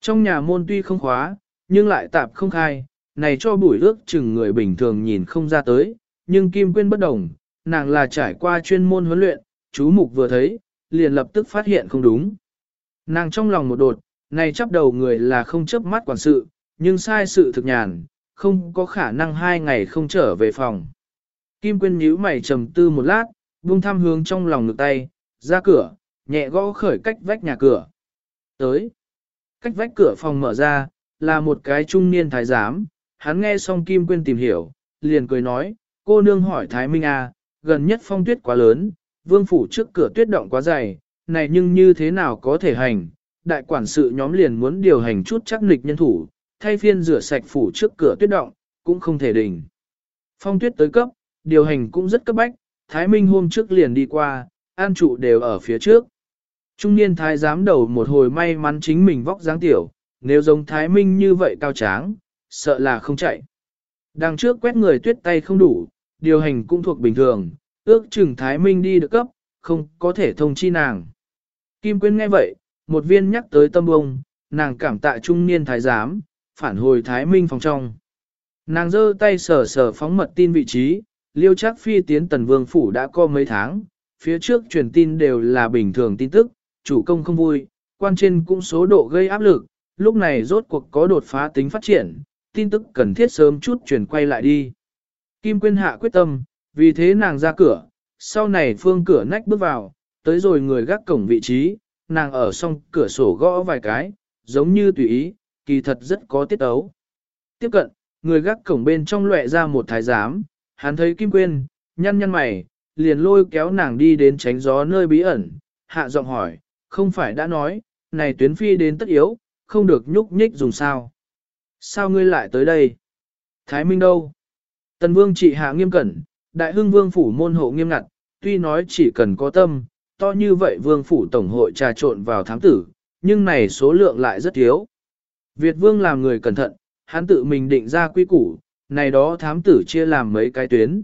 Trong nhà môn tuy không khóa, nhưng lại tạp không khai, này cho bụi ước chừng người bình thường nhìn không ra tới, nhưng Kim Quyên bất đồng, nàng là trải qua chuyên môn huấn luyện, chú mục vừa thấy, liền lập tức phát hiện không đúng. Nàng trong lòng một đột, này chấp đầu người là không chấp mắt quản sự, nhưng sai sự thực nhàn, không có khả năng hai ngày không trở về phòng. Kim Quyên nhíu mày trầm tư một lát, buông tham hướng trong lòng ngực tay, ra cửa, nhẹ gõ khởi cách vách nhà cửa. Tới, cách vách cửa phòng mở ra, là một cái trung niên thái giám, hắn nghe xong Kim Quyên tìm hiểu, liền cười nói, cô nương hỏi Thái Minh à, gần nhất phong tuyết quá lớn, vương phủ trước cửa tuyết động quá dày, này nhưng như thế nào có thể hành, đại quản sự nhóm liền muốn điều hành chút chắc nịch nhân thủ, thay phiên rửa sạch phủ trước cửa tuyết động, cũng không thể đình. Phong tuyết tới cấp, điều hành cũng rất cấp bách, Thái Minh hôm trước liền đi qua, an trụ đều ở phía trước. Trung niên thái giám đầu một hồi may mắn chính mình vóc dáng tiểu, nếu giống Thái Minh như vậy cao tráng, sợ là không chạy. Đằng trước quét người tuyết tay không đủ, điều hành cũng thuộc bình thường, ước chừng Thái Minh đi được cấp, không có thể thông chi nàng. Kim Quyên nghe vậy, một viên nhắc tới tâm bông, nàng cảm tạ trung niên thái giám, phản hồi Thái Minh phòng trong. Nàng giơ tay sờ sờ phóng mật tin vị trí, liêu chắc phi tiến tần vương phủ đã có mấy tháng, phía trước truyền tin đều là bình thường tin tức, chủ công không vui, quan trên cũng số độ gây áp lực, lúc này rốt cuộc có đột phá tính phát triển, tin tức cần thiết sớm chút chuyển quay lại đi. Kim Quyên hạ quyết tâm, vì thế nàng ra cửa, sau này phương cửa nách bước vào, tới rồi người gác cổng vị trí, nàng ở song cửa sổ gõ vài cái, giống như tùy ý, kỳ thật rất có tiết ấu. Tiếp cận, người gác cổng bên trong lệ ra một thái giám, hắn thấy Kim Quyên, nhăn nhăn mày, liền lôi kéo nàng đi đến tránh gió nơi bí ẩn, hạ giọng hỏi, không phải đã nói, này tuyến phi đến tất yếu, không được nhúc nhích dùng sao. Sao ngươi lại tới đây? Thái Minh đâu? Tần Vương trị hạ nghiêm cẩn, Đại Hưng Vương phủ môn hộ nghiêm ngặt, tuy nói chỉ cần có tâm, to như vậy Vương phủ tổng hội trà trộn vào thám tử, nhưng này số lượng lại rất thiếu. Việt Vương làm người cẩn thận, hắn tự mình định ra quy củ, này đó thám tử chia làm mấy cái tuyến.